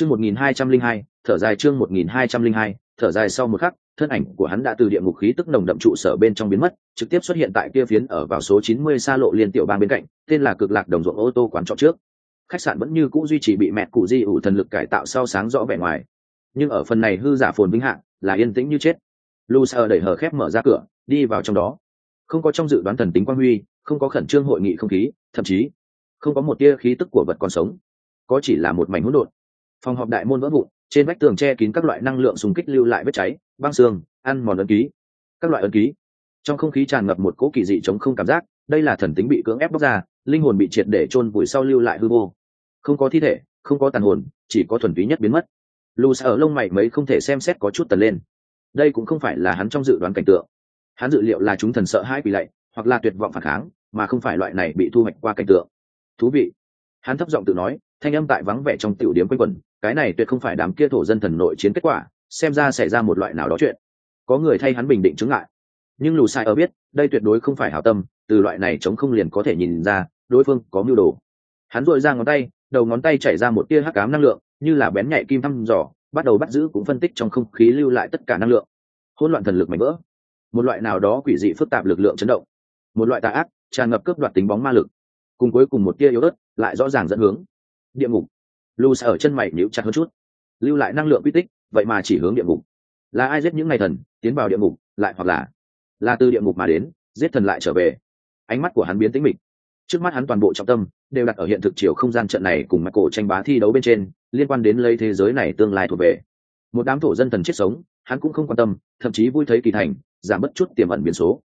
chương một nghìn hai trăm linh hai, thở dài chương một nghìn hai trăm linh hai, thở dài sau một khắc, thân ảnh của hắn đã từ địa ngục khí tức nồng đậm trụ sở bên trong biến mất, trực tiếp xuất hiện tại kia phiến ở vào số chín mươi xa lộ liên tiểu bang bên cạnh, tên là cực lạc đồng ruộng ô tô quán trọ trước. Khách sạn vẫn như cũ duy trì bị mẹ cụ di ủ thần lực cải tạo sau sáng rõ vẻ ngoài. Nhưng ở phần này hư giả phồn vinh hạng là yên tĩnh như chết. Lu đẩy hở khép mở ra cửa, đi vào trong đó. Không có trong dự đoán thần tính quang huy, không có khẩn trương hội nghị không khí, thậm chí không có một tia khí tức của vật còn sống. Có chỉ là một mảnh hỗn độn phòng họp đại môn vỡ vụn, trên vách tường che kín các loại năng lượng súng kích lưu lại vết cháy, băng xương, ăn mòn ấn ký. Các loại ấn ký. Trong không khí tràn ngập một cỗ kỳ dị chống không cảm giác, đây là thần tính bị cưỡng ép bóc ra, linh hồn bị triệt để chôn vùi sau lưu lại hư vô. Không có thi thể, không có tàn hồn, chỉ có thuần túy nhất biến mất. Lù ở lông mày mấy không thể xem xét có chút tần lên. Đây cũng không phải là hắn trong dự đoán cảnh tượng. Hắn dự liệu là chúng thần sợ hãi quỳ lạy, hoặc là tuyệt vọng phản kháng, mà không phải loại này bị thu hoạch qua cảnh tượng. Thú vị. Hắn thấp giọng tự nói, thanh âm tại vắng vẻ trong tiểu điểm quanh quẩn cái này tuyệt không phải đám kia thổ dân thần nội chiến kết quả, xem ra xảy ra một loại nào đó chuyện. Có người thay hắn bình định chứng ngại. Nhưng lù sai ở biết, đây tuyệt đối không phải hảo tâm, từ loại này chống không liền có thể nhìn ra, đối phương có mưu đồ. Hắn dội ra ngón tay, đầu ngón tay chảy ra một tia hắc cám năng lượng, như là bén nhạy kim thăm dò, bắt đầu bắt giữ cũng phân tích trong không khí lưu lại tất cả năng lượng. Hỗn loạn thần lực mạnh vỡ. Một loại nào đó quỷ dị phức tạp lực lượng chấn động. Một loại tà ác, tràn ngập cướp đoạt tính bóng ma lực. Cùng cuối cùng một tia yếu ớt, lại rõ ràng dẫn hướng. Địa ngục lu ở chân mày níu chặt hơn chút. Lưu lại năng lượng quy tích, vậy mà chỉ hướng địa ngục. Là ai giết những ngày thần, tiến vào địa ngục, lại hoặc là là từ địa ngục mà đến, giết thần lại trở về? Ánh mắt của hắn biến tĩnh mịch. Trước mắt hắn toàn bộ trọng tâm, đều đặt ở hiện thực chiều không gian trận này cùng mặt cổ tranh bá thi đấu bên trên, liên quan đến lấy thế giới này tương lai thuộc về. Một đám thổ dân thần chết sống, hắn cũng không quan tâm, thậm chí vui thấy kỳ thành, giảm bất chút tiềm ẩn biến số.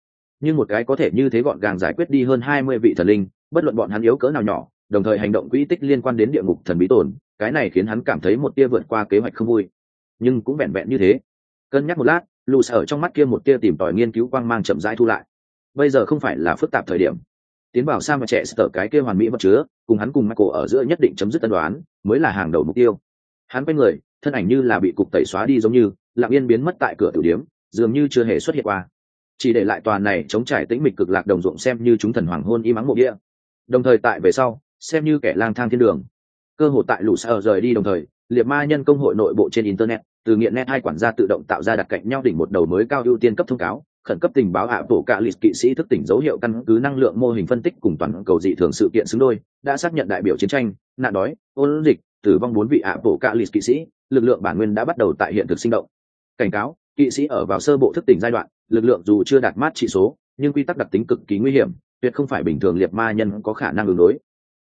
Nhưng một cái có thể như thế gọn gàng giải quyết đi hơn hai mươi vị thần linh, bất luận bọn hắn yếu cỡ nào nhỏ đồng thời hành động quỹ tích liên quan đến địa ngục thần bí tồn, cái này khiến hắn cảm thấy một tia vượt qua kế hoạch không vui. Nhưng cũng vẹn vẹn như thế. Cân nhắc một lát, lù ở trong mắt kia một tia tìm tòi nghiên cứu quang mang chậm rãi thu lại. Bây giờ không phải là phức tạp thời điểm. Tiến vào sang và trẻ sở cái kia hoàn mỹ vật chứa, cùng hắn cùng michael ở giữa nhất định chấm dứt tân đoán, mới là hàng đầu mục tiêu. Hắn quay người, thân ảnh như là bị cục tẩy xóa đi giống như, lặng yên biến mất tại cửa tử điếm dường như chưa hề xuất hiện qua. Chỉ để lại tòa này chống trải tĩnh mịch cực lạc đồng ruộng xem như chúng thần hoàng hôn im ắng mộ địa. Đồng thời tại về sau xem như kẻ lang thang thiên đường. Cơ hội tại lũ sở rời đi đồng thời, liệt ma nhân công hội nội bộ trên internet, từ nghiện net hai quản gia tự động tạo ra đặt cạnh nhau đỉnh một đầu mới cao ưu tiên cấp thông cáo, khẩn cấp tình báo hạ tổ cả lịch kỵ sĩ thức tỉnh dấu hiệu căn cứ năng lượng mô hình phân tích cùng toàn cầu dị thường sự kiện xứng đôi, đã xác nhận đại biểu chiến tranh, nạn đói, ôn dịch, tử vong bốn vị hạ tổ cả lịch kỵ sĩ, lực lượng bản nguyên đã bắt đầu tại hiện thực sinh động. Cảnh cáo, kỵ sĩ ở vào sơ bộ thức tỉnh giai đoạn, lực lượng dù chưa đạt mát trị số, nhưng quy tắc đặc tính cực kỳ nguy hiểm, tuyệt không phải bình thường liệt ma nhân có khả năng ứng đối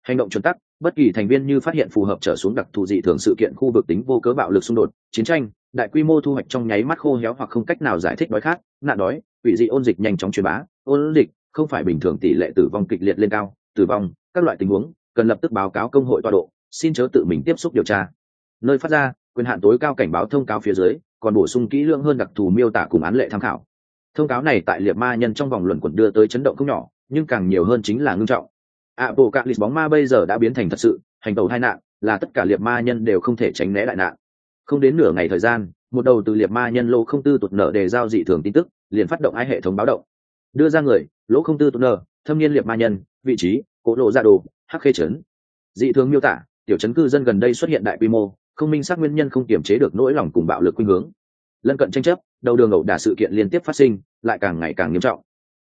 hành động chuẩn tắc, bất kỳ thành viên như phát hiện phù hợp trở xuống đặc thù dị thường sự kiện khu vực tính vô cớ bạo lực xung đột, chiến tranh, đại quy mô thu hoạch trong nháy mắt khô héo hoặc không cách nào giải thích đói khát, nạn đói, quỷ dị ôn dịch nhanh chóng truyền bá. Ôn dịch không phải bình thường tỷ lệ tử vong kịch liệt lên cao, tử vong, các loại tình huống, cần lập tức báo cáo công hội tọa độ, xin chớ tự mình tiếp xúc điều tra. Nơi phát ra, quyền hạn tối cao cảnh báo thông cáo phía dưới, còn bổ sung kỹ lưỡng hơn đặc thù miêu tả cùng án lệ tham khảo. Thông cáo này tại liệt ma nhân trong vòng luận quẩn đưa tới chấn động không nhỏ, nhưng càng nhiều hơn chính là ngưng trọng ạ bộ cạn lịch bóng ma bây giờ đã biến thành thật sự, hành tàu hai nạn, là tất cả liệt ma nhân đều không thể tránh né đại nạn. Không đến nửa ngày thời gian, một đầu từ liệt ma nhân lô không tư tụt nợ để giao dị thường tin tức, liền phát động hai hệ thống báo động. Đưa ra người, lỗ không tư tụt nợ thâm niên liệt ma nhân, vị trí cỗ lộ ra đồ, hắc khê trấn. Dị thường miêu tả, tiểu chấn cư dân gần đây xuất hiện đại quy mô, không minh xác nguyên nhân không kiềm chế được nỗi lòng cùng bạo lực khuynh hướng. Lân cận tranh chấp, đầu đường ẩu đả sự kiện liên tiếp phát sinh, lại càng ngày càng nghiêm trọng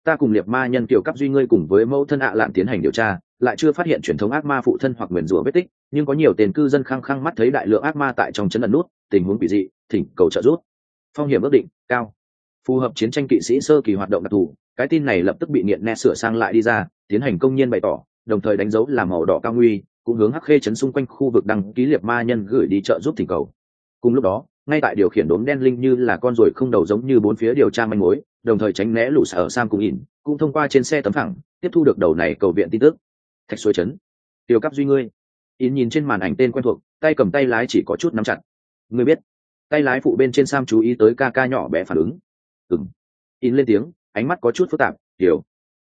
ta cùng liệt ma nhân kiểu cấp duy ngươi cùng với mẫu thân ạ lạn tiến hành điều tra, lại chưa phát hiện truyền thống ác ma phụ thân hoặc nguyền rủa vết tích, nhưng có nhiều tiền cư dân khăng khăng mắt thấy đại lượng ác ma tại trong chấn ẩn nút, tình huống bị dị, thỉnh cầu trợ giúp. Phong hiểm ước định, cao. Phù hợp chiến tranh kỵ sĩ sơ kỳ hoạt động đặc thù, cái tin này lập tức bị nghiện ne sửa sang lại đi ra, tiến hành công nhiên bày tỏ, đồng thời đánh dấu làm màu đỏ cao nguy, cũng hướng hắc khê chấn xung quanh khu vực đăng ký liệt ma nhân gửi đi trợ giúp thỉnh cầu. Cùng lúc đó ngay tại điều khiển đốm đen linh như là con ruồi không đầu giống như bốn phía điều tra manh mối, đồng thời tránh né lũ sở sam cùng ỉn cũng thông qua trên xe tấm thẳng, tiếp thu được đầu này cầu viện tin tức. Thạch suối chấn tiêu cấp duy ngươi. Ỉn nhìn trên màn ảnh tên quen thuộc, tay cầm tay lái chỉ có chút nắm chặt. Ngươi biết. Tay lái phụ bên trên sam chú ý tới ca ca nhỏ bé phản ứng. Ừng ỉn lên tiếng, ánh mắt có chút phức tạp tiểu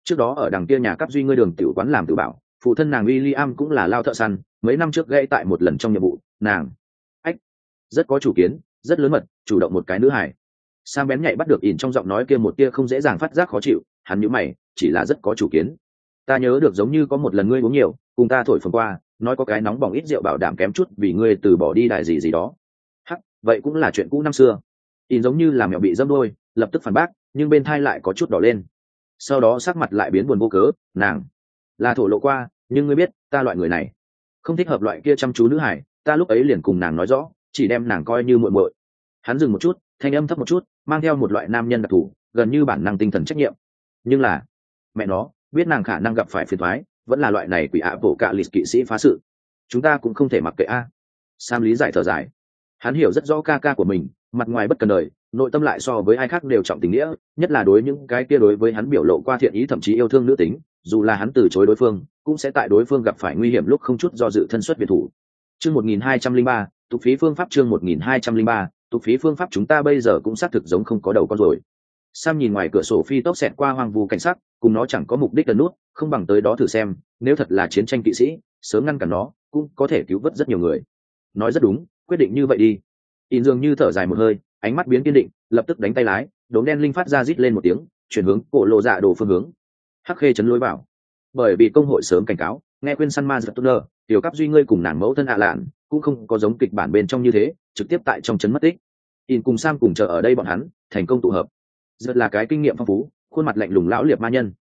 trước đó ở đằng kia nhà cấp duy ngươi đường tiểu quán làm tự bảo, phụ thân nàng William cũng là lao thợ săn, mấy năm trước gãy tại một lần trong nhiệm vụ, nàng rất có chủ kiến, rất lớn mật, chủ động một cái nữ hải sam bén nhạy bắt được ỉn trong giọng nói kia một tia không dễ dàng phát giác khó chịu, hắn nhữ mày, chỉ là rất có chủ kiến. Ta nhớ được giống như có một lần ngươi uống nhiều, cùng ta thổi phần qua, nói có cái nóng bỏng ít rượu bảo đảm kém chút vì ngươi từ bỏ đi đại gì gì đó. Hắc, vậy cũng là chuyện cũ năm xưa. Ỉn giống như là mẹo bị dâm đôi lập tức phản bác, nhưng bên thai lại có chút đỏ lên. Sau đó sắc mặt lại biến buồn vô cớ, nàng là thổ lộ qua, nhưng ngươi biết, ta loại người này không thích hợp loại kia chăm chú nữ hải ta lúc ấy liền cùng nàng nói rõ chỉ đem nàng coi như muội muội. Hắn dừng một chút, thanh âm thấp một chút, mang theo một loại nam nhân đặc thù, gần như bản năng tinh thần trách nhiệm. Nhưng là, mẹ nó, biết nàng khả năng gặp phải phiền thoái vẫn là loại này quỷ ạ bổ cạ lịch kỵ sĩ phá sự. Chúng ta cũng không thể mặc kệ a. Sam lý giải thở dài. Hắn hiểu rất rõ ca ca của mình, mặt ngoài bất cần đời, nội tâm lại so với ai khác đều trọng tình nghĩa, nhất là đối những cái kia đối với hắn biểu lộ qua thiện ý thậm chí yêu thương nữ tính, dù là hắn từ chối đối phương, cũng sẽ tại đối phương gặp phải nguy hiểm lúc không chút do dự thân xuất biệt thủ. Chương một nghìn hai trăm linh ba tục phí phương pháp chương một nghìn hai trăm linh ba, tục phí phương pháp chúng ta bây giờ cũng xác thực giống không có đầu con rồi. Sam nhìn ngoài cửa sổ phi tốc xẹt qua hoang vu cảnh sắc, cùng nó chẳng có mục đích gần nút, không bằng tới đó thử xem, nếu thật là chiến tranh kỵ sĩ, sớm ngăn cản nó, cũng có thể cứu vớt rất nhiều người. Nói rất đúng, quyết định như vậy đi. In dường như thở dài một hơi, ánh mắt biến kiên định, lập tức đánh tay lái đốm đen linh phát ra rít lên một tiếng, chuyển hướng cổ lộ dạ đồ phương hướng. Hắc khê chấn lối vào. Bởi vì công hội sớm cảnh cáo, nghe khuyên săn ma giật tuner, tiểu cấp duy ngươi cùng nàng mẫu thân hạ lạn cũng không có giống kịch bản bên trong như thế, trực tiếp tại trong chấn mất tích. In cùng sam cùng chờ ở đây bọn hắn, thành công tụ hợp. Rất là cái kinh nghiệm phong phú, khuôn mặt lạnh lùng lão liệt ma nhân.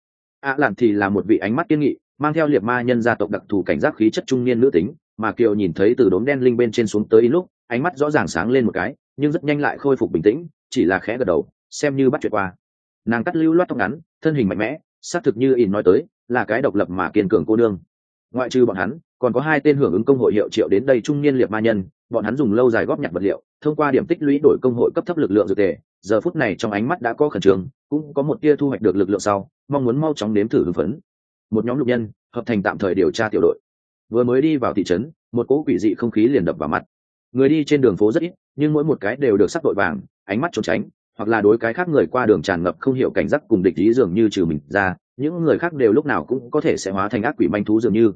Ạ lặn thì là một vị ánh mắt kiên nghị, mang theo liệt ma nhân gia tộc đặc thù cảnh giác khí chất trung niên nữ tính, mà kiều nhìn thấy từ đốm đen linh bên trên xuống tới in lúc, ánh mắt rõ ràng sáng lên một cái, nhưng rất nhanh lại khôi phục bình tĩnh, chỉ là khẽ gật đầu, xem như bắt chuyện qua. Nàng cắt lưu loát tóc ngắn, thân hình mạnh mẽ, xác thực như in nói tới, là cái độc lập mà kiên cường cô đương ngoại trừ bọn hắn còn có hai tên hưởng ứng công hội hiệu triệu đến đây trung niên liệt ma nhân, bọn hắn dùng lâu dài góp nhặt vật liệu, thông qua điểm tích lũy đổi công hội cấp thấp lực lượng dược tề. Giờ phút này trong ánh mắt đã có khẩn trương, cũng có một tia thu hoạch được lực lượng sau, mong muốn mau chóng nếm thử hưng phấn. Một nhóm lục nhân, hợp thành tạm thời điều tra tiểu đội. Vừa mới đi vào thị trấn, một cỗ quỷ dị không khí liền đập vào mặt. Người đi trên đường phố rất ít, nhưng mỗi một cái đều được sắc đội vàng, ánh mắt trốn tránh, hoặc là đối cái khác người qua đường tràn ngập không hiểu cảnh giác cùng địch ý dường như trừ mình ra, những người khác đều lúc nào cũng có thể sẽ hóa thành ác quỷ manh thú dường như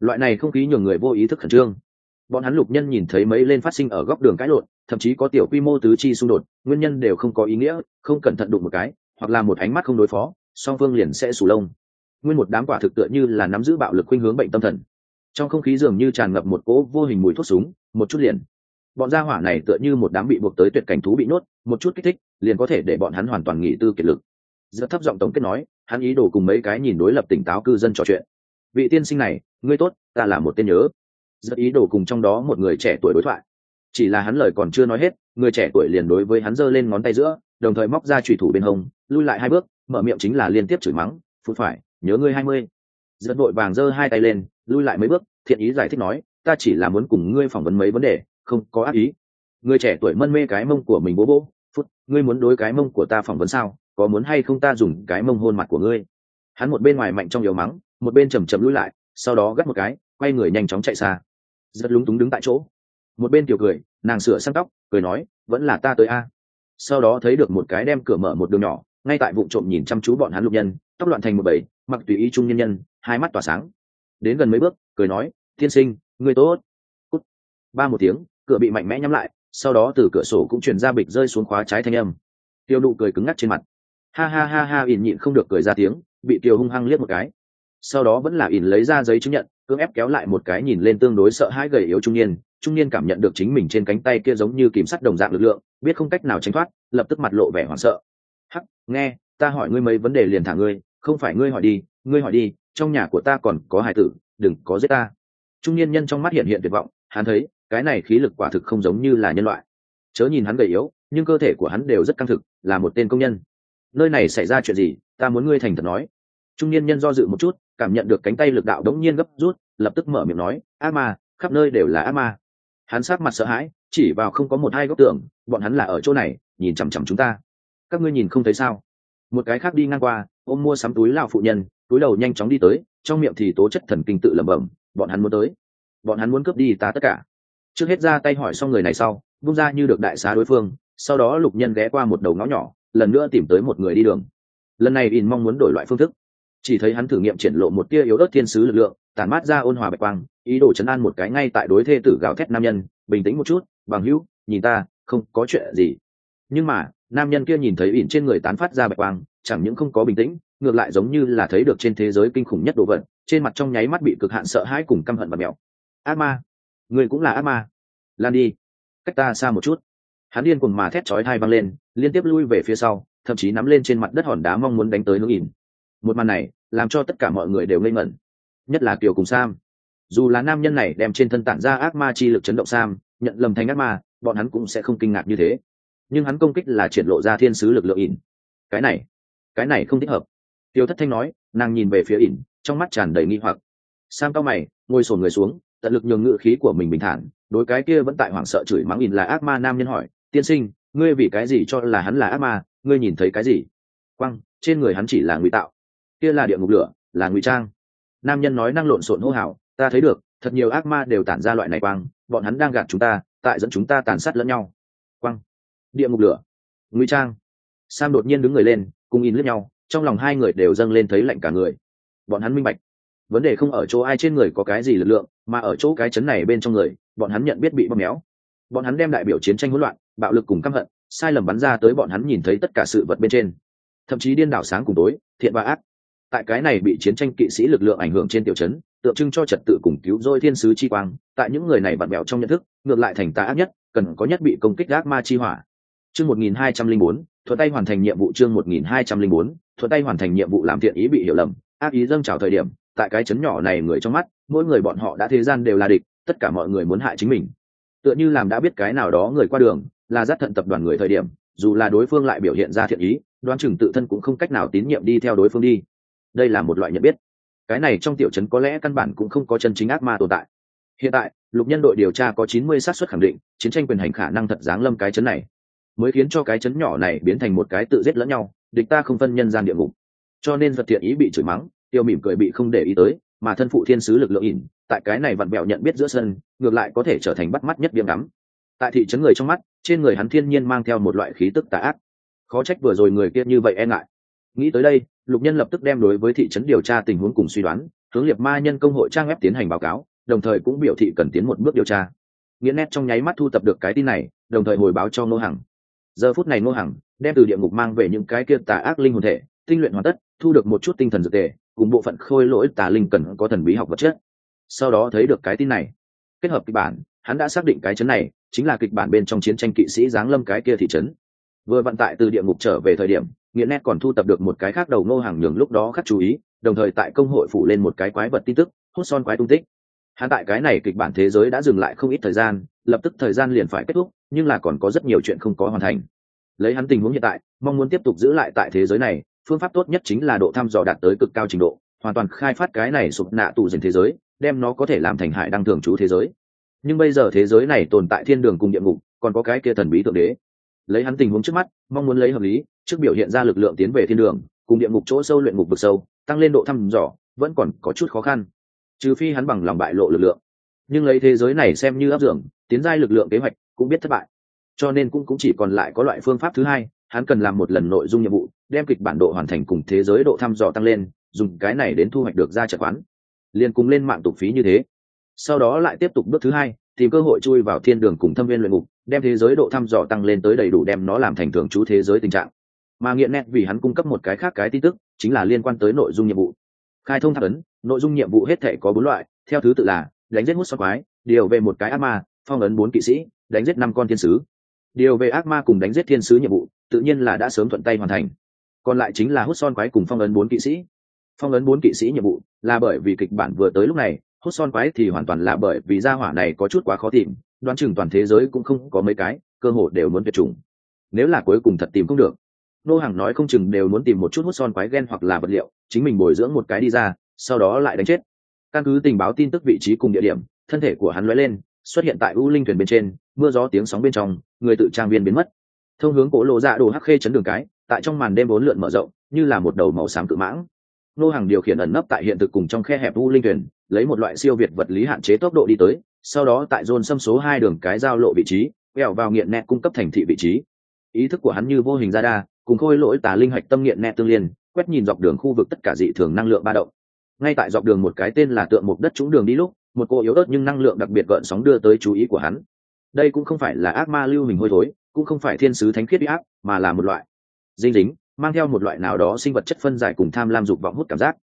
loại này không khí nhường người vô ý thức khẩn trương. Bọn hắn lục nhân nhìn thấy mấy lên phát sinh ở góc đường cãi lộn, thậm chí có tiểu quy mô tứ chi xung đột, nguyên nhân đều không có ý nghĩa, không cẩn thận đụng một cái, hoặc là một ánh mắt không đối phó, song phương liền sẽ sù lông. Nguyên một đám quả thực tựa như là nắm giữ bạo lực khuynh hướng bệnh tâm thần. Trong không khí dường như tràn ngập một cỗ vô hình mùi thuốc súng, một chút liền. Bọn gia hỏa này tựa như một đám bị buộc tới tuyệt cảnh thú bị nuốt một chút kích thích, liền có thể để bọn hắn hoàn toàn nghỉ tư kiệt lực. Rất thấp giọng tổng kết nói, hắn ý đồ cùng mấy cái nhìn đối lập tỉnh táo cư dân trò chuyện vị tiên sinh này, ngươi tốt, ta là một tên nhớ. Rất ý đồ cùng trong đó một người trẻ tuổi đối thoại. Chỉ là hắn lời còn chưa nói hết, người trẻ tuổi liền đối với hắn giơ lên ngón tay giữa, đồng thời móc ra trùy thủ bên hông, lui lại hai bước, mở miệng chính là liên tiếp chửi mắng phút phải, nhớ ngươi hai mươi. Rất vội vàng giơ hai tay lên, lui lại mấy bước, thiện ý giải thích nói, ta chỉ là muốn cùng ngươi phỏng vấn mấy vấn đề, không có ác ý. Người trẻ tuổi mân mê cái mông của mình bố bố, phút, ngươi muốn đối cái mông của ta phỏng vấn sao? Có muốn hay không ta dùng cái mông hôn mặt của ngươi? Hắn một bên ngoài mạnh trong yếu mắng một bên chầm chậm lui lại, sau đó gắt một cái, quay người nhanh chóng chạy xa. Rất lúng túng đứng tại chỗ. Một bên tiểu cười, nàng sửa sang tóc, cười nói, vẫn là ta tới a. Sau đó thấy được một cái đem cửa mở một đường nhỏ, ngay tại vụ trộm nhìn chăm chú bọn hắn lục nhân, tóc loạn thành một bầy, mặc tùy ý trung nhân nhân, hai mắt tỏa sáng. Đến gần mấy bước, cười nói, tiên sinh người tốt. Cút. ba một tiếng, cửa bị mạnh mẽ nhắm lại, sau đó từ cửa sổ cũng chuyển ra bịch rơi xuống khóa trái thanh âm. Tiêu nụ cười cứng ngắc trên mặt. Ha ha ha ha, ỉn nhịn không được cười ra tiếng, bị tiêu hung hăng liếc một cái sau đó vẫn là ỉn lấy ra giấy chứng nhận, cưỡng ép kéo lại một cái nhìn lên tương đối sợ hãi gầy yếu trung niên trung niên cảm nhận được chính mình trên cánh tay kia giống như kìm sắt đồng dạng lực lượng, biết không cách nào tránh thoát, lập tức mặt lộ vẻ hoảng sợ. Hắc, nghe, ta hỏi ngươi mấy vấn đề liền thả ngươi, không phải ngươi hỏi đi, ngươi hỏi đi, trong nhà của ta còn có hài tử, đừng có giết ta. Trung niên nhân trong mắt hiện hiện tuyệt vọng, hắn thấy, cái này khí lực quả thực không giống như là nhân loại. Chớ nhìn hắn gầy yếu, nhưng cơ thể của hắn đều rất căng thực, là một tên công nhân. Nơi này xảy ra chuyện gì, ta muốn ngươi thành thật nói. Trung niên nhân do dự một chút cảm nhận được cánh tay lực đạo đống nhiên gấp rút, lập tức mở miệng nói ác ma, khắp nơi đều là ác ma. Hắn sát mặt sợ hãi, chỉ vào không có một hai góc tường, bọn hắn là ở chỗ này, nhìn chằm chằm chúng ta. Các ngươi nhìn không thấy sao? Một cái khác đi ngang qua, ôm mua sắm túi lao phụ nhân, túi đầu nhanh chóng đi tới, trong miệng thì tố chất thần kinh tự lẩm bẩm, bọn hắn muốn tới. Bọn hắn muốn cướp đi ta tất cả. Trước hết ra tay hỏi xong người này sau bung ra như được đại xá đối phương, sau đó lục nhân ghé qua một đầu ngõ nhỏ, lần nữa tìm tới một người đi đường. Lần này in mong muốn đổi loại phương thức chỉ thấy hắn thử nghiệm triển lộ một tia yếu ớt thiên sứ lực lượng, tản mát ra ôn hòa bạch quang, ý đồ chấn an một cái ngay tại đối thê tử gào thét nam nhân, bình tĩnh một chút, bằng hữu, nhìn ta, không có chuyện gì. Nhưng mà, nam nhân kia nhìn thấy ỉn trên người tán phát ra bạch quang, chẳng những không có bình tĩnh, ngược lại giống như là thấy được trên thế giới kinh khủng nhất đồ vật, trên mặt trong nháy mắt bị cực hạn sợ hãi cùng căm hận và mèo ác ma, người cũng là ác ma. Lan đi, cách ta xa một chút. Hắn điên cùng mà thét chói thai văng lên, liên tiếp lui về phía sau, thậm chí nắm lên trên mặt đất hòn đá mong muốn đánh tới hướng ỉn. Một màn này làm cho tất cả mọi người đều ngây ngẩn. Nhất là kiều cùng sam. Dù là nam nhân này đem trên thân tản ra ác ma chi lực chấn động sam, nhận lầm thành ác ma, bọn hắn cũng sẽ không kinh ngạc như thế. Nhưng hắn công kích là triển lộ ra thiên sứ lực lượng ỉn. Cái này cái này không thích hợp. Tiêu thất thanh nói, nàng nhìn về phía ỉn, trong mắt tràn đầy nghi hoặc. Sam cao mày, ngồi sổn người xuống, tận lực nhường ngự khí của mình bình thản, đối cái kia vẫn tại hoảng sợ chửi mắng ỉn là ác ma nam nhân hỏi, tiên sinh, ngươi vì cái gì cho là hắn là ác ma? Ngươi nhìn thấy cái gì? Quăng, trên người hắn chỉ là ngụy tạo kia là địa ngục lửa là ngụy trang. Nam nhân nói năng lộn xộn hô hào ta thấy được thật nhiều ác ma đều tản ra loại này quang bọn hắn đang gạt chúng ta tại dẫn chúng ta tàn sát lẫn nhau. Quang, địa ngục lửa. Ngụy trang. Sam đột nhiên đứng người lên cùng in lướt nhau trong lòng hai người đều dâng lên thấy lạnh cả người. Bọn hắn minh bạch. Vấn đề không ở chỗ ai trên người có cái gì lực lượng mà ở chỗ cái chấn này bên trong người bọn hắn nhận biết bị bóp méo. Bọn hắn đem đại biểu chiến tranh hỗn loạn bạo lực cùng căm hận sai lầm bắn ra tới bọn hắn nhìn thấy tất cả sự vật bên trên. Thậm chí điên đảo sáng cùng tối thiện và ác tại cái này bị chiến tranh kỵ sĩ lực lượng ảnh hưởng trên tiểu chấn tượng trưng cho trật tự cùng cứu rỗi thiên sứ chi quang, tại những người này bận bẹo trong nhận thức, ngược lại thành tà ác nhất, cần có nhất bị công kích gác ma chi hỏa. Chương một nghìn hai trăm linh bốn, thuận tay hoàn thành nhiệm vụ chương một nghìn hai trăm linh bốn, thuận tay hoàn thành nhiệm vụ làm thiện ý bị hiểu lầm, ác ý dâng trào thời điểm, tại cái chấn nhỏ này người trong mắt, mỗi người bọn họ đã thế gian đều là địch, tất cả mọi người muốn hại chính mình. Tựa như làm đã biết cái nào đó người qua đường, là giác thận tập đoàn người thời điểm, dù là đối phương lại biểu hiện ra thiện ý, đoán chừng tự thân cũng không cách nào tín nhiệm đi theo đối phương đi đây là một loại nhận biết. Cái này trong tiểu trấn có lẽ căn bản cũng không có chân chính ác ma tồn tại. Hiện tại, lục nhân đội điều tra có chín mươi xác suất khẳng định, chiến tranh quyền hành khả năng thật giáng lâm cái chấn này. Mới khiến cho cái chấn nhỏ này biến thành một cái tự giết lẫn nhau, địch ta không phân nhân gian địa ngục. Cho nên vật thiện ý bị chửi mắng, tiêu mỉm cười bị không để ý tới, mà thân phụ thiên sứ lực lượng ỉn, tại cái này vặn vẹo nhận biết giữa sân, ngược lại có thể trở thành bắt mắt nhất điểm ngắm tại thị trấn người trong mắt, trên người hắn thiên nhiên mang theo một loại khí tức tà ác. Khó trách vừa rồi người kia như vậy e ngại. Nghĩ tới đây lục nhân lập tức đem đối với thị trấn điều tra tình huống cùng suy đoán, hướng liệt ma nhân công hội trang web tiến hành báo cáo, đồng thời cũng biểu thị cần tiến một bước điều tra. Nghĩa nét trong nháy mắt thu tập được cái tin này, đồng thời hồi báo cho ngô hằng. Giờ phút này ngô hằng đem từ địa ngục mang về những cái kia tà ác linh hồn thể, tinh luyện hoàn tất, thu được một chút tinh thần dược tề, cùng bộ phận khôi lỗi tà linh cần có thần bí học vật chất. Sau đó thấy được cái tin này, kết hợp kịch bản, hắn đã xác định cái chấn này chính là kịch bản bên trong chiến tranh kỵ sĩ giáng lâm cái kia thị trấn. Vừa vận tại từ địa ngục trở về thời điểm nghĩa nét còn thu tập được một cái khác đầu ngô hàng nhường lúc đó khắc chú ý, đồng thời tại công hội phủ lên một cái quái vật tin tức hốt son quái tung tích. Hắn tại cái này kịch bản thế giới đã dừng lại không ít thời gian, lập tức thời gian liền phải kết thúc, nhưng là còn có rất nhiều chuyện không có hoàn thành. Lấy hắn tình huống hiện tại, mong muốn tiếp tục giữ lại tại thế giới này, phương pháp tốt nhất chính là độ thăm dò đạt tới cực cao trình độ, hoàn toàn khai phát cái này sụp nạ tù dần thế giới, đem nó có thể làm thành hải đăng thường trú thế giới. Nhưng bây giờ thế giới này tồn tại thiên đường cùng địa ngục, còn có cái kia thần bí thượng đế lấy hắn tình huống trước mắt mong muốn lấy hợp lý trước biểu hiện ra lực lượng tiến về thiên đường cùng địa ngục chỗ sâu luyện ngục vực sâu tăng lên độ thăm dò vẫn còn có chút khó khăn. Trừ phi hắn bằng lòng bại lộ lực lượng. Nhưng lấy thế giới này xem như áp dưởng, tiến giai lực lượng kế hoạch cũng biết thất bại. Cho nên cũng cũng chỉ còn lại có loại phương pháp thứ hai hắn cần làm một lần nội dung nhiệm vụ đem kịch bản độ hoàn thành cùng thế giới độ thăm dò tăng lên dùng cái này đến thu hoạch được ra chợ quán. Liền cùng lên mạng tục phí như thế. Sau đó lại tiếp tục bước thứ hai tìm cơ hội chui vào thiên đường cùng thâm viên luyện ngục, đem thế giới độ thăm dò tăng lên tới đầy đủ đem nó làm thành thường trú thế giới tình trạng. Mà nghiện nét vì hắn cung cấp một cái khác cái tin tức, chính là liên quan tới nội dung nhiệm vụ. Khai thông thạc ấn, nội dung nhiệm vụ hết thể có bốn loại, theo thứ tự là, đánh giết hút xoa quái, điều về một cái ác ma, phong ấn bốn kỵ sĩ, đánh giết năm con thiên sứ. Điều về ác ma cùng đánh giết thiên sứ nhiệm vụ, tự nhiên là đã sớm thuận tay hoàn thành. Còn lại chính là hút son quái cùng phong ấn bốn kỵ sĩ. Phong ấn bốn kỵ sĩ nhiệm vụ là bởi vì kịch bản vừa tới lúc này hút son quái thì hoàn toàn là bởi vì gia hỏa này có chút quá khó tìm, đoán chừng toàn thế giới cũng không có mấy cái, cơ hội đều muốn tuyệt chủng. Nếu là cuối cùng thật tìm không được, nô hàng nói không chừng đều muốn tìm một chút hút son quái ghen hoặc là vật liệu, chính mình bồi dưỡng một cái đi ra, sau đó lại đánh chết. Căn cứ tình báo tin tức vị trí cùng địa điểm, thân thể của hắn lóe lên, xuất hiện tại u linh thuyền bên trên, mưa gió tiếng sóng bên trong, người tự trang viên biến mất. Thông hướng cổ lộ dạ đồ hắc khê chấn đường cái, tại trong màn đêm bốn lượn mở rộng, như là một đầu màu xám cự mãng. Nô hàng điều khiển ẩn nấp tại hiện thực cùng trong khe hẹp u linh thuyền lấy một loại siêu việt vật lý hạn chế tốc độ đi tới, sau đó tại dồn xâm số hai đường cái giao lộ vị trí, quẹo vào nghiện nẹt cung cấp thành thị vị trí. Ý thức của hắn như vô hình ra đa cùng khôi lỗi tà linh hạch tâm nghiện nẹt tương liên, quét nhìn dọc đường khu vực tất cả dị thường năng lượng ba động. Ngay tại dọc đường một cái tên là tượng mục đất trúng đường đi lúc, một cô yếu ớt nhưng năng lượng đặc biệt gợn sóng đưa tới chú ý của hắn. Đây cũng không phải là ác ma lưu hình hôi thối, cũng không phải thiên sứ thánh khiết huy áp, mà là một loại dinh dính, mang theo một loại nào đó sinh vật chất phân giải cùng tham lam dục vọng hút cảm giác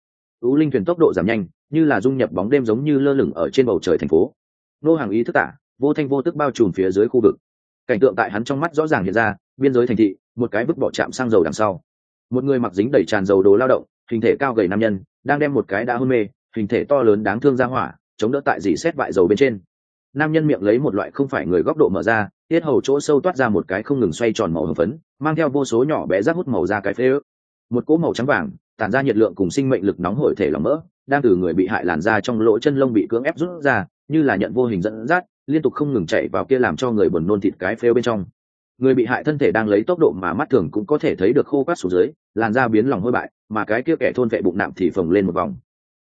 ú linh thuyền tốc độ giảm nhanh, như là dung nhập bóng đêm giống như lơ lửng ở trên bầu trời thành phố. Nô hàng ý thức tả, vô thanh vô tức bao trùm phía dưới khu vực. Cảnh tượng tại hắn trong mắt rõ ràng hiện ra, biên giới thành thị, một cái vứt bỏ chạm sang dầu đằng sau. Một người mặc dính đầy tràn dầu đồ lao động, hình thể cao gầy nam nhân, đang đem một cái đã hôn mê, hình thể to lớn đáng thương ra hỏa, chống đỡ tại dỉ xét vại dầu bên trên. Nam nhân miệng lấy một loại không phải người góc độ mở ra, tiết hầu chỗ sâu toát ra một cái không ngừng xoay tròn màu hồng phấn, mang theo vô số nhỏ bé rác hút màu ra cái phế ức một cỗ màu trắng vàng tản ra nhiệt lượng cùng sinh mệnh lực nóng hổi thể lòng mỡ, đang từ người bị hại làn ra trong lỗ chân lông bị cưỡng ép rút ra, như là nhận vô hình dẫn dắt, liên tục không ngừng chạy vào kia làm cho người buồn nôn thịt cái phêu bên trong. Người bị hại thân thể đang lấy tốc độ mà mắt thường cũng có thể thấy được khô quát xuống dưới, làn da biến lòng hôi bại, mà cái kia kẻ thôn vệ bụng nạm thì phồng lên một vòng.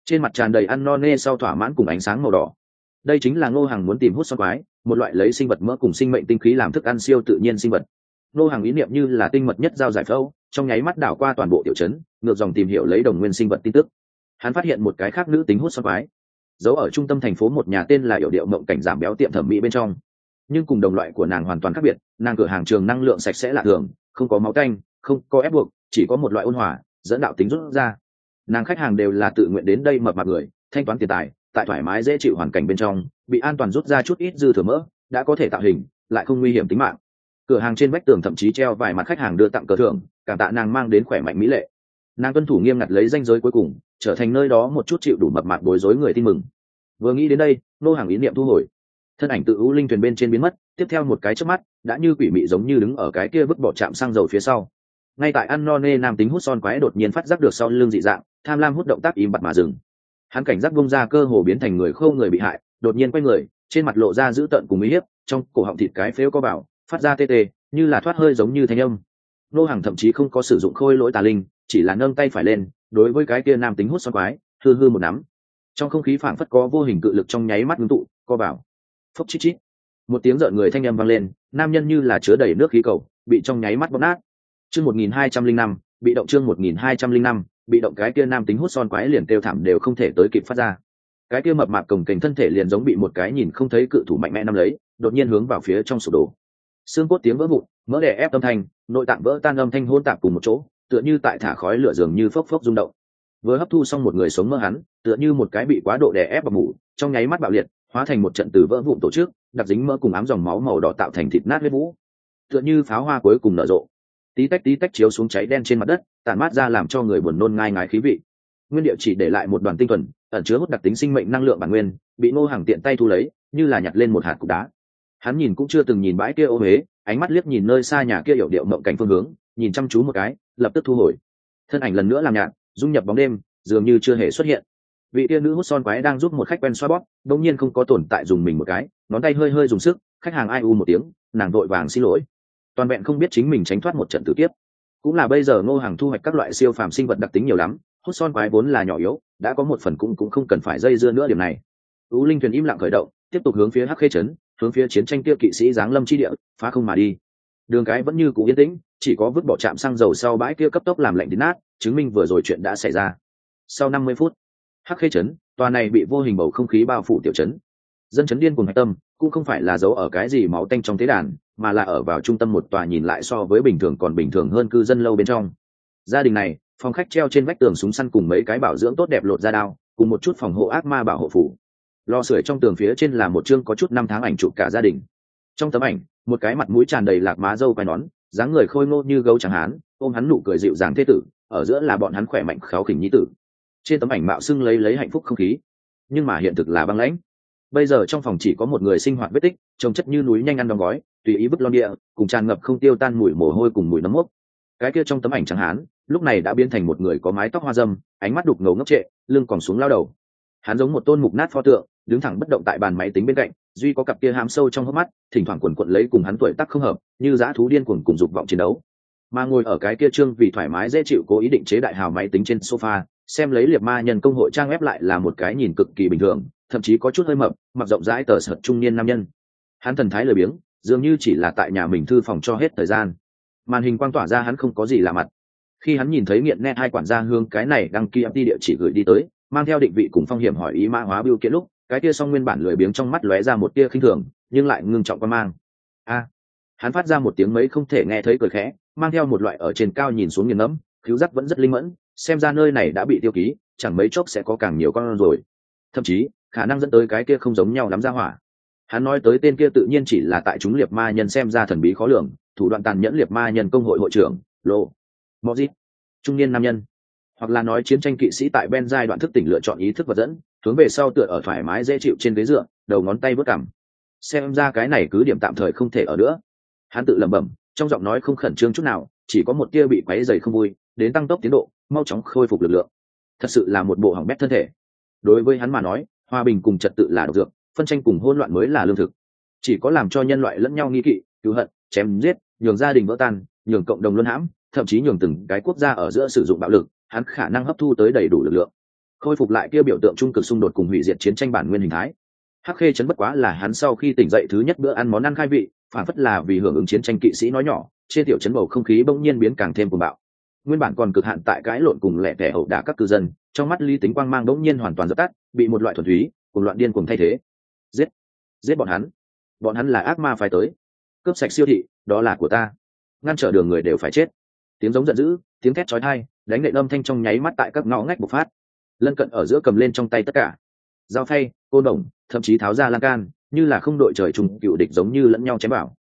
Trên mặt tràn đầy ăn no nê sau thỏa mãn cùng ánh sáng màu đỏ. Đây chính là ngô hàng muốn tìm hút xoan quái, một loại lấy sinh vật mỡ cùng sinh mệnh tinh khí làm thức ăn siêu tự nhiên sinh vật. Ngô hàng ý niệm như là tinh mật nhất giao giải phẫu trong nháy mắt đảo qua toàn bộ tiểu trấn, ngược dòng tìm hiểu lấy đồng nguyên sinh vật tin tức. Hắn phát hiện một cái khác nữ tính hút xoan quái giấu ở trung tâm thành phố một nhà tên là hiệu điệu mộng cảnh giảm béo tiệm thẩm mỹ bên trong. Nhưng cùng đồng loại của nàng hoàn toàn khác biệt nàng cửa hàng trường năng lượng sạch sẽ lạ thường không có máu canh không có ép buộc chỉ có một loại ôn hòa dẫn đạo tính rút ra. Nàng khách hàng đều là tự nguyện đến đây mập mặt người thanh toán tiền tài tại thoải mái dễ chịu hoàn cảnh bên trong bị an toàn rút ra chút ít dư thừa mỡ đã có thể tạo hình lại không nguy hiểm tính mạng. Cửa hàng trên vách tường thậm chí treo vài mặt khách hàng đưa tặng cờ thưởng cảm tạ nàng mang đến khỏe mạnh mỹ lệ. Nàng tuân thủ nghiêm ngặt lấy danh giới cuối cùng, trở thành nơi đó một chút chịu đủ mập mạc bối rối người tin mừng. Vừa nghĩ đến đây, nô hàng ý niệm thu hồi. Thân ảnh tự ưu linh thuyền bên trên biến mất, tiếp theo một cái trước mắt, đã như quỷ mị giống như đứng ở cái kia vứt bỏ chạm xăng dầu phía sau. Ngay tại ăn no nê nam tính hút son quái đột nhiên phát giác được sau lưng dị dạng, tham lam hút động tác im bặt mà dừng. Hắn cảnh giác bung ra cơ hồ biến thành người khâu người bị hại, đột nhiên quay người, trên mặt lộ ra dữ tợn cùng uy hiếp, trong cổ họng thịt cái phếu có bảo, phát ra tê tê, như là thoát hơi giống như thanh âm nô hàng thậm chí không có sử dụng khôi lỗi tà linh, chỉ là nâng tay phải lên, đối với cái kia nam tính hút son quái, hư hư một nắm. Trong không khí phảng phất có vô hình cự lực trong nháy mắt ngưng tụ, co bảo phốc chít chít. Một tiếng rợn người thanh âm vang lên, nam nhân như là chứa đầy nước khí cầu, bị trong nháy mắt bóp nát. Chương một nghìn hai trăm linh năm, bị động chương một nghìn hai trăm linh năm, bị động cái kia nam tính hút son quái liền kêu thảm đều không thể tới kịp phát ra. Cái kia mập mạp cồng kềnh thân thể liền giống bị một cái nhìn không thấy cự thủ mạnh mẽ nắm lấy, đột nhiên hướng vào phía trong sụp đổ xương cốt tiếng vỡ vụn, mỡ đè ép âm thanh, nội tạng vỡ tan âm thanh hôn tạp cùng một chỗ, tựa như tại thả khói lửa dường như phốc phốc rung động. Vừa hấp thu xong một người sống mơ hắn, tựa như một cái bị quá độ đè ép và mủ, trong nháy mắt bạo liệt, hóa thành một trận từ vỡ vụn tổ chức, đặc dính mỡ cùng ám dòng máu màu đỏ tạo thành thịt nát huyết vũ tựa như pháo hoa cuối cùng nở rộ. Tí tách tí tách chiếu xuống cháy đen trên mặt đất, tản mát ra làm cho người buồn nôn ngai ngái khí vị. Nguyên địa chỉ để lại một đoàn tinh thuần, ẩn chứa hút đặc tính sinh mệnh năng lượng bản nguyên, bị ngô hàng tiện tay thu lấy, như là nhặt lên một hạt cục đá hắn nhìn cũng chưa từng nhìn bãi kia ô huế, ánh mắt liếc nhìn nơi xa nhà kia hiểu điệu mộng cảnh phương hướng, nhìn chăm chú một cái, lập tức thu hồi. Thân ảnh lần nữa làm nhạt, dung nhập bóng đêm, dường như chưa hề xuất hiện. Vị tia nữ hút son quái đang giúp một khách quen xoa bóp đông nhiên không có tồn tại dùng mình một cái, ngón tay hơi hơi dùng sức, khách hàng ai u một tiếng, nàng vội vàng xin lỗi. Toàn vẹn không biết chính mình tránh thoát một trận tử tiếp cũng là bây giờ ngô hàng thu hoạch các loại siêu phàm sinh vật đặc tính nhiều lắm, hút son quái vốn là nhỏ yếu, đã có một phần cũng cũng không cần phải dây dưa nữa điểm này. Ú linh thuyền im lặng khởi động, tiếp tục hướng phía hắc khê trấn hướng phía chiến tranh kia kỵ sĩ giáng lâm chi địa, phá không mà đi. Đường cái vẫn như cũ yên tĩnh, chỉ có vứt bỏ trạm xăng dầu sau bãi kia cấp tốc làm lạnh đến nát, chứng minh vừa rồi chuyện đã xảy ra. Sau năm mươi phút, hắc khê trấn, tòa này bị vô hình bầu không khí bao phủ tiểu trấn. Dân chấn điên cùng hạch tâm, cũng không phải là giấu ở cái gì máu tanh trong tế đàn, mà là ở vào trung tâm một tòa nhìn lại so với bình thường còn bình thường hơn cư dân lâu bên trong. Gia đình này, phòng khách treo trên vách tường súng săn cùng mấy cái bảo dưỡng tốt đẹp lột ra đao, cùng một chút phòng hộ ác ma bảo hộ phủ lò sưởi trong tường phía trên là một chương có chút năm tháng ảnh chụp cả gia đình. Trong tấm ảnh, một cái mặt mũi tràn đầy lạc má dâu quai nón, dáng người khôi ngô như gấu trắng hán, ôm hắn nụ cười dịu dàng thế tử, ở giữa là bọn hắn khỏe mạnh khéo khỉnh nhí tử. Trên tấm ảnh mạo xưng lấy lấy hạnh phúc không khí, nhưng mà hiện thực là băng lãnh. Bây giờ trong phòng chỉ có một người sinh hoạt vết tích, trông chất như núi nhanh ăn đóng gói, tùy ý bức lon địa, cùng tràn ngập không tiêu tan mùi mồ hôi cùng mùi nấm mốc. Cái kia trong tấm ảnh chẳng hán, lúc này đã biến thành một người có mái tóc hoa dâm, ánh mắt đục ngầu ngốc trệ, lưng còn xuống lao đầu. Hắn giống một tôn mục nát pho tượng đứng thẳng bất động tại bàn máy tính bên cạnh, duy có cặp kia hám sâu trong hốc mắt, thỉnh thoảng quần quận lấy cùng hắn tuổi tắc không hợp, như dã thú điên cuồng cùng dục vọng chiến đấu. Mà ngồi ở cái kia trương vì thoải mái dễ chịu cố ý định chế đại hào máy tính trên sofa, xem lấy liệt ma nhân công hội trang ép lại là một cái nhìn cực kỳ bình thường, thậm chí có chút hơi mập, mặc rộng rãi tờ sợt trung niên nam nhân. Hắn thần thái lười biếng, dường như chỉ là tại nhà mình thư phòng cho hết thời gian. Màn hình quang tỏa ra hắn không có gì lạ mặt. Khi hắn nhìn thấy nghiện net hai quản gia hương cái này đăng ký đi địa chỉ gửi đi tới, mang theo định vị cùng phong hiểm hỏi ý mã hóa biểu kiện lúc cái kia xong nguyên bản lười biếng trong mắt lóe ra một tia khinh thường, nhưng lại ngưng trọng quan mang. A! Hắn phát ra một tiếng mấy không thể nghe thấy cười khẽ, mang theo một loại ở trên cao nhìn xuống nghiền ngẫm, cứu giác vẫn rất linh mẫn, xem ra nơi này đã bị tiêu ký, chẳng mấy chốc sẽ có càng nhiều con rồi. Thậm chí, khả năng dẫn tới cái kia không giống nhau lắm ra hỏa. Hắn nói tới tên kia tự nhiên chỉ là tại chúng liệt ma nhân xem ra thần bí khó lường, thủ đoạn tàn nhẫn liệt ma nhân công hội hội trưởng, lô mozit, trung niên nam nhân hoặc là nói chiến tranh kỵ sĩ tại ben giai đoạn thức tỉnh lựa chọn ý thức vật dẫn, hướng về sau tựa ở thoải mái dễ chịu trên ghế dựa, đầu ngón tay vớt cảm xem ra cái này cứ điểm tạm thời không thể ở nữa. Hắn tự lẩm bẩm, trong giọng nói không khẩn trương chút nào, chỉ có một tia bị quáy dày không vui, đến tăng tốc tiến độ, mau chóng khôi phục lực lượng. Thật sự là một bộ hỏng bét thân thể. Đối với hắn mà nói, hòa bình cùng trật tự là độc dược, phân tranh cùng hỗn loạn mới là lương thực. Chỉ có làm cho nhân loại lẫn nhau nghi kỵ, cứu hận, chém giết, nhường gia đình vỡ tan, nhường cộng đồng luân hãm, thậm chí nhường từng cái quốc gia ở giữa sử dụng bạo lực hắn khả năng hấp thu tới đầy đủ lực lượng, khôi phục lại kia biểu tượng trung cực xung đột cùng hủy diệt chiến tranh bản nguyên hình thái. Hắc khê chấn bất quá là hắn sau khi tỉnh dậy thứ nhất bữa ăn món ăn khai vị, phản phất là vì hưởng ứng chiến tranh kỵ sĩ nói nhỏ, trên tiểu chấn bầu không khí bỗng nhiên biến càng thêm cuồng bạo. Nguyên bản còn cực hạn tại cãi lộn cùng lẻ tẻ hậu đả các cư dân, trong mắt lý tính quang mang bỗng nhiên hoàn toàn dập tắt, bị một loại thuần túy cùng loạn điên cùng thay thế. Giết! Giết bọn hắn! Bọn hắn là ác ma phải tới. Cướp sạch siêu thị, đó là của ta. Ngăn trở đường người đều phải chết. Tiếng giống giận dữ tiếng thét chói tai, đánh nệ âm thanh trong nháy mắt tại các ngõ ngách bộc phát. Lân cận ở giữa cầm lên trong tay tất cả. Dao phay, côn đồng, thậm chí tháo ra lan can, như là không đội trời trùng cựu địch giống như lẫn nhau chém bảo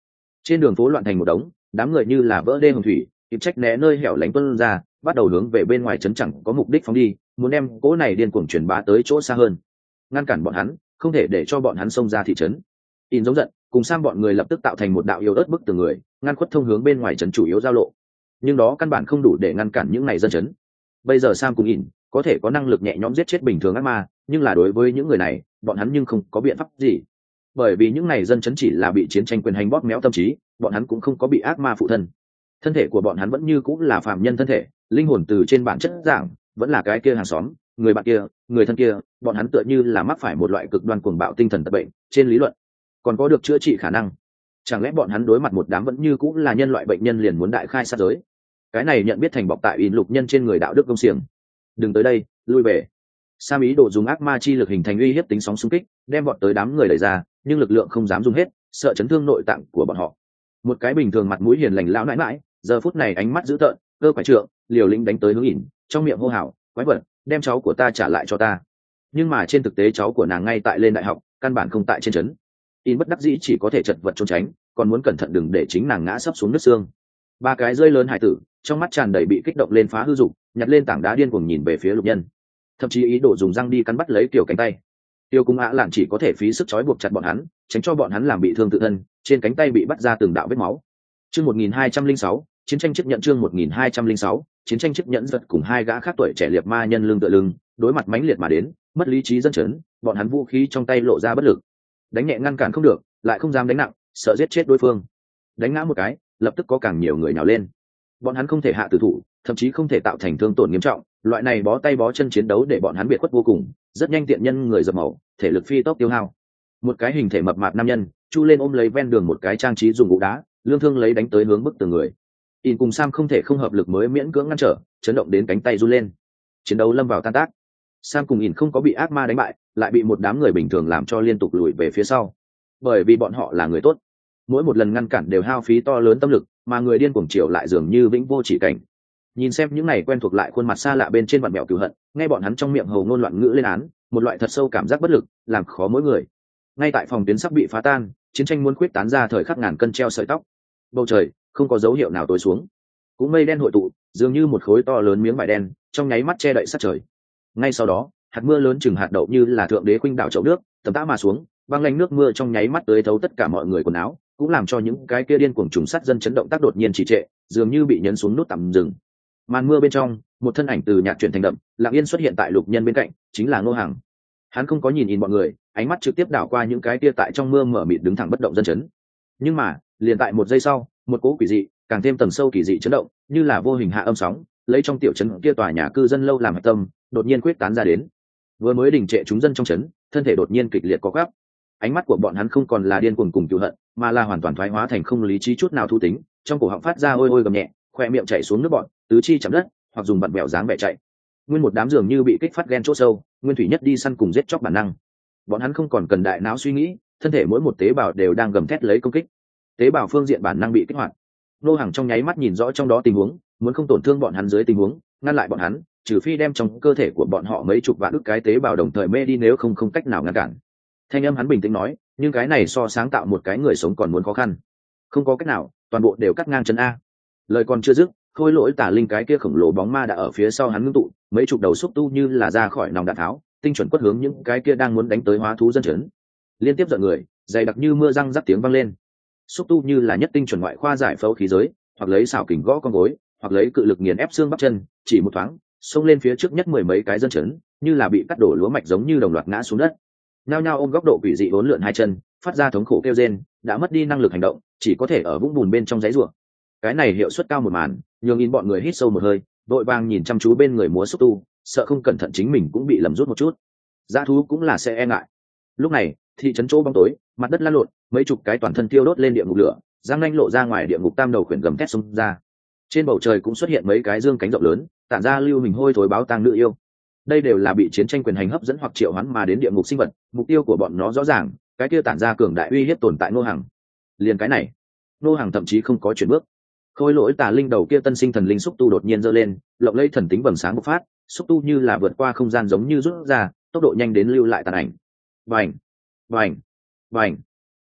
trên đường phố loạn thành một đống, đám người như là vỡ đê hồng thủy, kịp trách né nơi hẻo lánh tuân ra, bắt đầu hướng về bên ngoài trấn chẳng có mục đích phóng đi, muốn đem cỗ này điên cuồng truyền bá tới chỗ xa hơn. Ngăn cản bọn hắn, không thể để cho bọn hắn xông ra thị trấn. In giống giận, cùng sang bọn người lập tức tạo thành một đạo yếu ớt bức từ người, ngăn khuất thông hướng bên ngoài trấn chủ yếu giao lộ nhưng đó căn bản không đủ để ngăn cản những này dân chấn. Bây giờ sam cùng ỉn có thể có năng lực nhẹ nhõm giết chết bình thường ác ma, nhưng là đối với những người này, bọn hắn nhưng không có biện pháp gì. Bởi vì những này dân chấn chỉ là bị chiến tranh quyền hành bóp méo tâm trí, bọn hắn cũng không có bị ác ma phụ thân. Thân thể của bọn hắn vẫn như cũng là phạm nhân thân thể, linh hồn từ trên bản chất giảng vẫn là cái kia hàng xóm, người bạn kia, người thân kia, bọn hắn tựa như là mắc phải một loại cực đoan cuồng bạo tinh thần tật bệnh, trên lý luận, còn có được chữa trị khả năng. Chẳng lẽ bọn hắn đối mặt một đám vẫn như cũng là nhân loại bệnh nhân liền muốn đại khai sát giới? Cái này nhận biết thành bọc tại in lục nhân trên người đạo đức công xiềng. Đừng tới đây, lui về. Sam ý đồ dùng ác ma chi lực hình thành uy hiếp tính sóng xung kích, đem bọn tới đám người đẩy ra, nhưng lực lượng không dám dùng hết, sợ chấn thương nội tạng của bọn họ. Một cái bình thường mặt mũi hiền lành lão nãi mãi giờ phút này ánh mắt dữ tợn, cơ quái trượng, liều lĩnh đánh tới hướng ỉn, trong miệng hô hào, quái vật, đem cháu của ta trả lại cho ta. Nhưng mà trên thực tế cháu của nàng ngay tại lên đại học, căn bản không tại trên trấn. In bất đắc dĩ chỉ có thể chật vật trốn tránh, còn muốn cẩn thận đừng để chính nàng ngã sấp xuống nước xương. Ba cái rơi lớn hải tử trong mắt tràn đầy bị kích động lên phá hư dục, nhặt lên tảng đá điên cuồng nhìn về phía lục nhân. Thậm chí ý đồ dùng răng đi cắn bắt lấy kiểu cánh tay. Tiêu cung ạ lạn chỉ có thể phí sức trói buộc chặt bọn hắn, tránh cho bọn hắn làm bị thương tự thân, trên cánh tay bị bắt ra từng đạo vết máu. Chương một nghìn hai trăm linh sáu, chiến tranh chấp nhận chương một nghìn hai trăm linh sáu, chiến tranh chấp nhận giật cùng hai gã khác tuổi trẻ liệt ma nhân lương tựa lưng, đối mặt mãnh liệt mà đến, mất lý trí dân chấn, bọn hắn vũ khí trong tay lộ ra bất lực. Đánh nhẹ ngăn cản không được, lại không dám đánh nặng, sợ giết chết đối phương. Đánh ngã một cái, lập tức có càng nhiều người nhào lên bọn hắn không thể hạ tử thủ, thậm chí không thể tạo thành thương tổn nghiêm trọng. Loại này bó tay bó chân chiến đấu để bọn hắn biệt khuất vô cùng, rất nhanh tiện nhân người dập màu, thể lực phi tốc tiêu hao. Một cái hình thể mập mạp nam nhân, chu lên ôm lấy ven đường một cái trang trí dùng gỗ đá, lương thương lấy đánh tới hướng bức tường người. In cùng sam không thể không hợp lực mới miễn cưỡng ngăn trở, chấn động đến cánh tay run lên. Chiến đấu lâm vào tan tác. Sam cùng in không có bị ác ma đánh bại, lại bị một đám người bình thường làm cho liên tục lùi về phía sau. Bởi vì bọn họ là người tốt. Mỗi một lần ngăn cản đều hao phí to lớn tâm lực mà người điên cuồng chiều lại dường như vĩnh vô chỉ cảnh. Nhìn xem những này quen thuộc lại khuôn mặt xa lạ bên trên vạn mẹo cửu hận, nghe bọn hắn trong miệng hầu ngôn loạn ngữ lên án, một loại thật sâu cảm giác bất lực, làm khó mỗi người. Ngay tại phòng tuyến sắp bị phá tan, chiến tranh muốn quyết tán ra thời khắc ngàn cân treo sợi tóc. Bầu trời, không có dấu hiệu nào tối xuống. Cũng mây đen hội tụ, dường như một khối to lớn miếng vải đen, trong nháy mắt che đậy sát trời. Ngay sau đó, hạt mưa lớn chừng hạt đậu như là thượng đế khuynh đảo chậu nước tầm tã mà xuống, băng lanh nước mưa trong nháy mắt tới thấu tất cả mọi người quần áo cũng làm cho những cái kia điên cuồng trùng sát dân chấn động tác đột nhiên trì trệ, dường như bị nhấn xuống nút tạm dừng. Màn mưa bên trong, một thân ảnh từ nhạc chuyển thành đậm, lặng yên xuất hiện tại lục nhân bên cạnh, chính là ngô hằng. Hắn không có nhìn nhìn bọn người, ánh mắt trực tiếp đảo qua những cái kia tại trong mưa mở mịt đứng thẳng bất động dân chấn. Nhưng mà, liền tại một giây sau, một cỗ quỷ dị, càng thêm tầng sâu kỳ dị chấn động, như là vô hình hạ âm sóng, lấy trong tiểu trấn kia tòa nhà cư dân lâu làm hạch tâm, đột nhiên quyết tán ra đến. Vừa mới đình trệ chúng dân trong trấn thân thể đột nhiên kịch liệt có quắp ánh mắt của bọn hắn không còn là điên cuồng cùng cựu hận, mà là hoàn toàn thoái hóa thành không lý trí chút nào thu tính, trong cổ họng phát ra ôi ôi gầm nhẹ, khoe miệng chảy xuống nước bọn tứ chi chạm đất, hoặc dùng bật mẹo dáng vẻ chạy. Nguyên một đám giường như bị kích phát ghen chỗ sâu, nguyên thủy nhất đi săn cùng giết chóc bản năng. Bọn hắn không còn cần đại não suy nghĩ, thân thể mỗi một tế bào đều đang gầm thét lấy công kích. Tế bào phương diện bản năng bị kích hoạt. Nô hàng trong nháy mắt nhìn rõ trong đó tình huống, muốn không tổn thương bọn hắn dưới tình huống, ngăn lại bọn hắn, trừ phi đem trong cơ thể của bọn họ mấy chục vạn ức cái tế bào đồng thời mê đi nếu không không cách nào ngăn cản thanh âm hắn bình tĩnh nói, nhưng cái này so sáng tạo một cái người sống còn muốn khó khăn. Không có cách nào, toàn bộ đều cắt ngang chân a. Lời còn chưa dứt, khôi lỗi tả linh cái kia khổng lồ bóng ma đã ở phía sau hắn ngưng tụ, mấy chục đầu xúc tu như là ra khỏi nòng đạn tháo, tinh chuẩn quất hướng những cái kia đang muốn đánh tới hóa thú dân chấn. Liên tiếp dọn người, dày đặc như mưa răng rắc tiếng vang lên. Xúc tu như là nhất tinh chuẩn ngoại khoa giải phẫu khí giới, hoặc lấy xảo kình gõ con gối, hoặc lấy cự lực nghiền ép xương bắp chân, chỉ một thoáng, xông lên phía trước nhất mười mấy cái dân chấn, như là bị cắt đổ lúa mạch giống như đồng loạt ngã xuống đất nhao nhao ôm góc độ quỷ dị hỗn lượn hai chân, phát ra thống khổ kêu rên, đã mất đi năng lực hành động, chỉ có thể ở vũng bùn bên trong giấy ruộng cái này hiệu suất cao một màn, nhường in bọn người hít sâu một hơi vội vàng nhìn chăm chú bên người múa xúc tu, sợ không cẩn thận chính mình cũng bị lầm rút một chút. Dã thú cũng là sẽ e ngại. Lúc này, thị trấn chỗ bóng tối, mặt đất lan lộn, mấy chục cái toàn thân tiêu đốt lên địa ngục lửa, giang nanh lộ ra ngoài địa ngục tam đầu khuyển gầm thét xông ra. Trên bầu trời cũng xuất hiện mấy cái dương cánh rộng lớn, tản ra lưu hình hôi thối báo tang nữ yêu đây đều là bị chiến tranh quyền hành hấp dẫn hoặc triệu hoán mà đến địa ngục sinh vật, mục tiêu của bọn nó rõ ràng, cái kia tản ra cường đại uy hiếp tồn tại nô hàng liền cái này nô hàng thậm chí không có chuyển bước. Khôi lỗi tà linh đầu kia tân sinh thần linh xúc tu đột nhiên dơ lên, lộng lấy thần tính vầng sáng bộc phát, xúc tu như là vượt qua không gian giống như rút ra, tốc độ nhanh đến lưu lại tàn ảnh. Vành vành vành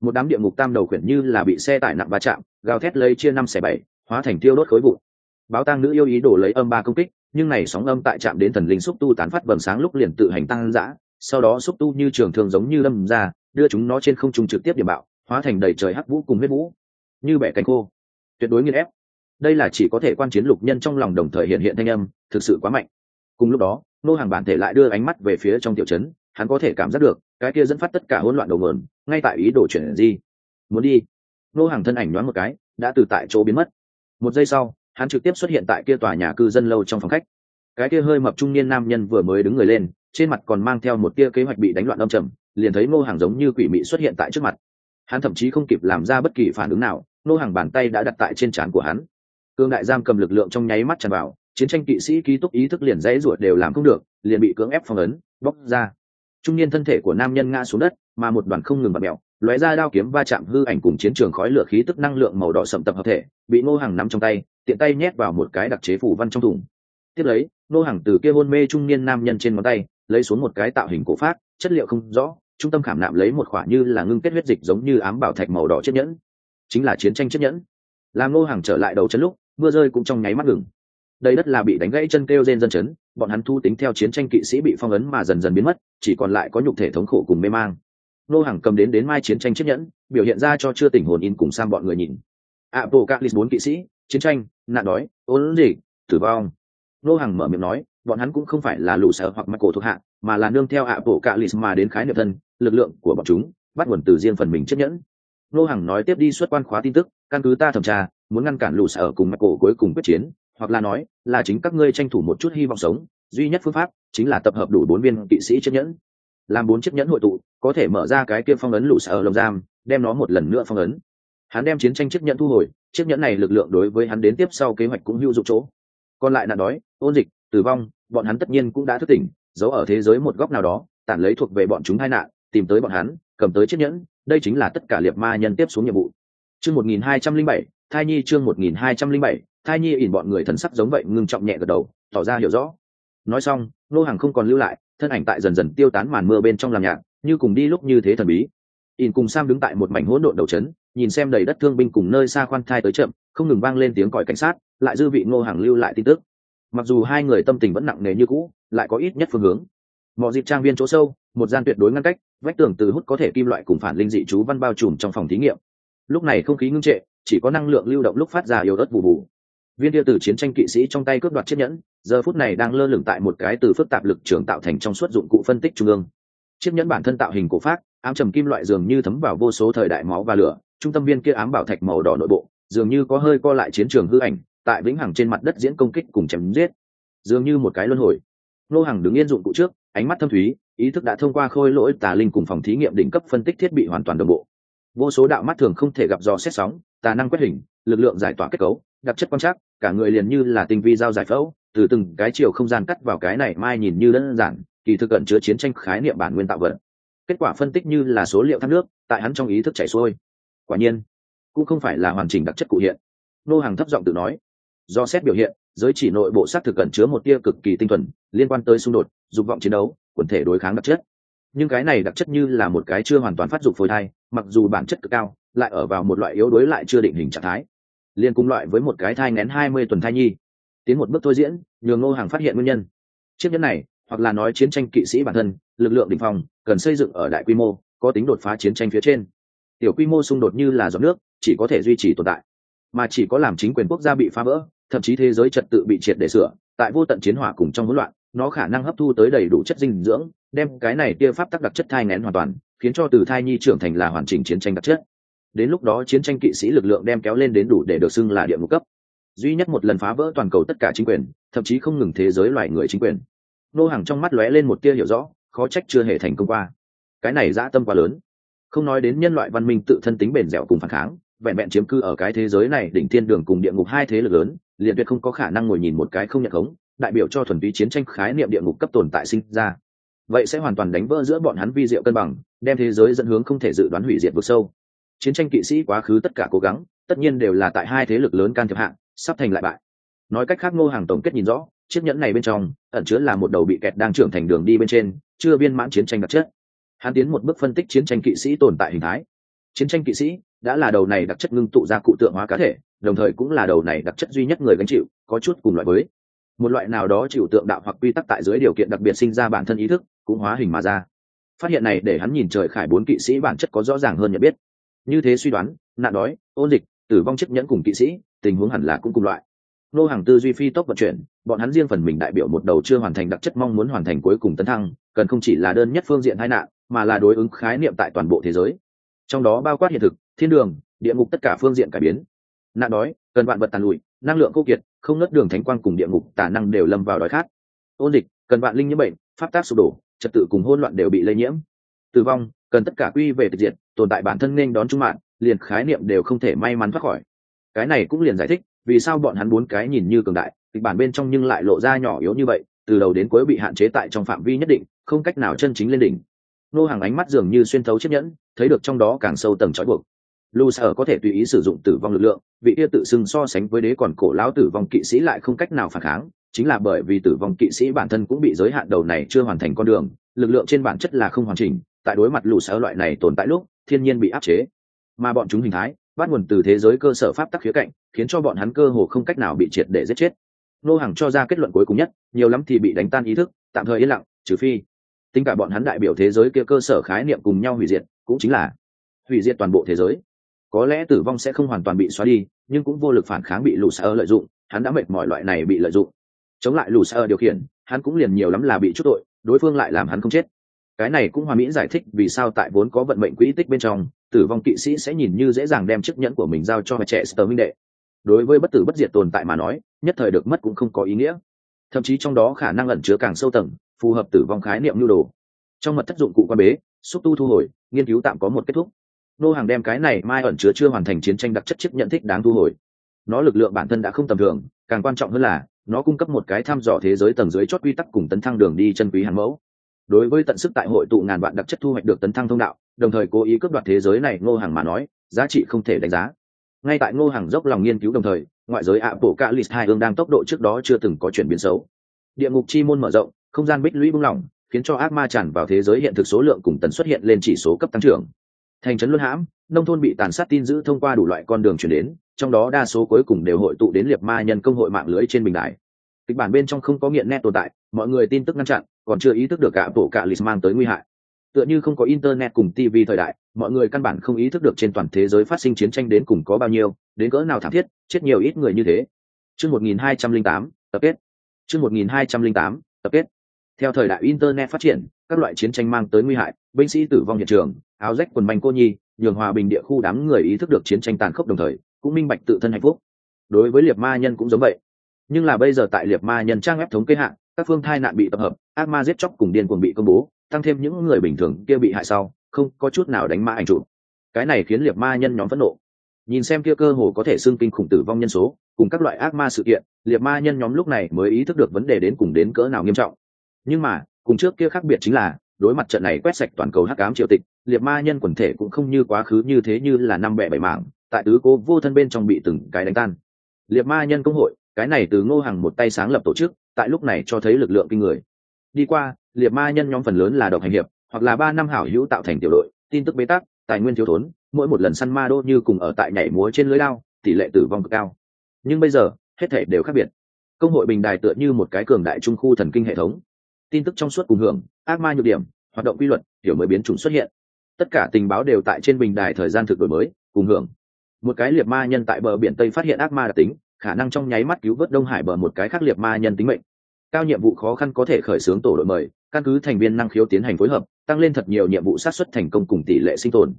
một đám địa ngục tam đầu khuyển như là bị xe tải nặng va chạm, gào thét lấy chia năm xẻ bảy, hóa thành tiêu đốt khối vụ báo tang nữ yêu ý đổ lấy âm ba công kích nhưng này sóng âm tại chạm đến thần linh xúc tu tán phát vầng sáng lúc liền tự hành tăng dã, sau đó xúc tu như trường thường giống như lâm ra, đưa chúng nó trên không trung trực tiếp điểm bạo, hóa thành đầy trời hắc vũ cùng huyết vũ. Như bẻ cánh khô. Tuyệt đối nghiên ép. Đây là chỉ có thể quan chiến lục nhân trong lòng đồng thời hiện hiện thanh âm, thực sự quá mạnh. Cùng lúc đó, nô hàng bản thể lại đưa ánh mắt về phía trong tiểu trấn, hắn có thể cảm giác được, cái kia dẫn phát tất cả hỗn loạn đầu mườn ngay tại ý đồ chuyển di. Muốn đi. Nô hàng thân ảnh nhoáng một cái, đã từ tại chỗ biến mất. Một giây sau hắn trực tiếp xuất hiện tại kia tòa nhà cư dân lâu trong phòng khách. Cái kia hơi mập trung niên nam nhân vừa mới đứng người lên, trên mặt còn mang theo một tia kế hoạch bị đánh loạn âm trầm, liền thấy ngô hàng giống như quỷ mị xuất hiện tại trước mặt. Hắn thậm chí không kịp làm ra bất kỳ phản ứng nào, ngô hàng bàn tay đã đặt tại trên trán của hắn. Cương đại giam cầm lực lượng trong nháy mắt tràn vào, chiến tranh kỵ sĩ ký túc ý thức liền dãy ruột đều làm không được, liền bị cưỡng ép phong ấn, bóc ra. Trung niên thân thể của nam nhân ngã xuống đất, mà một đoàn không ngừng bật mẹo lóe ra đao kiếm va chạm hư ảnh cùng chiến trường khói lửa khí tức năng lượng màu đỏ sậm tập hợp thể, bị ngô hàng nắm trong tay tiện tay nhét vào một cái đặc chế phủ văn trong thùng. Tiếp lấy, nô hàng từ kia hôn mê trung niên nam nhân trên ngón tay, lấy xuống một cái tạo hình cổ phát, chất liệu không rõ, trung tâm khảm nạm lấy một khoả như là ngưng kết huyết dịch giống như ám bảo thạch màu đỏ chiếc nhẫn. Chính là chiến tranh chiếc nhẫn. Làm nô hàng trở lại đầu chân lúc, mưa rơi cũng trong nháy mắt ngừng. Đây đất là bị đánh gãy chân kêu trên dân chấn, bọn hắn thu tính theo chiến tranh kỵ sĩ bị phong ấn mà dần dần biến mất, chỉ còn lại có nhục thể thống khổ cùng mê mang. Nô hàng cầm đến đến mai chiến tranh chiếc nhẫn, biểu hiện ra cho chưa tỉnh hồn in cùng sang bọn người nhìn. Apocalypse bốn kỵ sĩ, chiến tranh nạn đói ốm gì tử vong. Nô hàng mở miệng nói, bọn hắn cũng không phải là lũ sở hoặc cổ thuộc hạ, mà là nương theo hạ bộ cạ apocalypse mà đến khái niệm thân, lực lượng của bọn chúng, bắt nguồn từ riêng phần mình chiếc nhẫn. Nô hàng nói tiếp đi xuất quan khóa tin tức, căn cứ ta thẩm tra, muốn ngăn cản lũ sở cùng cổ cuối cùng quyết chiến, hoặc là nói, là chính các ngươi tranh thủ một chút hy vọng sống, duy nhất phương pháp chính là tập hợp đủ bốn viên kỵ sĩ chiếc nhẫn. Làm bốn chiếc nhẫn hội tụ, có thể mở ra cái kia phong ấn lũ sở lồng giam, đem nó một lần nữa phong ấn. Hắn đem chiến tranh chiếc nhẫn thu hồi chiếc nhẫn này lực lượng đối với hắn đến tiếp sau kế hoạch cũng hữu dụng chỗ. Còn lại nạn đói, ôn dịch, tử vong, bọn hắn tất nhiên cũng đã thức tỉnh, giấu ở thế giới một góc nào đó, tản lấy thuộc về bọn chúng hai nạn, tìm tới bọn hắn, cầm tới chiếc nhẫn, đây chính là tất cả liệt ma nhân tiếp xuống nhiệm vụ. Chương một nghìn hai trăm linh bảy, thai nhi chương một nghìn hai trăm linh bảy, thai nhi ỉn bọn người thần sắc giống vậy ngưng trọng nhẹ gật đầu, tỏ ra hiểu rõ. Nói xong, nô hàng không còn lưu lại, thân ảnh tại dần dần tiêu tán màn mưa bên trong làm nhạc, như cùng đi lúc như thế thần bí. Ỉn cùng sam đứng tại một mảnh hỗn độn đầu trấn nhìn xem đầy đất thương binh cùng nơi xa khoan thai tới chậm, không ngừng vang lên tiếng còi cảnh sát, lại dư vị ngô hàng lưu lại tin tức. Mặc dù hai người tâm tình vẫn nặng nề như cũ, lại có ít nhất phương hướng. Mọi dịp trang viên chỗ sâu, một gian tuyệt đối ngăn cách, vách tường từ hút có thể kim loại cùng phản linh dị chú văn bao trùm trong phòng thí nghiệm. Lúc này không khí ngưng trệ, chỉ có năng lượng lưu động lúc phát ra yếu ớt bù bù. Viên kia tử chiến tranh kỵ sĩ trong tay cướp đoạt chiếc nhẫn, giờ phút này đang lơ lửng tại một cái từ phức tạp lực trường tạo thành trong suốt dụng cụ phân tích trung ương. Chiếc nhẫn bản thân tạo hình cổ phát ám trầm kim loại dường như thấm vào vô số thời đại máu và lửa, trung tâm viên kia ám bảo thạch màu đỏ nội bộ, dường như có hơi co lại chiến trường hư ảnh, tại vĩnh hằng trên mặt đất diễn công kích cùng chém giết. Dường như một cái luân hồi. Nô hàng đứng yên dụng cụ trước, ánh mắt thâm thúy, ý thức đã thông qua khôi lỗi tà linh cùng phòng thí nghiệm đỉnh cấp phân tích thiết bị hoàn toàn đồng bộ. Vô số đạo mắt thường không thể gặp do xét sóng, tà năng quét hình, lực lượng giải tỏa kết cấu, đặc chất quan trắc, cả người liền như là tinh vi giao giải phẫu, từ từng cái chiều không gian cắt vào cái này mai nhìn như đơn giản, kỳ thực cận chứa chiến tranh khái niệm bản nguyên tạo vật kết quả phân tích như là số liệu thác nước, tại hắn trong ý thức chảy xuôi. Quả nhiên, cũng không phải là hoàn chỉnh đặc chất cụ hiện. Nô hàng thấp giọng tự nói, do xét biểu hiện, giới chỉ nội bộ xác thực cẩn chứa một tia cực kỳ tinh thuần, liên quan tới xung đột, dục vọng chiến đấu, quần thể đối kháng đặc chất. Nhưng cái này đặc chất như là một cái chưa hoàn toàn phát dục phôi thai, mặc dù bản chất cực cao, lại ở vào một loại yếu đối lại chưa định hình trạng thái. Liên cùng loại với một cái thai ngén hai mươi tuần thai nhi. Tiến một bước thôi diễn, nhường ngô hàng phát hiện nguyên nhân. Chiếc nhẫn này, hoặc là nói chiến tranh kỵ sĩ bản thân, lực lượng đ ỉ n h phòng cần xây dựng ở đại quy mô, có tính đột phá chiến tranh phía trên. Tiểu quy mô xung đột như là giọt nước, chỉ có thể duy trì tồn tại, mà chỉ có làm chính quyền quốc gia bị phá vỡ, thậm chí thế giới trật tự bị triệt để sửa, tại vô tận chiến hỏa cùng trong hỗn loạn, nó khả năng hấp thu tới đầy đủ chất dinh dưỡng, đem cái này tia pháp tắc đặc chất thai ngén hoàn toàn, khiến cho từ thai nhi trưởng thành là hoàn chỉnh chiến tranh đặc chất. Đến lúc đó chiến tranh kỵ sĩ lực lượng đem kéo lên đến đủ để được xưng là địa ngục cấp. Duy nhất một lần phá vỡ toàn cầu tất cả chính quyền, thậm chí không ngừng thế giới loài người chính quyền. Nô hàng trong mắt lóe lên một tia hiểu rõ khó trách chưa hề thành công qua. Cái này dã tâm quá lớn. Không nói đến nhân loại văn minh tự thân tính bền dẻo cùng phản kháng, vẹn vẹn chiếm cư ở cái thế giới này đỉnh thiên đường cùng địa ngục hai thế lực lớn, liền tuyệt không có khả năng ngồi nhìn một cái không nhận khống, đại biểu cho thuần túy chiến tranh khái niệm địa ngục cấp tồn tại sinh ra. Vậy sẽ hoàn toàn đánh vỡ giữa bọn hắn vi diệu cân bằng, đem thế giới dẫn hướng không thể dự đoán hủy diệt vực sâu. Chiến tranh kỵ sĩ quá khứ tất cả cố gắng, tất nhiên đều là tại hai thế lực lớn can thiệp hạng sắp thành lại bại. Nói cách khác ngô hàng tổng kết nhìn rõ chiếc nhẫn này bên trong, ẩn chứa là một đầu bị kẹt đang trưởng thành đường đi bên trên, chưa viên mãn chiến tranh đặc chất. Hắn tiến một bước phân tích chiến tranh kỵ sĩ tồn tại hình thái. Chiến tranh kỵ sĩ đã là đầu này đặc chất ngưng tụ ra cụ tượng hóa cá thể, đồng thời cũng là đầu này đặc chất duy nhất người gánh chịu, có chút cùng loại với. Một loại nào đó chịu tượng đạo hoặc quy tắc tại dưới điều kiện đặc biệt sinh ra bản thân ý thức, cũng hóa hình mà ra. Phát hiện này để hắn nhìn trời khải bốn kỵ sĩ bản chất có rõ ràng hơn nhận biết. Như thế suy đoán, nạn đói, ôn dịch, tử vong chiếc nhẫn cùng kỵ sĩ, tình huống hẳn là cũng cùng loại nô hàng tư duy phi tốc vận chuyển, bọn hắn riêng phần mình đại biểu một đầu chưa hoàn thành đặc chất mong muốn hoàn thành cuối cùng tấn thăng, cần không chỉ là đơn nhất phương diện hai nạn, mà là đối ứng khái niệm tại toàn bộ thế giới. Trong đó bao quát hiện thực, thiên đường, địa ngục tất cả phương diện cải biến. Nạn đói, cần vạn vật tàn lụi, năng lượng khô kiệt, không nớt đường thánh quang cùng địa ngục tả năng đều lâm vào đói khát. Ôn dịch cần vạn linh nhiễm bệnh, pháp tác sụp đổ, trật tự cùng hôn loạn đều bị lây nhiễm. Tử vong, cần tất cả quy về tịch diệt, tồn tại bản thân nên đón trung mạng, liền khái niệm đều không thể may mắn thoát khỏi. Cái này cũng liền giải thích vì sao bọn hắn bốn cái nhìn như cường đại, kịch bản bên trong nhưng lại lộ ra nhỏ yếu như vậy, từ đầu đến cuối bị hạn chế tại trong phạm vi nhất định, không cách nào chân chính lên đỉnh. Nô hàng ánh mắt dường như xuyên thấu chiếc nhẫn, thấy được trong đó càng sâu tầng trói buộc. Lu sở có thể tùy ý sử dụng tử vong lực lượng, vị kia tự xưng so sánh với đế còn cổ lão tử vong kỵ sĩ lại không cách nào phản kháng, chính là bởi vì tử vong kỵ sĩ bản thân cũng bị giới hạn đầu này chưa hoàn thành con đường, lực lượng trên bản chất là không hoàn chỉnh, tại đối mặt lù sở loại này tồn tại lúc, thiên nhiên bị áp chế. Mà bọn chúng hình thái bắt nguồn từ thế giới cơ sở pháp tắc khía cạnh, khiến cho bọn hắn cơ hồ không cách nào bị triệt để giết chết. Nô hàng cho ra kết luận cuối cùng nhất, nhiều lắm thì bị đánh tan ý thức, tạm thời yên lặng, trừ phi. Tính cả bọn hắn đại biểu thế giới kia cơ sở khái niệm cùng nhau hủy diệt, cũng chính là hủy diệt toàn bộ thế giới. Có lẽ tử vong sẽ không hoàn toàn bị xóa đi, nhưng cũng vô lực phản kháng bị lù sợ lợi dụng, hắn đã mệt mỏi loại này bị lợi dụng. Chống lại lù sợ điều khiển, hắn cũng liền nhiều lắm là bị chút tội, đối phương lại làm hắn không chết. Cái này cũng hòa mỹ giải thích vì sao tại vốn có vận mệnh quỹ tích bên trong tử vong kỵ sĩ sẽ nhìn như dễ dàng đem chiếc nhẫn của mình giao cho trẻ sờ minh đệ. Đối với bất tử bất diệt tồn tại mà nói, nhất thời được mất cũng không có ý nghĩa. Thậm chí trong đó khả năng ẩn chứa càng sâu tầng, phù hợp tử vong khái niệm nhu đồ. Trong mật thất dụng cụ quan bế, xúc tu thu hồi, nghiên cứu tạm có một kết thúc. Nô hàng đem cái này mai ẩn chứa chưa hoàn thành chiến tranh đặc chất chiếc nhận thích đáng thu hồi. Nó lực lượng bản thân đã không tầm thường, càng quan trọng hơn là, nó cung cấp một cái thăm dò thế giới tầng dưới chót quy tắc cùng tấn thăng đường đi chân quý hàn mẫu đối với tận sức tại hội tụ ngàn vạn đặc chất thu hoạch được tấn thăng thông đạo, đồng thời cố ý cướp đoạt thế giới này, ngô hàng mà nói, giá trị không thể đánh giá. Ngay tại ngô hàng dốc lòng nghiên cứu đồng thời, ngoại giới ạ bổ cả list hai hương đang tốc độ trước đó chưa từng có chuyển biến xấu. Địa ngục chi môn mở rộng, không gian bích lũy bung lỏng, khiến cho ác ma tràn vào thế giới hiện thực số lượng cùng tần xuất hiện lên chỉ số cấp tăng trưởng. Thành trấn luân hãm, nông thôn bị tàn sát tin giữ thông qua đủ loại con đường chuyển đến, trong đó đa số cuối cùng đều hội tụ đến liệt ma nhân công hội mạng lưới trên bình đại kịch bản bên trong không có nghiện nét tồn tại, mọi người tin tức ngăn chặn còn chưa ý thức được cả bộ cả lịch mang tới nguy hại. Tựa như không có internet cùng tv thời đại mọi người căn bản không ý thức được trên toàn thế giới phát sinh chiến tranh đến cùng có bao nhiêu đến cỡ nào thảm thiết chết nhiều ít người như thế. Chương 1208, tập kết. Chương 1208, tập kết. Theo thời đại internet phát triển các loại chiến tranh mang tới nguy hại binh sĩ tử vong hiện trường áo rách quần manh cô nhi nhường hòa bình địa khu đám người ý thức được chiến tranh tàn khốc đồng thời cũng minh bạch tự thân hạnh phúc. Đối với liệt ma nhân cũng giống vậy. Nhưng là bây giờ tại liệt ma nhân trang web thống kê hạng các phương thai nạn bị tập hợp, ác ma giết chóc cùng điên cuồng bị công bố, tăng thêm những người bình thường kia bị hại sau, không có chút nào đánh ma ảnh chụp. Cái này khiến liệt ma nhân nhóm phẫn nộ. Nhìn xem kia cơ hồ có thể xưng kinh khủng tử vong nhân số, cùng các loại ác ma sự kiện, liệt ma nhân nhóm lúc này mới ý thức được vấn đề đến cùng đến cỡ nào nghiêm trọng. Nhưng mà, cùng trước kia khác biệt chính là, đối mặt trận này quét sạch toàn cầu hắc ám triều tịch, liệt ma nhân quần thể cũng không như quá khứ như thế như là năm bẻ bảy mảng, tại tứ cố vô thân bên trong bị từng cái đánh tan. Liệt ma nhân công hội, cái này từ ngô hàng một tay sáng lập tổ chức tại lúc này cho thấy lực lượng kinh người. Đi qua, liệt ma nhân nhóm phần lớn là độc hành hiệp, hoặc là ba năm hảo hữu tạo thành tiểu đội, tin tức bế tắc, tài nguyên thiếu thốn, mỗi một lần săn ma đô như cùng ở tại nhảy múa trên lưới lao, tỷ lệ tử vong cực cao. Nhưng bây giờ, hết thể đều khác biệt. Công hội bình đài tựa như một cái cường đại trung khu thần kinh hệ thống. Tin tức trong suốt cùng hưởng, ác ma nhược điểm, hoạt động quy luật, hiểu mới biến chủng xuất hiện. Tất cả tình báo đều tại trên bình đài thời gian thực đổi mới, cùng hưởng. Một cái liệt ma nhân tại bờ biển tây phát hiện ác ma đặc tính khả năng trong nháy mắt cứu vớt đông hải bờ một cái khác liệt ma nhân tính mệnh. Cao nhiệm vụ khó khăn có thể khởi xướng tổ đội mời, căn cứ thành viên năng khiếu tiến hành phối hợp, tăng lên thật nhiều nhiệm vụ sát xuất thành công cùng tỷ lệ sinh tồn.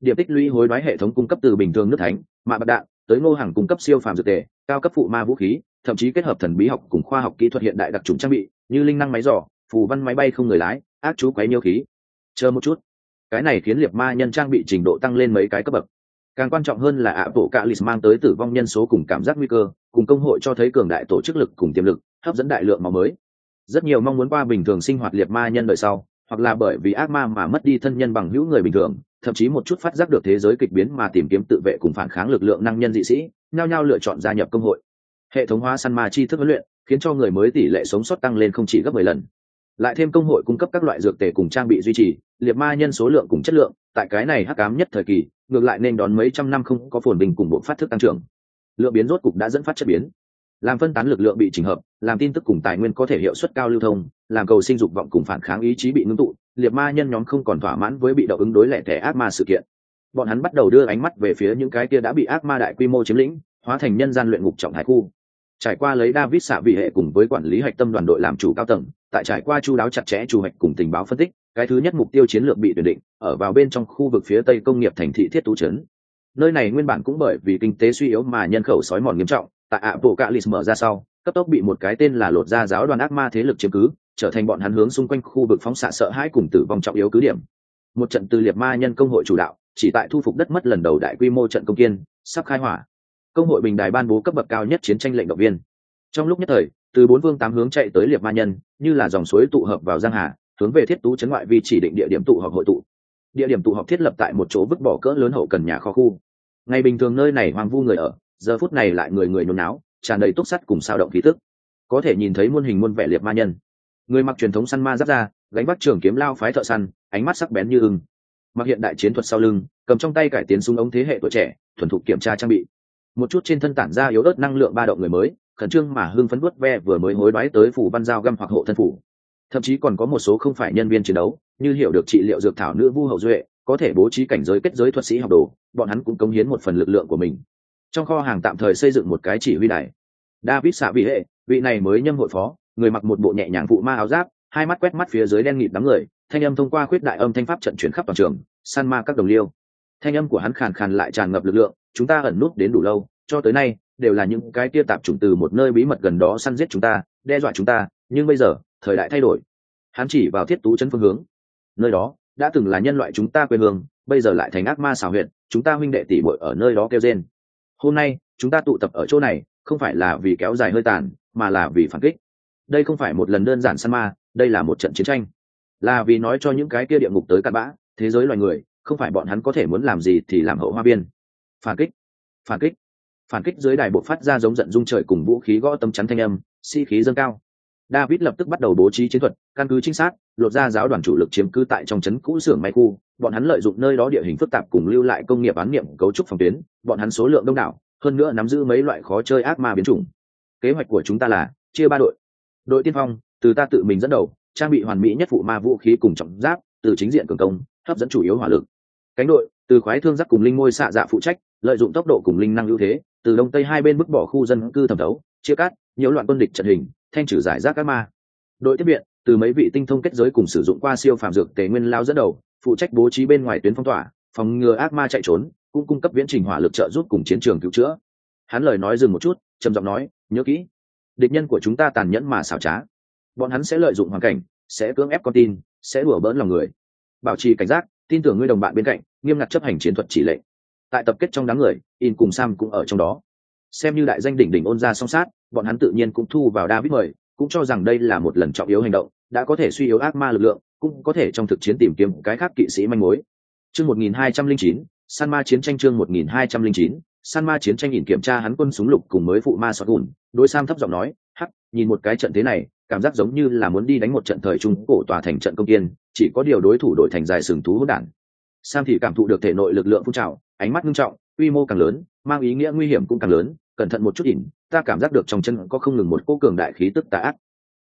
Điểm tích lũy hối đoái hệ thống cung cấp từ bình thường nước thánh, mạ bạc đạn, tới ngô hàng cung cấp siêu phàm dược tề, cao cấp phụ ma vũ khí, thậm chí kết hợp thần bí học cùng khoa học kỹ thuật hiện đại đặc trùng trang bị, như linh năng máy giỏ phù văn máy bay không người lái, ác chú quấy nhiêu khí. Chờ một chút. Cái này khiến liệt ma nhân trang bị trình độ tăng lên mấy cái cấp bậc càng quan trọng hơn là ạ bộ cạ lì mang tới tử vong nhân số cùng cảm giác nguy cơ, cùng công hội cho thấy cường đại tổ chức lực cùng tiềm lực, hấp dẫn đại lượng máu mới. Rất nhiều mong muốn qua bình thường sinh hoạt liệt ma nhân đời sau, hoặc là bởi vì ác ma mà mất đi thân nhân bằng hữu người bình thường, thậm chí một chút phát giác được thế giới kịch biến mà tìm kiếm tự vệ cùng phản kháng lực lượng năng nhân dị sĩ, nhao nhao lựa chọn gia nhập công hội. Hệ thống hóa săn ma chi thức huấn luyện, khiến cho người mới tỷ lệ sống sót tăng lên không chỉ gấp mười lần lại thêm công hội cung cấp các loại dược tề cùng trang bị duy trì, liệt ma nhân số lượng cùng chất lượng, tại cái này hắc cám nhất thời kỳ, ngược lại nên đón mấy trăm năm không có phồn bình cùng bộ phát thức tăng trưởng. Lượng biến rốt cục đã dẫn phát chất biến. Làm phân tán lực lượng bị trình hợp, làm tin tức cùng tài nguyên có thể hiệu suất cao lưu thông, làm cầu sinh dục vọng cùng phản kháng ý chí bị ngưng tụ, liệt ma nhân nhóm không còn thỏa mãn với bị động ứng đối lẻ thẻ ác ma sự kiện. Bọn hắn bắt đầu đưa ánh mắt về phía những cái kia đã bị ác ma đại quy mô chiếm lĩnh, hóa thành nhân gian luyện ngục trọng hải khu. Trải qua lấy david xạ vị hệ cùng với quản lý hạch tâm đoàn đội làm chủ cao tầng tại trải qua chu đáo chặt chẽ chủ hạch cùng tình báo phân tích, cái thứ nhất mục tiêu chiến lược bị tuyển định, ở vào bên trong khu vực phía tây công nghiệp thành thị thiết tú trấn. Nơi này nguyên bản cũng bởi vì kinh tế suy yếu mà nhân khẩu sói mòn nghiêm trọng, tại ạ bộ cạ lịch mở ra sau, cấp tốc bị một cái tên là lột ra giáo đoàn ác ma thế lực chiếm cứ, trở thành bọn hắn hướng xung quanh khu vực phóng xạ sợ hãi cùng tử vong trọng yếu cứ điểm. Một trận từ liệt ma nhân công hội chủ đạo, chỉ tại thu phục đất mất lần đầu đại quy mô trận công kiên, sắp khai hỏa. Công hội bình đài ban bố cấp bậc cao nhất chiến tranh lệnh động viên. Trong lúc nhất thời từ bốn vương tám hướng chạy tới liệt ma nhân, như là dòng suối tụ hợp vào giang hà, hướng về thiết tú chấn ngoại vi chỉ định địa điểm tụ họp hội tụ. Địa điểm tụ họp thiết lập tại một chỗ vứt bỏ cỡ lớn hậu cần nhà kho khu. Ngày bình thường nơi này hoang vu người ở, giờ phút này lại người người nôn náo, tràn đầy túc sắt cùng sao động khí tức. Có thể nhìn thấy muôn hình muôn vẻ liệt ma nhân. Người mặc truyền thống săn ma giáp ra gánh bắt trường kiếm lao phái thợ săn, ánh mắt sắc bén như ưng. Mặc hiện đại chiến thuật sau lưng, cầm trong tay cải tiến súng ống thế hệ tuổi trẻ, thuần thục kiểm tra trang bị. Một chút trên thân tản ra yếu ớt năng lượng ba động người mới khẩn trương mà hưng phấn vuốt ve vừa mới hối đoái tới phủ văn giao găm hoặc hộ thân phủ. Thậm chí còn có một số không phải nhân viên chiến đấu, như hiểu được trị liệu dược thảo nữ vu hậu duệ, có thể bố trí cảnh giới kết giới thuật sĩ học đồ, bọn hắn cũng cống hiến một phần lực lượng của mình. Trong kho hàng tạm thời xây dựng một cái chỉ huy đài. David xạ vị hệ vị này mới nhâm hội phó, người mặc một bộ nhẹ nhàng phụ ma áo giáp, hai mắt quét mắt phía dưới đen nghịt đám người, thanh âm thông qua khuyết đại âm thanh pháp trận chuyển khắp toàn trường, san ma các đồng liêu. Thanh âm của hắn khàn khàn lại tràn ngập lực lượng, chúng ta ẩn nút đến đủ lâu, cho tới nay đều là những cái kia tạp chủng từ một nơi bí mật gần đó săn giết chúng ta, đe dọa chúng ta, nhưng bây giờ, thời đại thay đổi. Hắn chỉ vào thiết tú chân phương hướng. Nơi đó, đã từng là nhân loại chúng ta quê hương, bây giờ lại thành ác ma xảo huyện chúng ta huynh đệ tỷ bội ở nơi đó kêu trên hôm nay, chúng ta tụ tập ở chỗ này, không phải là vì kéo dài hơi tàn, mà là vì phản kích. Đây không phải một lần đơn giản săn ma, đây là một trận chiến tranh. Là vì nói cho những cái kia địa ngục tới cặn bã, thế giới loài người, không phải bọn hắn có thể muốn làm gì thì làm hậu hoa biên phản kích. Phản kích phản kích dưới đài bộ phát ra giống giận dung trời cùng vũ khí gõ tâm chắn thanh âm si-khí dâng cao. David lập tức bắt đầu bố trí chiến thuật, căn cứ chính xác lột ra giáo đoàn chủ lực chiếm cứ tại trong trấn cũ xưởng may khu. Bọn hắn lợi dụng nơi đó địa hình phức tạp cùng lưu lại công nghiệp án niệm cấu trúc phòng tuyến. Bọn hắn số lượng đông đảo, hơn nữa nắm giữ mấy loại khó chơi ác ma biến chủng. Kế hoạch của chúng ta là chia ba đội. Đội tiên phong, từ ta tự mình dẫn đầu, trang bị hoàn mỹ nhất phụ ma vũ khí cùng trọng giáp, từ chính diện cường công, hấp dẫn chủ yếu hỏa lực. Cánh đội, từ khoái thương giáp cùng linh môi xạ dạ phụ trách, lợi dụng tốc độ cùng linh năng ưu thế từ đông tây hai bên bức bỏ khu dân cư thẩm thấu, chia cắt, nhiễu loạn quân địch trận hình, thanh trừ giải rác các ma. Đội tiếp viện, từ mấy vị tinh thông kết giới cùng sử dụng qua siêu phàm dược tề nguyên lao dẫn đầu, phụ trách bố trí bên ngoài tuyến phong tỏa, phòng ngừa ác ma chạy trốn, cũng cung cấp viễn trình hỏa lực trợ giúp cùng chiến trường cứu chữa. Hắn lời nói dừng một chút, trầm giọng nói, nhớ kỹ, địch nhân của chúng ta tàn nhẫn mà xảo trá. Bọn hắn sẽ lợi dụng hoàn cảnh, sẽ cưỡng ép con tin, sẽ đùa bỡn lòng người. Bảo trì cảnh giác, tin tưởng ngươi đồng bạn bên cạnh, nghiêm ngặt chấp hành chiến thuật chỉ lệnh tại tập kết trong đám người, in cùng sam cũng ở trong đó. Xem như đại danh đỉnh đỉnh ôn ra song sát, bọn hắn tự nhiên cũng thu vào david mời, cũng cho rằng đây là một lần trọng yếu hành động, đã có thể suy yếu ác ma lực lượng, cũng có thể trong thực chiến tìm kiếm cái khác kỵ sĩ manh mối. Chương một nghìn hai trăm linh chín, san ma chiến tranh chương một nghìn hai trăm linh chín, san ma chiến tranh nhìn kiểm tra hắn quân súng lục cùng mới phụ ma sọt gùn đối sam thấp giọng nói, hắc, nhìn một cái trận thế này, cảm giác giống như là muốn đi đánh một trận thời trung cổ tòa thành trận công tiên chỉ có điều đối thủ đội thành dài sừng thú hỗn đản. Sam thì cảm thụ được thể nội lực lượng phun trào ánh mắt nghiêm trọng, quy mô càng lớn, mang ý nghĩa nguy hiểm cũng càng lớn, cẩn thận một chút ỉn, ta cảm giác được trong chân có không ngừng một cô cường đại khí tức tà ác.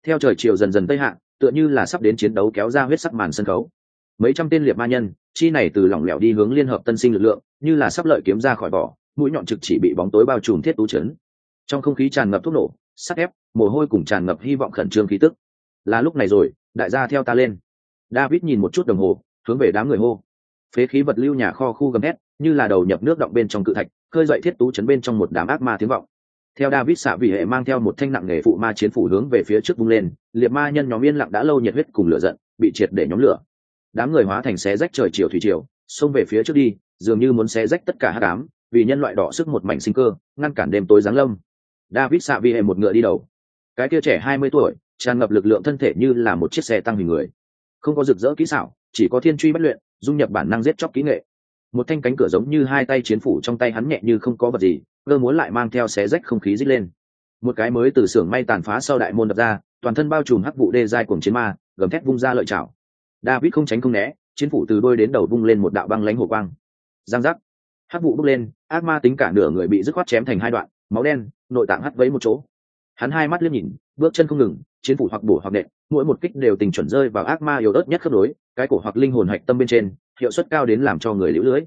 Theo trời chiều dần dần tây hạ, tựa như là sắp đến chiến đấu kéo ra huyết sắc màn sân khấu. Mấy trăm tên liệt ma nhân, chi này từ lỏng lẻo đi hướng liên hợp tân sinh lực lượng, như là sắp lợi kiếm ra khỏi vỏ, mũi nhọn trực chỉ bị bóng tối bao trùm thiết tú chấn. Trong không khí tràn ngập thuốc nổ sắt ép, mồ hôi cùng tràn ngập hy vọng khẩn trương khí tức. Là lúc này rồi, đại gia theo ta lên. David nhìn một chút đồng hồ, hướng về đám người hô phế khí vật lưu nhà kho khu gầm hét như là đầu nhập nước động bên trong cự thạch, khơi dậy thiết tú chấn bên trong một đám ác ma tiếng vọng. Theo david xạ vị hệ mang theo một thanh nặng nghề phụ ma chiến phủ hướng về phía trước vung lên, liệt ma nhân nhóm yên lặng đã lâu nhiệt huyết cùng lửa giận, bị triệt để nhóm lửa. Đám người hóa thành xé rách trời chiều thủy chiều xông về phía trước đi, dường như muốn xé rách tất cả hát đám vì nhân loại đỏ sức một mảnh sinh cơ, ngăn cản đêm tối giáng lâm. David xạ vị hệ một ngựa đi đầu. Cái kia trẻ hai mươi tuổi, tràn ngập lực lượng thân thể như là một chiếc xe tăng hình người. Không có rực rỡ kỹ xảo chỉ có thiên truy bất luyện, dung nhập bản năng giết chóc kỹ nghệ. Một thanh cánh cửa giống như hai tay chiến phủ trong tay hắn nhẹ như không có vật gì, cơ muốn lại mang theo xé rách không khí dít lên. Một cái mới từ xưởng may tàn phá sau đại môn đập ra, toàn thân bao trùm hắc vụ đê dai cuồng chiến ma, gầm thét vung ra lợi chảo. David không tránh không né, chiến phủ từ đôi đến đầu vung lên một đạo băng lánh hồ quang. Giang giác. Hắc vụ bốc lên, ác ma tính cả nửa người bị dứt khoát chém thành hai đoạn, máu đen, nội tạng hắt vấy một chỗ hắn hai mắt liếc nhìn bước chân không ngừng chiến phủ hoặc bổ hoặc nện, mỗi một kích đều tình chuẩn rơi vào ác ma yếu ớt nhất khớp đối cái cổ hoặc linh hồn hạch tâm bên trên hiệu suất cao đến làm cho người liễu lưới.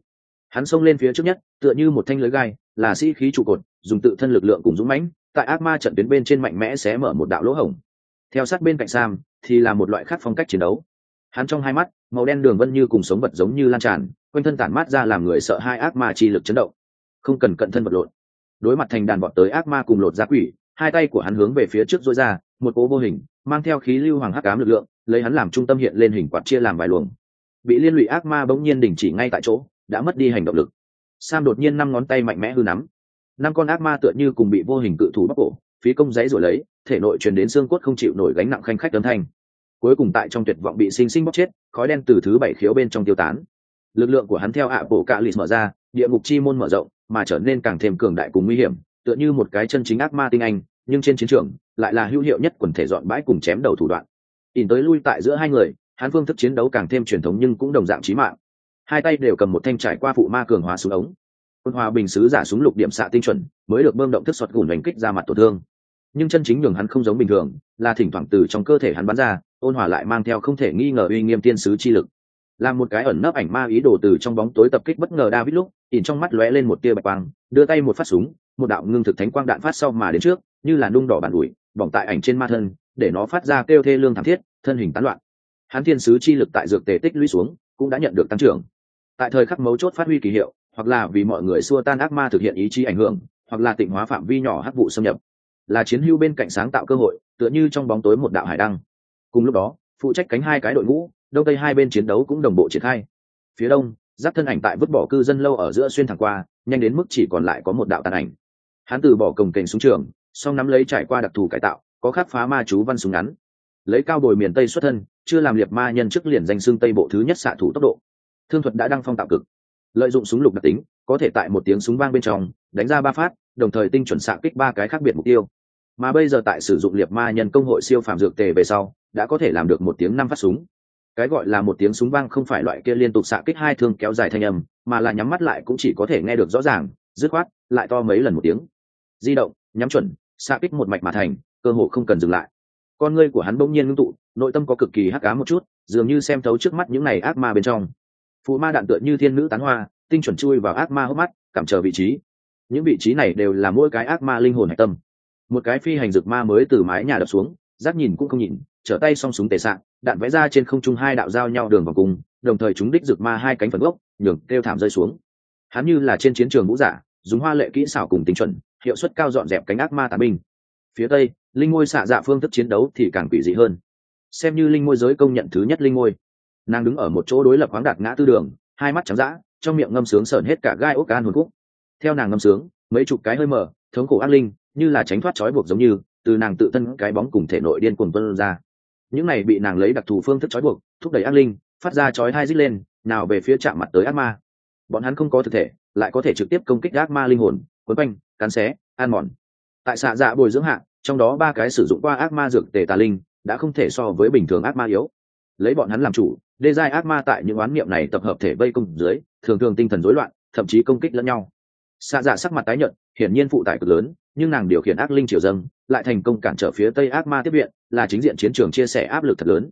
Hắn xông lên phía trước nhất tựa như một thanh lưới gai là sĩ khí trụ cột dùng tự thân lực lượng cùng dũng mãnh tại ác ma trận tuyến bên trên mạnh mẽ sẽ mở một đạo lỗ hổng. Theo sát bên cạnh sam thì là một loại khác phong cách chiến đấu. Hắn trong hai mắt màu đen đường vân như cùng sống vật giống như lan tràn quanh thân tản mát ra làm người sợ hai ác ma chi lực chấn động. Không cần cận thân vật lộn. Đối mặt thành đàn bọn tới ác ma cùng lột ra quỷ hai tay của hắn hướng về phía trước dối ra, một cố vô hình, mang theo khí lưu hoàng hắc ám lực lượng, lấy hắn làm trung tâm hiện lên hình quạt chia làm vài luồng. Bị liên lụy ác ma bỗng nhiên đình chỉ ngay tại chỗ, đã mất đi hành động lực. Sam đột nhiên năm ngón tay mạnh mẽ hư nắm. Năm con ác ma tựa như cùng bị vô hình cự thủ bóc cổ, phí công giấy rồi lấy, thể nội truyền đến xương cốt không chịu nổi gánh nặng khanh khách âm thanh. Cuối cùng tại trong tuyệt vọng bị sinh sinh bóc chết, khói đen từ thứ bảy khiếu bên trong tiêu tán. Lực lượng của hắn theo ạ bộ cạ lịt mở ra, địa ngục chi môn mở rộng, mà trở nên càng thêm cường đại cùng nguy hiểm tựa như một cái chân chính ác ma tinh anh, nhưng trên chiến trường, lại là hữu hiệu nhất quần thể dọn bãi cùng chém đầu thủ đoạn. Ỉn tới lui tại giữa hai người, hắn phương thức chiến đấu càng thêm truyền thống nhưng cũng đồng dạng trí mạng. Hai tay đều cầm một thanh trải qua phụ ma cường hóa súng ống. Ôn hòa bình sứ giả súng lục điểm xạ tinh chuẩn, mới được bơm động thức sọt gùn đánh kích ra mặt tổn thương. Nhưng chân chính nhường hắn không giống bình thường, là thỉnh thoảng từ trong cơ thể hắn bắn ra, ôn hòa lại mang theo không thể nghi ngờ uy nghiêm tiên sứ chi lực. Là một cái ẩn nấp ảnh ma ý đồ từ trong bóng tối tập kích bất ngờ david lúc ỉn trong mắt lóe lên một tia bạch quang, đưa tay một phát súng, một đạo ngưng thực thánh quang đạn phát sau mà đến trước, như là nung đỏ bàn ủi bỏng tại ảnh trên ma thân, để nó phát ra kêu thê lương thảm thiết, thân hình tán loạn. Hắn thiên sứ chi lực tại dược tề tích lũy xuống, cũng đã nhận được tăng trưởng. Tại thời khắc mấu chốt phát huy kỳ hiệu, hoặc là vì mọi người xua tan ác ma thực hiện ý chí ảnh hưởng, hoặc là tịnh hóa phạm vi nhỏ hắc vụ xâm nhập. Là chiến hưu bên cạnh sáng tạo cơ hội, tựa như trong bóng tối một đạo hải đăng. Cùng lúc đó, phụ trách cánh hai cái đội ngũ, đông tây hai bên chiến đấu cũng đồng bộ triển khai. Phía đông giáp thân ảnh tại vứt bỏ cư dân lâu ở giữa xuyên thẳng qua, nhanh đến mức chỉ còn lại có một đạo tàn ảnh. Hắn từ bỏ cồng kềnh xuống trường, song nắm lấy trải qua đặc thù cải tạo, có khắc phá ma chú văn súng ngắn. Lấy cao bồi miền tây xuất thân, chưa làm liệt ma nhân chức liền danh xương tây bộ thứ nhất xạ thủ tốc độ. Thương thuật đã đăng phong tạo cực. Lợi dụng súng lục đặc tính, có thể tại một tiếng súng vang bên trong, đánh ra ba phát, đồng thời tinh chuẩn xạ kích ba cái khác biệt mục tiêu. Mà bây giờ tại sử dụng liệt ma nhân công hội siêu phàm dược tề về sau, đã có thể làm được một tiếng năm phát súng cái gọi là một tiếng súng vang không phải loại kia liên tục xạ kích hai thương kéo dài thanh âm, mà là nhắm mắt lại cũng chỉ có thể nghe được rõ ràng, dứt khoát, lại to mấy lần một tiếng. Di động, nhắm chuẩn, xạ kích một mạch mà thành, cơ hội không cần dừng lại. Con ngươi của hắn bỗng nhiên ngưng tụ, nội tâm có cực kỳ hắc ám một chút, dường như xem thấu trước mắt những này ác ma bên trong. Phụ ma đạn tựa như thiên nữ tán hoa, tinh chuẩn chui vào ác ma hốc mắt, cảm chờ vị trí. Những vị trí này đều là mỗi cái ác ma linh hồn hạch tâm. Một cái phi hành dược ma mới từ mái nhà đập xuống giáp nhìn cũng không nhìn, trở tay xong súng tề sạn đạn vẽ ra trên không trung hai đạo giao nhau đường vào cùng, đồng thời chúng đích rực ma hai cánh phần gốc, nhường kêu thảm rơi xuống. Hắn như là trên chiến trường vũ giả, dùng hoa lệ kỹ xảo cùng tính chuẩn, hiệu suất cao dọn dẹp cánh ác ma tà binh. Phía tây, linh ngôi xạ dạ phương thức chiến đấu thì càng quỷ dị hơn. Xem như linh ngôi giới công nhận thứ nhất linh ngôi. Nàng đứng ở một chỗ đối lập khoáng đạt ngã tư đường, hai mắt trắng dã, trong miệng ngâm sướng sởn hết cả gai ốc can hồn khúc. Theo nàng ngâm sướng, mấy chục cái hơi mở thống cổ ác linh, như là tránh thoát trói buộc giống như, từ nàng tự thân cái bóng cùng thể nội điên cuồng vươn ra những này bị nàng lấy đặc thù phương thức trói buộc, thúc đẩy ác linh, phát ra chói hai dít lên, nào về phía chạm mặt tới ác ma. Bọn hắn không có thực thể, lại có thể trực tiếp công kích ác ma linh hồn, quấn quanh, cắn xé, ăn mòn. Tại xạ dạ bồi dưỡng hạ, trong đó ba cái sử dụng qua ác ma dược tề tà linh, đã không thể so với bình thường ác ma yếu. Lấy bọn hắn làm chủ, đê giai ác ma tại những oán niệm này tập hợp thể vây công dưới, thường thường tinh thần rối loạn, thậm chí công kích lẫn nhau. Xạ dạ sắc mặt tái nhợt, hiển nhiên phụ tải cực lớn, nhưng nàng điều khiển ác linh triều dâng, lại thành công cản trở phía tây ác ma tiếp viện là chính diện chiến trường chia sẻ áp lực thật lớn.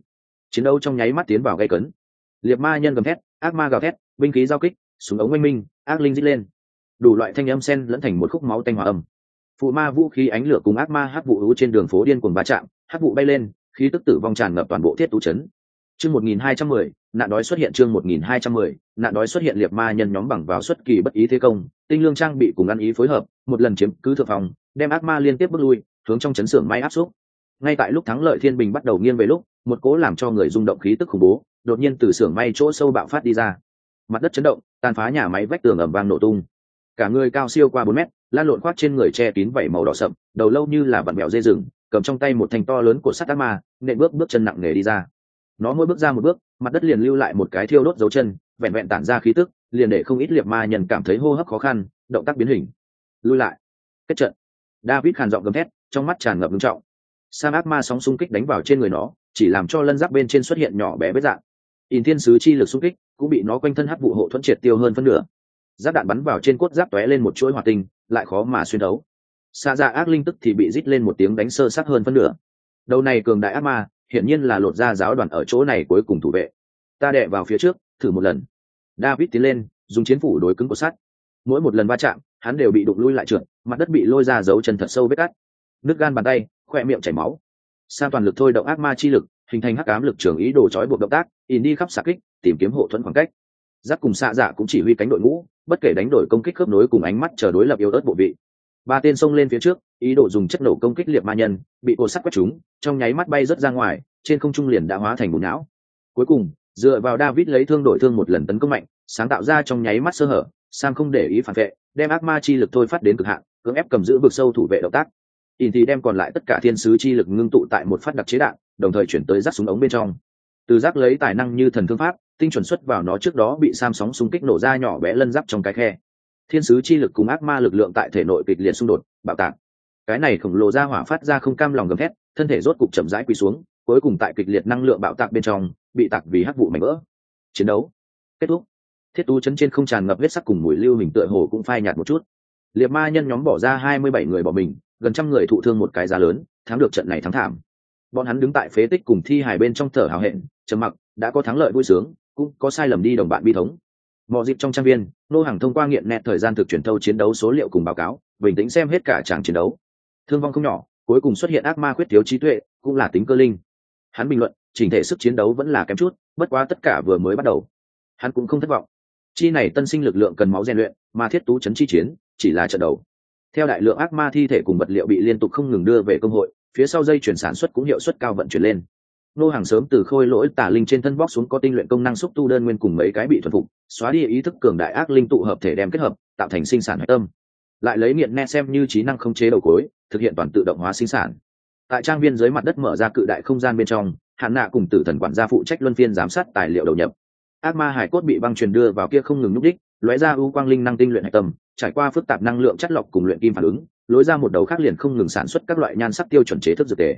Chiến đấu trong nháy mắt tiến vào gây cấn. Liệt ma nhân gầm thét, ác ma gào thét, binh khí giao kích, súng ống oanh minh, ác linh dít lên. Đủ loại thanh âm sen lẫn thành một khúc máu tanh hòa âm. Phụ ma vũ khí ánh lửa cùng ác ma hát vụ hữu trên đường phố điên cuồng va chạm, hát vụ bay lên, khí tức tử vong tràn ngập toàn bộ thiết tú trấn. Chương một nghìn hai trăm mười, nạn đói xuất hiện chương một nghìn hai trăm mười, nạn đói xuất hiện liệt ma nhân nhóm bằng vào xuất kỳ bất ý thế công, tinh lương trang bị cùng ăn ý phối hợp, một lần chiếm cứ thượng phòng, đem ác ma liên tiếp bước lui, hướng trong chấn xưởng may áp xúc ngay tại lúc thắng lợi thiên bình bắt đầu nghiêng về lúc, một cố làm cho người rung động khí tức khủng bố, đột nhiên từ xưởng may chỗ sâu bạo phát đi ra. Mặt đất chấn động, tàn phá nhà máy vách tường ẩm vang nổ tung. Cả người cao siêu qua bốn mét, lan lộn khoác trên người che kín vảy màu đỏ sậm, đầu lâu như là vặn mèo dây rừng, cầm trong tay một thanh to lớn của sắt ác ma, nện bước bước chân nặng nề đi ra. Nó mỗi bước ra một bước, mặt đất liền lưu lại một cái thiêu đốt dấu chân, vẹn vẹn tản ra khí tức, liền để không ít liệt ma nhân cảm thấy hô hấp khó khăn, động tác biến hình. Lui lại. Kết trận. David khàn giọng gầm thét, trong mắt tràn ngập nghiêm trọng sam ác ma sóng xung kích đánh vào trên người nó, chỉ làm cho lân giáp bên trên xuất hiện nhỏ bé vết dạng. In thiên sứ chi lực xung kích cũng bị nó quanh thân hắc vụ hộ thuẫn triệt tiêu hơn phân nửa. Giáp đạn bắn vào trên cốt giáp tóe lên một chuỗi hỏa tinh, lại khó mà xuyên đấu xa ra ác linh tức thì bị rít lên một tiếng đánh sơ sắc hơn phân nửa. Đầu này cường đại ác ma, hiển nhiên là lột ra giáo đoàn ở chỗ này cuối cùng thủ vệ. Ta đệ vào phía trước, thử một lần. David tiến lên, dùng chiến phủ đối cứng cột sắt. Mỗi một lần va chạm, hắn đều bị đụng lui lại trượt, mặt đất bị lôi ra dấu chân thật sâu vết cắt. Nước gan bàn tay khoe miệng chảy máu. Sa toàn lực thôi động ác ma chi lực, hình thành hắc ám lực trường ý đồ trói buộc động tác in đi khắp xạ kích, tìm kiếm hộ thuẫn khoảng cách. Giáp cùng xạ dạ cũng chỉ huy cánh đội ngũ, bất kể đánh đổi công kích khớp nối cùng ánh mắt chờ đối lập yếu ớt bộ vị. Ba tên xông lên phía trước, ý đồ dùng chất nổ công kích liệt ma nhân, bị cô sắt quét chúng, trong nháy mắt bay rớt ra ngoài, trên không trung liền đã hóa thành bùn não. Cuối cùng, dựa vào david lấy thương đổi thương một lần tấn công mạnh, sáng tạo ra trong nháy mắt sơ hở, sam không để ý phản vệ, đem ác ma chi lực thôi phát đến cực hạn, cưỡng ép cầm giữ vực sâu thủ vệ động tác in thì đem còn lại tất cả thiên sứ chi lực ngưng tụ tại một phát đặc chế đạn, đồng thời chuyển tới rác súng ống bên trong. Từ rác lấy tài năng như thần thương pháp, tinh chuẩn xuất vào nó trước đó bị sam sóng xung kích nổ ra nhỏ bé lân giáp trong cái khe. Thiên sứ chi lực cùng ác ma lực lượng tại thể nội kịch liệt xung đột, bạo tạc. Cái này khổng lồ ra hỏa phát ra không cam lòng gầm thét, thân thể rốt cục chậm rãi quỳ xuống, cuối cùng tại kịch liệt năng lượng bạo tạc bên trong, bị tạc vì hắc vụ mảnh vỡ. Chiến đấu kết thúc. Thiết tú chấn trên không tràn ngập huyết sắc cùng mùi lưu hình tựa hồ cũng phai nhạt một chút. Liệt ma nhân nhóm bỏ ra hai mươi bảy người bỏ mình gần trăm người thụ thương một cái giá lớn, thắng được trận này thắng thảm. Bọn hắn đứng tại phế tích cùng thi hài bên trong thở hào hẹn, trầm mặc, đã có thắng lợi vui sướng, cũng có sai lầm đi đồng bạn bi thống. Mọi dịp trong trang viên, nô hàng thông qua nghiện nẹt thời gian thực truyền thâu chiến đấu số liệu cùng báo cáo, bình tĩnh xem hết cả tràng chiến đấu. Thương vong không nhỏ, cuối cùng xuất hiện ác ma khuyết thiếu trí tuệ, cũng là tính cơ linh. Hắn bình luận, chỉnh thể sức chiến đấu vẫn là kém chút, bất quá tất cả vừa mới bắt đầu. Hắn cũng không thất vọng. Chi này tân sinh lực lượng cần máu rèn luyện, mà thiết tú chấn chi chiến, chỉ là trận đầu theo đại lượng ác ma thi thể cùng vật liệu bị liên tục không ngừng đưa về công hội, phía sau dây chuyển sản xuất cũng hiệu suất cao vận chuyển lên. Nô hàng sớm từ khôi lỗi tả linh trên thân bóc xuống có tinh luyện công năng xúc tu đơn nguyên cùng mấy cái bị thuần phục, xóa đi ý thức cường đại ác linh tụ hợp thể đem kết hợp, tạo thành sinh sản hạch tâm. Lại lấy nghiện ne xem như trí năng không chế đầu cối, thực hiện toàn tự động hóa sinh sản. Tại trang viên dưới mặt đất mở ra cự đại không gian bên trong hạn nạ cùng tử thần quản gia phụ trách luân phiên giám sát tài liệu đầu nhập. Ác ma hải cốt bị băng truyền đưa vào kia không ngừng nhúc đích, lóe ra ưu quang linh năng tinh luyện hạch tâm trải qua phức tạp năng lượng chất lọc cùng luyện kim phản ứng, lối ra một đầu khác liền không ngừng sản xuất các loại nhan sắc tiêu chuẩn chế thức dược tề.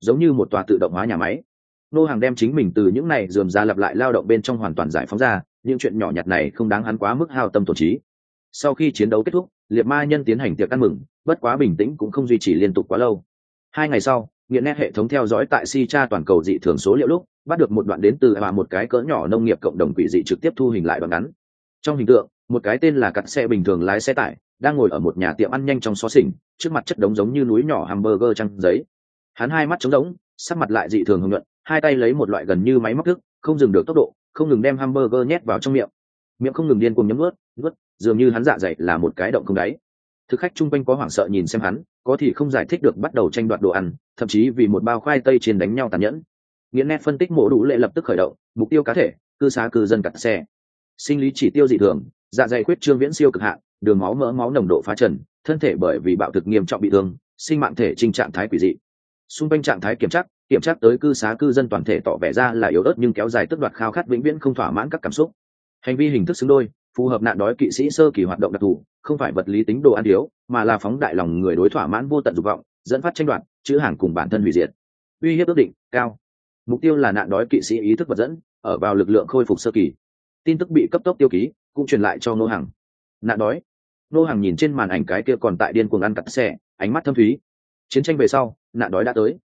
Giống như một tòa tự động hóa nhà máy. Nô hàng đem chính mình từ những này dườm ra lặp lại lao động bên trong hoàn toàn giải phóng ra, những chuyện nhỏ nhặt này không đáng hắn quá mức hao tâm tổn trí. Sau khi chiến đấu kết thúc, liệt ma nhân tiến hành tiệc ăn mừng, bất quá bình tĩnh cũng không duy trì liên tục quá lâu. Hai ngày sau, nghiện nét hệ thống theo dõi tại si cha toàn cầu dị thường số liệu lúc, bắt được một đoạn đến từ và một cái cỡ nhỏ nông nghiệp cộng đồng quỷ dị trực tiếp thu hình lại đoạn ngắn. Trong hình tượng một cái tên là cặn xe bình thường lái xe tải, đang ngồi ở một nhà tiệm ăn nhanh trong xó xỉnh, trước mặt chất đống giống như núi nhỏ hamburger trăng giấy. Hắn hai mắt trống rỗng, sắc mặt lại dị thường hưng nhuận, hai tay lấy một loại gần như máy móc thức, không dừng được tốc độ, không ngừng đem hamburger nhét vào trong miệng. Miệng không ngừng điên cuồng nhấm ướt ướt dường như hắn dạ dày là một cái động không đáy. Thực khách chung quanh có hoảng sợ nhìn xem hắn, có thì không giải thích được bắt đầu tranh đoạt đồ ăn, thậm chí vì một bao khoai tây trên đánh nhau tàn nhẫn. Nghĩa nét phân tích mổ đủ lệ lập tức khởi động, mục tiêu cá thể, cư xá cư dân cặn xe. Sinh lý chỉ tiêu dị thường dạ dày khuyết trương viễn siêu cực hạn, đường máu mỡ máu nồng độ phá trần, thân thể bởi vì bạo thực nghiêm trọng bị thương, sinh mạng thể trình trạng thái quỷ dị. Xung quanh trạng thái kiểm tra kiểm tra tới cư xá cư dân toàn thể tỏ vẻ ra là yếu ớt nhưng kéo dài tức đoạt khao khát vĩnh viễn không thỏa mãn các cảm xúc. Hành vi hình thức xứng đôi, phù hợp nạn đói kỵ sĩ sơ kỳ hoạt động đặc thù, không phải vật lý tính đồ ăn thiếu, mà là phóng đại lòng người đối thỏa mãn vô tận dục vọng, dẫn phát tranh đoạt, chữ hàng cùng bản thân hủy diệt. Uy hiếp ước định, cao. Mục tiêu là nạn đói kỵ sĩ ý thức vật dẫn, ở vào lực lượng khôi phục sơ kỳ tin tức bị cấp tốc tiêu ký, cũng truyền lại cho nô hàng nạn đói. Nô hàng nhìn trên màn ảnh cái kia còn tại điên cuồng ăn cặn xe, ánh mắt thâm thúy. Chiến tranh về sau, nạn đói đã tới.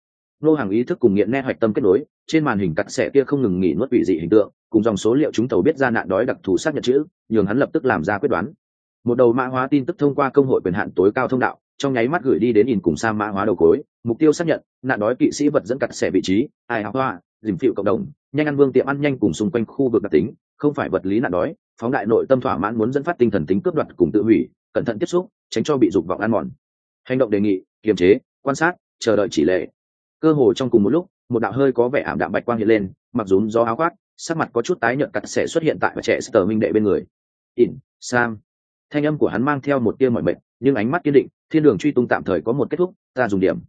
Nô hàng ý thức cùng nghiện nghe hoạch tâm kết nối, trên màn hình cặn xẻ kia không ngừng nghỉ nuốt vị dị hình tượng, cùng dòng số liệu chúng tàu biết ra nạn đói đặc thù xác nhận chữ, nhường hắn lập tức làm ra quyết đoán. Một đầu mã hóa tin tức thông qua công hội quyền hạn tối cao thông đạo, trong nháy mắt gửi đi đến nhìn cùng sa mã hóa đầu cối. Mục tiêu xác nhận, nạn đói kỵ sĩ vật dẫn cặt xẻ vị trí, ai học hoa dìm phịu cộng đồng nhanh ăn vương tiệm ăn nhanh cùng xung quanh khu vực đặc tính không phải vật lý nạn đói phóng đại nội tâm thỏa mãn muốn dẫn phát tinh thần tính cướp đoạt cùng tự hủy cẩn thận tiếp xúc tránh cho bị dục vọng ăn mòn. Hành động đề nghị kiềm chế quan sát chờ đợi chỉ lệ. Cơ hồ trong cùng một lúc một đạo hơi có vẻ ảm đạm bạch quang hiện lên mặc dù gió áo khoác sắc mặt có chút tái nhợt cặt sẽ xuất hiện tại và trẻ sờ minh đệ bên người. Ỉn, sam. Thanh âm của hắn mang theo một tia mọi mệt, nhưng ánh mắt kiên định thiên đường truy tung tạm thời có một kết thúc ta dùng điểm.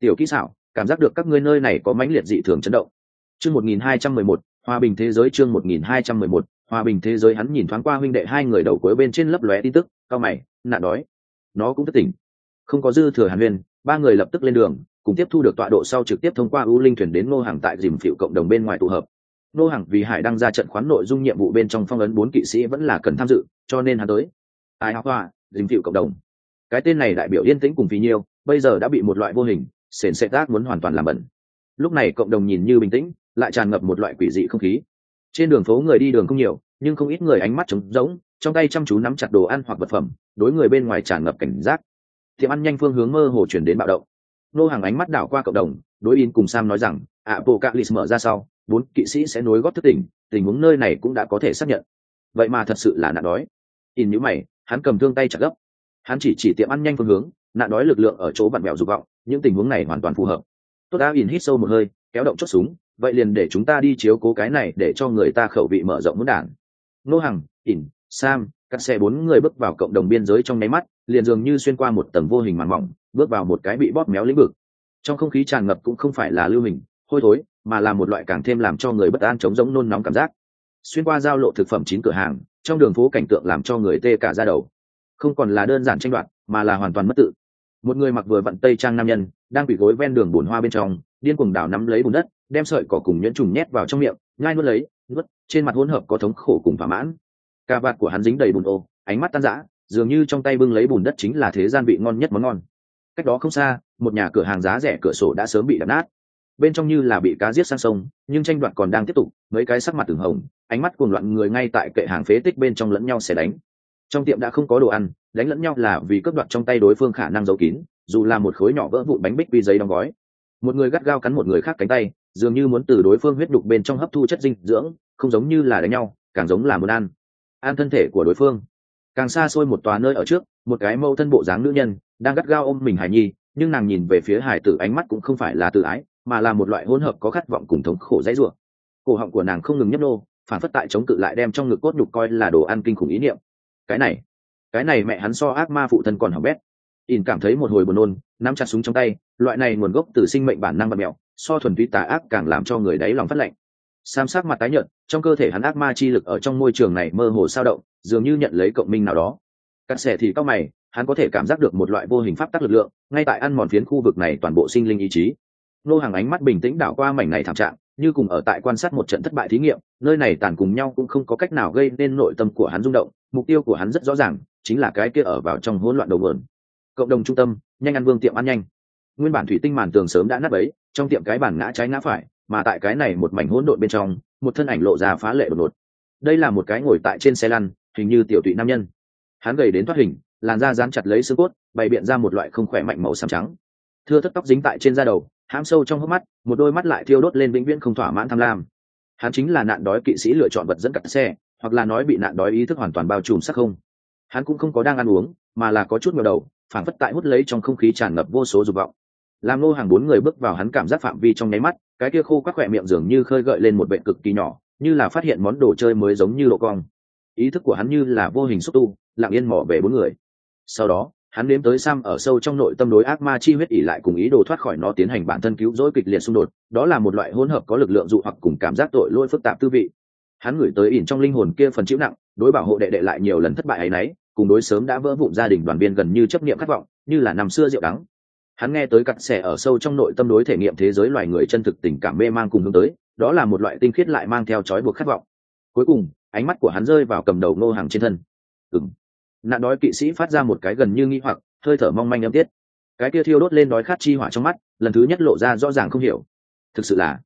Tiểu kỹ xảo cảm giác được các ngươi nơi này có mãnh liệt dị thường chấn động chương một nghìn hai trăm mười một hòa bình thế giới chương một nghìn hai trăm mười một hòa bình thế giới hắn nhìn thoáng qua huynh đệ hai người đầu cuối bên trên lấp lóe tin tức cao mày nạn đói. Nó cũng thất tỉnh. Không có dư thừa hàn huyên ba người lập tức lên đường cùng tiếp thu được tọa độ sau trực tiếp thông qua ưu linh thuyền đến ngô hàng tại dìm phịu cộng đồng bên ngoài tụ hợp. Ngô hàng vì hải đăng ra trận khoán nội dung nhiệm vụ bên trong phong ấn bốn kỵ sĩ vẫn là cần tham dự cho nên hắn tới. Ai học hoa dìm phịu cộng đồng. Cái tên này đại biểu yên tĩnh cùng vì nhiều, bây giờ đã bị một loại vô hình sền sệ tác muốn hoàn toàn làm bẩn. Lúc này cộng đồng nhìn như bình tĩnh lại tràn ngập một loại quỷ dị không khí. Trên đường phố người đi đường không nhiều, nhưng không ít người ánh mắt trống rỗng, trong tay chăm chú nắm chặt đồ ăn hoặc vật phẩm, đối người bên ngoài tràn ngập cảnh giác. Tiệm ăn nhanh phương hướng mơ hồ chuyển đến bạo động. Nô hàng ánh mắt đảo qua cộng đồng, đối in cùng sam nói rằng, ạ, bộ cạ mở ra sau, bốn kỵ sĩ sẽ nối góp thức tỉnh, tình huống nơi này cũng đã có thể xác nhận. Vậy mà thật sự là nạn đói. In nhữ mày, hắn cầm thương tay chặt gấp. Hắn chỉ chỉ tiệm ăn nhanh phương hướng, nạn đói lực lượng ở chỗ bạn mẹo dục vọng, những tình huống này hoàn toàn phù hợp. Tốt đã in hít sâu một hơi, kéo động chốt súng vậy liền để chúng ta đi chiếu cố cái này để cho người ta khẩu vị mở rộng muốn đảng. Nô hằng, ỉn, sam, các xe bốn người bước vào cộng đồng biên giới trong nháy mắt, liền dường như xuyên qua một tầng vô hình màn mỏng, bước vào một cái bị bóp méo lĩnh vực. Trong không khí tràn ngập cũng không phải là lưu hình, hôi thối, mà là một loại càng thêm làm cho người bất an chống giống nôn nóng cảm giác. Xuyên qua giao lộ thực phẩm chín cửa hàng, trong đường phố cảnh tượng làm cho người tê cả ra đầu. Không còn là đơn giản tranh đoạt, mà là hoàn toàn mất tự. Một người mặc vừa vặn tây trang nam nhân, đang bị gối ven đường bùn hoa bên trong, điên cuồng đảo nắm lấy bùn đất đem sợi cỏ cùng nhuyễn trùng nhét vào trong miệng, nhai nuốt lấy, nuốt, trên mặt hỗn hợp có thống khổ cùng thỏa mãn. Cà vạt của hắn dính đầy bùn ô, ánh mắt tan rã, dường như trong tay bưng lấy bùn đất chính là thế gian vị ngon nhất món ngon. Cách đó không xa, một nhà cửa hàng giá rẻ cửa sổ đã sớm bị đập nát. Bên trong như là bị cá giết sang sông, nhưng tranh đoạt còn đang tiếp tục, mấy cái sắc mặt từng hồng, ánh mắt cuồng loạn người ngay tại kệ hàng phế tích bên trong lẫn nhau sẽ đánh. Trong tiệm đã không có đồ ăn, đánh lẫn nhau là vì cướp đoạt trong tay đối phương khả năng giấu kín, dù là một khối nhỏ vỡ vụn bánh bích quy giấy đóng gói. Một người gắt gao cắn một người khác cánh tay dường như muốn từ đối phương huyết đục bên trong hấp thu chất dinh dưỡng, không giống như là đánh nhau, càng giống là muốn ăn. Ăn thân thể của đối phương. Càng xa xôi một tòa nơi ở trước, một cái mâu thân bộ dáng nữ nhân, đang gắt gao ôm mình hải nhi, nhưng nàng nhìn về phía hải tử ánh mắt cũng không phải là tự ái, mà là một loại hỗn hợp có khát vọng cùng thống khổ dãy ruộng cổ họng của nàng không ngừng nhấp nô, phản phất tại chống cự lại đem trong ngực cốt nhục coi là đồ ăn kinh khủng ý niệm. Cái này cái này mẹ hắn so ác ma phụ thân còn hỏng bét. In cảm thấy một hồi buồn nôn, nắm chặt súng trong tay, loại này nguồn gốc từ sinh mệnh bản năng bật mẹo so thuần túy tà ác càng làm cho người đáy lòng phát lạnh. Sam sắc mặt tái nhợt, trong cơ thể hắn ác ma chi lực ở trong môi trường này mơ hồ sao động, dường như nhận lấy cộng minh nào đó. Cắt xẻ thì cao mày, hắn có thể cảm giác được một loại vô hình pháp tắc lực lượng, ngay tại ăn mòn phiến khu vực này toàn bộ sinh linh ý chí. Nô hàng ánh mắt bình tĩnh đảo qua mảnh này thảm trạng, như cùng ở tại quan sát một trận thất bại thí nghiệm, nơi này tàn cùng nhau cũng không có cách nào gây nên nội tâm của hắn rung động, mục tiêu của hắn rất rõ ràng, chính là cái kia ở vào trong hỗn loạn đầu vườn cộng đồng trung tâm, nhanh ăn vương tiệm ăn nhanh nguyên bản thủy tinh màn tường sớm đã nát ấy trong tiệm cái bản ngã trái ngã phải, mà tại cái này một mảnh hỗn độn bên trong, một thân ảnh lộ ra phá lệ đột ngột. Đây là một cái ngồi tại trên xe lăn, hình như tiểu tụy nam nhân. Hắn gầy đến thoát hình, làn da dán chặt lấy xương cốt, bày biện ra một loại không khỏe mạnh màu xám trắng. Thưa thất tóc dính tại trên da đầu, hãm sâu trong hốc mắt, một đôi mắt lại thiêu đốt lên vĩnh viễn không thỏa mãn tham lam. Hắn chính là nạn đói kỵ sĩ lựa chọn vật dẫn cặt xe, hoặc là nói bị nạn đói ý thức hoàn toàn bao trùm sắc không. Hắn cũng không có đang ăn uống, mà là có chút ngờ đầu phản phất tại hút lấy trong không khí tràn ngập vô số dục vọng làm nô hàng bốn người bước vào hắn cảm giác phạm vi trong nháy mắt, cái kia khô các khỏe miệng dường như khơi gợi lên một bệnh cực kỳ nhỏ, như là phát hiện món đồ chơi mới giống như lộ cong. Ý thức của hắn như là vô hình xúc tu, lặng yên mỏ về bốn người. Sau đó, hắn nếm tới sam ở sâu trong nội tâm đối ác ma chi huyết ỉ lại cùng ý đồ thoát khỏi nó tiến hành bản thân cứu rỗi kịch liệt xung đột, đó là một loại hỗn hợp có lực lượng dụ hoặc cùng cảm giác tội lỗi phức tạp tư vị. Hắn gửi tới ỉn trong linh hồn kia phần chịu nặng, đối bảo hộ đệ đệ lại nhiều lần thất bại ấy nấy, cùng đối sớm đã vỡ vụn gia đình đoàn viên gần như chấp niệm khát vọng, như là năm xưa rượu đắng hắn nghe tới cặn xẻ ở sâu trong nội tâm đối thể nghiệm thế giới loài người chân thực tình cảm mê mang cùng hướng tới, đó là một loại tinh khiết lại mang theo trói buộc khát vọng. Cuối cùng, ánh mắt của hắn rơi vào cầm đầu ngô hàng trên thân. Ừng nạn đói kỵ sĩ phát ra một cái gần như nghi hoặc, hơi thở mong manh âm tiết. Cái kia thiêu đốt lên đói khát chi hỏa trong mắt, lần thứ nhất lộ ra rõ ràng không hiểu. Thực sự là,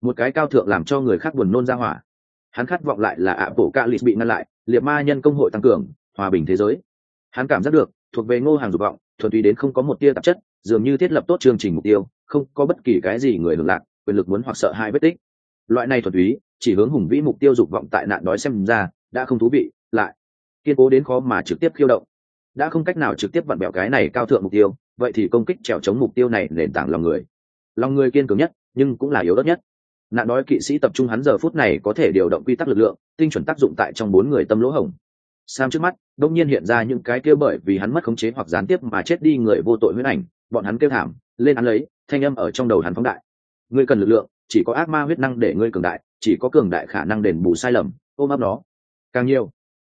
một cái cao thượng làm cho người khác buồn nôn ra hỏa. Hắn khát vọng lại là ạ bổ cạ lịt bị ngăn lại, liệt ma nhân công hội tăng cường, hòa bình thế giới. Hắn cảm giác được, thuộc về ngô hàng dục vọng, thuần túy đến không có một tia tạp chất dường như thiết lập tốt chương trình mục tiêu, không có bất kỳ cái gì người hưởng lạc, quyền lực muốn hoặc sợ hai vết tích. Loại này thuần túy, chỉ hướng hùng vĩ mục tiêu dục vọng tại nạn đói xem ra, đã không thú vị, lại kiên cố đến khó mà trực tiếp khiêu động. Đã không cách nào trực tiếp vặn bẹo cái này cao thượng mục tiêu, vậy thì công kích trèo chống mục tiêu này nền tảng lòng người. Lòng người kiên cường nhất, nhưng cũng là yếu đất nhất. Nạn đói kỵ sĩ tập trung hắn giờ phút này có thể điều động quy tắc lực lượng, tinh chuẩn tác dụng tại trong bốn người tâm lỗ hổng. Sam trước mắt đông nhiên hiện ra những cái kia bởi vì hắn mất khống chế hoặc gián tiếp mà chết đi người vô tội huyết ảnh bọn hắn kêu thảm, lên hắn lấy, thanh âm ở trong đầu hắn phóng đại. Ngươi cần lực lượng, chỉ có ác ma huyết năng để ngươi cường đại, chỉ có cường đại khả năng đền bù sai lầm, ôm ấp nó. Càng nhiều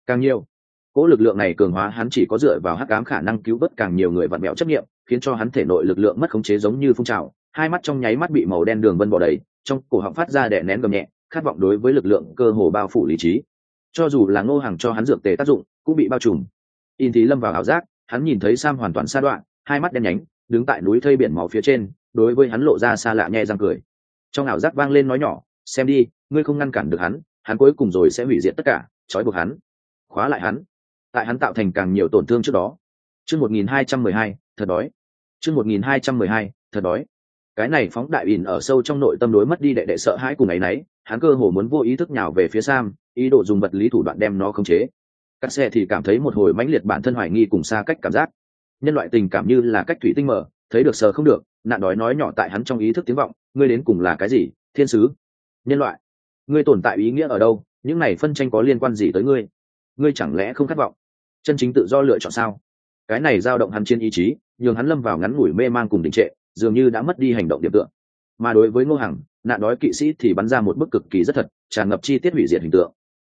càng nhiều. Cỗ lực lượng này cường hóa hắn chỉ có dựa vào hắc ám khả năng cứu vớt càng nhiều người vặn mẹo chấp nghiệm, khiến cho hắn thể nội lực lượng mất khống chế giống như phun trào. Hai mắt trong nháy mắt bị màu đen đường vân bỏ đầy, trong cổ họng phát ra đẻ nén gầm nhẹ, khát vọng đối với lực lượng cơ hồ bao phủ lý trí. Cho dù là ngô hàng cho hắn dược tề tác dụng, cũng bị bao trùm. In thì lâm vào ảo giác, hắn nhìn thấy sam hoàn toàn xa đoạn, hai mắt đen nhánh đứng tại núi thây biển máu phía trên, đối với hắn lộ ra xa lạ nhẹ răng cười. Trong ảo giác vang lên nói nhỏ, xem đi, ngươi không ngăn cản được hắn hắn cuối cùng rồi sẽ hủy diệt tất cả, trói buộc hắn, khóa lại hắn. Tại hắn tạo thành càng nhiều tổn thương trước đó. Chương một nghìn hai trăm mười hai, thật đói. Chương một nghìn hai trăm mười hai, thật đói. Cái này phóng đại ỉn ở sâu trong nội tâm đối mất đi đệ đệ sợ hãi cùng ấy nấy, hắn cơ hồ muốn vô ý thức nhào về phía sam, ý đồ dùng vật lý thủ đoạn đem nó khống chế. Các xe thì cảm thấy một hồi mãnh liệt bản thân hoài nghi cùng xa cách cảm giác nhân loại tình cảm như là cách thủy tinh mở, thấy được sờ không được, nạn đói nói nhỏ tại hắn trong ý thức tiếng vọng, ngươi đến cùng là cái gì, thiên sứ? Nhân loại, ngươi tồn tại ý nghĩa ở đâu? Những này phân tranh có liên quan gì tới ngươi? Ngươi chẳng lẽ không khát vọng? Chân chính tự do lựa chọn sao? Cái này dao động hắn trên ý chí, nhường hắn lâm vào ngắn ngủi mê man cùng đình trệ, dường như đã mất đi hành động điểm tượng mà đối với ngô hằng, nạn đói kỵ sĩ thì bắn ra một bức cực kỳ rất thật, tràn ngập chi tiết hủy diệt hình tượng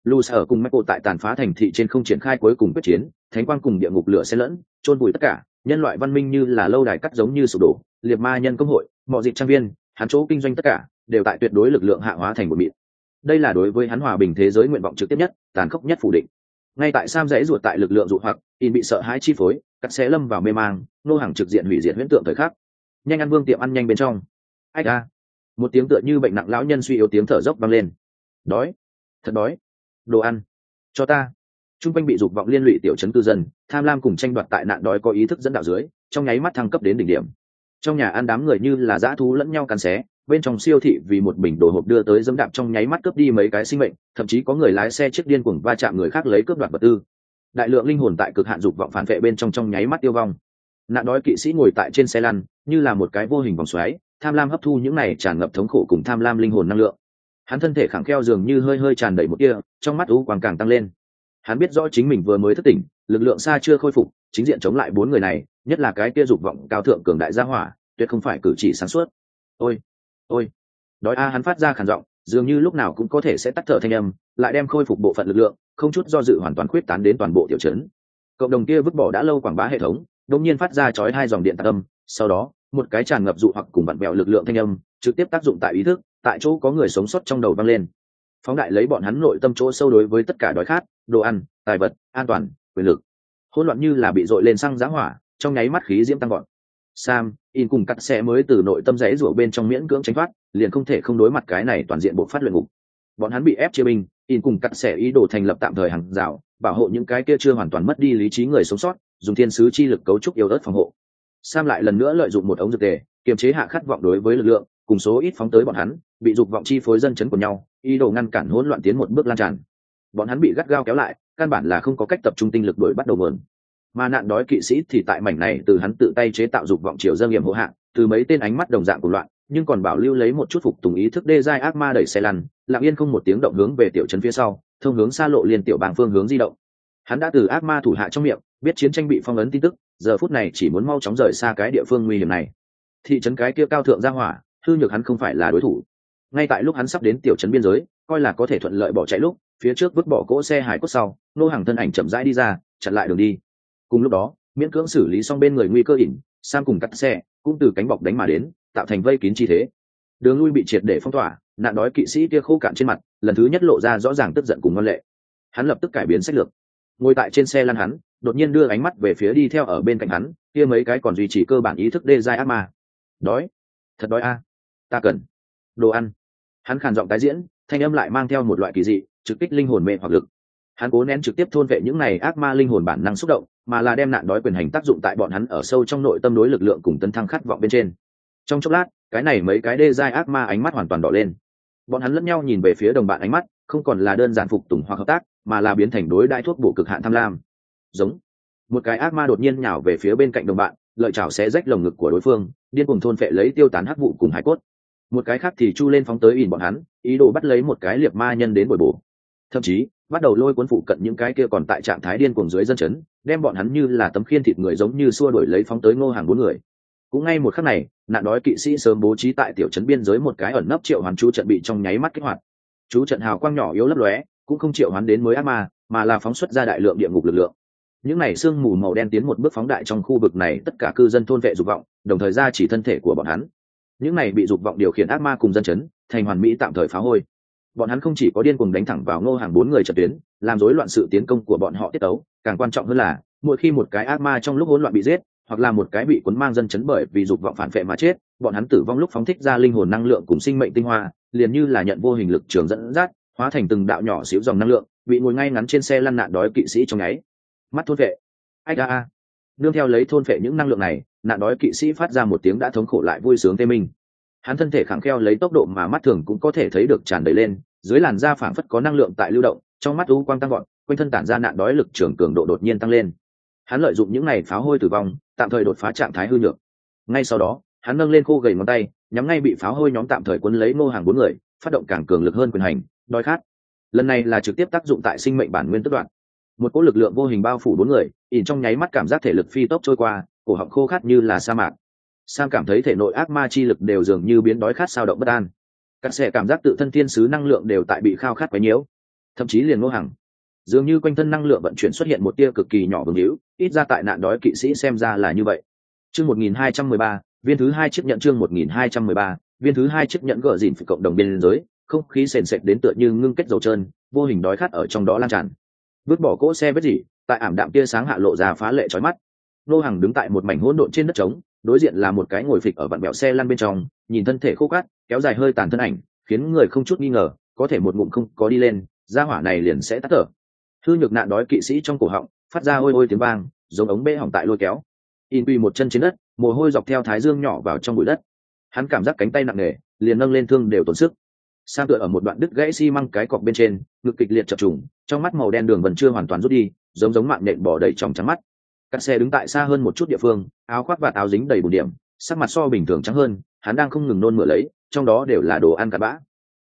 lu sở cùng michael tại tàn phá thành thị trên không triển khai cuối cùng quyết chiến, thánh quang cùng địa ngục lửa xen lẫn, chôn vùi tất cả, nhân loại văn minh như là lâu đài cắt giống như sụp đổ, liệt ma nhân công hội mọi dịp trang viên, hắn chỗ kinh doanh tất cả, đều tại tuyệt đối lực lượng hạ hóa thành một mịn. Đây là đối với hắn hòa bình thế giới nguyện vọng trực tiếp nhất, tàn khốc nhất phủ định. Ngay tại sam dễ ruột tại lực lượng dụ hoặc, in bị sợ hãi chi phối, cắt xé lâm vào mê mang, nô hàng trực diện hủy diệt huyễn tượng thời khắc. Nhanh ăn vương tiệm ăn nhanh bên trong. Ai a một tiếng tựa như bệnh nặng lão nhân suy yếu tiếng thở dốc vang lên. Đói. Thật đói đồ ăn. Cho ta. T r u n g quanh bị dục vọng liên lụy tiểu chấn cư dân, tham lam cùng tranh đoạt tại nạn đói có ý thức dẫn đạo dưới, trong nháy mắt thăng cấp đến đỉnh điểm. Trong nhà ăn đám người như là dã thú lẫn nhau cắn xé, bên trong siêu thị vì một bình đồ hộp đưa tới dẫm đạp trong nháy mắt cướp đi mấy cái sinh mệnh, thậm chí có người lái xe chiếc điên cuồng va chạm người khác lấy cướp đoạt vật tư. Đại lượng linh hồn tại cực hạn dục vọng phản vệ bên trong trong nháy mắt tiêu vong. Nạn đói kỵ sĩ ngồi tại trên xe lăn, như là một cái vô hình vòng xoáy, tham lam hấp thu những này tràn ngập thống khổ cùng tham lam linh hồn năng lượng hắn thân thể khẳng kheo dường như hơi hơi tràn đầy một kia, trong mắt u quang càng tăng lên. Hắn biết rõ chính mình vừa mới thất tỉnh, lực lượng xa chưa khôi phục, chính diện chống lại bốn người này, nhất là cái kia dục vọng cao thượng cường đại gia hỏa, tuyệt không phải cử chỉ sáng suốt. Ôi ôi. Đói a, hắn phát ra khản giọng, dường như lúc nào cũng có thể sẽ tắt thở thanh âm, lại đem khôi phục bộ phận lực lượng, không chút do dự hoàn toàn khuyết tán đến toàn bộ tiểu trấn. Cộng đồng kia vứt bỏ đã lâu quảng bá hệ thống, đột nhiên phát ra chói hai dòng điện tạc âm, sau đó, một cái tràn ngập dụ hoặc cùng bạn bẹo lực lượng thanh âm, trực tiếp tác dụng tại ý thức tại chỗ có người sống sót trong đầu vang lên. Phóng đại lấy bọn hắn nội tâm chỗ sâu đối với tất cả đói khát, đồ ăn, tài vật, an toàn, quyền lực. Hỗn loạn như là bị dội lên xăng giá hỏa, trong nháy mắt khí diễm tăng gọn sam, in cùng cắt xe mới từ nội tâm rẽ rủa bên trong miễn cưỡng tránh thoát, liền không thể không đối mặt cái này toàn diện bộ phát luyện ngục. Bọn hắn bị ép chia binh, in cùng cắt xe ý đồ thành lập tạm thời hàng rào, bảo hộ những cái kia chưa hoàn toàn mất đi lý trí người sống sót, dùng thiên sứ chi lực cấu trúc yếu ớt phòng hộ. Sam lại lần nữa lợi dụng một ống dược tề, kiềm chế hạ khát vọng đối với lực lượng cùng số ít phóng tới bọn hắn, bị dục vọng chi phối dân chấn của nhau, ý đồ ngăn cản hỗn loạn tiến một bước lan tràn. Bọn hắn bị gắt gao kéo lại, căn bản là không có cách tập trung tinh lực đuổi bắt đầu mượn. Mà nạn đói kỵ sĩ thì tại mảnh này từ hắn tự tay chế tạo dục vọng chiều dâng nghiệm hộ hạng, từ mấy tên ánh mắt đồng dạng của loạn, nhưng còn bảo lưu lấy một chút phục tùng ý thức đê giai ác ma đẩy xe lăn, lặng yên không một tiếng động hướng về tiểu trấn phía sau, thông hướng xa lộ liên tiểu bang phương hướng di động. Hắn đã từ ác ma thủ hạ trong miệng, biết chiến tranh bị phong ấn tin tức, giờ phút này chỉ muốn mau chóng rời xa cái địa phương nguy hiểm này. Thị trấn cái kia cao thượng ra hỏa hư nhược hắn không phải là đối thủ. Ngay tại lúc hắn sắp đến tiểu trấn biên giới, coi là có thể thuận lợi bỏ chạy lúc, phía trước vứt bỏ cỗ xe hải cốt sau, nô hàng thân ảnh chậm rãi đi ra, chặn lại đường đi. Cùng lúc đó, miễn cưỡng xử lý xong bên người nguy cơ ỉn sang cùng cắt xe, cũng từ cánh bọc đánh mà đến, tạo thành vây kín chi thế. Đường lui bị triệt để phong tỏa, nạn đói kỵ sĩ kia khô cạn trên mặt, lần thứ nhất lộ ra rõ ràng tức giận cùng ngân lệ. Hắn lập tức cải biến sách lược. Ngồi tại trên xe lăn hắn, đột nhiên đưa ánh mắt về phía đi theo ở bên cạnh hắn, kia mấy cái còn duy trì cơ bản ý thức đê dai ác ma. Đói. Thật đói a ta cần đồ ăn. Hắn khàn giọng tái diễn, thanh âm lại mang theo một loại kỳ dị, trực kích linh hồn mê hoặc lực. Hắn cố nén trực tiếp thôn vệ những này ác ma linh hồn bản năng xúc động, mà là đem nạn đói quyền hành tác dụng tại bọn hắn ở sâu trong nội tâm đối lực lượng cùng tấn thăng khát vọng bên trên. Trong chốc lát, cái này mấy cái đê dai ác ma ánh mắt hoàn toàn đỏ lên. Bọn hắn lẫn nhau nhìn về phía đồng bạn ánh mắt, không còn là đơn giản phục tùng hoặc hợp tác, mà là biến thành đối đại thuốc bổ cực hạn tham lam. Giống. Một cái ác ma đột nhiên nhào về phía bên cạnh đồng bạn, lợi chảo sẽ rách lồng ngực của đối phương, điên cùng thôn phệ lấy tiêu tán hắc vụ cùng hải cốt một cái khác thì chu lên phóng tới ỉn bọn hắn, ý đồ bắt lấy một cái liệt ma nhân đến bồi bổ. Thậm chí, bắt đầu lôi cuốn phụ cận những cái kia còn tại trạng thái điên cuồng dưới dân chấn, đem bọn hắn như là tấm khiên thịt người giống như xua đổi lấy phóng tới ngô hàng bốn người. Cũng ngay một khắc này, nạn đói kỵ sĩ sớm bố trí tại tiểu trấn biên giới một cái ẩn nấp triệu hoàn chú trận bị trong nháy mắt kích hoạt. Chú trận hào quang nhỏ yếu lấp lóe, cũng không triệu hoán đến mới ác ma, mà là phóng xuất ra đại lượng địa ngục lực lượng. Những này sương mù màu đen tiến một bước phóng đại trong khu vực này, tất cả cư dân thôn vệ dục vọng, đồng thời ra chỉ thân thể của bọn hắn những này bị dục vọng điều khiển ác ma cùng dân chấn, thành hoàn mỹ tạm thời phá hôi. Bọn hắn không chỉ có điên cùng đánh thẳng vào ngô hàng bốn người trận tuyến, làm rối loạn sự tiến công của bọn họ tiết tấu, càng quan trọng hơn là, mỗi khi một cái ác ma trong lúc hỗn loạn bị giết, hoặc là một cái bị cuốn mang dân chấn bởi vì dục vọng phản vệ mà chết, bọn hắn tử vong lúc phóng thích ra linh hồn năng lượng cùng sinh mệnh tinh hoa, liền như là nhận vô hình lực trường dẫn dắt, hóa thành từng đạo nhỏ xíu dòng năng lượng, bị ngồi ngay ngắn trên xe lăn nạn đói kỵ sĩ trong nháy. Mắt thôn vệ. Ai a a. Nương theo lấy thôn vệ những năng lượng này nạn đói kỵ sĩ phát ra một tiếng đã thống khổ lại vui sướng tê minh. Hắn thân thể khẳng kheo lấy tốc độ mà mắt thường cũng có thể thấy được tràn đầy lên, dưới làn da phảng phất có năng lượng tại lưu động, trong mắt u quang tăng gọn quanh thân tản ra nạn đói lực trường cường độ đột nhiên tăng lên. Hắn lợi dụng những này pháo hôi tử vong, tạm thời đột phá trạng thái hư nhược. Ngay sau đó, hắn nâng lên khô gầy ngón tay, nhắm ngay bị pháo hôi nhóm tạm thời quấn lấy ngô hàng bốn người, phát động càng cường lực hơn quyền hành, đói khát. Lần này là trực tiếp tác dụng tại sinh mệnh bản nguyên tức đoạn. Một cỗ lực lượng vô hình bao phủ bốn người, ỉn trong nháy mắt cảm giác thể lực phi tốc trôi qua cổ họng khô khát như là sa mạc. Sam cảm thấy thể nội ác ma chi lực đều dường như biến đói khát sao động bất an. Cắt xẻ cảm giác tự thân thiên sứ năng lượng đều tại bị khao khát quấy nhiễu. Thậm chí liền ngô hằng. Dường như quanh thân năng lượng vận chuyển xuất hiện một tia cực kỳ nhỏ vương hữu ít ra tại nạn đói kỵ sĩ xem ra là như vậy. Chương một nghìn hai trăm mười ba, viên thứ hai chiếc nhận chương một nghìn hai trăm mười ba, viên thứ hai chiếc nhận gỡ dìn phục cộng đồng biên giới, không khí sền sệt đến tựa như ngưng kết dầu trơn, vô hình đói khát ở trong đó lan tràn. Vứt bỏ cỗ xe vết gì tại ảm đạm tia sáng hạ lộ ra phá lệ trói mắt nô hàng đứng tại một mảnh hỗn độn trên đất trống, đối diện là một cái ngồi phịch ở vặn bẹo xe lăn bên trong, nhìn thân thể khô cát kéo dài hơi tàn thân ảnh, khiến người không chút nghi ngờ, có thể một ngụm không có đi lên ra hỏa này liền sẽ tắt thở. Thư nhược nạn đói kỵ sĩ trong cổ họng, phát ra ôi ôi tiếng vang, giống ống bê hỏng tại lôi kéo. In quy một chân trên đất, mồ hôi dọc theo thái dương nhỏ vào trong bụi đất. Hắn cảm giác cánh tay nặng nề, liền nâng lên thương đều tốn sức. Sang tựa ở một đoạn đứt gãy xi măng cái cọc bên trên, ngực kịch liệt chập trùng, trong mắt màu đen đường vẫn chưa hoàn toàn rút đi, giống giống mạng nhện bỏ đầy trong trắng mắt cắt xe đứng tại xa hơn một chút địa phương, áo khoác và áo dính đầy bùn điểm, sắc mặt so bình thường trắng hơn, hắn đang không ngừng nôn mửa lấy, trong đó đều là đồ ăn cặn bã.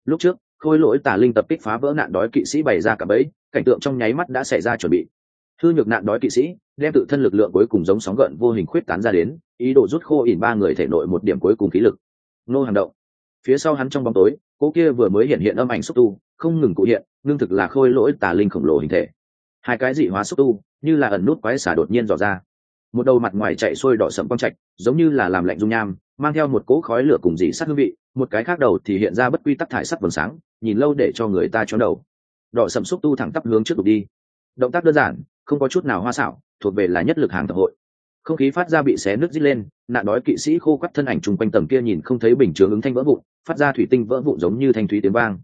Lúc trước, khôi lỗi tà linh tập kích phá vỡ nạn đói kỵ sĩ bày ra cả bẫy, cảnh tượng trong nháy mắt đã xảy ra chuẩn bị. Thư nhược nạn đói kỵ sĩ, đem tự thân lực lượng cuối cùng giống sóng gợn vô hình khuyết tán ra đến, ý đồ rút khô ỉn ba người thể nội một điểm cuối cùng khí lực. Nô hàng động. Phía sau hắn trong bóng tối cô kia vừa mới hiện hiện âm ảnh xúc tu, không ngừng cụ hiện ngưng thực là khôi lỗi tà linh khổng lồ hình thể. Hai cái dị hóa xúc tu như là ẩn nút quái xả đột nhiên dò ra. Một đầu mặt ngoài chạy xuôi đỏ sậm quang trạch, giống như là làm lạnh dung nham, mang theo một cỗ khói lửa cùng dị sát hương vị, một cái khác đầu thì hiện ra bất quy tắc thải sắt vầng sáng, nhìn lâu để cho người ta chóng đầu. Đỏ sậm xúc tu thẳng tắp hướng trước đục đi. Động tác đơn giản, không có chút nào hoa xảo, thuộc về là nhất lực hàng tập hội. Không khí phát ra bị xé nước dít lên, nạn đói kỵ sĩ khô quắt thân ảnh chung quanh tầng kia nhìn không thấy bình chướng ứng thanh vỡ vụn, phát ra thủy tinh vỡ vụn giống như thanh thúy tiếng vang.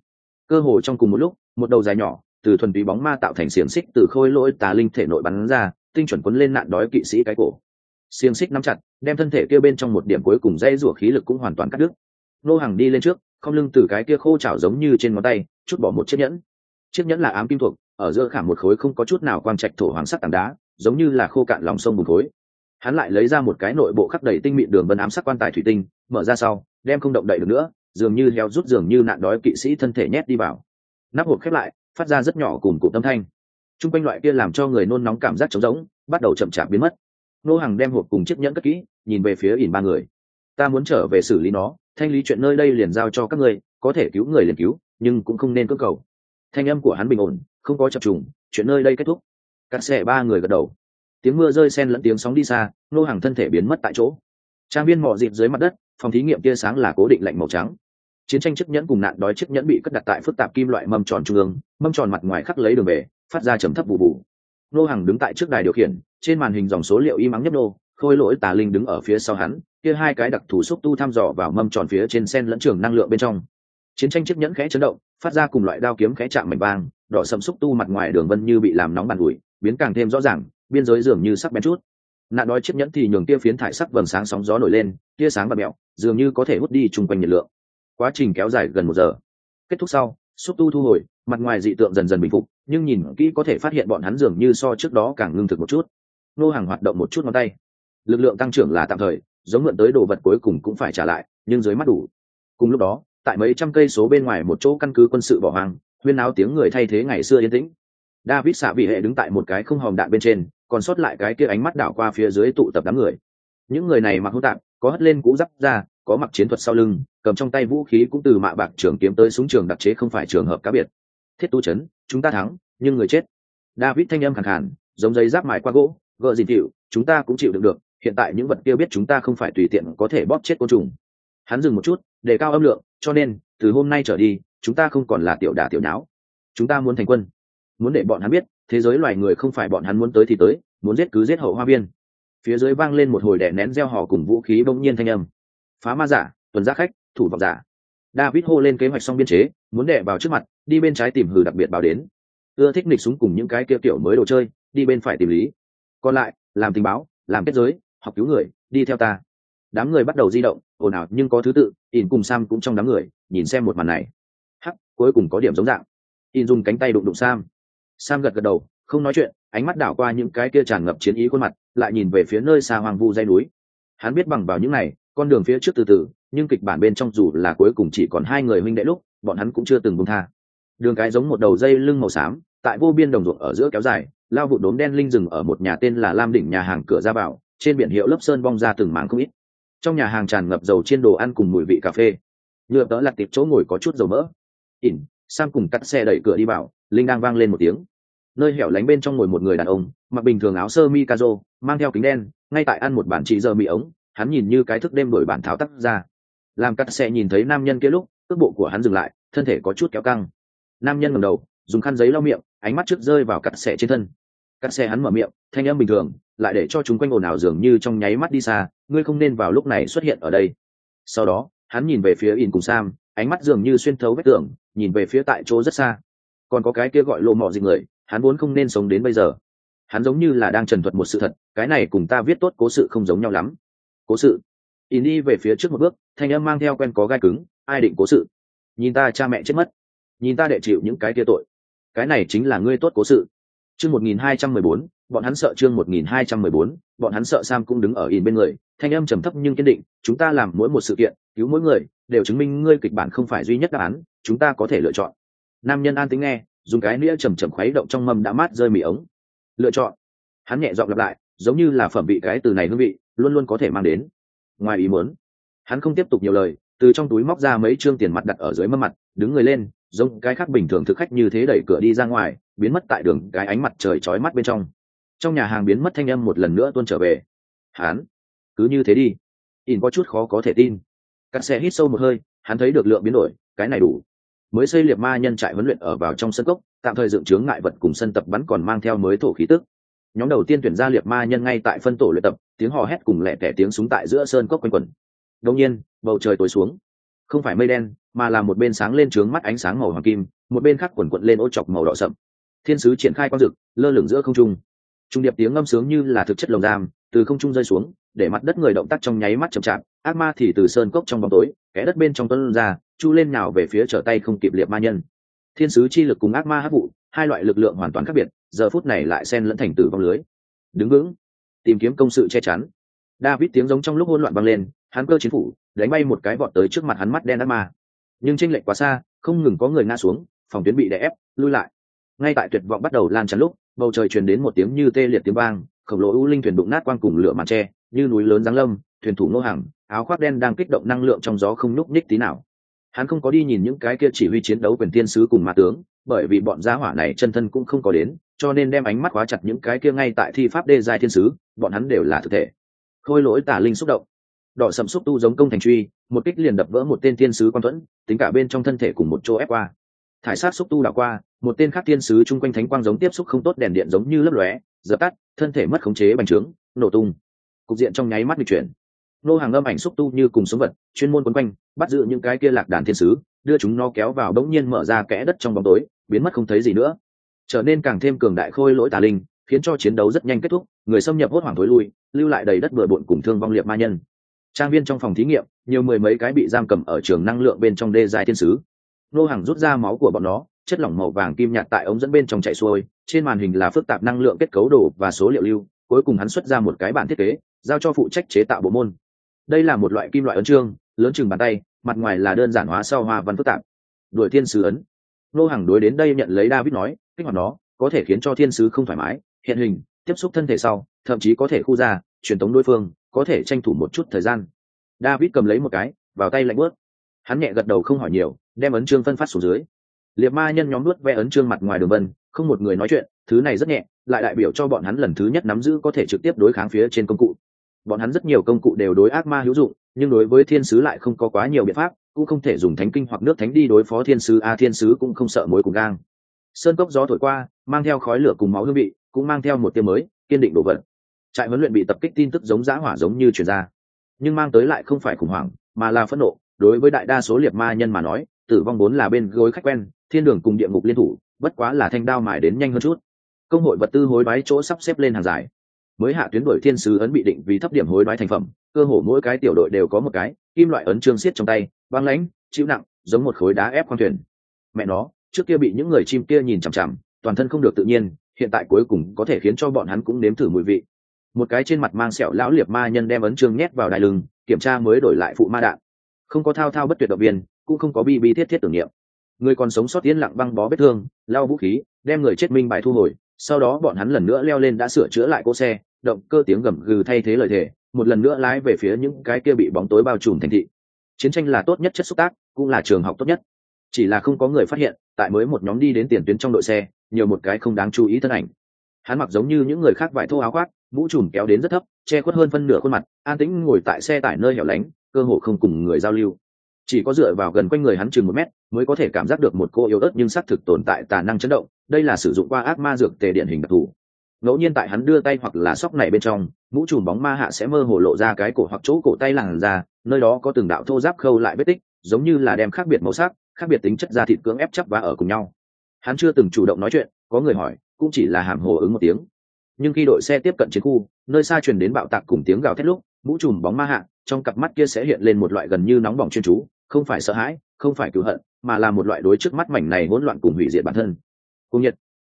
Cơ hồ trong cùng một lúc, một đầu dài nhỏ từ thuần túy bóng ma tạo thành xiềng xích từ khôi lỗi tà linh thể nội bắn ra, tinh chuẩn quấn lên nạn đói kỵ sĩ cái cổ. Xiềng xích nắm chặt, đem thân thể kia bên trong một điểm cuối cùng dây rủa khí lực cũng hoàn toàn cắt đứt. Nô hàng đi lên trước, không lưng từ cái kia khô chảo giống như trên ngón tay, chút bỏ một chiếc nhẫn. Chiếc nhẫn là ám kim thuộc, ở giữa khảm một khối không có chút nào quang trạch thổ hoàng sắc tảng đá, giống như là khô cạn lòng sông bùn khối. Hắn lại lấy ra một cái nội bộ khắc đầy tinh mịn đường vân ám sắc quan tài thủy tinh, mở ra sau, đem không động đậy được nữa, dường như heo rút dường như nạn đói kỵ sĩ thân thể nhét đi vào. Nắp hộp khép lại phát ra rất nhỏ cùng cụm tâm thanh. T r u n g quanh loại kia làm cho người nôn nóng cảm giác trống rỗng, bắt đầu chậm chạp biến mất. Nô hàng đem hộp cùng chiếc nhẫn cất kỹ, nhìn về phía ỉn ba người. Ta muốn trở về xử lý nó, thanh lý chuyện nơi đây liền giao cho các ngươi, có thể cứu người liền cứu, nhưng cũng không nên cơ cầu. Thanh âm của hắn bình ổn, không có chập trùng, chuyện nơi đây kết thúc. Cắt xẻ ba người gật đầu. Tiếng mưa rơi sen lẫn tiếng sóng đi xa, nô hàng thân thể biến mất tại chỗ. Trang viên mỏ dịp dưới mặt đất, phòng thí nghiệm tia sáng là cố định lạnh màu trắng chiến tranh chiếc nhẫn cùng nạn đói chiếc nhẫn bị cất đặt tại phức tạp kim loại mâm tròn trung ương, mâm tròn mặt ngoài khắc lấy đường về phát ra trầm thấp bù bù. Nô hàng đứng tại trước đài điều khiển, trên màn hình dòng số liệu y mắng nhấp nô, khôi lỗi tà linh đứng ở phía sau hắn, kia hai cái đặc thù xúc tu thăm dò vào mâm tròn phía trên sen lẫn trường năng lượng bên trong. Chiến tranh chiếc nhẫn khẽ chấn động, phát ra cùng loại đao kiếm khẽ chạm mảnh vang, đỏ sầm xúc tu mặt ngoài đường vân như bị làm nóng bàn ủi, biến càng thêm rõ ràng, biên giới dường như sắc bén chút. Nạn đói chiếc nhẫn thì nhường kia phiến thải sắc vầng sáng sóng gió nổi lên tia sáng và mẹo, dường như có thể hút đi chung quanh nhiệt lượng quá trình kéo dài gần một giờ. Kết thúc sau, xúc tu thu hồi, mặt ngoài dị tượng dần dần bình phục, nhưng nhìn kỹ có thể phát hiện bọn hắn dường như so trước đó càng ngưng thực một chút. Nô hàng hoạt động một chút ngón tay. Lực lượng tăng trưởng là tạm thời, giống mượn tới đồ vật cuối cùng cũng phải trả lại, nhưng dưới mắt đủ. Cùng lúc đó, tại mấy trăm cây số bên ngoài một chỗ căn cứ quân sự bỏ hoang, huyên áo tiếng người thay thế ngày xưa yên tĩnh. David xạ vị hệ đứng tại một cái không hòm đạn bên trên, còn sót lại cái kia ánh mắt đảo qua phía dưới tụ tập đám người. Những người này mặc hô tạp, có hất lên cũ giáp ra có mặc chiến thuật sau lưng, cầm trong tay vũ khí cũng từ mạ bạc trường kiếm tới súng trường đặc chế không phải trường hợp cá biệt. Thiết tu chấn chúng ta thắng, nhưng người chết. David thanh âm khẳng khàn, giống giấy giáp mài qua gỗ, gợ gì chịu chúng ta cũng chịu được được, hiện tại những vật kia biết chúng ta không phải tùy tiện có thể bóp chết côn trùng. Hắn dừng một chút để cao âm lượng, cho nên, từ hôm nay trở đi, chúng ta không còn là tiểu đả tiểu nháo. Chúng ta muốn thành quân. Muốn để bọn hắn biết, thế giới loài người không phải bọn hắn muốn tới thì tới, muốn giết cứ giết hậu hoa viên. Phía dưới vang lên một hồi đẻ nén gieo hò cùng vũ khí bỗng nhiên thanh âm phá ma giả, tuần giác khách, thủ vọng giả. David hô lên kế hoạch xong biên chế, muốn đẻ vào trước mặt, đi bên trái tìm hử đặc biệt báo đến. Ưa thích nịch súng cùng những cái kia kiểu mới đồ chơi, đi bên phải tìm lý. Còn lại, làm tình báo, làm kết giới, học cứu người, đi theo ta. Đám người bắt đầu di động, ồn ào nhưng có thứ tự in cùng sam cũng trong đám người, nhìn xem một màn này. Hắc, cuối cùng có điểm giống dạng. In dùng cánh tay đụng đụng sam. Sam gật gật đầu, không nói chuyện, ánh mắt đảo qua những cái kia tràn ngập chiến ý khuôn mặt, lại nhìn về phía nơi xa hoàng vu dây núi. Hắn biết bằng vào những này con đường phía trước từ từ, nhưng kịch bản bên trong dù là cuối cùng chỉ còn hai người huynh đệ lúc, bọn hắn cũng chưa từng buông tha. Đường cái giống một đầu dây lưng màu xám, tại vô biên đồng ruộng ở giữa kéo dài, lao vụ đốm đen linh rừng ở một nhà tên là lam đỉnh nhà hàng cửa ra vào, trên biển hiệu lớp sơn bong ra từng mảng không ít. Trong nhà hàng tràn ngập dầu trên đồ ăn cùng mùi vị cà phê. Nhựa tớ lặt tiệp chỗ ngồi có chút dầu mỡ. Ỉn, sam cùng cắt xe đẩy cửa đi vào, linh đang vang lên một tiếng. Nơi hẻo lánh bên trong ngồi một người đàn ông, mặc bình thường áo sơ mi kazo mang theo kính đen, ngay tại ăn một bản chỉ giờ mì ống hắn nhìn như cái thức đêm đổi bản tháo tác ra. Làm cắt xe nhìn thấy nam nhân kia lúc, cước bộ của hắn dừng lại, thân thể có chút kéo căng. Nam nhân ngầm đầu, dùng khăn giấy lau miệng, ánh mắt trước rơi vào cắt xe trên thân. Cắt xe hắn mở miệng, thanh âm bình thường, lại để cho chúng quanh ồn ào dường như trong nháy mắt đi xa, ngươi không nên vào lúc này xuất hiện ở đây. Sau đó, hắn nhìn về phía in cùng sam, ánh mắt dường như xuyên thấu vết tường, nhìn về phía tại chỗ rất xa. Còn có cái kia gọi lộ mọ gì người, hắn vốn không nên sống đến bây giờ. Hắn giống như là đang trần thuật một sự thật, cái này cùng ta viết tốt cố sự không giống nhau lắm cố sự. In đi về phía trước một bước, thanh âm mang theo quen có gai cứng, ai định cố sự? Nhìn ta cha mẹ chết mất. Nhìn ta đệ chịu những cái kia tội. Cái này chính là ngươi tốt cố sự. Chương một nghìn hai trăm mười bốn, bọn hắn sợ chương một nghìn hai trăm mười bốn, bọn hắn sợ sam cũng đứng ở in bên người, thanh âm trầm thấp nhưng kiên định, chúng ta làm mỗi một sự kiện, cứu mỗi người, đều chứng minh ngươi kịch bản không phải duy nhất đáp án, chúng ta có thể lựa chọn. Nam nhân an tính nghe, dùng cái nĩa chầm chầm khuấy động trong mâm đã mát rơi mì ống. Lựa chọn. Hắn nhẹ dọn lặp lại, giống như là phẩm vị cái từ này hương vị luôn luôn có thể mang đến. Ngoài ý muốn, hắn không tiếp tục nhiều lời, từ trong túi móc ra mấy trương tiền mặt đặt ở dưới mâm mặt, đứng người lên, giống cái khác bình thường thực khách như thế đẩy cửa đi ra ngoài, biến mất tại đường cái ánh mặt trời chói mắt bên trong. Trong nhà hàng biến mất thanh âm một lần nữa tuôn trở về. Hắn, cứ như thế đi. In có chút khó có thể tin. Cắt xe hít sâu một hơi, hắn thấy được lượng biến đổi, cái này đủ. Mới xây liệt ma nhân trại huấn luyện ở vào trong sân cốc, tạm thời dựng chướng ngại vật cùng sân tập bắn còn mang theo mới thổ khí tức nhóm đầu tiên tuyển ra liệt ma nhân ngay tại phân tổ luyện tập, tiếng hò hét cùng lẹ tẻ tiếng súng tại giữa sơn cốc quanh quẩn. Đông nhiên, bầu trời tối xuống. Không phải mây đen, mà là một bên sáng lên trướng mắt ánh sáng màu hoàng kim, một bên khác quần quận lên ô chọc màu đỏ sậm. Thiên sứ triển khai quang dực, lơ lửng giữa không trung. Trung điệp tiếng ngâm sướng như là thực chất lồng giam, từ không trung rơi xuống, để mặt đất người động tác trong nháy mắt chậm chạp, ác ma thì từ sơn cốc trong bóng tối kẽ đất bên trong tuấn ra, chu lên nào về phía trở tay không kịp liệt ma nhân. Thiên sứ chi lực cùng ác ma hấp vụ, hai loại lực lượng hoàn toàn khác biệt giờ phút này lại xen lẫn thành tử vong lưới. Đứng vững, tìm kiếm công sự che chắn. David tiếng giống trong lúc hỗn loạn vang lên, hắn cơ chiến phủ, đánh bay một cái vọt tới trước mặt hắn mắt đen ác ma. Nhưng tranh lệch quá xa, không ngừng có người ngã xuống, phòng tuyến bị đè ép, lui lại. Ngay tại tuyệt vọng bắt đầu lan tràn lúc, bầu trời truyền đến một tiếng như tê liệt tiếng vang, khổng lồ u linh thuyền đụng nát quang cùng lửa màn tre, như núi lớn giáng lâm, thuyền thủ nô hàng, áo khoác đen đang kích động năng lượng trong gió không nhúc nhích tí nào hắn không có đi nhìn những cái kia chỉ huy chiến đấu quyền tiên sứ cùng ma tướng, bởi vì bọn gia hỏa này chân thân cũng không có đến, cho nên đem ánh mắt khóa chặt những cái kia ngay tại thi pháp đê giai thiên sứ, bọn hắn đều là thực thể. Khôi lỗi tả linh xúc động. Đỏ sầm xúc tu giống công thành truy, một kích liền đập vỡ một tên thiên sứ quan thuẫn tính cả bên trong thân thể cùng một chỗ ép qua. Thải sát xúc tu đảo qua, một tên khác thiên sứ chung quanh thánh quang giống tiếp xúc không tốt, đèn điện giống như lấp lóe, dập tắt, thân thể mất khống chế bành trướng, nổ tung. Cục diện trong nháy mắt bị chuyển. Nô hàng âm ảnh xúc tu như cùng sống vật, chuyên môn quấn quanh bắt giữ những cái kia lạc đàn thiên sứ, đưa chúng nó kéo vào đống nhiên mở ra kẽ đất trong bóng tối, biến mất không thấy gì nữa. Trở nên càng thêm cường đại khôi lỗi tà linh, khiến cho chiến đấu rất nhanh kết thúc, người xâm nhập hốt hoảng thối lui, lưu lại đầy đất bừa bộn cùng thương vong liệt ma nhân. Trang viên trong phòng thí nghiệm, nhiều mười mấy cái bị giam cầm ở trường năng lượng bên trong đê dài thiên sứ. Nô hàng rút ra máu của bọn nó, chất lỏng màu vàng kim nhạt tại ống dẫn bên trong chạy xuôi, trên màn hình là phức tạp năng lượng kết cấu đồ và số liệu lưu, cuối cùng hắn xuất ra một cái bản thiết kế, giao cho phụ trách chế tạo bộ môn. Đây là một loại kim loại ấn trương lớn chừng bàn tay, mặt ngoài là đơn giản hóa sau hoa văn phức tạp. Đuổi thiên sứ ấn. Nô hàng đối đến đây nhận lấy david nói, kích hoạt nó, có thể khiến cho thiên sứ không thoải mái, hiện hình, tiếp xúc thân thể sau, thậm chí có thể khu ra, truyền tống đối phương, có thể tranh thủ một chút thời gian. David cầm lấy một cái, vào tay lạnh bớt hắn nhẹ gật đầu không hỏi nhiều, đem ấn trương phân phát xuống dưới. Liệt ma nhân nhóm nuốt ve ấn trương mặt ngoài đường vân, không một người nói chuyện, thứ này rất nhẹ, lại đại biểu cho bọn hắn lần thứ nhất nắm giữ có thể trực tiếp đối kháng phía trên công cụ bọn hắn rất nhiều công cụ đều đối ác ma hữu dụng, nhưng đối với thiên sứ lại không có quá nhiều biện pháp, cũng không thể dùng thánh kinh hoặc nước thánh đi đối phó thiên sứ. A, thiên sứ cũng không sợ mối cùng gang. Sơn cốc gió thổi qua, mang theo khói lửa cùng máu hương vị, cũng mang theo một tiêu mới, kiên định đồ vật. Trại huấn luyện bị tập kích tin tức giống giã hỏa giống như chuyển ra. Nhưng mang tới lại không phải khủng hoảng, mà là phẫn nộ. Đối với đại đa số liệt ma nhân mà nói, tử vong vốn là bên gối khách quen, thiên đường cùng địa ngục liên thủ, bất quá là thanh đao mài đến nhanh hơn chút. Công hội vật tư hối đoái chỗ sắp xếp lên hàng dài mới hạ tuyến đổi thiên sứ ấn bị định vì thấp điểm hối đoái thành phẩm, cơ hồ mỗi cái tiểu đội đều có một cái, kim loại ấn trương xiết trong tay, băng lãnh, chịu nặng, giống một khối đá ép khoang thuyền. Mẹ nó, trước kia bị những người chim kia nhìn chằm chằm, toàn thân không được tự nhiên, hiện tại cuối cùng có thể khiến cho bọn hắn cũng nếm thử mùi vị. Một cái trên mặt mang sẹo lão liệt ma nhân đem ấn trương nhét vào đại lưng, kiểm tra mới đổi lại phụ ma đạn. Không có thao thao bất tuyệt động viên, cũng không có bi bi thiết thiết tưởng niệm. Người còn sống sót yên lặng băng bó vết thương, lao vũ khí, đem người chết minh bài thu hồi sau đó bọn hắn lần nữa leo lên đã sửa chữa lại cỗ xe, động cơ tiếng gầm gừ thay thế lời thề, một lần nữa lái về phía những cái kia bị bóng tối bao trùm thành thị. Chiến tranh là tốt nhất chất xúc tác, cũng là trường học tốt nhất. Chỉ là không có người phát hiện, tại mới một nhóm đi đến tiền tuyến trong đội xe, nhiều một cái không đáng chú ý thân ảnh. Hắn mặc giống như những người khác vải thô áo khoác, mũ trùm kéo đến rất thấp, che khuất hơn phân nửa khuôn mặt, an tĩnh ngồi tại xe tải nơi hẻo lánh, cơ hồ không cùng người giao lưu. Chỉ có dựa vào gần quanh người hắn chừng một mét, mới có thể cảm giác được một cô yếu ớt nhưng xác thực tồn tại tà năng chấn động đây là sử dụng qua ác ma dược tề điện hình đặc thù. Ngẫu nhiên tại hắn đưa tay hoặc là sóc này bên trong, mũ trùm bóng ma hạ sẽ mơ hồ lộ ra cái cổ hoặc chỗ cổ tay làn ra nơi đó có từng đạo thô giáp khâu lại vết tích, giống như là đem khác biệt màu sắc, khác biệt tính chất da thịt cưỡng ép chấp và ở cùng nhau. Hắn chưa từng chủ động nói chuyện, có người hỏi, cũng chỉ là hàm hồ ứng một tiếng. Nhưng khi đội xe tiếp cận chiến khu, nơi xa truyền đến bạo tạc cùng tiếng gào thét lúc, mũ trùm bóng ma hạ, trong cặp mắt kia sẽ hiện lên một loại gần như nóng bỏng chuyên chú, không phải sợ hãi, không phải cứu hận, mà là một loại đối trước mắt mảnh này hỗn loạn cùng hủy diệt bản thân cùng nhật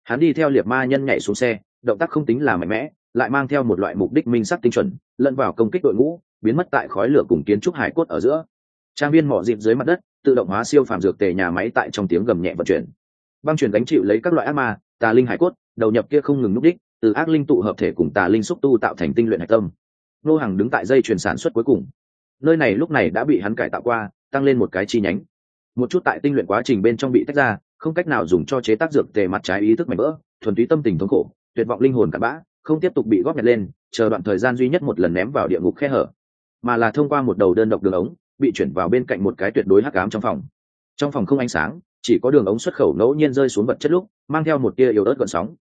hắn đi theo liệt ma nhân nhảy xuống xe, động tác không tính là mạnh mẽ, lại mang theo một loại mục đích minh sắc tinh chuẩn, lẫn vào công kích đội ngũ, biến mất tại khói lửa cùng kiến trúc hải cốt ở giữa. Trang viên mỏ dịp dưới mặt đất, tự động hóa siêu phàm dược tề nhà máy tại trong tiếng gầm nhẹ vận chuyển. Băng chuyển gánh chịu lấy các loại ác ma, tà linh hải cốt, đầu nhập kia không ngừng núp đích, từ ác linh tụ hợp thể cùng tà linh xúc tu tạo thành tinh luyện hạch tâm. Nô hàng đứng tại dây chuyển sản xuất cuối cùng. Nơi này lúc này đã bị hắn cải tạo qua, tăng lên một cái chi nhánh. Một chút tại tinh luyện quá trình bên trong bị tách ra không cách nào dùng cho chế tác dược tề mặt trái ý thức mạnh vỡ, thuần túy tâm tình thống khổ, tuyệt vọng linh hồn cặn bã, không tiếp tục bị góp nhặt lên, chờ đoạn thời gian duy nhất một lần ném vào địa ngục khe hở. Mà là thông qua một đầu đơn độc đường ống, bị chuyển vào bên cạnh một cái tuyệt đối hắc ám trong phòng. Trong phòng không ánh sáng, chỉ có đường ống xuất khẩu ngẫu nhiên rơi xuống vật chất lúc, mang theo một tia yếu ớt gọn sóng.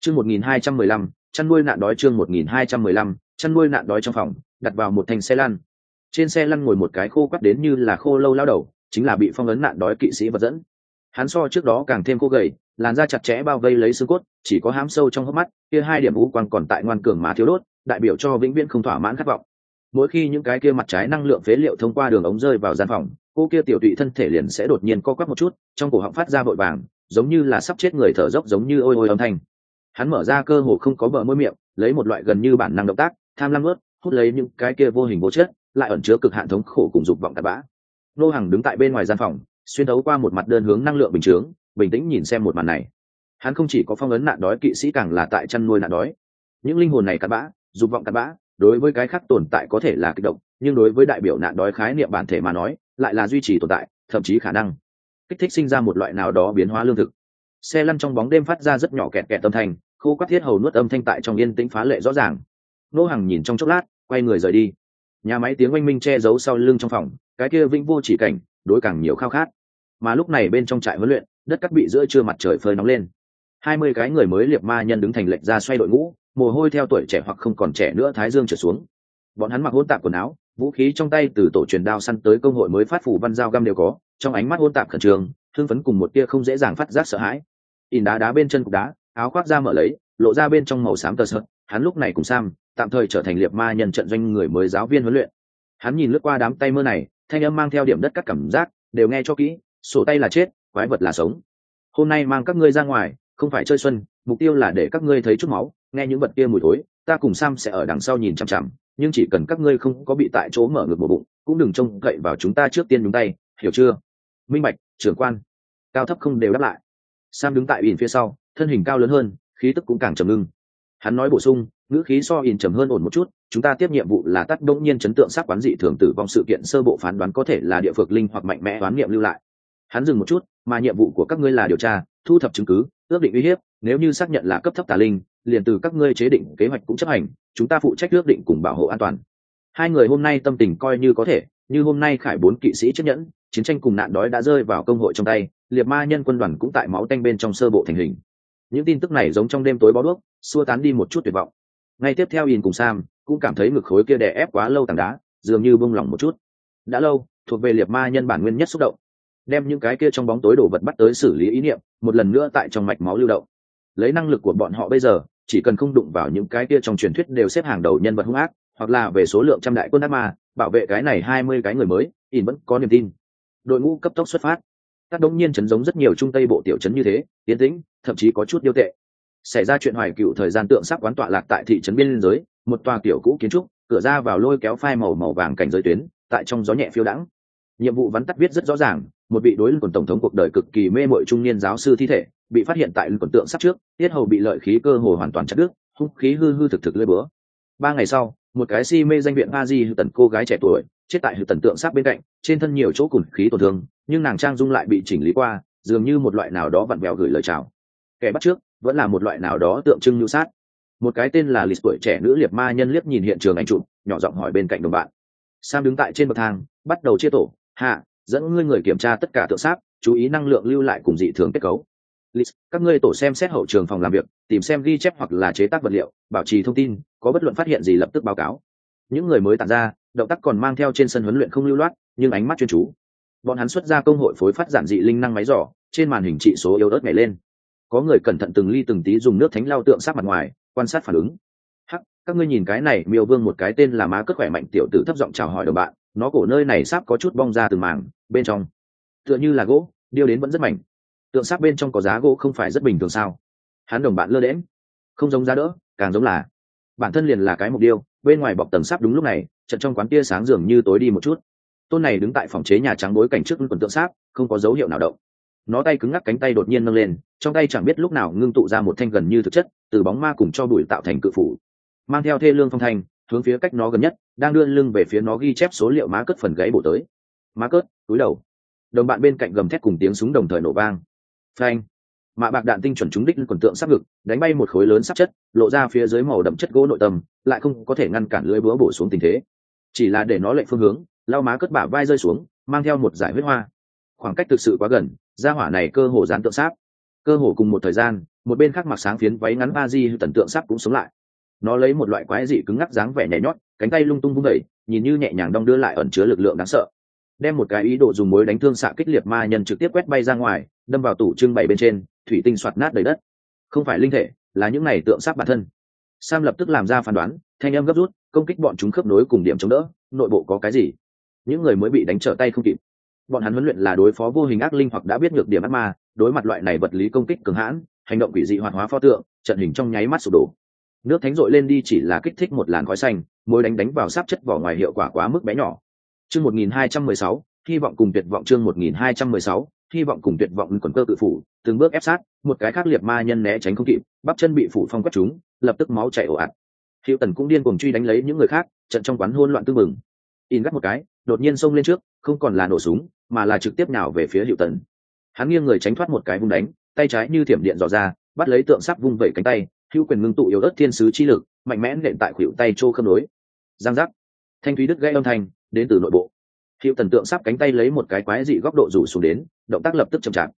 Chương một nghìn hai trăm mười lăm, chăn nuôi nạn đói chương một nghìn hai trăm mười lăm, chăn nuôi nạn đói trong phòng, đặt vào một thành xe lăn. Trên xe lăn ngồi một cái khô quắt đến như là khô lâu lao đầu, chính là bị phong ấn nạn đói kỵ sĩ vật dẫn hắn so trước đó càng thêm cô gầy, làn da chặt chẽ bao vây lấy xương cốt, chỉ có hám sâu trong hốc mắt, kia hai điểm u quang còn tại ngoan cường mà thiếu đốt, đại biểu cho vĩnh viễn không thỏa mãn khát vọng. Mỗi khi những cái kia mặt trái năng lượng phế liệu thông qua đường ống rơi vào gian phòng, cô kia tiểu tụy thân thể liền sẽ đột nhiên co quắp một chút, trong cổ họng phát ra vội vàng, giống như là sắp chết người thở dốc giống như ôi ôi âm thanh. Hắn mở ra cơ hồ không có bờ môi miệng, lấy một loại gần như bản năng động tác, tham lam ướt hút lấy những cái kia vô hình vô chất, lại ẩn chứa cực hạn thống khổ cùng dục vọng tạt bã. Nô hàng đứng tại bên ngoài gian phòng xuyên thấu qua một mặt đơn hướng năng lượng bình chướng, bình tĩnh nhìn xem một màn này. Hắn không chỉ có phong ấn nạn đói, kỵ sĩ càng là tại chăn nuôi nạn đói. Những linh hồn này cắt bã, dục vọng cắt bã, đối với cái khác tồn tại có thể là kích động, nhưng đối với đại biểu nạn đói khái niệm bản thể mà nói, lại là duy trì tồn tại, thậm chí khả năng. Kích thích sinh ra một loại nào đó biến hóa lương thực. Xe lăn trong bóng đêm phát ra rất nhỏ kẹt kẹt âm thanh, khô quát thiết hầu nuốt âm thanh tại trong yên tĩnh phá lệ rõ ràng. Nô hàng nhìn trong chốc lát, quay người rời đi. Nhà máy tiếng oanh minh che giấu sau lưng trong phòng, cái kia vĩnh vô chỉ cảnh đối càng nhiều khao khát. Mà lúc này bên trong trại huấn luyện, đất cắt bị giữa trưa mặt trời phơi nóng lên. Hai mươi cái người mới liệp ma nhân đứng thành lệnh ra xoay đội ngũ, mồ hôi theo tuổi trẻ hoặc không còn trẻ nữa thái dương trở xuống. Bọn hắn mặc hôn tạp quần áo, vũ khí trong tay từ tổ truyền đao săn tới công hội mới phát phủ văn dao găm đều có, trong ánh mắt hôn tạp khẩn trường thương phấn cùng một tia không dễ dàng phát giác sợ hãi. In đá đá bên chân cục đá, áo khoác ra mở lấy, lộ ra bên trong màu xám tờ sợt, hắn lúc này cùng sam, tạm thời trở thành liệp ma nhân trận doanh người mới giáo viên huấn luyện. Hắn nhìn lướt qua đám tay mơ này thanh âm mang theo điểm đất các cảm giác, đều nghe cho kỹ, sổ tay là chết, quái vật là sống. Hôm nay mang các ngươi ra ngoài, không phải chơi xuân, mục tiêu là để các ngươi thấy chút máu, nghe những vật kia mùi thối, ta cùng sam sẽ ở đằng sau nhìn chằm chằm, nhưng chỉ cần các ngươi không có bị tại chỗ mở ngực một bụng, cũng đừng trông cậy vào chúng ta trước tiên nhúng tay, hiểu chưa? Minh bạch, trưởng quan. Cao thấp không đều đáp lại. Sam đứng tại ỉn phía sau, thân hình cao lớn hơn, khí tức cũng càng trầm ngưng hắn nói bổ sung, ngữ khí so in trầm hơn ổn một chút, chúng ta tiếp nhiệm vụ là tắt đống nhiên chấn tượng sắc quán dị thường tử vong sự kiện sơ bộ phán đoán có thể là địa phược linh hoặc mạnh mẽ đoán nghiệm lưu lại. Hắn dừng một chút, mà nhiệm vụ của các ngươi là điều tra, thu thập chứng cứ, ước định uy hiếp, nếu như xác nhận là cấp thấp tà linh, liền từ các ngươi chế định kế hoạch cũng chấp hành, chúng ta phụ trách ước định cùng bảo hộ an toàn. Hai người hôm nay tâm tình coi như có thể, như hôm nay khải bốn kỵ sĩ chấp nhẫn, chiến tranh cùng nạn đói đã rơi vào công hội trong tay, liệt ma nhân quân đoàn cũng tại máu tanh bên trong sơ bộ thành hình những tin tức này giống trong đêm tối bó đuốc, xua tán đi một chút tuyệt vọng. Ngay tiếp theo in cùng sam cũng cảm thấy ngực khối kia đè ép quá lâu tảng đá, dường như bông lỏng một chút. Đã lâu, thuộc về liệt ma nhân bản nguyên nhất xúc động. Đem những cái kia trong bóng tối đổ vật bắt tới xử lý ý niệm, một lần nữa tại trong mạch máu lưu động. Lấy năng lực của bọn họ bây giờ, chỉ cần không đụng vào những cái kia trong truyền thuyết đều xếp hàng đầu nhân vật hung ác, hoặc là về số lượng trăm đại quân ác ma, bảo vệ cái này hai mươi cái người mới, in vẫn có niềm tin. Đội ngũ cấp tốc xuất phát các đống nhiên chấn giống rất nhiều trung tây bộ tiểu chấn như thế tiến tĩnh, thậm chí có chút điêu tệ. Xảy ra chuyện hoài cựu thời gian tượng sắc quán tọa lạc tại thị trấn biên giới, một tòa kiểu cũ kiến trúc, cửa ra vào lôi kéo phai màu màu vàng cảnh giới tuyến, tại trong gió nhẹ phiêu đãng. Nhiệm vụ vắn tắt viết rất rõ ràng, một vị đối luận tổng thống cuộc đời cực kỳ mê mội trung niên giáo sư thi thể, bị phát hiện tại luận tượng sắp trước, tiết hầu bị lợi khí cơ hồ hoàn toàn chặt đứt, hung khí hư hư thực thực lơi bữa ba ngày sau, một cái si mê danh viện a di hư tần cô gái trẻ tuổi, chết tại hư tần tượng sát bên cạnh, trên thân nhiều chỗ cùn khí tổn thương nhưng nàng trang dung lại bị chỉnh lý qua dường như một loại nào đó vặn vẹo gửi lời chào. Kẻ bắt trước vẫn là một loại nào đó tượng trưng nhu sát. Một cái tên là lịch tuổi trẻ nữ liệt ma nhân liếc nhìn hiện trường ảnh chụp nhỏ giọng hỏi bên cạnh đồng bạn. Sam đứng tại trên bậc thang bắt đầu chia tổ. Hạ dẫn ngươi người kiểm tra tất cả tượng sát chú ý năng lượng lưu lại cùng dị thường kết cấu. Lịch, các ngươi tổ xem xét hậu trường phòng làm việc tìm xem ghi chép hoặc là chế tác vật liệu bảo trì thông tin có bất luận phát hiện gì lập tức báo cáo. Những người mới tản ra động tác còn mang theo trên sân huấn luyện không lưu loát nhưng ánh mắt chuyên chú bọn hắn xuất ra công hội phối phát giản dị linh năng máy giỏ, trên màn hình trị số yếu ớt nhảy lên. Có người cẩn thận từng ly từng tí dùng nước thánh lao tượng sát mặt ngoài, quan sát phản ứng. Hắc, các ngươi nhìn cái này, miêu vương một cái tên là má cất khỏe mạnh tiểu tử thấp giọng chào hỏi đồng bạn, nó cổ nơi này sắp có chút bong ra từ màng bên trong, tựa như là gỗ, điêu đến vẫn rất mảnh. Tượng sáp bên trong có giá gỗ không phải rất bình thường sao? Hắn đồng bạn lơ đễm không giống giá đỡ, càng giống là, bản thân liền là cái mục tiêu bên ngoài bọc tầng sáp đúng lúc này, trận trong quán tia sáng dường như tối đi một chút tôn này đứng tại phòng chế nhà trắng bối cảnh trước quần tượng sát không có dấu hiệu nào động. Nó tay cứng ngắc cánh tay đột nhiên nâng lên, trong tay chẳng biết lúc nào ngưng tụ ra một thanh gần như thực chất, từ bóng ma cùng cho bụi tạo thành cự phủ. Mang theo thê lương phong thanh, hướng phía cách nó gần nhất, đang đưa lưng về phía nó ghi chép số liệu má cất phần gáy bổ tới. Má cất túi đầu. Đồng bạn bên cạnh gầm thét cùng tiếng súng đồng thời nổ vang. Phanh. Mạ bạc đạn tinh chuẩn trúng đích quần tượng sắc ngực, đánh bay một khối lớn sắc chất, lộ ra phía dưới màu đậm chất gỗ nội tâm, lại không có thể ngăn cản lưỡi búa bổ xuống tình thế. Chỉ là để nó lệnh phương hướng lau má cất bả vai rơi xuống, mang theo một giải huyết hoa. Khoảng cách thực sự quá gần ra hỏa này cơ hồ dán tượng sáp. Cơ hồ cùng một thời gian, một bên khác mặc sáng phiến váy ngắn ba di tần tượng sáp cũng sống lại. Nó lấy một loại quái dị cứng ngắc dáng vẻ nhảy nhót, cánh tay lung tung vung vẩy nhìn như nhẹ nhàng đong đưa lại ẩn chứa lực lượng đáng sợ. Đem một cái ý đồ dùng mối đánh thương xạ kích liệt ma nhân trực tiếp quét bay ra ngoài, đâm vào tủ trưng bày bên trên, thủy tinh soạt nát đầy đất. Không phải linh thể, là những này tượng sáp bản thân. Sam lập tức làm ra phán đoán, thanh em gấp rút, công kích bọn chúng khớp nối cùng điểm chống đỡ, nội bộ có cái gì? Những người mới bị đánh trở tay không kịp. Bọn hắn huấn luyện là đối phó vô hình ác linh hoặc đã biết ngược điểm ác ma, đối mặt loại này vật lý công kích cường hãn, hành động quỷ dị hoạt hóa pho tượng, trận hình trong nháy mắt sụp đổ. Nước thánh dội lên đi chỉ là kích thích một làn khói xanh mối đánh đánh vào sáp chất vỏ ngoài hiệu quả quá mức bé nhỏ. Chương một nghìn hai trăm mười sáu, hy vọng cùng tuyệt vọng chương một nghìn hai trăm mười sáu, hy vọng cùng tuyệt vọng quần cơ tự phủ, từng bước ép sát, một cái khác liệt ma nhân né tránh không kịp, bắp chân bị phủ phong quét chúng lập tức máu chảy ồ ạt. Hiệu tần cũng điên cuồng truy đánh lấy những người khác, trận trong quán hôn loạn tư mừng in gắt một cái đột nhiên xông lên trước, không còn là nổ súng, mà là trực tiếp nào về phía hiệu tần. Hắn nghiêng người tránh thoát một cái vung đánh, tay trái như thiểm điện dò ra, bắt lấy tượng sắp vung vẩy cánh tay, hữu quyền ngưng tụ yếu ớt thiên sứ chi lực, mạnh mẽ nện tại khuỷu tay trô khâm đối. Giang giác. Thanh thúy đứt gây âm thanh, đến từ nội bộ. Hiệu tần tượng sắp cánh tay lấy một cái quái dị góc độ rủ xuống đến, động tác lập tức chậm chạp.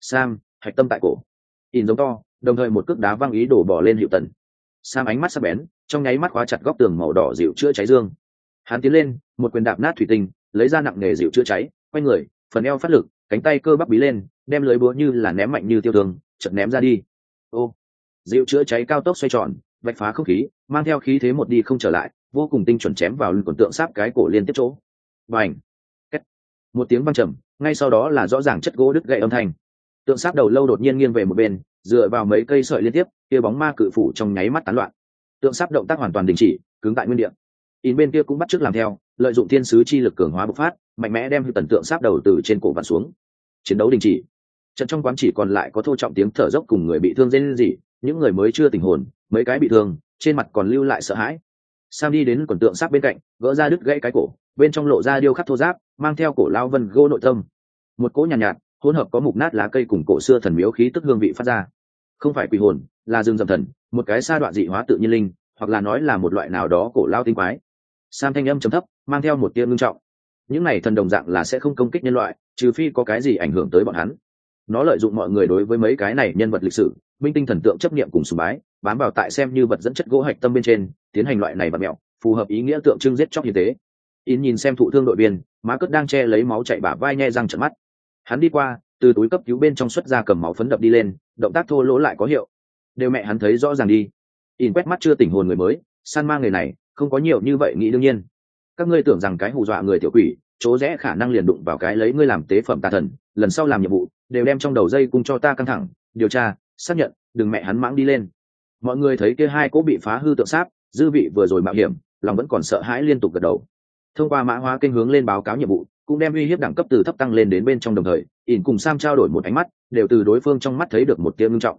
Sam, hạch tâm tại cổ. In giống to, đồng thời một cước đá văng ý đổ bỏ lên hiệu tần. Sam ánh mắt sắc bén, trong nháy mắt khóa chặt góc tường màu đỏ dịu chữa cháy dương hắn tiến lên, một quyền đạp nát thủy tinh, lấy ra nặng nghề dịu chữa cháy, quay người, phần eo phát lực, cánh tay cơ bắp bí lên, đem lưới búa như là ném mạnh như tiêu thương chật ném ra đi. Ô, dịu chữa cháy cao tốc xoay tròn, vạch phá không khí, mang theo khí thế một đi không trở lại, vô cùng tinh chuẩn chém vào lưng quần tượng sáp cái cổ liên tiếp chỗ. Và ảnh một tiếng văng trầm, ngay sau đó là rõ ràng chất gỗ đứt gậy âm thanh. Tượng sáp đầu lâu đột nhiên nghiêng về một bên, dựa vào mấy cây sợi liên tiếp kia bóng ma cự phủ trong nháy mắt tán loạn. Tượng sáp động tác hoàn toàn đình chỉ, cứng tại nguyên địa in bên kia cũng bắt chước làm theo lợi dụng thiên sứ chi lực cường hóa bộc phát mạnh mẽ đem tần tượng sáp đầu từ trên cổ vặn xuống. Chiến đấu đình chỉ. Trận trong quán chỉ còn lại có thô trọng tiếng thở dốc cùng người bị thương dên gì những người mới chưa tình hồn mấy cái bị thương trên mặt còn lưu lại sợ hãi. Sam đi đến quần tượng sáp bên cạnh gỡ ra đứt gãy cái cổ bên trong lộ ra điêu khắc thô giáp mang theo cổ lao vân gô nội tâm. Một cỗ nhàn nhạt, nhạt hỗn hợp có mục nát lá cây cùng cổ xưa thần miếu khí tức hương vị phát ra. Không phải quỷ hồn là rừng dầm thần một cái sa đoạn dị hóa tự nhiên linh hoặc là nói là một loại nào đó cổ lao tinh quái sam thanh âm chấm thấp, mang theo một tia ngưng trọng. Những này thần đồng dạng là sẽ không công kích nhân loại, trừ phi có cái gì ảnh hưởng tới bọn hắn. Nó lợi dụng mọi người đối với mấy cái này nhân vật lịch sử, minh tinh thần tượng chấp niệm cùng sùng bái, bám vào tại xem như vật dẫn chất gỗ hạch tâm bên trên, tiến hành loại này và mẹo, phù hợp ý nghĩa tượng trưng giết chóc như thế. In nhìn xem thụ thương đội biên má cất đang che lấy máu chạy bả vai nhe răng trận mắt. Hắn đi qua, từ túi cấp cứu bên trong xuất ra cầm máu phấn đập đi lên, động tác thô lỗ lại có hiệu. Đều mẹ hắn thấy rõ ràng đi. In quét mắt chưa tỉnh hồn người mới, san mang người này không có nhiều như vậy nghĩ đương nhiên. Các ngươi tưởng rằng cái hù dọa người tiểu quỷ, chỗ rẽ khả năng liền đụng vào cái lấy ngươi làm tế phẩm tà thần, lần sau làm nhiệm vụ, đều đem trong đầu dây cung cho ta căng thẳng, điều tra, xác nhận, đừng mẹ hắn mãng đi lên. Mọi người thấy kia hai cỗ bị phá hư tượng sáp, dư vị vừa rồi mạo hiểm, lòng vẫn còn sợ hãi liên tục gật đầu. Thông qua mã hóa kênh hướng lên báo cáo nhiệm vụ, cũng đem uy hiếp đẳng cấp từ thấp tăng lên đến bên trong đồng thời, ỉn cùng sam trao đổi một ánh mắt, đều từ đối phương trong mắt thấy được một tiếng ngưng trọng.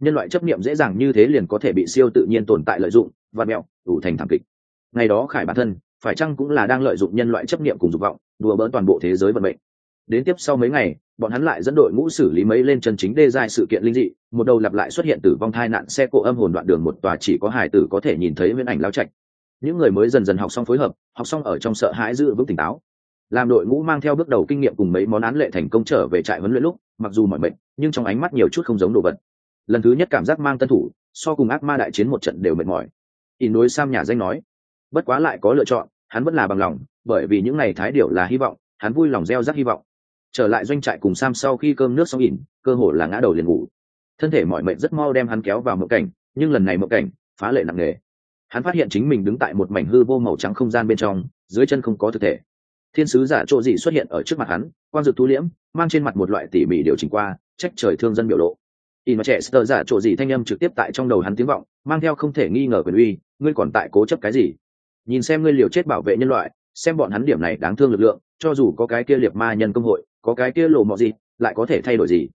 Nhân loại chấp niệm dễ dàng như thế liền có thể bị siêu tự nhiên tồn tại lợi dụng và mẹo đủ thành thảm kịch ngày đó khải bản thân, phải chăng cũng là đang lợi dụng nhân loại chấp niệm cùng dục vọng, đùa bỡn toàn bộ thế giới vận mệnh. Đến tiếp sau mấy ngày, bọn hắn lại dẫn đội ngũ xử lý mấy lên chân chính đê dài sự kiện linh dị, một đầu lặp lại xuất hiện tử vong thai nạn xe cộ âm hồn đoạn đường một tòa chỉ có hải tử có thể nhìn thấy huyễn ảnh lao trạch. Những người mới dần dần học xong phối hợp, học xong ở trong sợ hãi giữ vững tỉnh táo. Làm đội ngũ mang theo bước đầu kinh nghiệm cùng mấy món án lệ thành công trở về trại huấn luyện lúc, mặc dù mọi mệnh, nhưng trong ánh mắt nhiều chút không giống đồ vật. Lần thứ nhất cảm giác mang tân thủ, so cùng ác ma đại chiến một trận đều mệt mỏi. In đối sam nhà danh nói bất quá lại có lựa chọn, hắn vẫn là bằng lòng, bởi vì những ngày thái điệu là hy vọng, hắn vui lòng gieo rắc hy vọng. Trở lại doanh trại cùng sam sau khi cơm nước xong ỉn, cơ hồ là ngã đầu liền ngủ. Thân thể mọi mệnh rất mau đem hắn kéo vào mộng cảnh, nhưng lần này mộng cảnh, phá lệ nặng nề. Hắn phát hiện chính mình đứng tại một mảnh hư vô màu trắng không gian bên trong, dưới chân không có thực thể. Thiên sứ giả chỗ gì xuất hiện ở trước mặt hắn, quang dược thu liễm, mang trên mặt một loại tỉ mỉ điều chỉnh qua, trách trời thương dân biểu lộ. In mà trẻ sơ giả chỗ gì thanh âm trực tiếp tại trong đầu hắn tiếng vọng, mang theo không thể nghi ngờ quyền uy, ngươi còn tại cố chấp cái gì? Nhìn xem ngươi liều chết bảo vệ nhân loại, xem bọn hắn điểm này đáng thương lực lượng, cho dù có cái kia liệt ma nhân công hội, có cái kia lộ mọ gì, lại có thể thay đổi gì?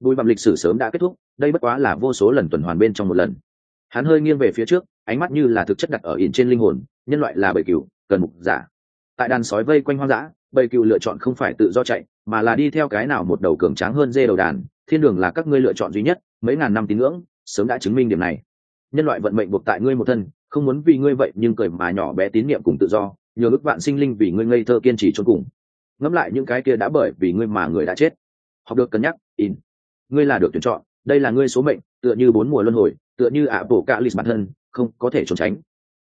Bùi bằng lịch sử sớm đã kết thúc, đây bất quá là vô số lần tuần hoàn bên trong một lần. Hắn hơi nghiêng về phía trước, ánh mắt như là thực chất đặt ở ỉn trên linh hồn, nhân loại là bầy cừu, cần mục giả. Tại đàn sói vây quanh hoang dã, bầy cừu lựa chọn không phải tự do chạy, mà là đi theo cái nào một đầu cường tráng hơn dê đầu đàn. Thiên đường là các ngươi lựa chọn duy nhất, mấy ngàn năm tín ngưỡng, sớm đã chứng minh điểm này. Nhân loại vận mệnh buộc tại ngươi một thân không muốn vì ngươi vậy nhưng cười mà nhỏ bé tín niệm cùng tự do, nhờ ước vạn sinh linh vì ngươi ngây thơ kiên trì cho cùng. Ngẫm lại những cái kia đã bởi vì ngươi mà người đã chết. Học được cân nhắc, in. Ngươi là được tuyển chọn, đây là ngươi số mệnh, tựa như bốn mùa luân hồi, tựa như ạ bổ cạ lịch bản thân, không có thể trốn tránh.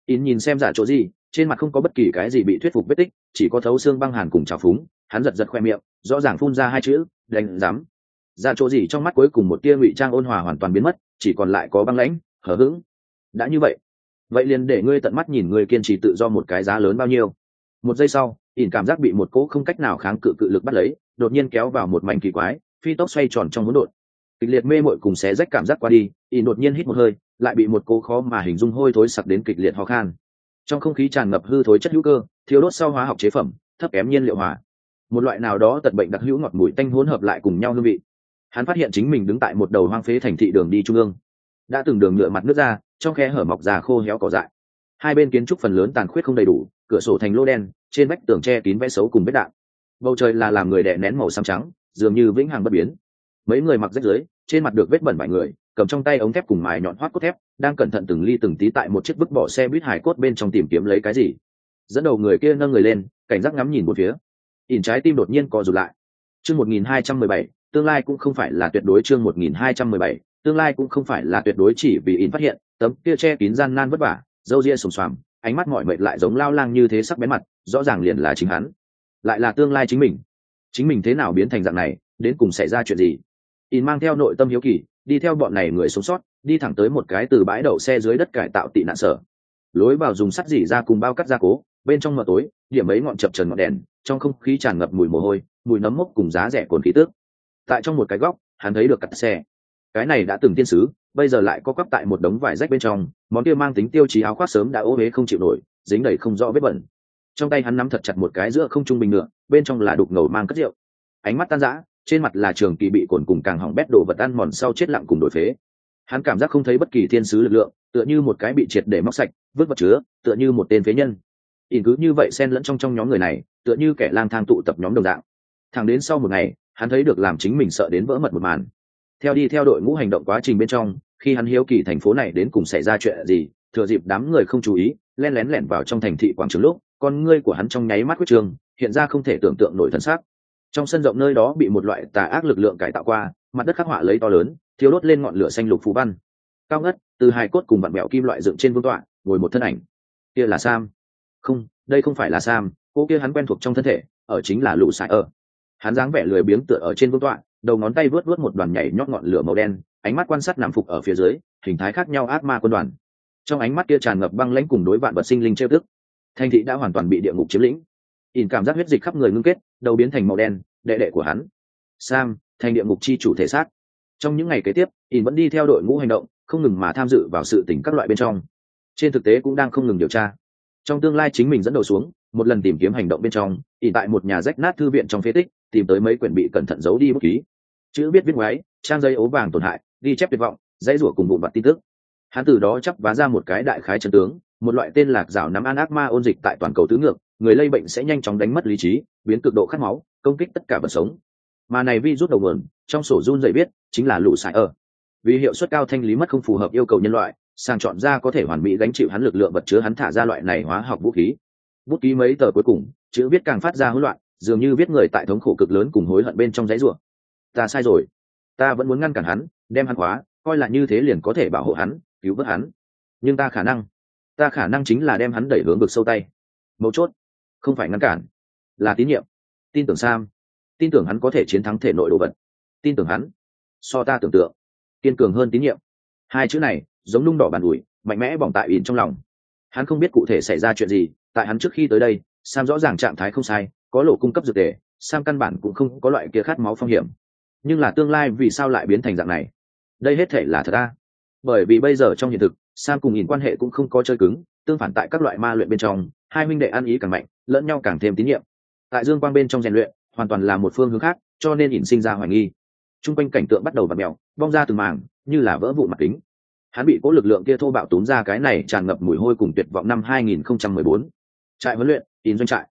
In nhìn xem giả chỗ gì, trên mặt không có bất kỳ cái gì bị thuyết phục vết tích, chỉ có thấu xương băng hàn cùng trào phúng, hắn giật giật khoe miệng, rõ ràng phun ra hai chữ, đánh dám ra chỗ gì trong mắt cuối cùng một tia ngụy trang ôn hòa hoàn toàn biến mất, chỉ còn lại có băng lãnh hở h ữ g đã như vậy vậy liền để ngươi tận mắt nhìn người kiên trì tự do một cái giá lớn bao nhiêu. Một giây sau, ỉn cảm giác bị một cỗ không cách nào kháng cự cự lực bắt lấy, đột nhiên kéo vào một mảnh kỳ quái, phi tốc xoay tròn trong hỗn độn. Kịch liệt mê mội cùng xé rách cảm giác qua đi, ỉn đột nhiên hít một hơi, lại bị một cỗ khó mà hình dung hôi thối sặc đến kịch liệt ho khan. Trong không khí tràn ngập hư thối chất hữu cơ thiếu đốt sau hóa học chế phẩm, thấp kém nhiên liệu hỏa. Một loại nào đó tật bệnh đặc hữu ngọt mùi tanh hỗn hợp lại cùng nhau hương vị. Hắn phát hiện chính mình đứng tại một đầu hoang phế thành thị đường đi trung ương. Đã từng đường nhựa mặt nước ra trong khe hở mọc già khô héo cỏ dại. Hai bên kiến trúc phần lớn tàn khuyết không đầy đủ, cửa sổ thành lô đen, trên vách tường tre kín vẽ xấu cùng vết đạn. Bầu trời là làm người đè nén màu xám trắng, dường như vĩnh hằng bất biến. Mấy người mặc rách rưới trên mặt được vết bẩn vài người, cầm trong tay ống thép cùng mài nhọn hoắt cốt thép, đang cẩn thận từng ly từng tí tại một chiếc vứt bỏ xe buýt hải cốt bên trong tìm kiếm lấy cái gì. Dẫn đầu người kia nâng người lên, cảnh giác ngắm nhìn một phía. Ỉn trái tim đột nhiên co rụt lại. Chương một nghìn hai trăm mười bảy, tương lai cũng không phải là tuyệt đối chương một nghìn hai trăm mười bảy, tương lai cũng không phải là tuyệt đối chỉ vì ỉn phát hiện tấm kia che kín gian nan vất vả dâu ria sùng xoàm, ánh mắt mọi mệt lại giống lao lang như thế sắc bén mặt, rõ ràng liền là chính hắn. Lại là tương lai chính mình. Chính mình thế nào biến thành dạng này, đến cùng xảy ra chuyện gì? In mang theo nội tâm hiếu kỳ, đi theo bọn này người sống sót, đi thẳng tới một cái từ bãi đậu xe dưới đất cải tạo tị nạn sở. Lối vào dùng sắt dỉ ra cùng bao cắt gia cố, bên trong mờ tối, điểm ấy ngọn chập trần ngọn đèn, trong không khí tràn ngập mùi mồ hôi, mùi nấm mốc cùng giá rẻ cồn khí tước tại trong một cái góc, hắn thấy được cắt xe cái này đã từng tiên sứ, bây giờ lại có quắp tại một đống vải rách bên trong, món kia mang tính tiêu chí áo khoác sớm đã ô huế không chịu nổi, dính đầy không rõ vết bẩn. Trong tay hắn nắm thật chặt một cái giữa không trung bình ngựa, bên trong là đục ngầu mang cất rượu. Ánh mắt tan rã, trên mặt là trường kỳ bị cồn cùng càng hỏng bét đổ vật ăn mòn sau chết lặng cùng đổi phế. Hắn cảm giác không thấy bất kỳ thiên sứ lực lượng, tựa như một cái bị triệt để móc sạch, vứt vật chứa, tựa như một tên phế nhân. Ỉn cứ như vậy xen lẫn trong trong nhóm người này, tựa như kẻ lang thang tụ tập nhóm đồng dạng. Thẳng đến sau một ngày, hắn thấy được làm chính mình sợ đến vỡ mật một màn theo đi theo đội ngũ hành động quá trình bên trong, khi hắn hiếu kỳ thành phố này đến cùng xảy ra chuyện gì, thừa dịp đám người không chú ý len lén lẻn vào trong thành thị quảng trường lúc, con ngươi của hắn trong nháy mắt quyết trường, hiện ra không thể tưởng tượng nổi thân xác trong sân rộng nơi đó bị một loại tà ác lực lượng cải tạo qua, mặt đất khắc họa lấy to lớn thiếu đốt lên ngọn lửa xanh lục phú văn. Cao ngất, từ hai cốt cùng bạn bèo kim loại dựng trên vương tọa, ngồi một thân ảnh. Kia là sam. Không, đây không phải là sam, cô kia hắn quen thuộc trong thân thể, ở chính là lũ sải ở. Hắn dáng vẻ lười biếng tựa ở trên vương tọa đầu ngón tay vớt vớt một đoàn nhảy nhót ngọn lửa màu đen, ánh mắt quan sát nằm phục ở phía dưới, hình thái khác nhau ác ma quân đoàn. Trong ánh mắt kia tràn ngập băng lãnh cùng đối vạn vật sinh linh trêu tức, thanh thị đã hoàn toàn bị địa ngục chiếm lĩnh. Ỉn cảm giác huyết dịch khắp người ngưng kết, đầu biến thành màu đen, đệ đệ của hắn. Sam, thành địa ngục chi chủ thể xác. Trong những ngày kế tiếp, ỉn vẫn đi theo đội ngũ hành động, không ngừng mà tham dự vào sự tỉnh các loại bên trong. Trên thực tế cũng đang không ngừng điều tra. Trong tương lai chính mình dẫn đầu xuống, một lần tìm kiếm hành động bên trong, ỉn tại một nhà rách nát thư viện trong phế tích, tìm tới mấy quyển bị cẩn thận giấu đi bút ký chữ biết viết ngoáy, trang giấy ố vàng tổn hại, ghi chép tuyệt vọng, dãy rủa cùng vụn vặt tin tức. Hắn từ đó chắp vá ra một cái đại khái chân tướng, một loại tên lạc rào nắm an ác ma ôn dịch tại toàn cầu tứ ngược, người lây bệnh sẽ nhanh chóng đánh mất lý trí, biến cực độ khát máu, công kích tất cả vật sống. Mà này vi rút đầu nguồn, trong sổ run dậy biết chính là lũ sải ở. Vì hiệu suất cao thanh lý mất không phù hợp yêu cầu nhân loại sang chọn ra có thể hoàn mỹ gánh chịu hắn lực lượng vật chứa hắn thả ra loại này hóa học vũ khí. Bút ký mấy tờ cuối cùng, chữ viết càng phát ra hỗn loạn, dường như viết người tại thống khổ cực lớn cùng hối hận bên trong giấy ruộng ta sai rồi. Ta vẫn muốn ngăn cản hắn, đem hắn khóa, coi là như thế liền có thể bảo hộ hắn, cứu vớt hắn. Nhưng ta khả năng, ta khả năng chính là đem hắn đẩy hướng vực sâu tay. Mấu chốt, không phải ngăn cản, là tín nhiệm. Tin tưởng sam, tin tưởng hắn có thể chiến thắng thể nội đồ vật. Tin tưởng hắn, so ta tưởng tượng, kiên cường hơn tín nhiệm. Hai chữ này, giống nung đỏ bàn ủi, mạnh mẽ bỏng tại ỉn trong lòng. Hắn không biết cụ thể xảy ra chuyện gì, tại hắn trước khi tới đây, sam rõ ràng trạng thái không sai, có lộ cung cấp dược tề, sam căn bản cũng không có loại kia khát máu phong hiểm nhưng là tương lai vì sao lại biến thành dạng này? Đây hết thể là thật ta bởi vì bây giờ trong hiện thực, sam cùng nhìn quan hệ cũng không có chơi cứng, tương phản tại các loại ma luyện bên trong, hai huynh đệ ăn ý càng mạnh, lẫn nhau càng thêm tín nhiệm. Tại dương quang bên trong rèn luyện, hoàn toàn là một phương hướng khác, cho nên nhìn sinh ra hoài nghi. T r u n g quanh cảnh tượng bắt đầu v ặ mèo, bong ra từng màng như là vỡ vụ mặt kính. Hắn bị cố lực lượng kia thô bạo tốn ra cái này tràn ngập mùi hôi cùng tuyệt vọng năm 2014. trại huấn luyện in doanh trại.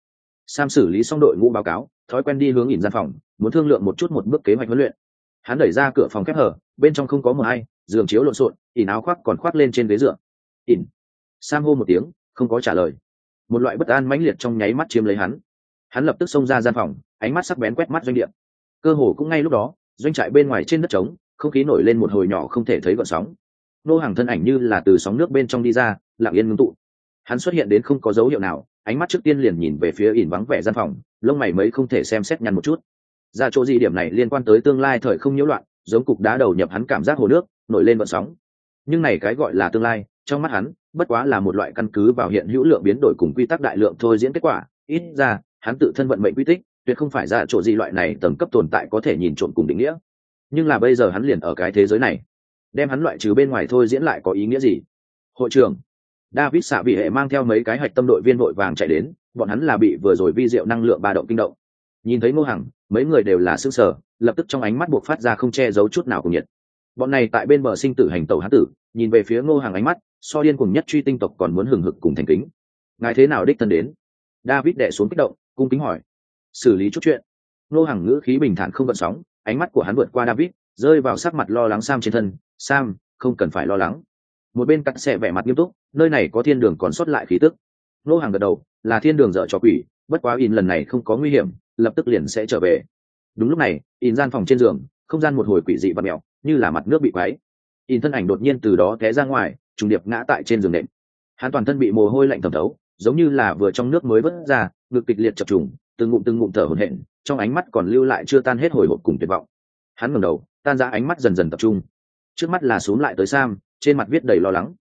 Sam xử lý xong đội ngũ báo cáo, thói quen đi hướng ỉn gian phòng muốn thương lượng một chút một bước kế hoạch huấn luyện. Hắn đẩy ra cửa phòng khép hở, bên trong không có mờ hay giường chiếu lộn xộn ỉn áo khoác còn khoác lên trên ghế dựa. Ỉn. Sam hô một tiếng, không có trả lời. Một loại bất an mãnh liệt trong nháy mắt chiếm lấy hắn. Hắn lập tức xông ra gian phòng, ánh mắt sắc bén quét mắt doanh địa. Cơ hồ cũng ngay lúc đó, doanh trại bên ngoài trên đất trống, không khí nổi lên một hồi nhỏ không thể thấy gọn sóng. Nô hàng thân ảnh như là từ sóng nước bên trong đi ra, lặng yên ngưng tụ. Hắn xuất hiện đến không có dấu hiệu nào, ánh mắt trước tiên liền nhìn về phía ỉn vắng vẻ gian phòng, lông mày mấy không thể xem xét nhăn một chút ra chỗ gì điểm này liên quan tới tương lai thời không nhiễu loạn, giống cục đá đầu nhập hắn cảm giác hồ nước, nổi lên vận sóng. Nhưng này cái gọi là tương lai, trong mắt hắn, bất quá là một loại căn cứ vào hiện hữu lượng biến đổi cùng quy tắc đại lượng thôi diễn kết quả. Ít ra, hắn tự thân vận mệnh quy tích, tuyệt không phải ra chỗ gì loại này tầng cấp tồn tại có thể nhìn trộm cùng định nghĩa. Nhưng là bây giờ hắn liền ở cái thế giới này, đem hắn loại trừ bên ngoài thôi diễn lại có ý nghĩa gì? Hội trưởng, david xạ vị hệ mang theo mấy cái hạch tâm đội viên vội vàng chạy đến, bọn hắn là bị vừa rồi vi diệu năng lượng ba động kinh động nhìn thấy ngô hằng, mấy người đều là xương sở lập tức trong ánh mắt buộc phát ra không che giấu chút nào cùng nhiệt. Bọn này tại bên bờ sinh tử hành tẩu hán tử, nhìn về phía ngô Hằng ánh mắt, so điên cùng nhất truy tinh tộc còn muốn hừng hực cùng thành kính. Ngài thế nào đích thân đến? David đệ xuống kích động, cung kính hỏi. Xử lý chút chuyện. Ngô Hằng ngữ khí bình thản không gợn sóng, ánh mắt của hắn vượt qua david, rơi vào sắc mặt lo lắng sam trên thân. Sam, không cần phải lo lắng. Một bên cắt xẻ vẻ mặt nghiêm túc, nơi này có thiên đường còn sót lại khí tức. Ngô Hằng gật đầu, là thiên đường dợ cho quỷ, bất quá in lần này không có nguy hiểm lập tức liền sẽ trở về. Đúng lúc này in gian phòng trên giường không gian một hồi quỷ dị và mèo như là mặt nước bị quáy in thân ảnh đột nhiên từ đó té ra ngoài trùng điệp ngã tại trên giường nệm, hắn toàn thân bị mồ hôi lạnh thẩm thấu giống như là vừa trong nước mới vớt ra ngực kịch liệt chập trùng từng ngụm từng ngụm thở hổn hển trong ánh mắt còn lưu lại chưa tan hết hồi hộp cùng tuyệt vọng. Hắn ngẩng đầu tan ra ánh mắt dần dần tập trung. Trước mắt là xuống lại tới sam trên mặt viết đầy lo lắng.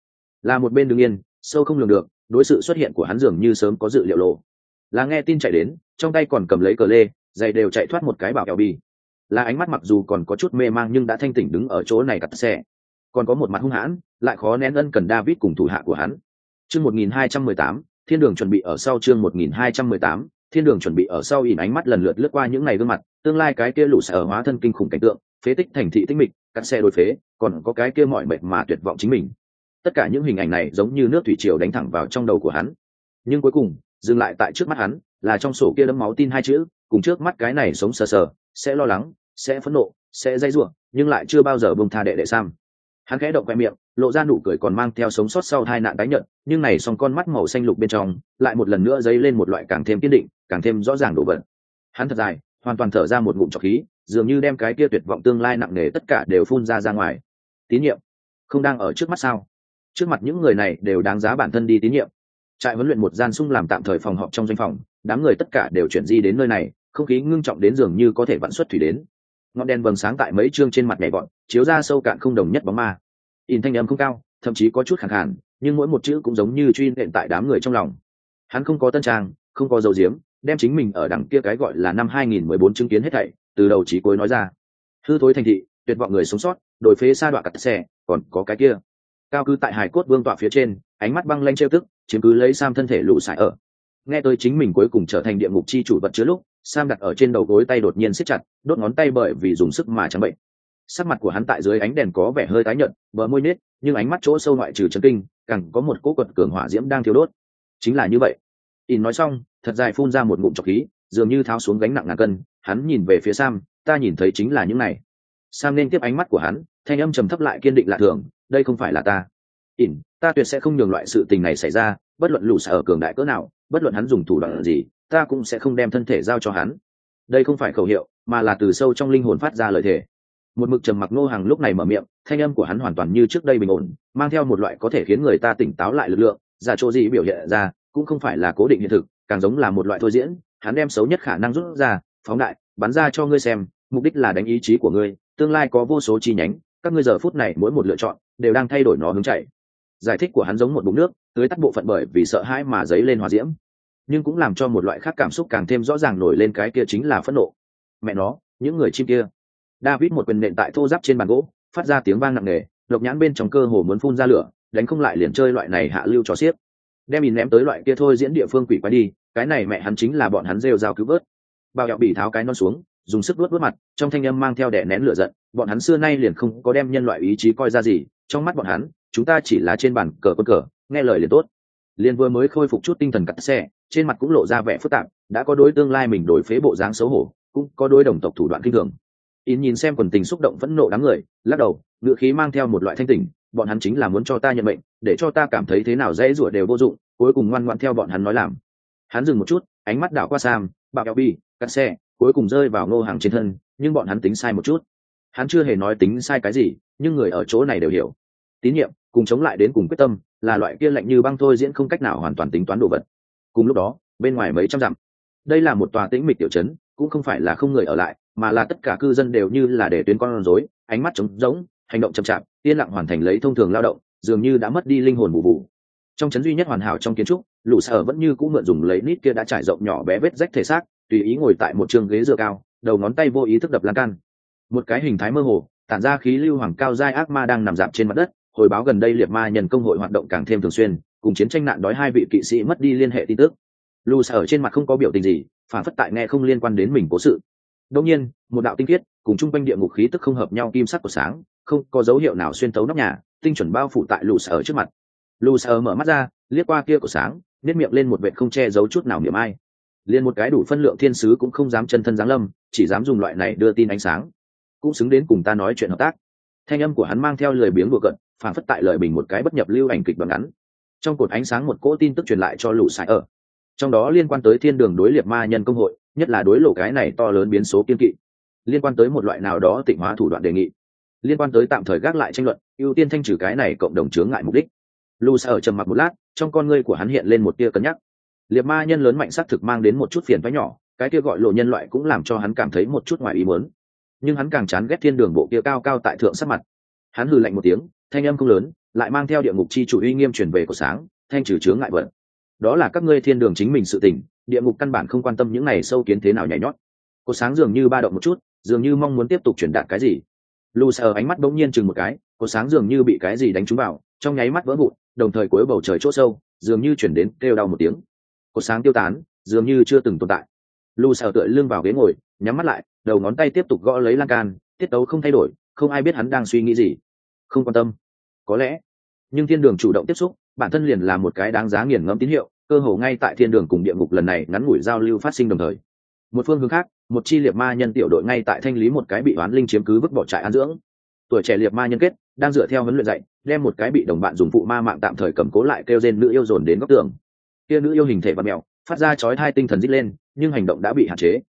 Là một bên đương yên sâu không lường được đối sự xuất hiện của hắn dường như sớm có dự liệu lộ. Là nghe tin chạy đến trong tay còn cầm lấy cờ lê, giày đều chạy thoát một cái bảo kẹo bi là ánh mắt mặc dù còn có chút mê mang nhưng đã thanh tỉnh đứng ở chỗ này cặt xe. Còn có một mặt hung hãn, lại khó nén ân cần david cùng thủ hạ của hắn. Chương một nghìn hai trăm mười tám, thiên đường chuẩn bị ở sau chương một nghìn hai trăm mười tám, thiên đường chuẩn bị ở sau ỉn ánh mắt lần lượt lướt qua những ngày gương mặt, tương lai cái kia lũ sẽ ở hóa thân kinh khủng cảnh tượng, phế tích thành thị tĩnh mịch, cắt xe đôi phế, còn có cái kia mọi mệt mà tuyệt vọng chính mình. Tất cả những hình ảnh này giống như nước thủy triều đánh thẳng vào trong đầu của hắn. Nhưng cuối cùng, dừng lại tại trước mắt hắn là trong sổ kia đấm máu tin hai chữ, cùng trước mắt cái này sống sờ sờ, sẽ lo lắng, sẽ phẫn nộ, sẽ dây ruộng nhưng lại chưa bao giờ bông tha đệ đệ sam. Hắn khẽ động khoe miệng, lộ ra nụ cười còn mang theo sống sót sau hai nạn tái nhận nhưng này song con mắt màu xanh lục bên trong, lại một lần nữa dấy lên một loại càng thêm kiên định, càng thêm rõ ràng đổ vật hắn thật dài, hoàn toàn thở ra một ngụm trọc khí, dường như đem cái kia tuyệt vọng tương lai nặng nề tất cả đều phun ra ra ngoài. Tín nhiệm, không đang ở trước mắt sao? Trước mặt những người này đều đáng giá bản thân đi tín nhiệm. Trại huấn luyện một gian sung làm tạm thời phòng họp trong doanh phòng đám người tất cả đều chuyển di đến nơi này, không khí ngưng trọng đến dường như có thể vận xuất thủy đến. Ngọn đèn vầng sáng tại mấy chương trên mặt nhảy bọn chiếu ra sâu cạn không đồng nhất bóng ma. In thanh âm không cao, thậm chí có chút khẳng hẳn nhưng mỗi một chữ cũng giống như truy nện tại đám người trong lòng. Hắn không có tân trang, không có dầu diếm đem chính mình ở đằng kia cái gọi là năm 2014 chứng kiến hết thảy, từ đầu chí cuối nói ra. Hư thối thành thị, tuyệt vọng người sống sót, đổi phế xa đoạn cặt xe, còn có cái kia. Cao cứ tại hải cốt vương tọa phía trên, ánh mắt băng lanh trêu tức, chiếm cứ lấy sam thân thể lụ sải ở nghe tôi chính mình cuối cùng trở thành địa ngục chi chủ vật chứa lúc, sam đặt ở trên đầu gối tay đột nhiên siết chặt, đốt ngón tay bởi vì dùng sức mà chẳng bệnh. Sắc mặt của hắn tại dưới ánh đèn có vẻ hơi tái nhợt, bờ môi nết nhưng ánh mắt chỗ sâu ngoại trừ chân kinh, càng có một cỗ quật cường hỏa diễm đang thiêu đốt. Chính là như vậy. In nói xong, thật dài phun ra một ngụm trọc khí, dường như tháo xuống gánh nặng ngàn cân, hắn nhìn về phía sam, ta nhìn thấy chính là những này. Sam nên tiếp ánh mắt của hắn, thanh âm trầm thấp lại kiên định lạ thường, đây không phải là ta. In, ta tuyệt sẽ không nhường loại sự tình này xảy ra, bất luận lũ sở ở cường đại cỡ nào bất luận hắn dùng thủ đoạn gì, ta cũng sẽ không đem thân thể giao cho hắn. Đây không phải khẩu hiệu, mà là từ sâu trong linh hồn phát ra lời thề. Một mực trầm mặc ngô hàng lúc này mở miệng, thanh âm của hắn hoàn toàn như trước đây bình ổn, mang theo một loại có thể khiến người ta tỉnh táo lại lực lượng, giả chỗ gì biểu hiện ra, cũng không phải là cố định hiện thực, càng giống là một loại thôi diễn, hắn đem xấu nhất khả năng rút ra, phóng đại, bắn ra cho ngươi xem, mục đích là đánh ý chí của ngươi, tương lai có vô số chi nhánh, các ngươi giờ phút này mỗi một lựa chọn, đều đang thay đổi nó hướng chạy giải thích của hắn giống một bụng nước, tưới tắt bộ phận bởi vì sợ hãi mà dấy lên hòa diễm. Nhưng cũng làm cho một loại khác cảm xúc càng thêm rõ ràng nổi lên cái kia chính là phẫn nộ. Mẹ nó, những người chim kia. David một quyền nện tại thô giáp trên bàn gỗ, phát ra tiếng vang nặng nề lộc nhãn bên trong cơ hồ muốn phun ra lửa, đánh không lại liền chơi loại này hạ lưu cho xiếc. Đem nhìn ném tới loại kia thôi diễn địa phương quỷ quái đi, cái này mẹ hắn chính là bọn hắn rêu rao cứu vớt. Bao gạo bị tháo cái non xuống, dùng sức vớt vớt mặt, trong thanh âm mang theo đẻ nén lửa giận, bọn hắn xưa nay liền không có đem nhân loại ý chí coi ra gì, trong mắt bọn hắn chúng ta chỉ là trên bàn cờ con cờ, nghe lời liền tốt. Liền vừa mới khôi phục chút tinh thần cắt xe, trên mặt cũng lộ ra vẻ phức tạp, đã có đối tương lai mình đổi phế bộ dáng xấu hổ, cũng có đối đồng tộc thủ đoạn kinh thường. In nhìn xem quần tình xúc động phẫn nộ đám người, lắc đầu, ngựa khí mang theo một loại thanh tình bọn hắn chính là muốn cho ta nhận mệnh, để cho ta cảm thấy thế nào dễ rủa đều vô dụng, cuối cùng ngoan ngoãn theo bọn hắn nói làm. Hắn dừng một chút, ánh mắt đảo qua sam bạo kẹo bi cắt xe, cuối cùng rơi vào ngô hàng trên thân, nhưng bọn hắn tính sai một chút. Hắn chưa hề nói tính sai cái gì, nhưng người ở chỗ này đều hiểu. Tín nhiệm cùng chống lại đến cùng quyết tâm, là loại kia lạnh như băng thôi diễn không cách nào hoàn toàn tính toán đồ vật. Cùng lúc đó, bên ngoài mấy trăm dặm, đây là một tòa tĩnh mịch tiểu trấn, cũng không phải là không người ở lại, mà là tất cả cư dân đều như là để tuyến con rối, ánh mắt trống rỗng, hành động chậm chạp, yên lặng hoàn thành lấy thông thường lao động, dường như đã mất đi linh hồn bù bù trong trấn duy nhất hoàn hảo trong kiến trúc, lũ sở vẫn như cũng mượn dùng lấy nít kia đã trải rộng nhỏ bé vết rách thể xác, tùy ý ngồi tại một trường ghế dựa cao, đầu ngón tay vô ý thức đập lan can. Một cái hình thái mơ hồ, tản ra khí lưu hoàng cao giai ác ma đang nằm dạp trên mặt đất hồi báo gần đây liệt ma nhân công hội hoạt động càng thêm thường xuyên, cùng chiến tranh nạn đói hai vị kỵ sĩ mất đi liên hệ tin tức. Lưu Sa ở trên mặt không có biểu tình gì, phản phất tại nghe không liên quan đến mình cố sự. Đông nhiên, một đạo tinh khiết, cùng chung quanh địa ngục khí tức không hợp nhau kim sắc của sáng, không có dấu hiệu nào xuyên tấu nóc nhà, tinh chuẩn bao phủ tại Lưu Sa ở trước mặt. Lù Sa mở mắt ra, liếc qua kia của sáng nếp miệng lên một vệ không che giấu chút nào niệm ai. Liền một cái đủ phân lượng thiên sứ cũng không dám chân thân giáng lâm, chỉ dám dùng loại này đưa tin ánh sáng. Cũng xứng đến cùng ta nói chuyện hợp tác. Thanh âm của hắn mang theo lời biếng đùa cận phản phất tại lời bình một cái bất nhập lưu ảnh kịch bằng ngắn. Trong cột ánh sáng một cỗ tin tức truyền lại cho lũ sai ở. Trong đó liên quan tới thiên đường đối liệt ma nhân công hội, nhất là đối lộ cái này to lớn biến số kiên kỵ. Liên quan tới một loại nào đó tịnh hóa thủ đoạn đề nghị. Liên quan tới tạm thời gác lại tranh luận, ưu tiên thanh trừ cái này cộng đồng chướng ngại mục đích. Lu ở trầm mặc một lát, trong con ngươi của hắn hiện lên một tia cân nhắc. Liệt ma nhân lớn mạnh xác thực mang đến một chút phiền phái nhỏ, cái kia gọi lộ nhân loại cũng làm cho hắn cảm thấy một chút ngoài ý muốn. Nhưng hắn càng chán ghét thiên đường bộ kia cao cao tại thượng sắc mặt. Hắn hừ lạnh một tiếng thanh âm không lớn, lại mang theo địa ngục chi chủ uy nghiêm truyền về của sáng, thanh trừ chướng ngại vật. đó là các ngươi thiên đường chính mình sự tỉnh địa ngục căn bản không quan tâm những này sâu kiến thế nào nhảy nhót. Cột sáng dường như ba động một chút, dường như mong muốn tiếp tục truyền đạt cái gì. Lu sờ ánh mắt bỗng nhiên chừng một cái cột sáng dường như bị cái gì đánh trúng vào, trong nháy mắt vỡ vụn, đồng thời cuối bầu trời chỗ sâu, dường như chuyển đến kêu đau một tiếng. Cột sáng tiêu tán, dường như chưa từng tồn tại. Lu sờ tựa lưng vào ghế ngồi, nhắm mắt lại, đầu ngón tay tiếp tục gõ lấy lan can, tiết tấu không thay đổi, không ai biết hắn đang suy nghĩ gì không quan tâm. Có lẽ, nhưng thiên đường chủ động tiếp xúc, bản thân liền là một cái đáng giá nghiền ngẫm tín hiệu, cơ hồ ngay tại thiên đường cùng địa ngục lần này ngắn ngủi giao lưu phát sinh đồng thời. Một phương hướng khác, một chi liệt ma nhân tiểu đội ngay tại thanh lý một cái bị oán linh chiếm cứ vứt bỏ trại an dưỡng. Tuổi trẻ liệt ma nhân kết, đang dựa theo huấn luyện dạy, đem một cái bị đồng bạn dùng phụ ma mạng tạm thời cầm cố lại kêu trên nữ yêu dồn đến góc tường. Kia nữ yêu hình thể và mèo, phát ra chói hai tinh thần dít lên, nhưng hành động đã bị hạn chế.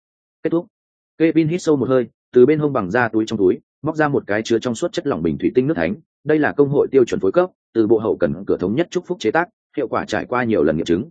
Kết thúc. Kevin hít sâu một hơi, từ bên hông bằng ra túi trong túi móc ra một cái chứa trong suốt chất lỏng bình thủy tinh nước thánh, đây là công hội tiêu chuẩn phối cấp, từ bộ hậu cần cửa thống nhất chúc phúc chế tác, hiệu quả trải qua nhiều lần nghiệm chứng.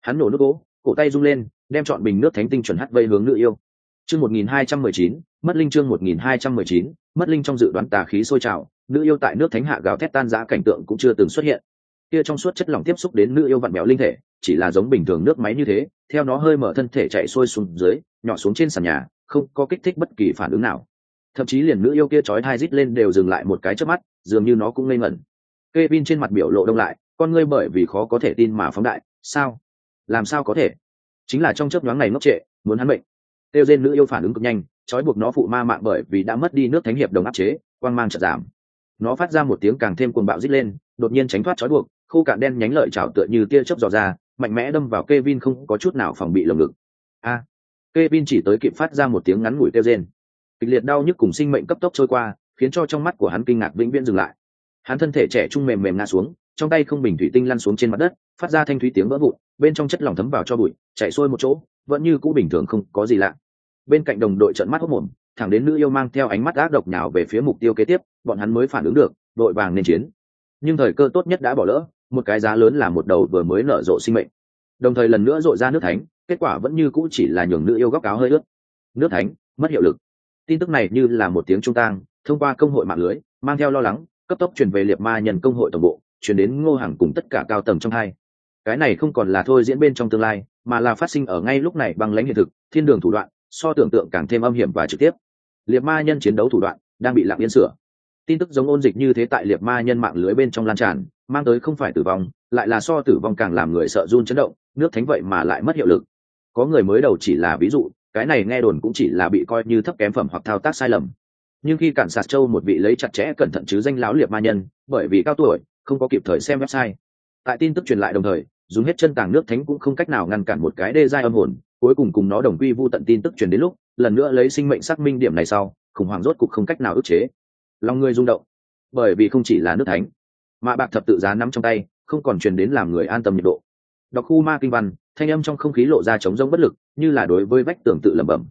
Hắn nổ nước gỗ, cổ tay rung lên, đem chọn bình nước thánh tinh chuẩn hắt vây hướng nữ yêu. Chương một nghìn hai trăm mười chín, mất linh chương một nghìn hai trăm mười chín, mất linh trong dự đoán tà khí sôi trào nữ yêu tại nước thánh hạ gào thét tan giã cảnh tượng cũng chưa từng xuất hiện. Kia trong suốt chất lỏng tiếp xúc đến nữ yêu vặn mèo linh thể, chỉ là giống bình thường nước máy như thế, theo nó hơi mở thân thể chạy sôi xuống dưới, nhỏ xuống trên sàn nhà, không có kích thích bất kỳ phản ứng nào thậm chí liền nữ yêu kia chói hai rít lên đều dừng lại một cái trước mắt, dường như nó cũng ngây ngẩn. Kevin trên mặt biểu lộ đông lại, con ngươi bởi vì khó có thể tin mà phóng đại, sao? Làm sao có thể? Chính là trong chớp nhoáng này ngốc trệ, muốn hắn bệnh. Tiêu diên nữ yêu phản ứng cực nhanh, trói buộc nó phụ ma mạng bởi vì đã mất đi nước thánh hiệp đồng áp chế, quang mang chợt giảm. Nó phát ra một tiếng càng thêm cuồng bạo rít lên, đột nhiên tránh thoát trói buộc, khô cạn đen nhánh lợi chảo tựa như tia chớp dò ra, mạnh mẽ đâm vào Kevin không có chút nào phòng bị lồng ngực. A! Kevin chỉ tới kịp phát ra một tiếng ngắn ngủi tiêu rên kịch liệt đau nhức cùng sinh mệnh cấp tốc trôi qua, khiến cho trong mắt của hắn kinh ngạc vĩnh viễn dừng lại. Hắn thân thể trẻ trung mềm mềm ngã xuống, trong tay không bình thủy tinh lăn xuống trên mặt đất, phát ra thanh thúy tiếng vỡ vụn, bên trong chất lỏng thấm vào cho bụi, chạy xuôi một chỗ, vẫn như cũ bình thường không có gì lạ. Bên cạnh đồng đội trận mắt hốc mồm thẳng đến nữ yêu mang theo ánh mắt ác độc nhào về phía mục tiêu kế tiếp, bọn hắn mới phản ứng được, đội vàng nên chiến. Nhưng thời cơ tốt nhất đã bỏ lỡ, một cái giá lớn là một đầu vừa mới nở rộ sinh mệnh. Đồng thời lần nữa rộ ra nước thánh, kết quả vẫn như cũ chỉ là nhường nữ yêu góc áo hơi ướt. Nước thánh, mất hiệu lực tin tức này như là một tiếng trung tang, thông qua công hội mạng lưới, mang theo lo lắng, cấp tốc truyền về liệt ma nhân công hội tổng bộ chuyển đến ngô hàng cùng tất cả cao tầng trong hai. Cái này không còn là thôi diễn bên trong tương lai, mà là phát sinh ở ngay lúc này bằng lãnh hiện thực, thiên đường thủ đoạn, so tưởng tượng càng thêm âm hiểm và trực tiếp. Liệt ma nhân chiến đấu thủ đoạn, đang bị lặng yên sửa. Tin tức giống ôn dịch như thế tại liệt ma nhân mạng lưới bên trong lan tràn, mang tới không phải tử vong, lại là so tử vong càng làm người sợ run chấn động, nước thánh vậy mà lại mất hiệu lực. Có người mới đầu chỉ là ví dụ cái này nghe đồn cũng chỉ là bị coi như thấp kém phẩm hoặc thao tác sai lầm. Nhưng khi cản sạt châu một vị lấy chặt chẽ cẩn thận chứ danh láo liệt ma nhân, bởi vì cao tuổi, không có kịp thời xem website. Tại tin tức truyền lại đồng thời, dùng hết chân tàng nước thánh cũng không cách nào ngăn cản một cái đê giai âm hồn, cuối cùng cùng nó đồng quy vu tận tin tức truyền đến lúc, lần nữa lấy sinh mệnh xác minh điểm này sau, khủng hoảng rốt cục không cách nào ức chế. Lòng người rung động, bởi vì không chỉ là nước thánh, mà bạc thập tự giá nắm trong tay, không còn truyền đến làm người an tâm nhiệt độ. Đọc khu ma kinh văn, thanh âm trong không khí lộ ra trống rông bất lực như là đối với vách tường tự lẩm bẩm.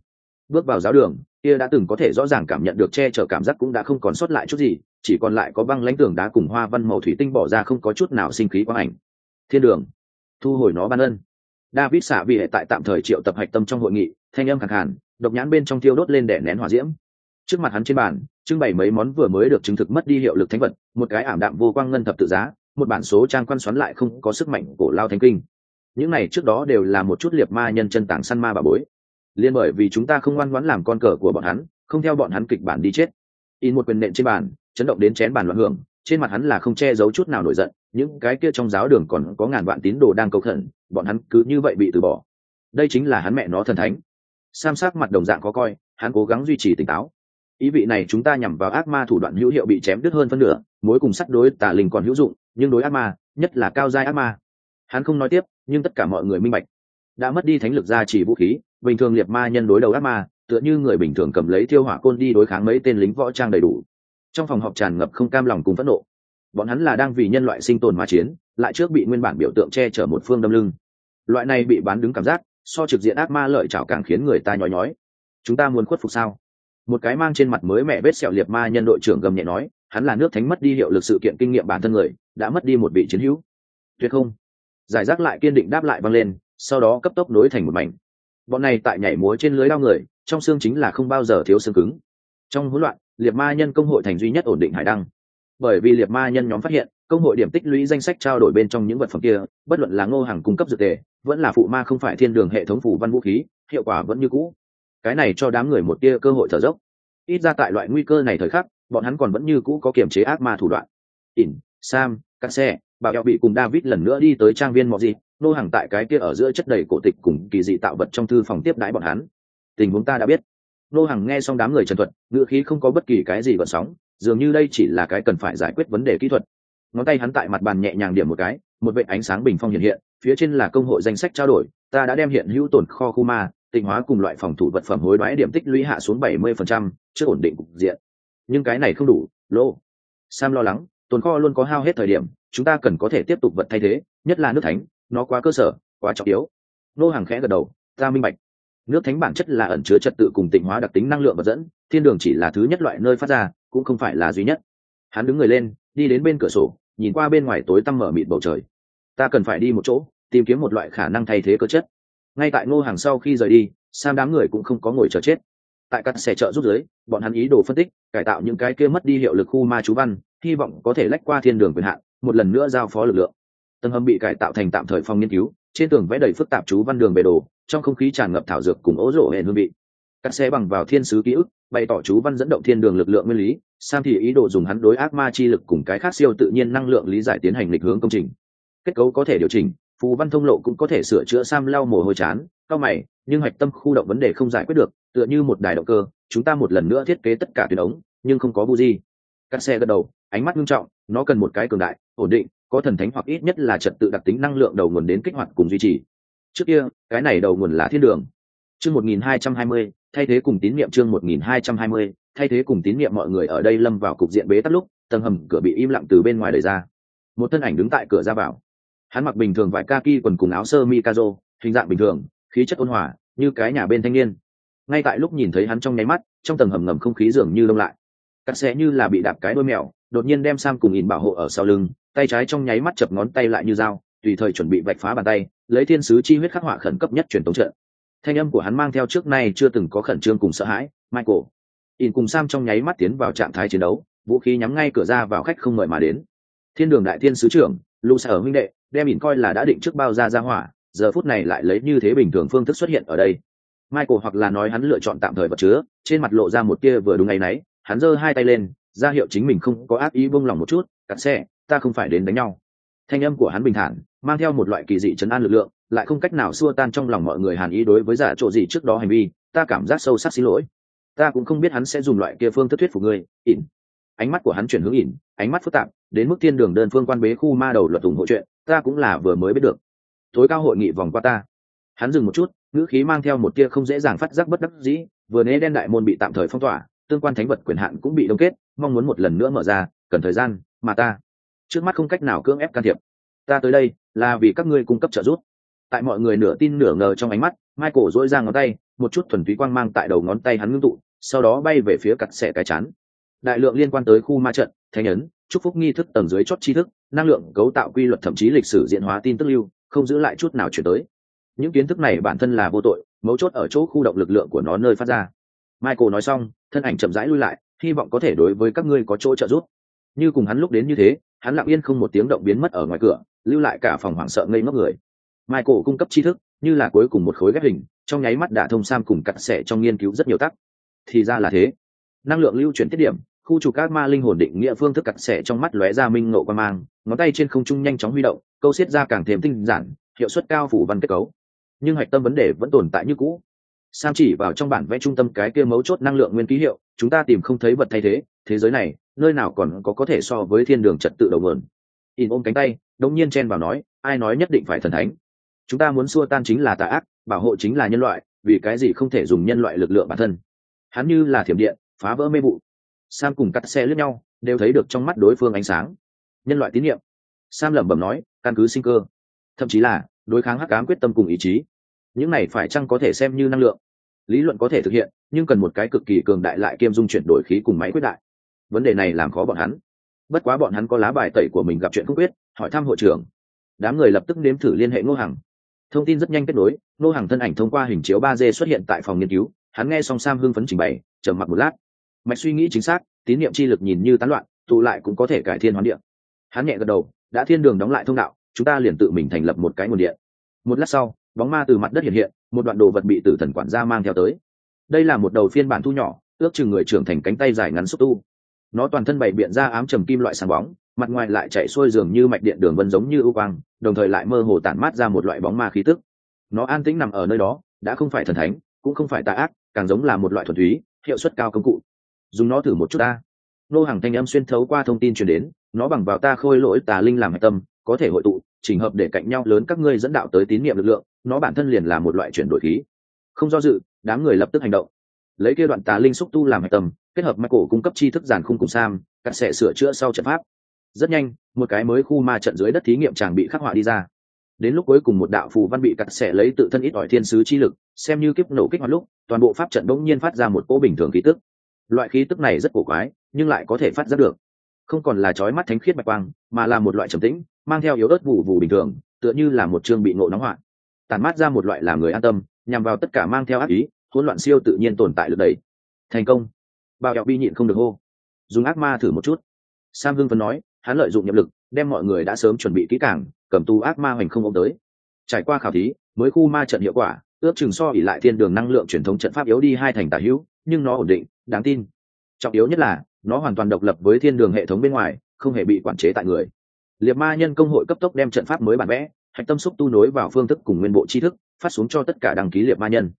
Bước vào giáo đường, kia đã từng có thể rõ ràng cảm nhận được che chở cảm giác cũng đã không còn sót lại chút gì, chỉ còn lại có băng lãnh tường đá cùng hoa văn màu thủy tinh bỏ ra không có chút nào sinh khí quang ảnh. Thiên đường, thu hồi nó ban ân. David xạ vì hệ tại tạm thời triệu tập hạch tâm trong hội nghị, thanh âm khẳng hẳn độc nhãn bên trong tiêu đốt lên đẻ nén hỏa diễm. Trước mặt hắn trên bàn, trưng bày mấy món vừa mới được chứng thực mất đi hiệu lực thánh vật, một cái ảm đạm vô quang ngân thập tự giá, một bản số trang quan xoắn lại không có sức mạnh cổ lao thánh kinh những này trước đó đều là một chút liệt ma nhân chân tảng săn ma bà bối. Liên bởi vì chúng ta không ngoan ngoãn làm con cờ của bọn hắn, không theo bọn hắn kịch bản đi chết. In một quyền nện trên bàn, chấn động đến chén bàn loạn hưởng, trên mặt hắn là không che giấu chút nào nổi giận, những cái kia trong giáo đường còn có ngàn vạn tín đồ đang cầu khẩn, bọn hắn cứ như vậy bị từ bỏ. Đây chính là hắn mẹ nó thần thánh. Sam sắc mặt đồng dạng có coi, hắn cố gắng duy trì tỉnh táo. Ý vị này chúng ta nhằm vào ác ma thủ đoạn hữu hiệu bị chém đứt hơn phân nửa, mối cùng sắt đối tà linh còn hữu dụng, nhưng đối ác ma, nhất là cao giai ác ma hắn không nói tiếp, nhưng tất cả mọi người minh bạch. Đã mất đi thánh lực gia trì vũ khí, bình thường liệt ma nhân đối đầu ác ma, tựa như người bình thường cầm lấy thiêu hỏa côn đi đối kháng mấy tên lính võ trang đầy đủ. Trong phòng họp tràn ngập không cam lòng cùng phẫn nộ. Bọn hắn là đang vì nhân loại sinh tồn mà chiến, lại trước bị nguyên bản biểu tượng che chở một phương đâm lưng. Loại này bị bán đứng cảm giác, so trực diện ác ma lợi chảo càng khiến người ta nhói nhói. Chúng ta muốn khuất phục sao? Một cái mang trên mặt mới mẹ vết sẹo liệt ma nhân đội trưởng gầm nhẹ nói, hắn là nước thánh mất đi hiệu lực sự kiện kinh nghiệm bản thân người, đã mất đi một vị chiến hữu. Tuyệt không giải rác lại kiên định đáp lại văng lên, sau đó cấp tốc nối thành một mảnh. Bọn này tại nhảy múa trên lưới đao người, trong xương chính là không bao giờ thiếu xương cứng. Trong hỗn loạn, liệt ma nhân công hội thành duy nhất ổn định hải đăng. Bởi vì liệt ma nhân nhóm phát hiện, công hội điểm tích lũy danh sách trao đổi bên trong những vật phẩm kia, bất luận là ngô hàng cung cấp dược tề, vẫn là phụ ma không phải thiên đường hệ thống phủ văn vũ khí, hiệu quả vẫn như cũ. Cái này cho đám người một tia cơ hội thở dốc. Ít ra tại loại nguy cơ này thời khắc, bọn hắn còn vẫn như cũ có kiềm chế ác ma thủ đoạn. Ỉn, sam, các xe bảo eo bị cùng david lần nữa đi tới trang viên mọi gì nô hàng tại cái kia ở giữa chất đầy cổ tịch cùng kỳ dị tạo vật trong thư phòng tiếp đãi bọn hắn. Tình huống ta đã biết. Nô hàng nghe xong đám người trần thuật ngựa khí không có bất kỳ cái gì vận sóng dường như đây chỉ là cái cần phải giải quyết vấn đề kỹ thuật. Ngón tay hắn tại mặt bàn nhẹ nhàng điểm một cái một vệ ánh sáng bình phong hiện hiện phía trên là công hội danh sách trao đổi ta đã đem hiện hữu tồn kho khu ma tịnh hóa cùng loại phòng thủ vật phẩm hối đoái điểm tích lũy hạ xuống 70%, chưa ổn định cục diện. Nhưng cái này không đủ lô. Sam lo lắng tồn kho luôn có hao hết thời điểm, chúng ta cần có thể tiếp tục vật thay thế, nhất là nước thánh, nó quá cơ sở, quá trọng yếu. Nô hàng khẽ gật đầu, ta minh bạch. Nước thánh bản chất là ẩn chứa trật tự cùng tịnh hóa đặc tính năng lượng vật dẫn, thiên đường chỉ là thứ nhất loại nơi phát ra, cũng không phải là duy nhất. Hắn đứng người lên, đi đến bên cửa sổ, nhìn qua bên ngoài tối tăm mở mịt bầu trời. Ta cần phải đi một chỗ, tìm kiếm một loại khả năng thay thế cơ chất. Ngay tại ngô hàng sau khi rời đi, sam đám người cũng không có ngồi chờ chết. Tại các xe chợ rút giới bọn hắn ý đồ phân tích, cải tạo những cái kia mất đi hiệu lực khu ma chú văn hy vọng có thể lách qua thiên đường quyền hạn, một lần nữa giao phó lực lượng. Tầng hầm bị cải tạo thành tạm thời phòng nghiên cứu, trên tường vẽ đầy phức tạp chú văn đường bề đồ, trong không khí tràn ngập thảo dược cùng ố rổ hển hương vị. Các xe bằng vào thiên sứ ký ức, bày tỏ chú văn dẫn động thiên đường lực lượng nguyên lý, sam thì ý đồ dùng hắn đối ác ma chi lực cùng cái khác siêu tự nhiên năng lượng lý giải tiến hành lịch hướng công trình. Kết cấu có thể điều chỉnh, phù văn thông lộ cũng có thể sửa chữa sam lau mồ hôi chán, cao mày, nhưng hạch tâm khu động vấn đề không giải quyết được, tựa như một đài động cơ, chúng ta một lần nữa thiết kế tất cả tuyến ống, nhưng không có bu di. Các xe gật đầu ánh mắt nghiêm trọng, nó cần một cái cường đại, ổn định, có thần thánh hoặc ít nhất là trật tự đặc tính năng lượng đầu nguồn đến kích hoạt cùng duy trì. Trước kia, cái này đầu nguồn là thiên đường. Chương một nghìn hai trăm hai mươi, thay thế cùng tín niệm. chương một nghìn hai trăm hai mươi, thay thế cùng tín niệm mọi người ở đây lâm vào cục diện bế tắc lúc, tầng hầm cửa bị im lặng từ bên ngoài đẩy ra. Một thân ảnh đứng tại cửa ra vào. Hắn mặc bình thường vải kaki quần cùng áo sơ mi kazo hình dạng bình thường, khí chất ôn hòa, như cái nhà bên thanh niên. Ngay tại lúc nhìn thấy hắn trong nháy mắt, trong tầng hầm ngầm không khí dường như đông lại cắt xe như là bị đạp cái đôi mèo, đột nhiên đem sam cùng ỉn bảo hộ ở sau lưng, tay trái trong nháy mắt chập ngón tay lại như dao, tùy thời chuẩn bị vạch phá bàn tay, lấy thiên sứ chi huyết khắc họa khẩn cấp nhất truyền tống trận. Thanh âm của hắn mang theo trước nay chưa từng có khẩn trương cùng sợ hãi, michael. Ỉn cùng sam trong nháy mắt tiến vào trạng thái chiến đấu, vũ khí nhắm ngay cửa ra vào khách không mời mà đến. Thiên đường đại thiên sứ trưởng, lu ở huynh đệ, đem ỉn coi là đã định trước bao ra ra hỏa, giờ phút này lại lấy như thế bình thường phương thức xuất hiện ở đây. Michael hoặc là nói hắn lựa chọn tạm thời vật chứa, trên mặt lộ ra một tia vừa đúng ngày nấy hắn giơ hai tay lên, ra hiệu chính mình không có ác ý buông lòng một chút, cắt xe, ta không phải đến đánh nhau. Thanh âm của hắn bình thản, mang theo một loại kỳ dị chấn an lực lượng, lại không cách nào xua tan trong lòng mọi người hàn ý đối với giả trộ gì trước đó hành vi, ta cảm giác sâu sắc xin lỗi. Ta cũng không biết hắn sẽ dùng loại kia phương thức thuyết phục ngươi, ỉn. Ánh mắt của hắn chuyển hướng ỉn, ánh mắt phức tạp, đến mức thiên đường đơn phương quan bế khu ma đầu luật ủng hộ chuyện, ta cũng là vừa mới biết được. Tối cao hội nghị vòng qua ta. Hắn dừng một chút, ngữ khí mang theo một tia không dễ dàng phát giác bất đắc dĩ, vừa né đen đại môn bị tạm thời phong tỏa tương quan thánh vật quyền hạn cũng bị đông kết, mong muốn một lần nữa mở ra, cần thời gian, mà ta, trước mắt không cách nào cưỡng ép can thiệp. Ta tới đây, là vì các ngươi cung cấp trợ giúp. Tại mọi người nửa tin nửa ngờ trong ánh mắt, michael dỗi ra ngón tay, một chút thuần túy quang mang tại đầu ngón tay hắn ngưng tụ, sau đó bay về phía cặt xẻ cái chán. Đại lượng liên quan tới khu ma trận thanh ấn, chúc phúc nghi thức tầng dưới chót tri thức, năng lượng cấu tạo quy luật thậm chí lịch sử diễn hóa tin tức lưu, không giữ lại chút nào chuyển tới. Những kiến thức này bản thân là vô tội, mấu chốt ở chỗ khu động lực lượng của nó nơi phát ra. Michael nói xong thân ảnh chậm rãi lui lại, hy vọng có thể đối với các ngươi có chỗ trợ giúp. Như cùng hắn lúc đến như thế, hắn lặng yên không một tiếng động biến mất ở ngoài cửa, lưu lại cả phòng hoảng sợ ngây ngốc người. Michael cung cấp tri thức, như là cuối cùng một khối ghép hình, trong nháy mắt đã thông sam cùng cặn sẻ trong nghiên cứu rất nhiều tắc thì ra là thế. Năng lượng lưu chuyển tiết điểm, khu trục các ma linh hồn định nghĩa phương thức cặn sẻ trong mắt lóe ra minh ngộ quan mang, ngón tay trên không trung nhanh chóng huy động, câu xiết ra càng thêm tinh giản, hiệu suất cao phủ văn kết cấu. Nhưng hạch tâm vấn đề vẫn tồn tại như cũ sam chỉ vào trong bản vẽ trung tâm cái kia mấu chốt năng lượng nguyên ký hiệu, chúng ta tìm không thấy vật thay thế thế giới này, nơi nào còn có có thể so với thiên đường trật tự đầu nguồn. In ôm cánh tay Đông nhiên chen vào nói, ai nói nhất định phải thần thánh? Chúng ta muốn xua tan chính là tà ác, bảo hộ chính là nhân loại, vì cái gì không thể dùng nhân loại lực lượng bản thân? Hắn như là thiểm điện, phá vỡ mê vụ. Sam cùng cắt xe lướt nhau, đều thấy được trong mắt đối phương ánh sáng. Nhân loại tín nhiệm. Sam lẩm bẩm nói, căn cứ sinh cơ. Thậm chí là đối kháng hắc ám quyết tâm cùng ý chí những này phải chăng có thể xem như năng lượng? Lý luận có thể thực hiện, nhưng cần một cái cực kỳ cường đại lại kiêm dung chuyển đổi khí cùng máy quyết đại. Vấn đề này làm khó bọn hắn. Bất quá bọn hắn có lá bài tẩy của mình gặp chuyện không quyết, hỏi thăm hội trưởng. Đám người lập tức nếm thử liên hệ ngô hằng. Thông tin rất nhanh kết nối, ngô hằng thân ảnh thông qua hình chiếu ba d xuất hiện tại phòng nghiên cứu, hắn nghe xong sam hưng phấn trình bày, trầm mặc một lát. Mạch suy nghĩ chính xác, tín niệm chi lực nhìn như tán loạn, tụ lại cũng có thể cải thiên hoán điện. Hắn nhẹ gật đầu, đã thiên đường đóng lại thông đạo, chúng ta liền tự mình thành lập một cái nguồn điện. Một lát sau bóng ma từ mặt đất hiện hiện, một đoạn đồ vật bị tử thần quản gia mang theo tới. Đây là một đầu phiên bản thu nhỏ, ước chừng người trưởng thành cánh tay dài ngắn xúc tu. Nó toàn thân bày biện ra ám trầm kim loại sáng bóng, mặt ngoài lại chạy xuôi dường như mạch điện đường vân giống như ưu quang, đồng thời lại mơ hồ tản mát ra một loại bóng ma khí tức. Nó an tĩnh nằm ở nơi đó, đã không phải thần thánh, cũng không phải tà ác, càng giống là một loại thuần túy, hiệu suất cao công cụ. Dùng nó thử một chút ta. Nô hàng thanh âm xuyên thấu qua thông tin truyền đến, nó bằng vào ta khôi lỗi tà linh làm hạch tâm, có thể hội tụ chỉnh hợp để cạnh nhau lớn các ngươi dẫn đạo tới tín nhiệm lực lượng, nó bản thân liền là một loại chuyển đổi khí. Không do dự, đám người lập tức hành động. Lấy kia đoạn tà linh xúc tu làm hạch tâm, kết hợp mắt cổ cung cấp tri thức giàn khung cùng sam, cắt sẽ sửa chữa sau trận pháp. Rất nhanh, một cái mới khu ma trận dưới đất thí nghiệm chàng bị khắc họa đi ra. Đến lúc cuối cùng một đạo phù văn bị cắt sẽ lấy tự thân ít ỏi thiên sứ chi lực, xem như kiếp nổ kích hoạt lúc, toàn bộ pháp trận đ ỗ n g nhiên phát ra một cỗ bình thường khí tức. Loại khí tức này rất cổ quái, nhưng lại có thể phát ra được không còn là trói mắt thánh khiết bạch quang, mà là một loại trầm tĩnh, mang theo yếu ớt vụ vụ bình thường, tựa như là một chương bị ngộ nóng hoạn. Tàn mát ra một loại làm người an tâm, nhằm vào tất cả mang theo ác ý, hỗn loạn siêu tự nhiên tồn tại lực đầy thành công. Bao dẹo bi nhịn không được hô. Dùng ác ma thử một chút. Sam hưng phấn nói, hắn lợi dụng nhập lực, đem mọi người đã sớm chuẩn bị kỹ càng, cầm tu ác ma hoành không ông tới. Trải qua khảo thí, mới khu ma trận hiệu quả, ước chừng so ỉ lại thiên đường năng lượng truyền thống trận pháp yếu đi hai thành tả hữu, nhưng nó ổn định, đáng tin. Trọng yếu nhất là nó hoàn toàn độc lập với thiên đường hệ thống bên ngoài, không hề bị quản chế tại người. Liệt ma nhân công hội cấp tốc đem trận pháp mới bản vẽ, hạch tâm xúc tu nối vào phương thức cùng nguyên bộ tri thức, phát xuống cho tất cả đăng ký liệt ma nhân.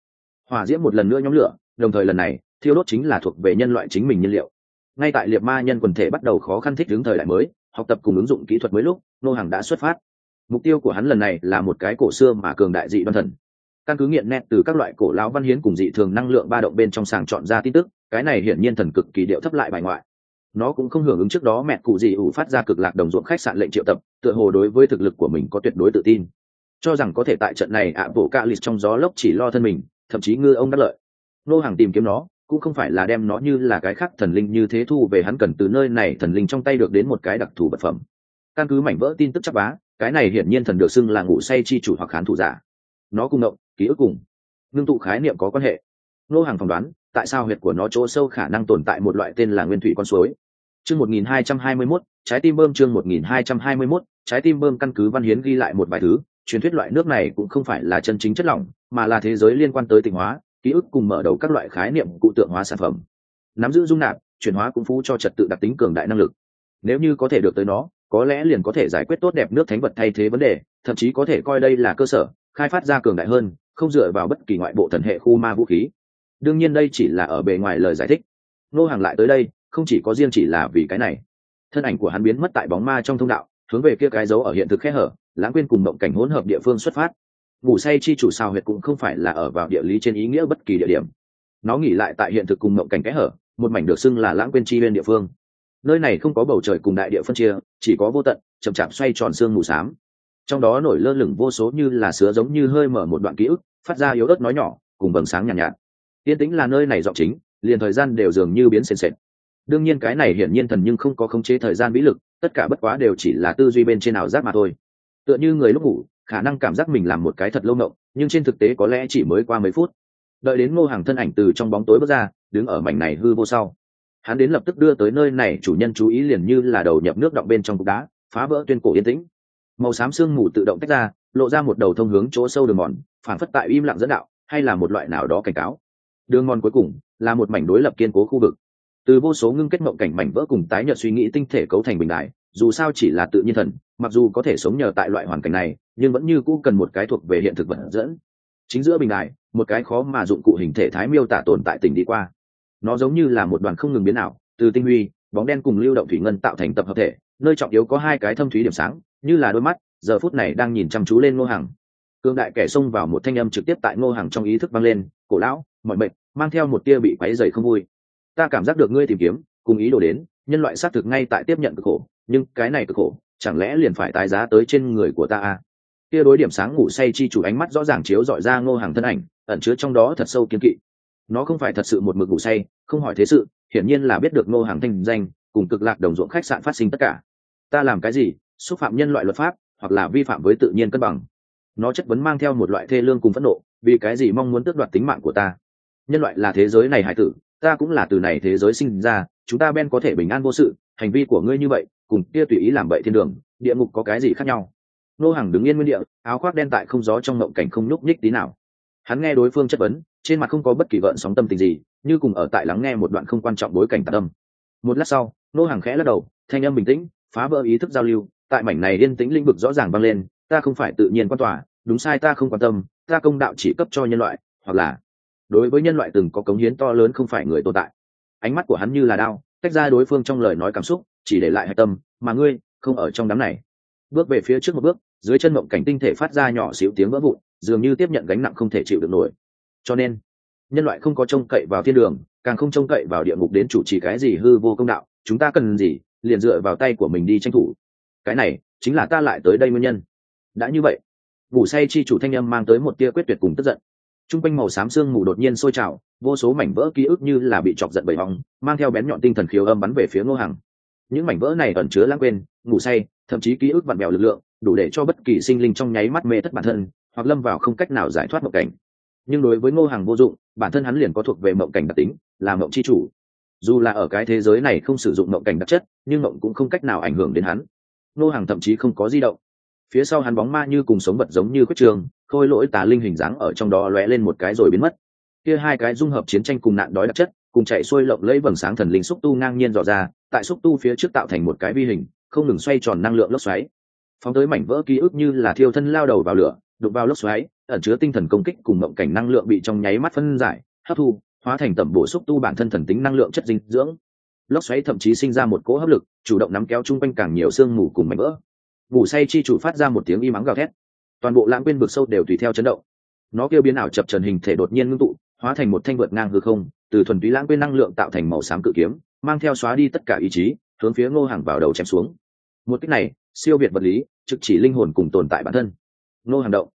Hòa diễm một lần nữa nhóm lửa, đồng thời lần này, thiêu đốt chính là thuộc về nhân loại chính mình nhiên liệu. Ngay tại liệt ma nhân quần thể bắt đầu khó khăn thích ứng thời đại mới, học tập cùng ứng dụng kỹ thuật mới lúc nô hàng đã xuất phát. Mục tiêu của hắn lần này là một cái cổ xưa mà cường đại dị đoan thần căn cứ nghiện nét từ các loại cổ lão văn hiến cùng dị thường năng lượng ba động bên trong sàng chọn ra tin tức, cái này hiển nhiên thần cực kỳ điệu thấp lại bài ngoại. Nó cũng không hưởng ứng trước đó mẹ cụ dị ủ phát ra cực lạc đồng ruộng khách sạn lệnh triệu tập, tựa hồ đối với thực lực của mình có tuyệt đối tự tin. Cho rằng có thể tại trận này ạ bộ cạ lịch trong gió lốc chỉ lo thân mình, thậm chí ngư ông đắc lợi. Nô hàng tìm kiếm nó, cũng không phải là đem nó như là cái khác thần linh như thế thu về hắn cần từ nơi này thần linh trong tay được đến một cái đặc thù vật phẩm. Căn cứ mảnh vỡ tin tức chắc bá, cái này hiển nhiên thần được xưng là ngủ say chi chủ hoặc khán thủ giả nó cùng động ký ức cùng. Ngưng tụ khái niệm có quan hệ. Nô hàng phỏng đoán tại sao huyệt của nó chỗ sâu khả năng tồn tại một loại tên là nguyên thủy con suối? Chương 1221, trái tim bơm chương 1221, trái tim bơm căn cứ văn hiến ghi lại một vài thứ. Truyền thuyết loại nước này cũng không phải là chân chính chất lỏng mà là thế giới liên quan tới tịnh hóa ký ức cùng mở đầu các loại khái niệm cụ tượng hóa sản phẩm. Nắm giữ dung nạp chuyển hóa cũng phú cho trật tự đặc tính cường đại năng lực. Nếu như có thể được tới nó có lẽ liền có thể giải quyết tốt đẹp nước thánh vật thay thế vấn đề thậm chí có thể coi đây là cơ sở khai phát ra cường đại hơn, không dựa vào bất kỳ ngoại bộ thần hệ khu ma vũ khí. Đương nhiên đây chỉ là ở bề ngoài lời giải thích. Nô hàng lại tới đây, không chỉ có riêng chỉ là vì cái này. Thân ảnh của hắn biến mất tại bóng ma trong thông đạo, hướng về kia cái dấu ở hiện thực khe hở, lãng quên cùng mộng cảnh hỗn hợp địa phương xuất phát. Ngủ say chi chủ sao huyệt cũng không phải là ở vào địa lý trên ý nghĩa bất kỳ địa điểm. Nó nghỉ lại tại hiện thực cùng mộng cảnh kẽ hở, một mảnh được xưng là lãng quên chi huyên địa phương. Nơi này không có bầu trời cùng đại địa phân chia, chỉ có vô tận, chậm chạp xoay tròn xương mù xám trong đó nổi lơ lửng vô số như là sứa giống như hơi mở một đoạn ký ức phát ra yếu ớt nói nhỏ cùng vầng sáng nhàn nhạt, nhạt. Yên tĩnh là nơi này giọng chính liền thời gian đều dường như biến sền sệt. Đương nhiên cái này hiển nhiên thần nhưng không có khống chế thời gian vĩ lực tất cả bất quá đều chỉ là tư duy bên trên ảo giác mà thôi. Tựa như người lúc ngủ khả năng cảm giác mình làm một cái thật lâu ngộng nhưng trên thực tế có lẽ chỉ mới qua mấy phút. Đợi đến ngô hàng thân ảnh từ trong bóng tối bước ra đứng ở mảnh này hư vô sau. Hắn đến lập tức đưa tới nơi này chủ nhân chú ý liền như là đầu nhập nước động bên trong cục đá phá vỡ tuyên cổ yên tĩnh màu xám sương mù tự động tách ra, lộ ra một đầu thông hướng chỗ sâu đường mòn phản phất tại im lặng dẫn đạo, hay là một loại nào đó cảnh cáo. Đường mòn cuối cùng là một mảnh đối lập kiên cố khu vực. Từ vô số ngưng kết mộng cảnh mảnh vỡ cùng tái nhợt suy nghĩ tinh thể cấu thành bình đại dù sao chỉ là tự nhiên thần, mặc dù có thể sống nhờ tại loại hoàn cảnh này, nhưng vẫn như cũ cần một cái thuộc về hiện thực vật dẫn. Chính giữa bình đại một cái khó mà dụng cụ hình thể thái miêu tả tồn tại tỉnh đi qua. Nó giống như là một đoàn không ngừng biến ảo, từ tinh huy, bóng đen cùng lưu động thủy ngân tạo thành tập hợp thể, nơi trọng yếu có hai cái thâm thúy điểm sáng như là đôi mắt, giờ phút này đang nhìn chăm chú lên ngô hàng cương đại kẻ xông vào một thanh âm trực tiếp tại ngô hàng trong ý thức vang lên, cổ lão, mọi mệnh, mang theo một tia bị quáy dày không vui. Ta cảm giác được ngươi tìm kiếm, cùng ý đồ đến, nhân loại xác thực ngay tại tiếp nhận cực khổ, nhưng cái này cực khổ, chẳng lẽ liền phải tái giá tới trên người của ta à? kia đối điểm sáng ngủ say chi chủ ánh mắt rõ ràng chiếu dọi ra ngô hàng thân ảnh, ẩn chứa trong đó thật sâu kiên kỵ. Nó không phải thật sự một mực ngủ say, không hỏi thế sự, hiển nhiên là biết được ngô hàng thanh danh, cùng cực lạc đồng ruộng khách sạn phát sinh tất cả. Ta làm cái gì xúc phạm nhân loại luật pháp, hoặc là vi phạm với tự nhiên cân bằng. Nó chất vấn mang theo một loại thê lương cùng phẫn nộ, vì cái gì mong muốn tước đoạt tính mạng của ta? Nhân loại là thế giới này hải tử, ta cũng là từ này thế giới sinh ra, chúng ta ben có thể bình an vô sự, hành vi của ngươi như vậy, cùng kia tùy ý làm bậy thiên đường, địa ngục có cái gì khác nhau? Nô hàng đứng yên nguyên địa, áo khoác đen tại không gió trong ngộng cảnh không nhúc nhích tí nào. Hắn nghe đối phương chất vấn, trên mặt không có bất kỳ gợn sóng tâm tình gì, như cùng ở tại lắng nghe một đoạn không quan trọng bối cảnh tạc tâm một lát sau, nô hàng khẽ lắc đầu, thanh âm bình tĩnh, phá vỡ ý thức giao lưu tại mảnh này yên tĩnh lĩnh vực rõ ràng vang lên, ta không phải tự nhiên quan tòa, đúng sai ta không quan tâm, ta công đạo chỉ cấp cho nhân loại, hoặc là đối với nhân loại từng có cống hiến to lớn không phải người tồn tại. Ánh mắt của hắn như là đao, tách ra đối phương trong lời nói cảm xúc, chỉ để lại hạch tâm, mà ngươi không ở trong đám này. Bước về phía trước một bước, dưới chân mộng cảnh tinh thể phát ra nhỏ xíu tiếng vỡ vụn, dường như tiếp nhận gánh nặng không thể chịu được nổi. Cho nên, nhân loại không có trông cậy vào thiên đường, càng không trông cậy vào địa ngục đến chủ trì cái gì hư vô công đạo, chúng ta cần gì, liền dựa vào tay của mình đi tranh thủ cái này chính là ta lại tới đây nguyên nhân. Đã như vậy, ngủ say chi chủ thanh âm mang tới một tia quyết tuyệt cùng tức giận. T r u n g quanh màu xám sương mù đột nhiên sôi trào, vô số mảnh vỡ ký ức như là bị chọc giận bởi vòng mang theo bén nhọn tinh thần khiếu âm bắn về phía ngô hàng những mảnh vỡ này ẩn chứa lãng quên, ngủ say, thậm chí ký ức vặn vẹo lực lượng, đủ để cho bất kỳ sinh linh trong nháy mắt mê thất bản thân, hoặc lâm vào không cách nào giải thoát mộng cảnh. Nhưng đối với ngô hàng vô dụng, bản thân hắn liền có thuộc về mộng cảnh đặc tính, là mộng c h i chủ. Dù là ở cái thế giới này không sử dụng mộng cảnh đặc chất, nhưng mộng cũng không cách nào ảnh hưởng đến hắn nô hàng thậm chí không có di động. Phía sau hắn bóng ma như cùng sống vật giống như quyết trường, khôi lỗi tà linh hình dáng ở trong đó lóe lên một cái rồi biến mất. Kia hai cái dung hợp chiến tranh cùng nạn đói đặc chất, cùng chạy xuôi lộng lấy vầng sáng thần linh xúc tu ngang nhiên dò ra, tại xúc tu phía trước tạo thành một cái vi hình, không ngừng xoay tròn năng lượng lốc xoáy. Phóng tới mảnh vỡ ký ức như là thiêu thân lao đầu vào lửa đục vào lốc xoáy, ẩn chứa tinh thần công kích cùng mộng cảnh năng lượng bị trong nháy mắt phân giải, hấp thu, hóa thành tẩm bổ xúc tu bản thân thần tính năng lượng chất dinh dưỡng lốc xoáy thậm chí sinh ra một cỗ hấp lực, chủ động nắm kéo chung quanh càng nhiều sương mù cùng mảnh vỡ. Ngủ say chi chủ phát ra một tiếng y mắng gào thét. Toàn bộ lãng quên vực sâu đều tùy theo chấn động. Nó kêu biến ảo chập trần hình thể đột nhiên ngưng tụ, hóa thành một thanh vượt ngang hư không, từ thuần túy lãng quên năng lượng tạo thành màu xám cự kiếm, mang theo xóa đi tất cả ý chí, hướng phía ngô hàng vào đầu chém xuống. Một cách này, siêu việt vật lý, trực chỉ linh hồn cùng tồn tại bản thân. Ngô hàng động.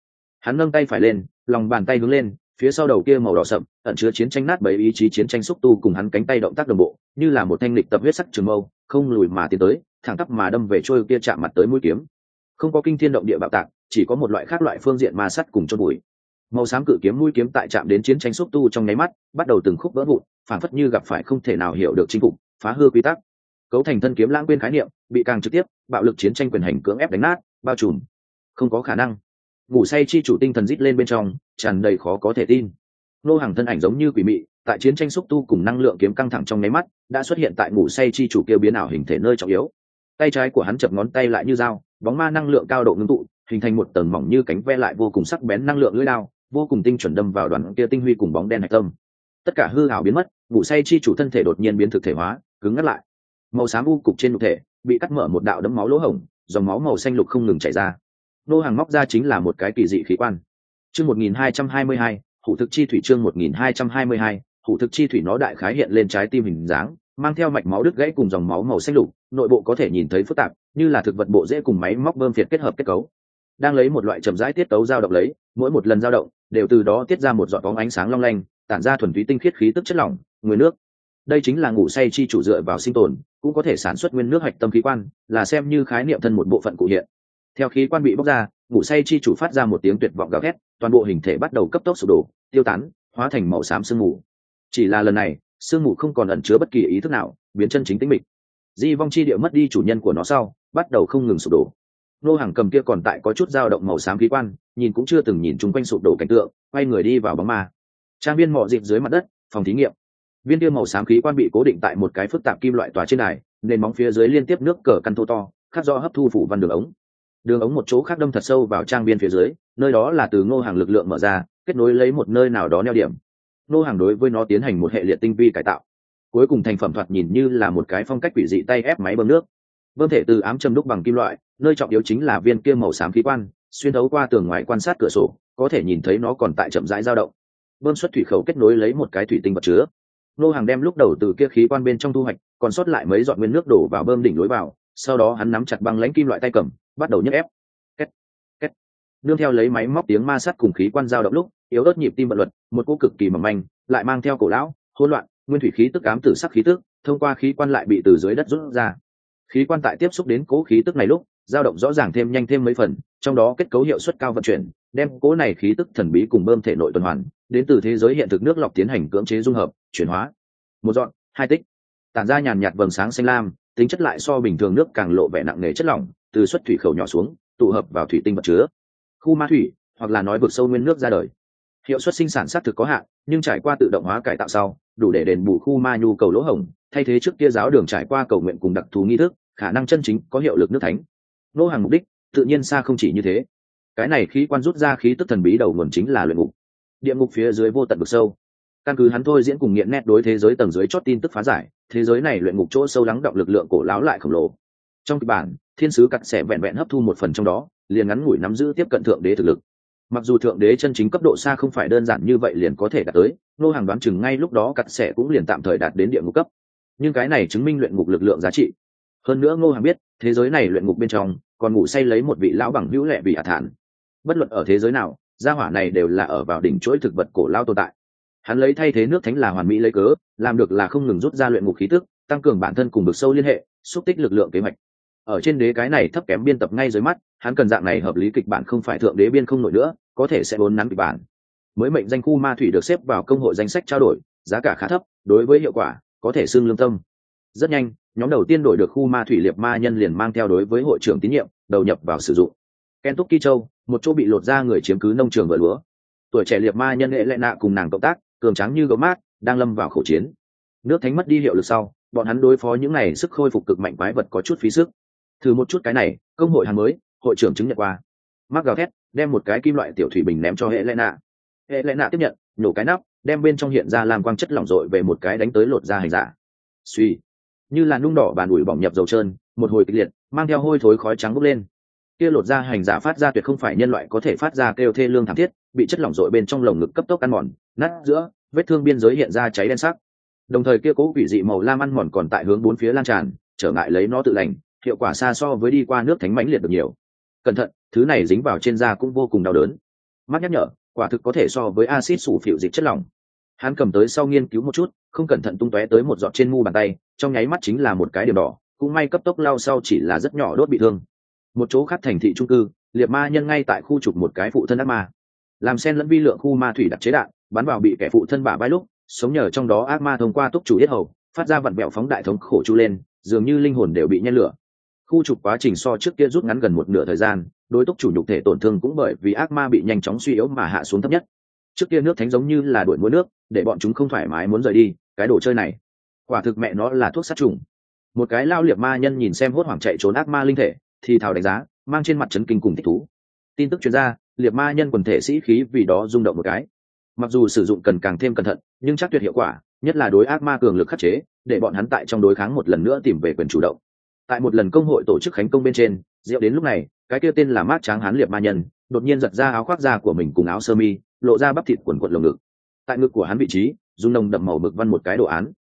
Hắn nâng tay phải lên, lòng bàn tay hướng lên phía sau đầu kia màu đỏ sậm, ẩn chứa chiến tranh nát bấy ý chí chiến tranh xúc tu cùng hắn cánh tay động tác đồng bộ, như là một thanh lịch tập huyết sắc trường mâu, không lùi mà tiến tới, thẳng tắp mà đâm về trôi kia chạm mặt tới mũi kiếm. Không có kinh thiên động địa bạo tạc, chỉ có một loại khác loại phương diện ma sắt cùng chôn bụi màu xám cự kiếm mũi kiếm tại chạm đến chiến tranh xúc tu trong nháy mắt, bắt đầu từng khúc vỡ vụn phản phất như gặp phải không thể nào hiểu được chính phủ phá hư quy tắc. Cấu thành thân kiếm lãng quên khái niệm, bị càng trực tiếp, bạo lực chiến tranh quyền hành cưỡng ép đánh nát, bao trùm. Không có khả năng ngủ say chi chủ tinh thần rít lên bên trong, tràn đầy khó có thể tin. Nô hàng thân ảnh giống như quỷ mị, tại chiến tranh xúc tu cùng năng lượng kiếm căng thẳng trong nháy mắt, đã xuất hiện tại ngủ say chi chủ kêu biến ảo hình thể nơi trọng yếu. Tay trái của hắn chập ngón tay lại như dao, bóng ma năng lượng cao độ ngưng tụ, hình thành một tầng mỏng như cánh ve lại vô cùng sắc bén năng lượng lưỡi lao vô cùng tinh chuẩn đâm vào đoàn kia tinh huy cùng bóng đen hạch tâm. Tất cả hư hảo biến mất, ngủ say chi chủ thân thể đột nhiên biến thực thể hóa, cứng ngắt lại. Màu xám u cục trên nhục thể, bị cắt mở một đạo đấm máu lỗ hổng, dòng máu màu xanh lục không ngừng chảy ra nô hàng móc ra chính là một cái kỳ dị khí quan. Chương một nghìn hai trăm hai mươi hai, hủ thực chi thủy chương một nghìn hai trăm hai mươi hai, hủ thực chi thủy nó đại khái hiện lên trái tim hình dáng, mang theo mạch máu đứt gãy cùng dòng máu màu xanh lục, nội bộ có thể nhìn thấy phức tạp, như là thực vật bộ dễ cùng máy móc bơm phiệt kết hợp kết cấu. Đang lấy một loại chậm rãi tiết tấu dao động lấy, mỗi một lần dao động, đều từ đó tiết ra một giọt bóng ánh sáng long lanh, tản ra thuần túy tinh khiết khí tức chất lỏng người nước. Đây chính là ngủ say chi chủ dựa vào sinh tồn, cũng có thể sản xuất nguyên nước hạch tâm khí quan, là xem như khái niệm thân một bộ phận cụ hiện theo khí quan bị bóc ra ngủ say chi chủ phát ra một tiếng tuyệt vọng gào thét toàn bộ hình thể bắt đầu cấp tốc sụp đổ tiêu tán hóa thành màu xám sương mù. Chỉ là lần này sương mù không còn ẩn chứa bất kỳ ý thức nào biến chân chính tính mịch. Di vong chi địa mất đi chủ nhân của nó sau bắt đầu không ngừng sụp đổ. Nô hàng cầm kia còn tại có chút dao động màu xám khí quan nhìn cũng chưa từng nhìn chung quanh sụp đổ cảnh tượng quay người đi vào bóng ma. Trang viên mọ dịp dưới mặt đất phòng thí nghiệm. Viên tiêu màu xám khí quan bị cố định tại một cái phức tạp kim loại tòa trên này, nền móng phía dưới liên tiếp nước cờ căn thô to khắc do hấp thu phủ văn đường ống đường ống một chỗ khác đâm thật sâu vào trang biên phía dưới, nơi đó là từ ngô hàng lực lượng mở ra, kết nối lấy một nơi nào đó neo điểm. Ngô hàng đối với nó tiến hành một hệ liệt tinh vi cải tạo. Cuối cùng thành phẩm thoạt nhìn như là một cái phong cách quỷ dị tay ép máy bơm nước. Bơm thể từ ám châm đúc bằng kim loại, nơi trọng yếu chính là viên kia màu xám khí quan, xuyên thấu qua tường ngoài quan sát cửa sổ, có thể nhìn thấy nó còn tại chậm rãi dao động. Bơm xuất thủy khẩu kết nối lấy một cái thủy tinh vật chứa. Nô hàng đem lúc đầu từ kia khí quan bên trong thu hoạch, còn sót lại mấy giọt nguyên nước đổ vào bơm đỉnh lối vào, sau đó hắn nắm chặt băng lãnh kim loại tay cầm bắt đầu nhấc ép. Két két. Nương theo lấy máy móc tiếng ma sát cùng khí quan dao động lúc, yếu ớt nhịp tim vận luật, một cô cực kỳ mỏng manh, lại mang theo cổ lão, hỗn loạn, nguyên thủy khí tức cám tử sắc khí tức, thông qua khí quan lại bị từ dưới đất rút ra. Khí quan tại tiếp xúc đến cố khí tức này lúc, dao động rõ ràng thêm nhanh thêm mấy phần, trong đó kết cấu hiệu suất cao vận chuyển, đem cố này khí tức thần bí cùng bơm thể nội tuần hoàn, đến từ thế giới hiện thực nước lọc tiến hành cưỡng chế dung hợp, chuyển hóa. Một dọn, hai tích. Tản ra nhàn nhạt vầng sáng xanh lam, tính chất lại so bình thường nước càng lộ vẻ nặng nề chất lỏng từ xuất thủy khẩu nhỏ xuống, tụ hợp vào thủy tinh vật chứa. Khu ma thủy, hoặc là nói vực sâu nguyên nước ra đời. Hiệu suất sinh sản xác thực có hạn, nhưng trải qua tự động hóa cải tạo sau, đủ để đền bù khu ma nhu cầu lỗ hổng. Thay thế trước kia giáo đường trải qua cầu nguyện cùng đặc thù nghi thức, khả năng chân chính có hiệu lực nước thánh. Nô hàng mục đích, tự nhiên xa không chỉ như thế. Cái này khí quan rút ra khí tức thần bí đầu nguồn chính là luyện ngục. Địa ngục phía dưới vô tận vực sâu. Căn cứ hắn thôi diễn cùng nghiện nét đối thế giới tầng dưới chót tin tức phá giải, thế giới này luyện ngục chỗ sâu lắng động lực lượng cổ láo lại khổng lồ. Trong kịch bản thiên sứ cặn sẽ vẹn vẹn hấp thu một phần trong đó, liền ngắn ngủi nắm giữ tiếp cận thượng đế thực lực. Mặc dù thượng đế chân chính cấp độ xa không phải đơn giản như vậy liền có thể đạt tới, nô hàng đoán chừng ngay lúc đó cặn sẽ cũng liền tạm thời đạt đến địa ngục cấp. Nhưng cái này chứng minh luyện ngục lực lượng giá trị. Hơn nữa ngô hàng biết, thế giới này luyện ngục bên trong, còn ngủ say lấy một vị lão bằng hữu lệ bị hạ thản. Bất luận ở thế giới nào, gia hỏa này đều là ở vào đỉnh chuỗi thực vật cổ lao tồn tại. Hắn lấy thay thế nước thánh là hoàn mỹ lấy cớ, làm được là không ngừng rút ra luyện ngục khí tức, tăng cường bản thân cùng bực sâu liên hệ, xúc tích lực lượng kế hoạch ở trên đế cái này thấp kém biên tập ngay dưới mắt, hắn cần dạng này hợp lý kịch bản không phải thượng đế biên không nổi nữa, có thể sẽ vốn nắn kịch bản. Mới mệnh danh khu ma thủy được xếp vào công hội danh sách trao đổi, giá cả khá thấp, đối với hiệu quả, có thể xương lương tâm. Rất nhanh, nhóm đầu tiên đổi được khu ma thủy liệt ma nhân liền mang theo đối với hội trưởng tín nhiệm, đầu nhập vào sử dụng. Kentucky châu, một chỗ bị lột ra người chiếm cứ nông trường vợ lúa. Tuổi trẻ liệt ma nhân nghệ lệ nạ cùng nàng cộng tác, cường tráng như gấu mát, đang lâm vào khẩu chiến. Nước thánh mất đi hiệu lực sau, bọn hắn đối phó những này sức khôi phục cực mạnh quái vật có chút phí sức thử một chút cái này, công hội hàng mới, hội trưởng chứng nhận qua. Mắc gào thét đem một cái kim loại tiểu thủy bình ném cho hệ lệ nạ hệ lệ nạ tiếp nhận, nhổ cái nắp, đem bên trong hiện ra làm quang chất lỏng rội về một cái đánh tới lột ra hành giả. Suy. Như là nung đỏ bàn ủi bỏng nhập dầu trơn, một hồi kịch liệt, mang theo hôi thối khói trắng bốc lên. Kia lột ra hành giả phát ra tuyệt không phải nhân loại có thể phát ra kêu thê lương thảm thiết, bị chất lỏng rội bên trong lồng ngực cấp tốc ăn mòn, nát giữa, vết thương biên giới hiện ra cháy đen sắc. Đồng thời kia cố quỷ dị màu lam ăn mòn còn tại hướng bốn phía lan tràn, trở ngại lấy nó tự lành hiệu quả xa so với đi qua nước thánh mãnh liệt được nhiều. Cẩn thận, thứ này dính vào trên da cũng vô cùng đau đớn. Mắt nhắc nhở, quả thực có thể so với acid sủ phịu dịch chất lỏng. Hắn cầm tới sau nghiên cứu một chút, không cẩn thận tung tóe tới một giọt trên mu bàn tay, trong nháy mắt chính là một cái điểm đỏ, cũng may cấp tốc lao sau chỉ là rất nhỏ đốt bị thương. Một chỗ khác thành thị trung cư, liệt ma nhân ngay tại khu trục một cái phụ thân ác ma. Làm sen lẫn vi lượng khu ma thủy đặc chế đạn, bắn vào bị kẻ phụ thân bả vai lúc, sống nhờ trong đó ác ma thông qua túc chủ yết hầu, phát ra vặn bẹo phóng đại thống khổ chu lên, dường như linh hồn đều bị nhen lửa khu trục quá trình so trước kia rút ngắn gần một nửa thời gian, đối túc chủ nhục thể tổn thương cũng bởi vì ác ma bị nhanh chóng suy yếu mà hạ xuống thấp nhất. Trước kia nước thánh giống như là đuổi mua nước, để bọn chúng không thoải mái muốn rời đi, cái đồ chơi này, quả thực mẹ nó là thuốc sát trùng. Một cái lao liệt ma nhân nhìn xem hốt hoảng chạy trốn ác ma linh thể, thì thào đánh giá, mang trên mặt trấn kinh cùng thích thú. Tin tức chuyên gia liệt ma nhân quần thể sĩ khí vì đó rung động một cái. Mặc dù sử dụng cần càng thêm cẩn thận, nhưng chắc tuyệt hiệu quả, nhất là đối ác ma cường lực khắc chế, để bọn hắn tại trong đối kháng một lần nữa tìm về quyền chủ động tại một lần công hội tổ chức khánh công bên trên, rượu đến lúc này, cái kia tên là mát tráng hán liệt ma nhân, đột nhiên giật ra áo khoác da của mình cùng áo sơ mi, lộ ra bắp thịt quần quận lồng ngực. Tại ngực của hắn vị trí, dùng nồng đậm màu mực văn một cái đồ án.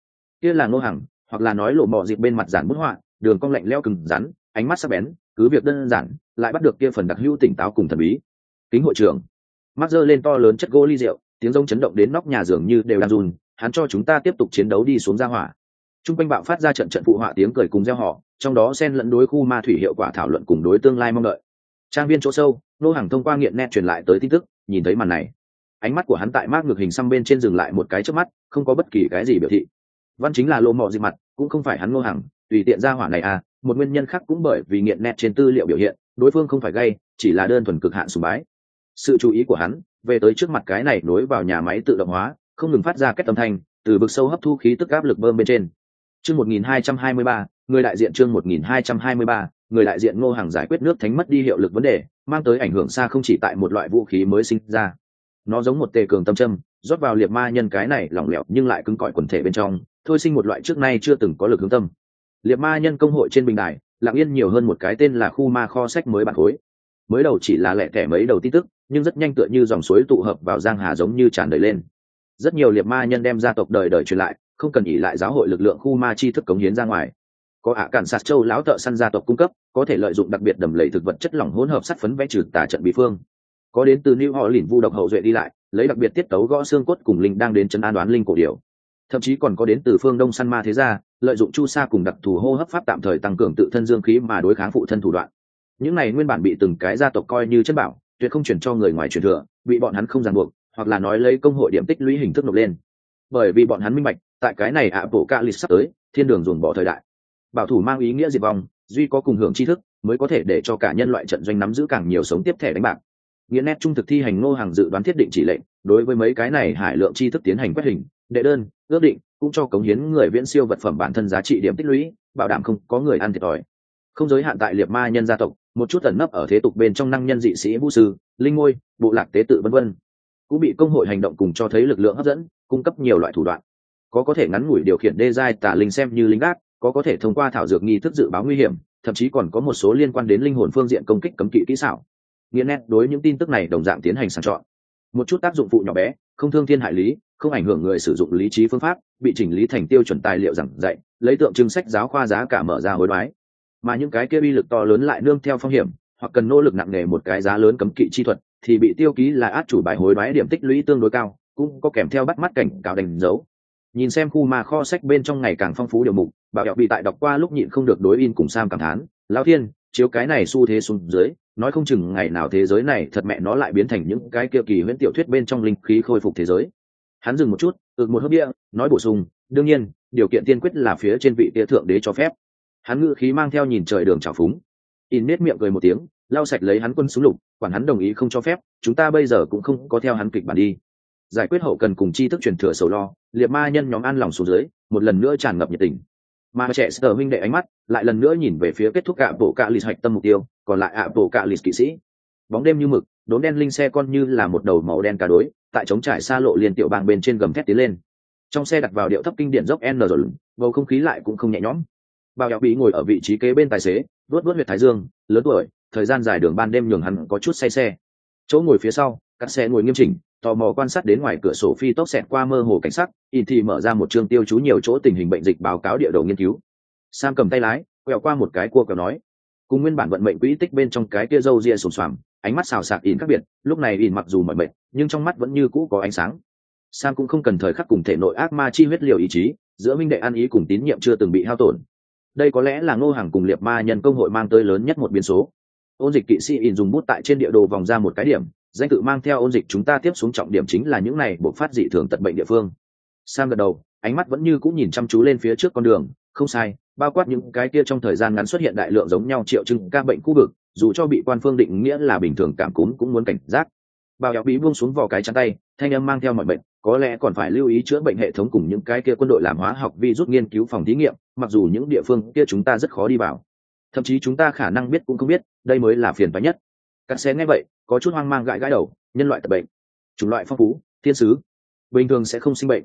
Kia là ngô hằng, hoặc là nói lộ mọ dịp bên mặt giản bút họa, đường cong lạnh leo cừng rắn, ánh mắt sắc bén, cứ việc đơn giản, lại bắt được kia phần đặc hữu tỉnh táo cùng thần bí. Kính hội trưởng. Mắt giơ lên to lớn chất gỗ ly rượu, tiếng rông chấn động đến nóc nhà dường như đều đang run, hắn cho chúng ta tiếp tục chiến đấu đi xuống ra hỏa. T r u n g quanh bạo phát ra trận trận phụ họa tiếng cười cùng gieo họ trong đó xen lẫn đối khu ma thủy hiệu quả thảo luận cùng đối tương lai mong đợi. Trang viên chỗ sâu nô hàng thông qua nghiện net truyền lại tới tin tức nhìn thấy màn này. Ánh mắt của hắn tại mác ngược hình xăm bên trên dừng lại một cái trước mắt không có bất kỳ cái gì biểu thị. Văn chính là lộ mọ gì mặt cũng không phải hắn nô hàng tùy tiện ra hỏa này à một nguyên nhân khác cũng bởi vì nghiện nét trên tư liệu biểu hiện đối phương không phải gây chỉ là đơn thuần cực hạn sùng bái. Sự chú ý của hắn về tới trước mặt cái này nối vào nhà máy tự động hóa không ngừng phát ra kết âm thanh từ vực sâu hấp thu khí tức áp lực bơm bên trên. Chương 1223, người đại diện chương 1223, người đại diện ngô hàng giải quyết nước thánh mất đi hiệu lực vấn đề mang tới ảnh hưởng xa không chỉ tại một loại vũ khí mới sinh ra. Nó giống một tề cường tâm châm rót vào liệt ma nhân cái này lỏng lẻo nhưng lại cứng cỏi quần thể bên trong thôi sinh một loại trước nay chưa từng có lực hướng tâm. Liệt ma nhân công hội trên bình đài lặng yên nhiều hơn một cái tên là khu ma kho sách mới bản khối. Mới đầu chỉ là lẻ tẻ mấy đầu tin tức nhưng rất nhanh tựa như dòng suối tụ hợp vào giang hà giống như tràn đầy lên. Rất nhiều liệt ma nhân đem gia tộc đời đời truyền lại không cần ỉ lại giáo hội lực lượng khu ma chi thức cống hiến ra ngoài có ạ cản sạt châu lão thợ săn gia tộc cung cấp, có thể lợi dụng đặc biệt đầm lầy thực vật chất lỏng hỗn hợp sắt phấn vẽ trừ tà trận bị phương. Có đến từ new họ lìn vu độc hậu duệ đi lại, lấy đặc biệt tiết tấu gõ xương cốt cùng linh đang đến chân an đoán linh cổ điều thậm chí còn có đến từ phương đông săn ma thế gia, lợi dụng chu sa cùng đặc thù hô hấp pháp tạm thời tăng cường tự thân dương khí mà đối kháng phụ thân thủ đoạn. Những này nguyên bản bị từng cái gia tộc coi như chất bảo, tuyệt không chuyển cho người ngoài truyền thừa, bị bọn hắn không ràng buộc, hoặc là nói lấy công hội điểm tích lũy hình thức nộp lên. Bởi vì bọn hắn minh bạch, tại cái này ạ bộ ca lịch sắp tới, thiên đường dồn bỏ thời đại bảo thủ mang ý nghĩa diệt vong, duy có cùng hưởng tri thức, mới có thể để cho cả nhân loại trận doanh nắm giữ càng nhiều sống tiếp thẻ đánh bạc. Nghĩa nét trung thực thi hành ngô hàng dự đoán thiết định chỉ lệnh, đối với mấy cái này hải lượng tri thức tiến hành quét hình, đệ đơn, ước định, cũng cho cống hiến người viễn siêu vật phẩm bản thân giá trị điểm tích lũy, bảo đảm không có người ăn thiệt thòi. Không giới hạn tại liệt ma nhân gia tộc, một chút ẩn nấp ở thế tục bên trong năng nhân dị sĩ vũ sư, linh ngôi, bộ lạc tế tự vân vân. Cũng bị công hội hành động cùng cho thấy lực lượng hấp dẫn, cung cấp nhiều loại thủ đoạn. Có có thể ngắn ngủi điều khiển đê giai tả linh xem như lính gác có có thể thông qua thảo dược nghi thức dự báo nguy hiểm, thậm chí còn có một số liên quan đến linh hồn phương diện công kích cấm kỵ kỹ xảo. Nghĩa nét, đối những tin tức này đồng dạng tiến hành sàng chọn. Một chút tác dụng phụ nhỏ bé, không thương thiên hại lý, không ảnh hưởng người sử dụng lý trí phương pháp, bị chỉnh lý thành tiêu chuẩn tài liệu giảng dạy, lấy tượng trưng sách giáo khoa giá cả mở ra hối đoái. Mà những cái kia uy lực to lớn lại nương theo phong hiểm, hoặc cần nỗ lực nặng nề một cái giá lớn cấm kỵ chi thuật, thì bị tiêu ký là át chủ bài hối đoái điểm tích lũy tương đối cao, cũng có kèm theo bắt mắt cảnh cáo đánh dấu nhìn xem khu mà kho sách bên trong ngày càng phong phú điều mục bảo hẹo bị tại đọc qua lúc nhịn không được đối in cùng sam cảm thán, lão thiên, chiếu cái này xu thế xuống dưới, nói không chừng ngày nào thế giới này thật mẹ nó lại biến thành những cái kia kỳ huyễn tiểu thuyết bên trong linh khí khôi phục thế giới. Hắn dừng một chút, ực một hớp bia, nói bổ sung, đương nhiên, điều kiện tiên quyết là phía trên vị tia thượng đế cho phép. Hắn ngự khí mang theo nhìn trời đường trào phúng. In nết miệng cười một tiếng, lau sạch lấy hắn quân súng lục, quản hắn đồng ý không cho phép, chúng ta bây giờ cũng không có theo hắn kịch bản đi giải quyết hậu cần cùng tri thức truyền thừa sầu lo, liệt ma nhân nhóm an lòng xuống dưới, một lần nữa tràn ngập nhiệt tình. Mà trẻ sờ huynh đệ ánh mắt lại lần nữa nhìn về phía kết thúc ạ bộ cạ lì hạch tâm mục tiêu, còn lại ạ bộ cạ lì kỵ sĩ. Bóng đêm như mực, đốm đen linh xe con như là một đầu màu đen cá đối, tại trống trải xa lộ liên tiểu bang bên trên gầm thét tiến lên. Trong xe đặt vào điệu thấp kinh điển dốc n rồi, bầu không khí lại cũng không nhẹ nhõm. Bao đẹo bị ngồi ở vị trí kế bên tài xế vớt vớt huyệt thái dương, lớn tuổi, thời gian dài đường ban đêm nhường hắn có chút say xe. Chỗ ngồi phía sau, các xe ngồi nghiêm chỉnh tò mò quan sát đến ngoài cửa sổ phi tốc xẹt qua mơ hồ cảnh sắc, in thì mở ra một chương tiêu chú nhiều chỗ tình hình bệnh dịch báo cáo địa đồ nghiên cứu. Sam cầm tay lái, quẹo qua một cái cua quẹo nói, cùng nguyên bản vận mệnh quỹ tích bên trong cái kia râu ria sùng xoàm, ánh mắt xào xạc in khác biệt, lúc này in mặc dù mỏi mệt, nhưng trong mắt vẫn như cũ có ánh sáng. Sam cũng không cần thời khắc cùng thể nội ác ma chi huyết liều ý chí, giữa minh đệ ăn ý cùng tín nhiệm chưa từng bị hao tổn. Đây có lẽ là ngô hàng cùng liệt ma nhân công hội mang tới lớn nhất một biến số. Ôn dịch kỵ sĩ in dùng bút tại trên địa đồ vòng ra một cái điểm danh tự mang theo ôn dịch chúng ta tiếp xuống trọng điểm chính là những này buộc phát dị thường tận bệnh địa phương. Sam gật đầu, ánh mắt vẫn như cũng nhìn chăm chú lên phía trước con đường, không sai, bao quát những cái kia trong thời gian ngắn xuất hiện đại lượng giống nhau triệu chứng ca bệnh khu vực, dù cho bị quan phương định nghĩa là bình thường cảm cúm cũng muốn cảnh giác. Bao eo bí buông xuống vào cái chắn tay, thanh âm mang theo mọi bệnh có lẽ còn phải lưu ý chữa bệnh hệ thống cùng những cái kia quân đội làm hóa học vi rút nghiên cứu phòng thí nghiệm, mặc dù những địa phương kia chúng ta rất khó đi vào. Thậm chí chúng ta khả năng biết cũng không biết, đây mới là phiền phái nhất. Các xe nghe vậy có chút hoang mang gãi gãi đầu, nhân loại tập bệnh, chủng loại phong phú, thiên sứ, bình thường sẽ không sinh bệnh.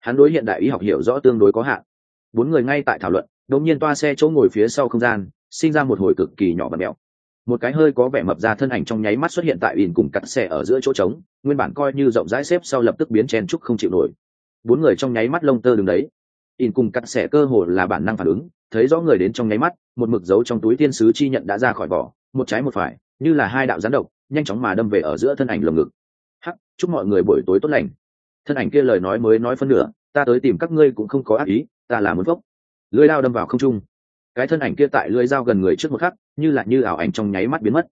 Hắn đối hiện đại y học hiểu rõ tương đối có hạn. Bốn người ngay tại thảo luận, đột nhiên toa xe chỗ ngồi phía sau không gian, sinh ra một hồi cực kỳ nhỏ và mèo một cái hơi có vẻ mập ra thân ảnh trong nháy mắt xuất hiện tại ỉn cùng cắt xe ở giữa chỗ trống, nguyên bản coi như rộng rãi xếp sau lập tức biến chen trúc không chịu nổi. Bốn người trong nháy mắt lông tơ đứng đấy. Ỉn cùng cắt xe cơ hồ là bản năng phản ứng, thấy rõ người đến trong nháy mắt, một mực dấu trong túi thiên sứ chi nhận đã ra khỏi vỏ, một trái một phải, như là hai đạo gián độc nhanh chóng mà đâm về ở giữa thân ảnh lồng ngực. Hắc, chúc mọi người buổi tối tốt lành. Thân ảnh kia lời nói mới nói phân nửa, ta tới tìm các ngươi cũng không có ác ý, ta là muốn phốc. Lưới lao đâm vào không trung. Cái thân ảnh kia tại lưới dao gần người trước một khắc, như là như ảo ảnh trong nháy mắt biến mất.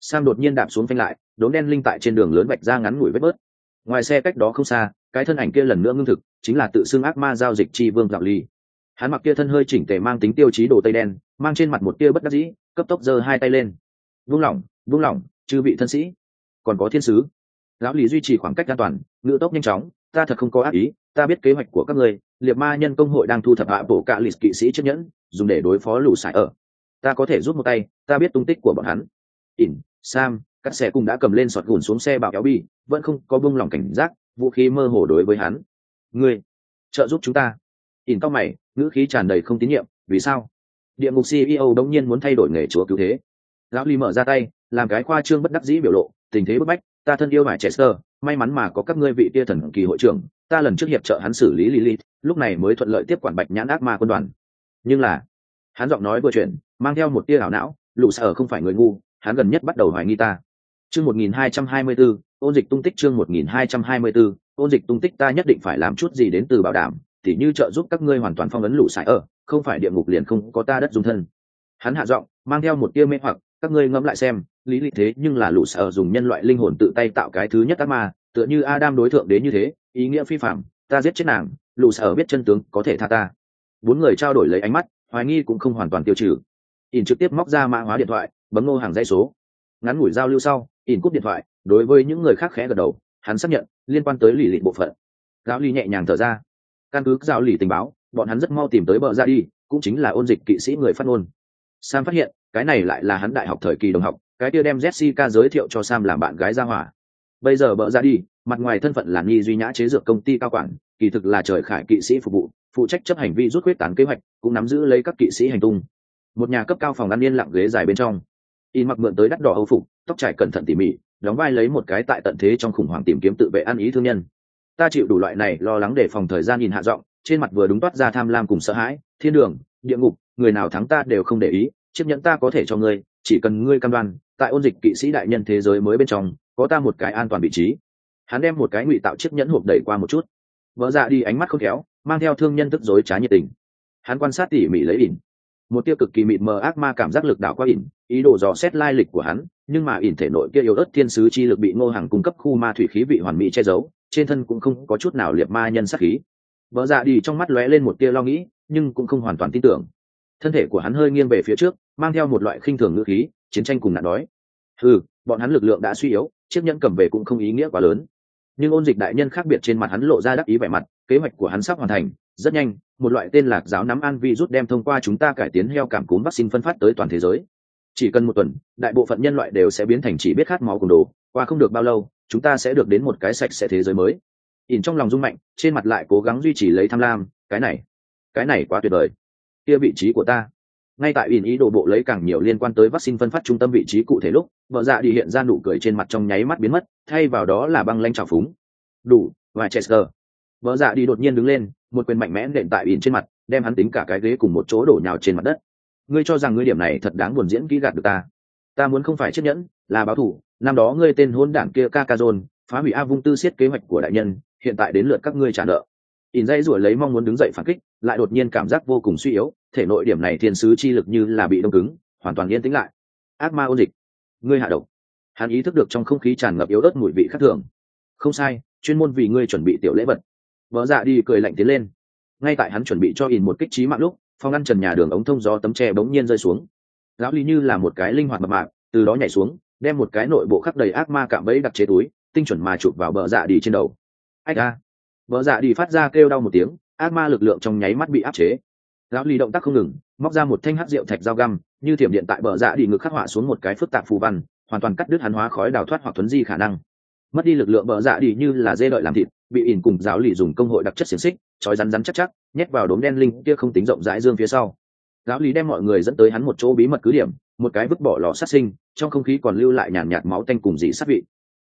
Sam đột nhiên đạp xuống phanh lại đốm đen linh tại trên đường lớn vạch ra ngắn ngủi vết bớt. Ngoài xe cách đó không xa, cái thân ảnh kia lần nữa ngưng thực, chính là tự xưng ác ma giao dịch chi vương gạo ly. Hắn mặc kia thân hơi chỉnh tề mang tính tiêu chí đồ tây đen, mang trên mặt một tia bất đắc dĩ, cấp tốc giơ hai tay lên. Vung lỏng vung lỏng chư vị thân sĩ. Còn có thiên sứ. Lão lý duy trì khoảng cách an toàn, ngự tốc nhanh chóng, ta thật không có ác ý, ta biết kế hoạch của các người liệt ma nhân công hội đang thu thập hạ bộ cạ lịch kỵ sĩ chiếc nhẫn, dùng để đối phó lũ sải ở. Ta có thể rút một tay, ta biết tung tích của bọn hắn. Ỉn, sam, các xe cùng đã cầm lên sọt gùn xuống xe bảo kéo bi, vẫn không có bông lòng cảnh giác, vũ khí mơ hồ đối với hắn. Ngươi, trợ giúp chúng ta. Ỉn tóc mày, ngữ khí tràn đầy không tín nhiệm, vì sao? Địa ngục ceo đống nhiên muốn thay đổi nghề chúa cứu thế lão ly mở ra tay, làm cái khoa trương bất đắc dĩ biểu lộ, tình thế bức bách, ta thân yêu mải chester, may mắn mà có các ngươi vị tia thần kỳ hội trưởng, ta lần trước hiệp trợ hắn xử lý lily lúc này mới thuận lợi tiếp quản bạch nhãn ác ma quân đoàn. Nhưng là, hắn giọng nói vừa chuyển, mang theo một tia ảo não, lũ sở không phải người ngu, hắn gần nhất bắt đầu hoài nghi ta. Chương một nghìn hai trăm hai mươi bốn ôn dịch tung tích chương một nghìn hai trăm hai mươi bốn ôn dịch tung tích ta nhất định phải làm chút gì đến từ bảo đảm, tỉ như trợ giúp các ngươi hoàn toàn phong ấn lũ sải ở, không phải địa ngục liền không có ta đất dung thân. Hắn hạ giọng, mang theo một tia mê hoặc các ngươi ngẫm lại xem, lý lịch thế nhưng là lũ sở dùng nhân loại linh hồn tự tay tạo cái thứ nhất ác ma, tựa như adam đối tượng đến như thế, ý nghĩa phi phạm ta giết chết nàng, lũ sở biết chân tướng, có thể tha ta. Bốn người trao đổi lấy ánh mắt, hoài nghi cũng không hoàn toàn tiêu trừ. Ỉn trực tiếp móc ra mã hóa điện thoại, bấm ngô hàng dây số. Ngắn ngủi giao lưu sau, ỉn cúp điện thoại, đối với những người khác khẽ gật đầu, hắn xác nhận, liên quan tới lì lịch bộ phận. Giáo ly nhẹ nhàng thở ra. Căn cứ giao lì tình báo, bọn hắn rất mau tìm tới bờ ra đi, cũng chính là ôn dịch kỵ sĩ người phát ngôn sam phát hiện, cái này lại là hắn đại học thời kỳ đồng học, cái kia đem jessica giới thiệu cho sam làm bạn gái ra hỏa. Bây giờ bợ ra đi, mặt ngoài thân phận là nghi duy nhã chế dược công ty cao quản, kỳ thực là trời khải kỵ sĩ phục vụ, phụ trách chấp hành vi rút quyết tán kế hoạch, cũng nắm giữ lấy các kỵ sĩ hành tung. Một nhà cấp cao phòng ăn yên lặng ghế dài bên trong. In mặc mượn tới đắt đỏ âu phục, tóc trải cẩn thận tỉ mỉ, đóng vai lấy một cái tại tận thế trong khủng hoảng tìm kiếm tự vệ ăn ý thương nhân. Ta chịu đủ loại này lo lắng để phòng thời gian nhìn hạ giọng trên mặt vừa đúng toát ra tham lam cùng sợ hãi. Thiên đường, địa ngục, người nào thắng ta đều không để ý, chiếc nhẫn ta có thể cho ngươi, chỉ cần ngươi cam đoan, tại ôn dịch kỵ sĩ đại nhân thế giới mới bên trong, có ta một cái an toàn vị trí. Hắn đem một cái ngụy tạo chiếc nhẫn hộp đẩy qua một chút. Vợ dạ đi ánh mắt không khéo, mang theo thương nhân tức dối trá nhiệt tình. Hắn quan sát tỉ mỉ lấy ỉn. Một tiêu cực kỳ mịt mờ ác ma cảm giác lực đảo qua ỉn, ý đồ dò xét lai lịch của hắn, nhưng mà ỉn thể nội kia yếu ớt thiên sứ chi lực bị ngô hàng cung cấp khu ma thủy khí vị hoàn mỹ che giấu, trên thân cũng không có chút nào liệt ma nhân sắc khí vợ dạ đi trong mắt lóe lên một tia lo nghĩ, nhưng cũng không hoàn toàn tin tưởng. Thân thể của hắn hơi nghiêng về phía trước, mang theo một loại khinh thường ngữ khí, chiến tranh cùng nạn đói. Ừ bọn hắn lực lượng đã suy yếu, chiếc nhẫn cầm về cũng không ý nghĩa quá lớn. Nhưng ôn dịch đại nhân khác biệt trên mặt hắn lộ ra đắc ý vẻ mặt, kế hoạch của hắn sắp hoàn thành, rất nhanh, một loại tên lạc giáo nắm an vi rút đem thông qua chúng ta cải tiến heo cảm cúm vaccine phân phát tới toàn thế giới. Chỉ cần một tuần, đại bộ phận nhân loại đều sẽ biến thành chỉ biết khát máu cùng đồ, qua không được bao lâu, chúng ta sẽ được đến một cái sạch sẽ thế giới mới ỉn trong lòng rung mạnh trên mặt lại cố gắng duy trì lấy tham lam cái này cái này quá tuyệt vời. Kia vị trí của ta. Ngay tại ỉn ý đồ bộ lấy càng nhiều liên quan tới vaccine phân phát trung tâm vị trí cụ thể lúc vợ dạ đi hiện ra nụ cười trên mặt trong nháy mắt biến mất thay vào đó là băng lanh trào phúng. Đủ và chester vợ dạ đi đột nhiên đứng lên một quyền mạnh mẽ nện tại ỉn trên mặt đem hắn tính cả cái ghế cùng một chỗ đổ nhào trên mặt đất. Ngươi cho rằng ngươi điểm này thật đáng buồn diễn kỹ gạt được ta. Ta muốn không phải chiếc nhẫn là báo thủ. Năm đó ngươi tên hôn đảng kia Kakazon, phá hủy a vung tư siết kế hoạch của đại nhân hiện tại đến lượt các ngươi trả nợ. In dây rủi lấy mong muốn đứng dậy phản kích, lại đột nhiên cảm giác vô cùng suy yếu, thể nội điểm này thiên sứ chi lực như là bị đông cứng, hoàn toàn yên tĩnh lại. Ác ma ôn dịch. Ngươi hạ độc. Hắn ý thức được trong không khí tràn ngập yếu ớt mùi vị khác thường. Không sai, chuyên môn vì ngươi chuẩn bị tiểu lễ vật. Vợ dạ đi cười lạnh tiến lên. Ngay tại hắn chuẩn bị cho in một kích trí mạng lúc phong ngăn trần nhà đường ống thông gió tấm tre bỗng nhiên rơi xuống. Lão lý như là một cái linh hoạt mập mạc từ đó nhảy xuống, đem một cái nội bộ khắc đầy ác ma cạm bẫy đặt chế túi, tinh chuẩn mà chụp vào bờ dạ đi trên đầu ách a. Bờ dạ đi phát ra kêu đau một tiếng ác ma lực lượng trong nháy mắt bị áp chế. Lão lý động tác không ngừng móc ra một thanh hắc rượu thạch dao găm như thiểm điện tại bờ dạ đi ngực khắc họa xuống một cái phức tạp phù văn hoàn toàn cắt đứt hắn hóa khói đào thoát hoặc thuấn di khả năng. Mất đi lực lượng bờ dạ đi như là dê đợi làm thịt bị ỉn cùng giáo lì dùng công hội đặc chất xiềng xích trói rắn rắn chắc chắc nhét vào đốm đen linh kia không tính rộng rãi dương phía sau. Giáo lý đem mọi người dẫn tới hắn một chỗ bí mật cứ điểm một cái vứt bỏ lò sát sinh trong không khí còn lưu lại nhàn nhạt, máu tanh cùng dị sát vị.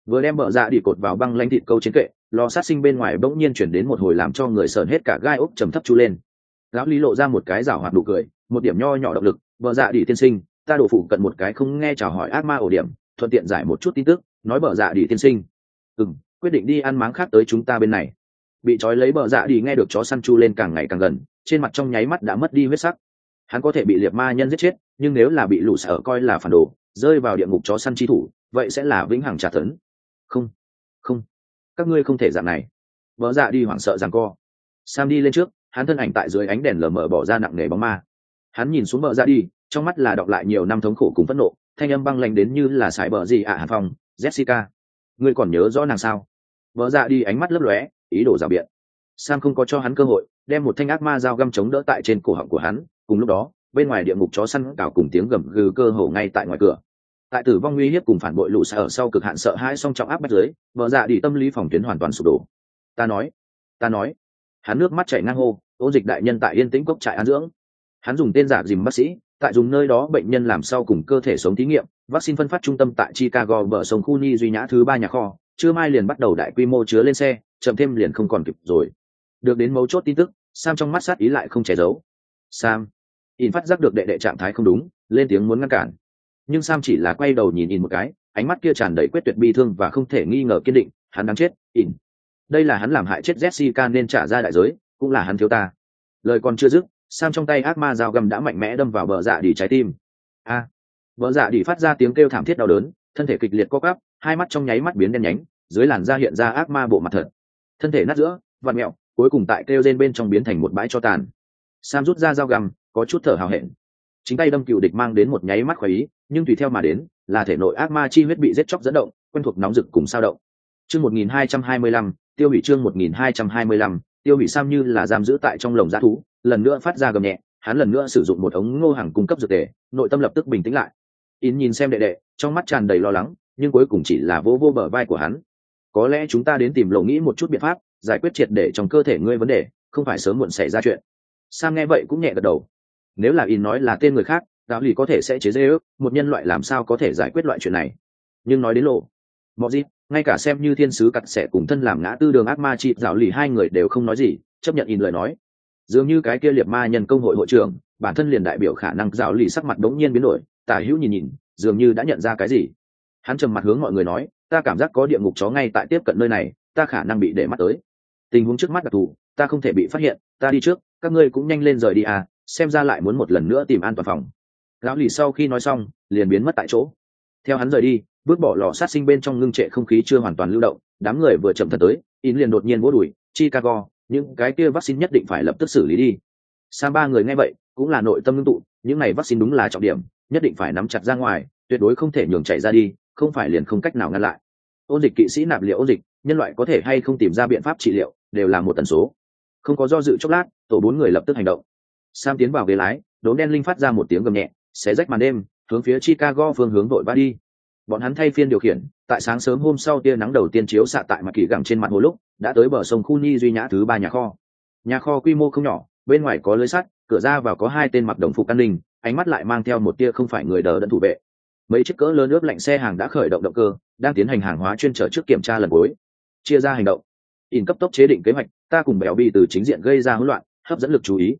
Vừa đem bờ dạ đi cột vào băng lanh thịt câu chiến kệ lò sát sinh bên ngoài bỗng nhiên chuyển đến một hồi làm cho người sờn hết cả gai ốc trầm thấp chú lên. Giáo lý lộ ra một cái rảo hoạt đủ cười, một điểm nho nhỏ động lực bờ dạ đi tiên sinh, ta đổ phụ cận một cái không nghe chào hỏi ác ma ổ điểm, thuận tiện giải một chút tin tức, nói bờ dạ đi tiên sinh. Ừ quyết định đi ăn máng khác tới chúng ta bên này. Bị trói lấy bờ dạ đi nghe được chó săn chu lên càng ngày càng gần, trên mặt trong nháy mắt đã mất đi huyết sắc. Hắn có thể bị liệt ma nhân giết chết, nhưng nếu là bị lũ sở coi là phản đồ, rơi vào địa ngục chó săn chi thủ, vậy sẽ là vĩnh hằng trả tấn. Không các ngươi không thể dạng này. Vợ dạ đi hoảng sợ rằng co. Sam đi lên trước, hắn thân ảnh tại dưới ánh đèn lờ mờ bỏ ra nặng nề bóng ma. Hắn nhìn xuống vợ dạ đi, trong mắt là đọc lại nhiều năm thống khổ cùng phẫn nộ, thanh âm băng lạnh đến như là sải bờ gì ạ à hàn phong, jessica. Ngươi còn nhớ rõ nàng sao? Vợ dạ đi ánh mắt lấp lóe, ý đồ rào biện. Sam không có cho hắn cơ hội, đem một thanh ác ma dao găm chống đỡ tại trên cổ họng của hắn, cùng lúc đó, bên ngoài địa ngục chó săn cào cùng tiếng gầm gừ cơ hồ ngay tại ngoài cửa tại tử vong nguy hiếp cùng phản bội lũ sở sau cực hạn sợ hãi song trọng áp bách dưới vợ dạ đi tâm lý phòng tuyến hoàn toàn sụp đổ. Ta nói ta nói. Hắn nước mắt chảy ngang hô, ô dịch đại nhân tại yên tĩnh cốc trại an dưỡng. Hắn dùng tên giả dìm bác sĩ, tại dùng nơi đó bệnh nhân làm sau cùng cơ thể sống thí nghiệm, vaccine phân phát trung tâm tại chicago bờ sông khu ni duy nhã thứ ba nhà kho chưa mai liền bắt đầu đại quy mô chứa lên xe, chậm thêm liền không còn kịp rồi. Được đến mấu chốt tin tức, sam trong mắt sát ý lại không che giấu. Sam. In phát giác được đệ đệ trạng thái không đúng, lên tiếng muốn ngăn cản nhưng sam chỉ là quay đầu nhìn in một cái ánh mắt kia tràn đầy quyết tuyệt bi thương và không thể nghi ngờ kiên định hắn đang chết in. Đây là hắn làm hại chết jessica nên trả ra đại giới cũng là hắn thiếu ta. Lời còn chưa dứt sam trong tay ác ma dao găm đã mạnh mẽ đâm vào bờ dạ đi trái tim. A. À, bờ dạ đi phát ra tiếng kêu thảm thiết đau đớn thân thể kịch liệt co cắp hai mắt trong nháy mắt biến đen nhánh dưới làn da hiện ra ác ma bộ mặt thật. Thân thể nát giữa vặn mẹo cuối cùng tại kêu trên bên trong biến thành một bãi cho tàn. Sam rút ra dao găm có chút thở hào hẹn. Chính tay đâm cựu địch mang đến một nháy mắt khỏi ý nhưng tùy theo mà đến, là thể nội ác ma chi huyết bị giết chóc dẫn động, quen thuộc nóng rực cùng sao động. Chương một nghìn hai trăm hai mươi lăm, tiêu hủy chương một nghìn hai trăm hai mươi lăm, tiêu hủy sam như là giam giữ tại trong lồng g thú, lần nữa phát ra gầm nhẹ, hắn lần nữa sử dụng một ống ngô hàng cung cấp dược tề, nội tâm lập tức bình tĩnh lại. In nhìn xem đệ đệ, trong mắt tràn đầy lo lắng, nhưng cuối cùng chỉ là vô vô bờ vai của hắn. Có lẽ chúng ta đến tìm lộ nghĩ một chút biện pháp, giải quyết triệt để trong cơ thể ngươi vấn đề, không phải sớm muộn xảy ra chuyện. Sam nghe vậy cũng nhẹ gật đầu. Nếu là in nói là tên người khác đạo lý có thể sẽ chế dê ước, một nhân loại làm sao có thể giải quyết loại chuyện này? Nhưng nói đến lộ, mọi gì, ngay cả xem như thiên sứ cặt sẽ cùng thân làm ngã tư đường ác ma chị dạo lì hai người đều không nói gì, chấp nhận in lời nói. Dường như cái kia liệt ma nhân công hội hội trưởng, bản thân liền đại biểu khả năng dạo lì sắc mặt đống nhiên biến đổi, tả hữu nhìn nhìn, dường như đã nhận ra cái gì. Hắn trầm mặt hướng mọi người nói, ta cảm giác có địa ngục chó ngay tại tiếp cận nơi này, ta khả năng bị để mắt tới. Tình huống trước mắt đặc thù, ta không thể bị phát hiện, ta đi trước, các ngươi cũng nhanh lên rời đi à xem ra lại muốn một lần nữa tìm an toàn phòng lão lì sau khi nói xong, liền biến mất tại chỗ. Theo hắn rời đi, bước bỏ lò sát sinh bên trong ngưng trệ không khí chưa hoàn toàn lưu động, đám người vừa chậm thật tới in liền đột nhiên vỗ đùi, chicago, những cái kia vaccine nhất định phải lập tức xử lý đi. Sang ba người nghe vậy, cũng là nội tâm ngưng tụ, những này vaccine đúng là trọng điểm, nhất định phải nắm chặt ra ngoài, tuyệt đối không thể nhường chạy ra đi, không phải liền không cách nào ngăn lại. Ôn dịch kỵ sĩ nạp liệu ôn dịch, nhân loại có thể hay không tìm ra biện pháp trị liệu, đều là một tần số. Không có do dự chốc lát, tổ bốn người lập tức hành động. Sam tiến vào ghế lái, đốm đen linh phát ra một tiếng gầm nhẹ xé rách màn đêm, hướng phía chicago phương hướng vội vã đi. Bọn hắn thay phiên điều khiển, tại sáng sớm hôm sau tia nắng đầu tiên chiếu xạ tại mặt kỳ gẳng trên mặt hồ lúc, đã tới bờ sông khu ni duy nhã thứ ba nhà kho. Nhà kho quy mô không nhỏ, bên ngoài có lưới sắt, cửa ra vào có hai tên mặc đồng phục an ninh, ánh mắt lại mang theo một tia không phải người đờ đẫn thủ vệ. Mấy chiếc cỡ lớn ướp lạnh xe hàng đã khởi động động cơ, đang tiến hành hàng hóa chuyên trở trước kiểm tra lần cuối. Chia ra hành động. In cấp tốc chế định kế hoạch, ta cùng béo bi từ chính diện gây ra hỗn loạn, hấp dẫn lực chú ý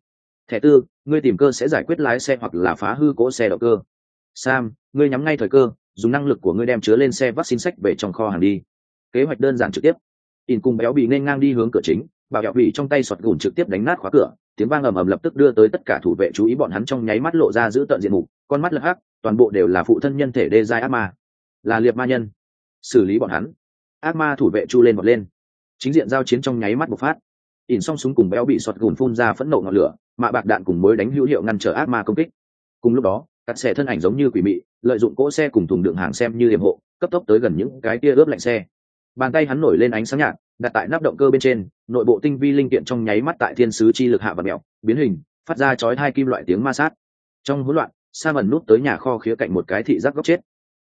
thẻ tư, ngươi tìm cơ sẽ giải quyết lái xe hoặc là phá hư cỗ xe động cơ. Sam, ngươi nhắm ngay thời cơ, dùng năng lực của ngươi đem chứa lên xe vaccine sách về trong kho hàng đi. Kế hoạch đơn giản trực tiếp. In cùng béo bị nên ngang đi hướng cửa chính bảo hẹo bị trong tay sọt gùn trực tiếp đánh nát khóa cửa, tiếng vang ầm ầm lập tức đưa tới tất cả thủ vệ chú ý bọn hắn trong nháy mắt lộ ra giữ tận diện mục, con mắt lật hắc, toàn bộ đều là phụ thân nhân thể đê giai ác ma. Là liệt ma nhân. Xử lý bọn hắn. Ác ma thủ vệ chu lên một lên. Chính diện giao chiến trong nháy mắt bộc phát. Ỉn song súng cùng béo bị sọt gùn phun ra phẫn nộ ngọn lửa mạ bạc đạn cùng mối đánh hữu hiệu ngăn trở ác ma công kích. Cùng lúc đó cắt xe thân ảnh giống như quỷ mị, lợi dụng cỗ xe cùng thùng đựng hàng xem như hiểm hộ, cấp tốc tới gần những cái tia ướp lạnh xe. Bàn tay hắn nổi lên ánh sáng nhạt, đặt tại nắp động cơ bên trên, nội bộ tinh vi linh kiện trong nháy mắt tại thiên sứ chi lực hạ và mẹo, biến hình, phát ra chói hai kim loại tiếng ma sát. Trong hỗn loạn, sa mần nút tới nhà kho khía cạnh một cái thị giác góc chết.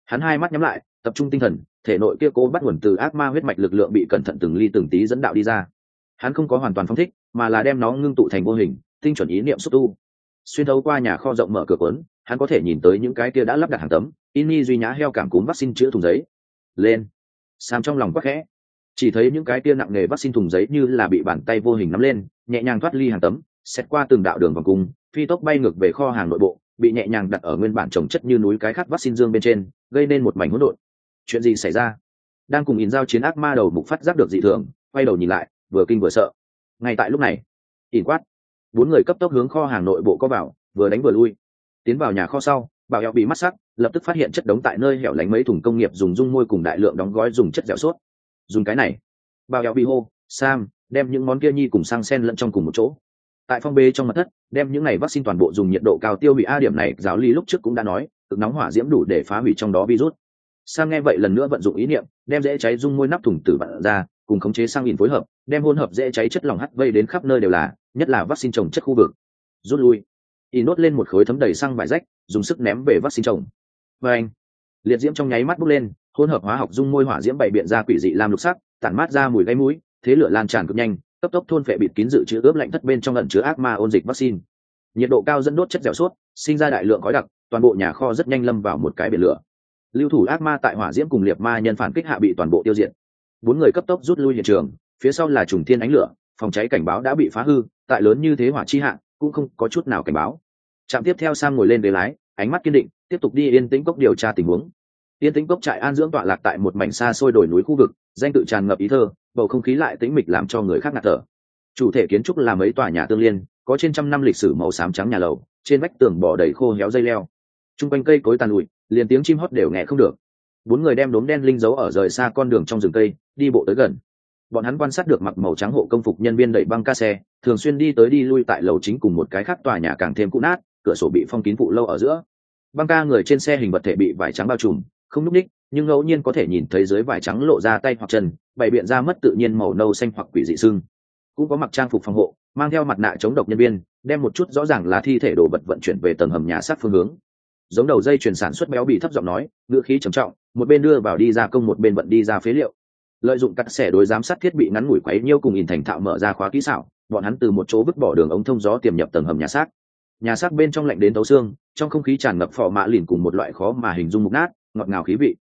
Hắn hai mắt nhắm lại, tập trung tinh thần, thể nội kia cố bắt nguồn từ ác ma huyết mạch lực lượng bị cẩn thận từng ly từng tí dẫn đạo đi ra. Hắn không có hoàn toàn phong thích, mà là đem nó ngưng tụ thành vô hình tinh chuẩn ý niệm xúc tu. Xuyên thấu qua nhà kho rộng mở cửa cuốn, hắn có thể nhìn tới những cái kia đã lắp đặt hàng tấm in duy nhã heo cảm cúm vaccine chữa thùng giấy. Lên. Sam trong lòng quắc khẽ. Chỉ thấy những cái kia nặng nề vaccine thùng giấy như là bị bàn tay vô hình nắm lên, nhẹ nhàng thoát ly hàng tấm, xét qua từng đạo đường vòng cung, phi tốc bay ngược về kho hàng nội bộ, bị nhẹ nhàng đặt ở nguyên bản trồng chất như núi cái khát vaccine dương bên trên, gây nên một mảnh hỗn độn. Chuyện gì xảy ra? Đang cùng in giao chiến ác ma đầu mục phát giác được dị thường, quay đầu nhìn lại, vừa kinh vừa sợ. Ngay tại lúc này in quát bốn người cấp tốc hướng kho hàng nội bộ có vào, vừa đánh vừa lui. Tiến vào nhà kho sau, bảo hẹo bị mắt sắc, lập tức phát hiện chất đống tại nơi hẻo lánh mấy thùng công nghiệp dùng dung môi cùng đại lượng đóng gói dùng chất dẻo sốt. Dùng cái này. Bảo hẹo bị hô, sam, đem những món kia nhi cùng sang sen lẫn trong cùng một chỗ. Tại phong bê trong mặt thất, đem những này vaccine toàn bộ dùng nhiệt độ cao tiêu hủy a điểm này, giáo lý lúc trước cũng đã nói, cực nóng hỏa diễm đủ để phá hủy trong đó virus. Sam nghe vậy lần nữa vận dụng ý niệm, đem dễ cháy dung môi nắp thùng tử vặn ra, cùng khống chế sang in phối hợp đem hỗn hợp dễ cháy chất lỏng hắt vây đến khắp nơi đều là, nhất là vaccine trồng chất khu vực. Rút lui. Y nốt lên một khối thấm đầy xăng vải rách, dùng sức ném về vaccine trồng. Và anh, liệt diễm trong nháy mắt bốc lên, hỗn hợp hóa học dung môi hỏa diễm bày biện ra quỷ dị làm lục sắc, tản mát ra mùi gáy mũi, thế lửa lan tràn cực nhanh, cấp tốc thôn phệ bịt kín dự trữ ướp lạnh thất bên trong lẩn chứa ác ma ôn dịch vaccine. Nhiệt độ cao dẫn đốt chất dẻo suốt, sinh ra đại lượng khói đặc, toàn bộ nhà kho rất nhanh lâm vào một cái biển lửa. Lưu thủ ác ma tại hỏa diễm cùng liệt ma nhân phản kích hạ bị toàn bộ tiêu diệt. Bốn người cấp tốc rút lui hiện trường phía sau là trùng thiên ánh lửa, phòng cháy cảnh báo đã bị phá hư, tại lớn như thế hỏa chi hạ, cũng không có chút nào cảnh báo. Trạm tiếp theo sang ngồi lên ghế lái, ánh mắt kiên định, tiếp tục đi yên tĩnh cốc điều tra tình huống. Yên tĩnh cốc trại an dưỡng tọa lạc tại một mảnh xa xôi đồi núi khu vực, danh tự tràn ngập ý thơ, bầu không khí lại tĩnh mịch làm cho người khác ngạt thở. Chủ thể kiến trúc là mấy tòa nhà tương liên, có trên trăm năm lịch sử màu xám trắng nhà lầu, trên vách tường bỏ đầy khô héo dây leo. T r u n g quanh cây cối tàn lụi, liền tiếng chim hót đều nghe không được. Bốn người đem đốm đen linh giấu ở rời xa con đường trong rừng cây, đi bộ tới gần bọn hắn quan sát được mặc màu trắng hộ công phục nhân viên đẩy băng ca xe, thường xuyên đi tới đi lui tại lầu chính cùng một cái khác tòa nhà càng thêm cũ nát, cửa sổ bị phong kín phụ lâu ở giữa. Băng ca người trên xe hình vật thể bị vải trắng bao trùm, không nhúc ních, nhưng ngẫu nhiên có thể nhìn thấy dưới vải trắng lộ ra tay hoặc chân, bày biện ra mất tự nhiên màu nâu xanh hoặc quỷ dị sưng. Cũng có mặc trang phục phòng hộ, mang theo mặt nạ chống độc nhân viên, đem một chút rõ ràng là thi thể đồ vật vận chuyển về tầng hầm nhà sát phương hướng. Giống đầu dây chuyển sản xuất béo bị thấp giọng nói, ngữ khí trầm trọng, một bên đưa vào đi ra công, một bên vận đi ra phế liệu lợi dụng cắt xẻ đối giám sát thiết bị ngắn ngủi quấy nhiêu cùng in thành thạo mở ra khóa kỹ xảo bọn hắn từ một chỗ vứt bỏ đường ống thông gió tiềm nhập tầng hầm nhà xác. Nhà xác bên trong lạnh đến tấu xương trong không khí tràn ngập phò mã lìn cùng một loại khó mà hình dung mục nát ngọt ngào khí vị.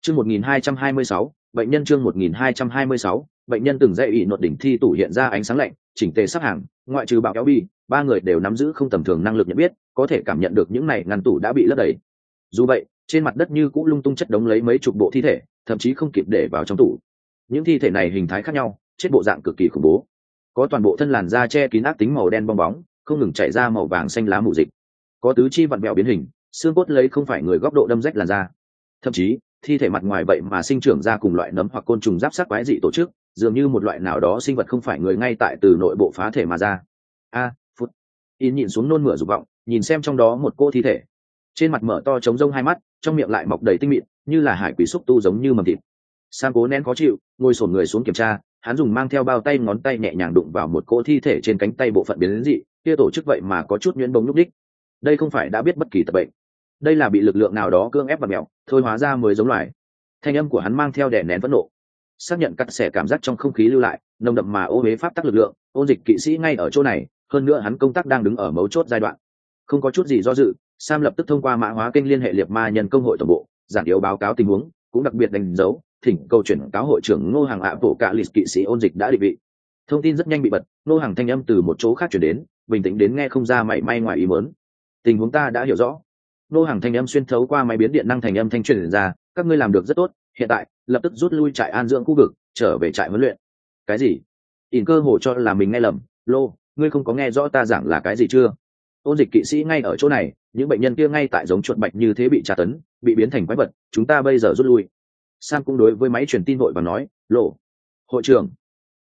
Chương 1226, bệnh nhân chương 1226, bệnh nhân từng dạy ị nột đỉnh thi tủ hiện ra ánh sáng lạnh chỉnh tề sắp hàng ngoại trừ bạo kéo bi ba người đều nắm giữ không tầm thường năng lực nhận biết có thể cảm nhận được những này ngăn tủ đã bị lấp đầy. Dù vậy trên mặt đất như cũ lung tung chất đống lấy mấy chục bộ thi thể thậm chí không kịp để vào trong tủ những thi thể này hình thái khác nhau, chết bộ dạng cực kỳ khủng bố. Có toàn bộ thân làn da che kín ác tính màu đen bong bóng, không ngừng chảy ra màu vàng xanh lá mù dịch. Có tứ chi vặn vẹo biến hình, xương cốt lấy không phải người góc độ đâm rách làn da. Thậm chí, thi thể mặt ngoài vậy mà sinh trưởng ra cùng loại nấm hoặc côn trùng giáp sát quái dị tổ chức, dường như một loại nào đó sinh vật không phải người ngay tại từ nội bộ phá thể mà ra. A, phút. In nhìn xuống nôn mửa dục vọng, nhìn xem trong đó một cô thi thể. Trên mặt mở to trống rông hai mắt, trong miệng lại mọc đầy tinh mịn, như là hải quỷ xúc tu giống như mầm thịt sang cố nén khó chịu, ngồi sổn người xuống kiểm tra, hắn dùng mang theo bao tay ngón tay nhẹ nhàng đụng vào một cỗ thi thể trên cánh tay bộ phận biến dị, kia tổ chức vậy mà có chút nhuyễn bông nhúc đích đây không phải đã biết bất kỳ tập bệnh. Đây là bị lực lượng nào đó cưỡng ép và mèo, thôi hóa ra mới giống loài. Thanh âm của hắn mang theo đè nén phẫn nộ. Xác nhận cắt xẻ cảm giác trong không khí lưu lại, nồng đậm mà ô huế pháp tắc lực lượng, ôn dịch kỵ sĩ ngay ở chỗ này, hơn nữa hắn công tác đang đứng ở mấu chốt giai đoạn. Không có chút gì do dự, sam lập tức thông qua mã hóa kênh liên hệ liệt ma nhân công hội tổng bộ, giản yếu báo cáo tình huống, cũng đặc biệt đánh dấu thỉnh cầu chuyển cáo hội trưởng ngô hàng ạ bộ cả lịch kỵ sĩ ôn dịch đã định vị. Thông tin rất nhanh bị bật, ngô hàng thanh âm từ một chỗ khác chuyển đến, bình tĩnh đến nghe không ra mảy may ngoài ý mớn tình huống ta đã hiểu rõ. Ngô hàng thanh âm xuyên thấu qua máy biến điện năng thành âm thanh truyền ra, các ngươi làm được rất tốt, hiện tại, lập tức rút lui trại an dưỡng khu vực, trở về trại huấn luyện. Cái gì? Ỉn cơ hồ cho là mình nghe lầm. Lô, ngươi không có nghe rõ ta giảng là cái gì chưa? Ôn dịch kỵ sĩ ngay ở chỗ này, những bệnh nhân kia ngay tại giống chuột bạch như thế bị tra tấn, bị biến thành quái vật, chúng ta bây giờ rút lui sam cũng đối với máy truyền tin vội và nói, lộ, hội trưởng,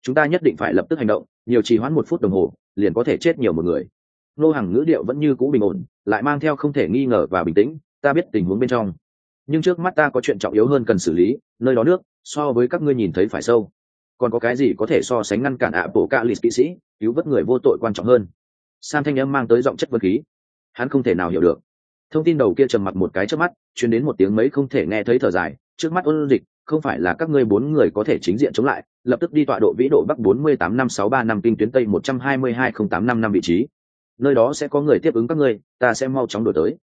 chúng ta nhất định phải lập tức hành động, nhiều trì hoãn một phút đồng hồ, liền có thể chết nhiều một người. Nô hàng ngữ điệu vẫn như cũ bình ổn, lại mang theo không thể nghi ngờ và bình tĩnh, ta biết tình huống bên trong, nhưng trước mắt ta có chuyện trọng yếu hơn cần xử lý, nơi đó nước, so với các ngươi nhìn thấy phải sâu. Còn có cái gì có thể so sánh ngăn cản ạ bộ ca lịch kỵ sĩ, cứu vớt người vô tội quan trọng hơn? Sam thanh âm mang tới giọng chất vật khí. Hắn không thể nào hiểu được. Thông tin đầu kia trầm mặc một cái trước mắt chuyển đến một tiếng mấy không thể nghe thấy thở dài trước mắt ôn dịch, không phải là các ngươi bốn người có thể chính diện chống lại, lập tức đi tọa độ vĩ độ bắc bốn mươi tám năm sáu ba năm kinh tuyến tây một trăm hai mươi hai không tám năm năm vị trí. Nơi đó sẽ có người tiếp ứng các ngươi, ta sẽ mau chóng đổi tới.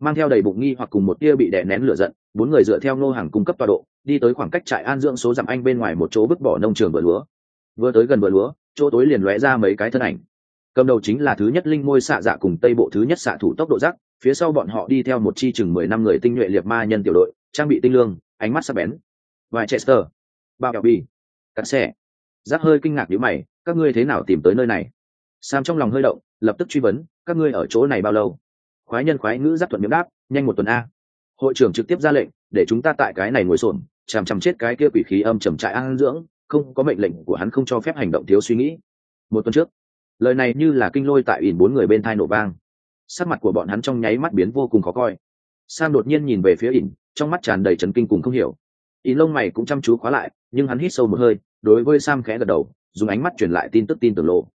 Mang theo đầy bụng nghi hoặc cùng một tia bị đè nén lửa giận, bốn người dựa theo nô hàng cung cấp tọa độ, đi tới khoảng cách trại an dưỡng số dặm anh bên ngoài một chỗ vứt bỏ nông trường vựa lúa. Vừa tới gần vựa lúa, chỗ tối liền lóe ra mấy cái thân ảnh. Cầm đầu chính là thứ nhất linh môi xạ dạ cùng tây bộ thứ nhất xạ thủ tốc độ rắc, phía sau bọn họ đi theo một chi chừng mười năm người tinh nhuệ liệt ma nhân tiểu đội, trang bị tinh lương ánh mắt sắc bén. Vài chester bao kẹo bi. Cắt xe giác hơi kinh ngạc nhíu mày các ngươi thế nào tìm tới nơi này? Sam trong lòng hơi động lập tức truy vấn các ngươi ở chỗ này bao lâu? Khoái nhân khoái ngữ giáp thuận miệng đáp nhanh một tuần a. Hội trưởng trực tiếp ra lệnh để chúng ta tại cái này ngồi sồn, chằm chằm chết cái kia quỷ khí âm trầm trại an dưỡng không có mệnh lệnh của hắn không cho phép hành động thiếu suy nghĩ. Một tuần trước lời này như là kinh lôi tại ỉn bốn người bên thai nổ vang. Sắc mặt của bọn hắn trong nháy mắt biến vô cùng khó coi. Sam đột nhiên nhìn về phía ỉn trong mắt tràn đầy trấn kinh cùng không hiểu. Ý lông mày cũng chăm chú khóa lại, nhưng hắn hít sâu một hơi, đối với sam khẽ gật đầu, dùng ánh mắt truyền lại tin tức tin tưởng lộ.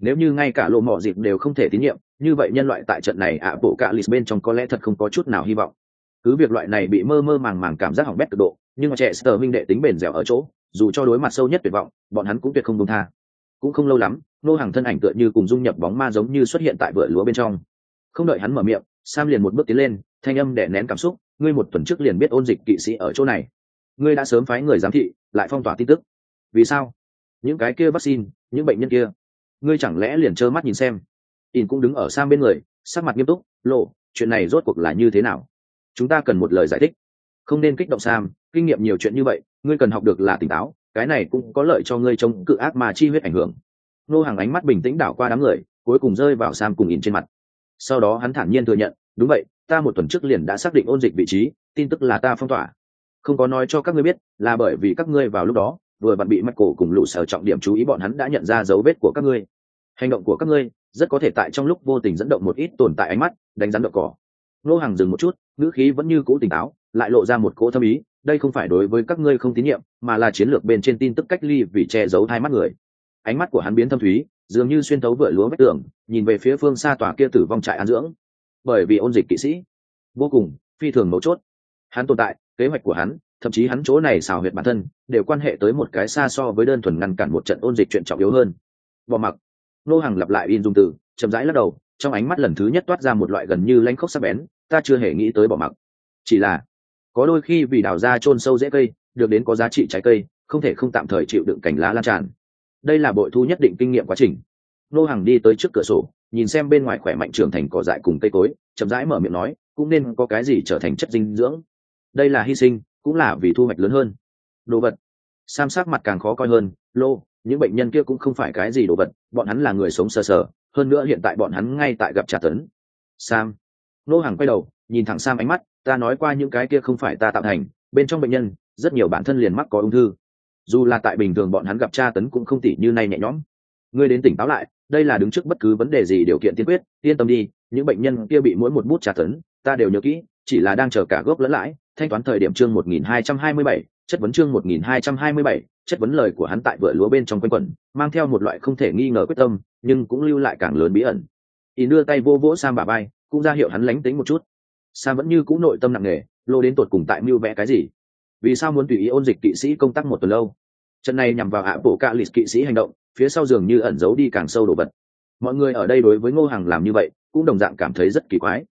Nếu như ngay cả lộ mỏ dịp đều không thể tín nhiệm, như vậy nhân loại tại trận này ạ, bộ cạ lì bên trong có lẽ thật không có chút nào hy vọng. Cứ việc loại này bị mơ mơ màng màng cảm giác hỏng bét cực độ, nhưng mà trẻ sờ minh đệ tính bền dẻo ở chỗ, dù cho đối mặt sâu nhất tuyệt vọng, bọn hắn cũng tuyệt không công tha. Cũng không lâu lắm, nô hàng thân ảnh tựa như cùng dung nhập bóng ma giống như xuất hiện tại vựa lúa bên trong. Không đợi hắn mở miệng, sam liền một bước tiến lên, thanh âm để nén cảm xúc ngươi một tuần trước liền biết ôn dịch kỵ sĩ ở chỗ này. Ngươi đã sớm phái người giám thị, lại phong tỏa tin tức. Vì sao? Những cái kia vaccine, những bệnh nhân kia, ngươi chẳng lẽ liền trơ mắt nhìn xem? In cũng đứng ở sang bên người, sắc mặt nghiêm túc, lộ, chuyện này rốt cuộc là như thế nào? Chúng ta cần một lời giải thích. Không nên kích động, sam. Kinh nghiệm nhiều chuyện như vậy, ngươi cần học được là tỉnh táo. Cái này cũng có lợi cho ngươi chống cự ác mà chi huyết ảnh hưởng. Nô hàng ánh mắt bình tĩnh đảo qua đám người, cuối cùng rơi vào sam cùng in trên mặt. Sau đó hắn thản nhiên thừa nhận, đúng vậy ta một tuần trước liền đã xác định ôn dịch vị trí, tin tức là ta phong tỏa. Không có nói cho các ngươi biết, là bởi vì các ngươi vào lúc đó, vừa vặn bị mắt cổ cùng lũ sở trọng điểm chú ý bọn hắn đã nhận ra dấu vết của các ngươi. Hành động của các ngươi rất có thể tại trong lúc vô tình dẫn động một ít tồn tại ánh mắt, đánh rắn đậu cỏ. Nô hàng dừng một chút, ngữ khí vẫn như cũ tỉnh táo, lại lộ ra một cỗ thâm ý, đây không phải đối với các ngươi không tín nhiệm, mà là chiến lược bên trên tin tức cách ly vì che giấu hai mắt người. Ánh mắt của hắn biến thâm thúy, dường như xuyên thấu vựa lúa vách tường, nhìn về phía phương xa tòa kia tử vong trại an dưỡng bởi vì ôn dịch kỵ sĩ. Vô cùng, phi thường mấu chốt. Hắn tồn tại, kế hoạch của hắn, thậm chí hắn chỗ này xào huyệt bản thân, đều quan hệ tới một cái xa so với đơn thuần ngăn cản một trận ôn dịch chuyện trọng yếu hơn. Bỏ mặc. Nô hàng lặp lại in dung từ, chậm rãi lắc đầu, trong ánh mắt lần thứ nhất toát ra một loại gần như lanh khốc sắc bén, ta chưa hề nghĩ tới bỏ mặc. Chỉ là, có đôi khi vì đào ra chôn sâu dễ cây, được đến có giá trị trái cây, không thể không tạm thời chịu đựng cảnh lá lan tràn. Đây là bội thu nhất định kinh nghiệm quá trình nô hàng đi tới trước cửa sổ, nhìn xem bên ngoài khỏe mạnh trưởng thành cỏ dại cùng cây cối, chậm rãi mở miệng nói, cũng nên có cái gì trở thành chất dinh dưỡng? Đây là hy sinh, cũng là vì thu hoạch lớn hơn. Đồ vật? Sam sắc mặt càng khó coi hơn, lô, những bệnh nhân kia cũng không phải cái gì đồ vật, bọn hắn là người sống sờ sờ, hơn nữa hiện tại bọn hắn ngay tại gặp trả tấn. Sam. Nô hàng quay đầu, nhìn thẳng sam ánh mắt, ta nói qua những cái kia không phải ta tạo thành, bên trong bệnh nhân, rất nhiều bản thân liền mắc có ung thư. Dù là tại bình thường bọn hắn gặp tra tấn cũng không tỉ như nay nhẹ nhõm ngươi đến tỉnh táo lại đây là đứng trước bất cứ vấn đề gì điều kiện tiên quyết yên tâm đi những bệnh nhân kia bị mỗi một bút tra tấn ta đều nhớ kỹ chỉ là đang chờ cả gốc lẫn lãi thanh toán thời điểm chương 1227, chất vấn chương 1227, chất vấn lời của hắn tại vựa lúa bên trong quanh quẩn mang theo một loại không thể nghi ngờ quyết tâm nhưng cũng lưu lại càng lớn bí ẩn. Ý đưa tay vô vỗ sang bà bay cũng ra hiệu hắn lánh tính một chút. Sam vẫn như cũ nội tâm nặng nề lô đến tột cùng tại mưu vẽ cái gì? Vì sao muốn tùy ý ôn dịch kỵ sĩ công tác một tuần lâu? Trận này nhằm vào ạ bộ cạ lịch kỵ sĩ hành động phía sau dường như ẩn giấu đi càng sâu đồ vật. Mọi người ở đây đối với ngô hàng làm như vậy, cũng đồng dạng cảm thấy rất kỳ quái.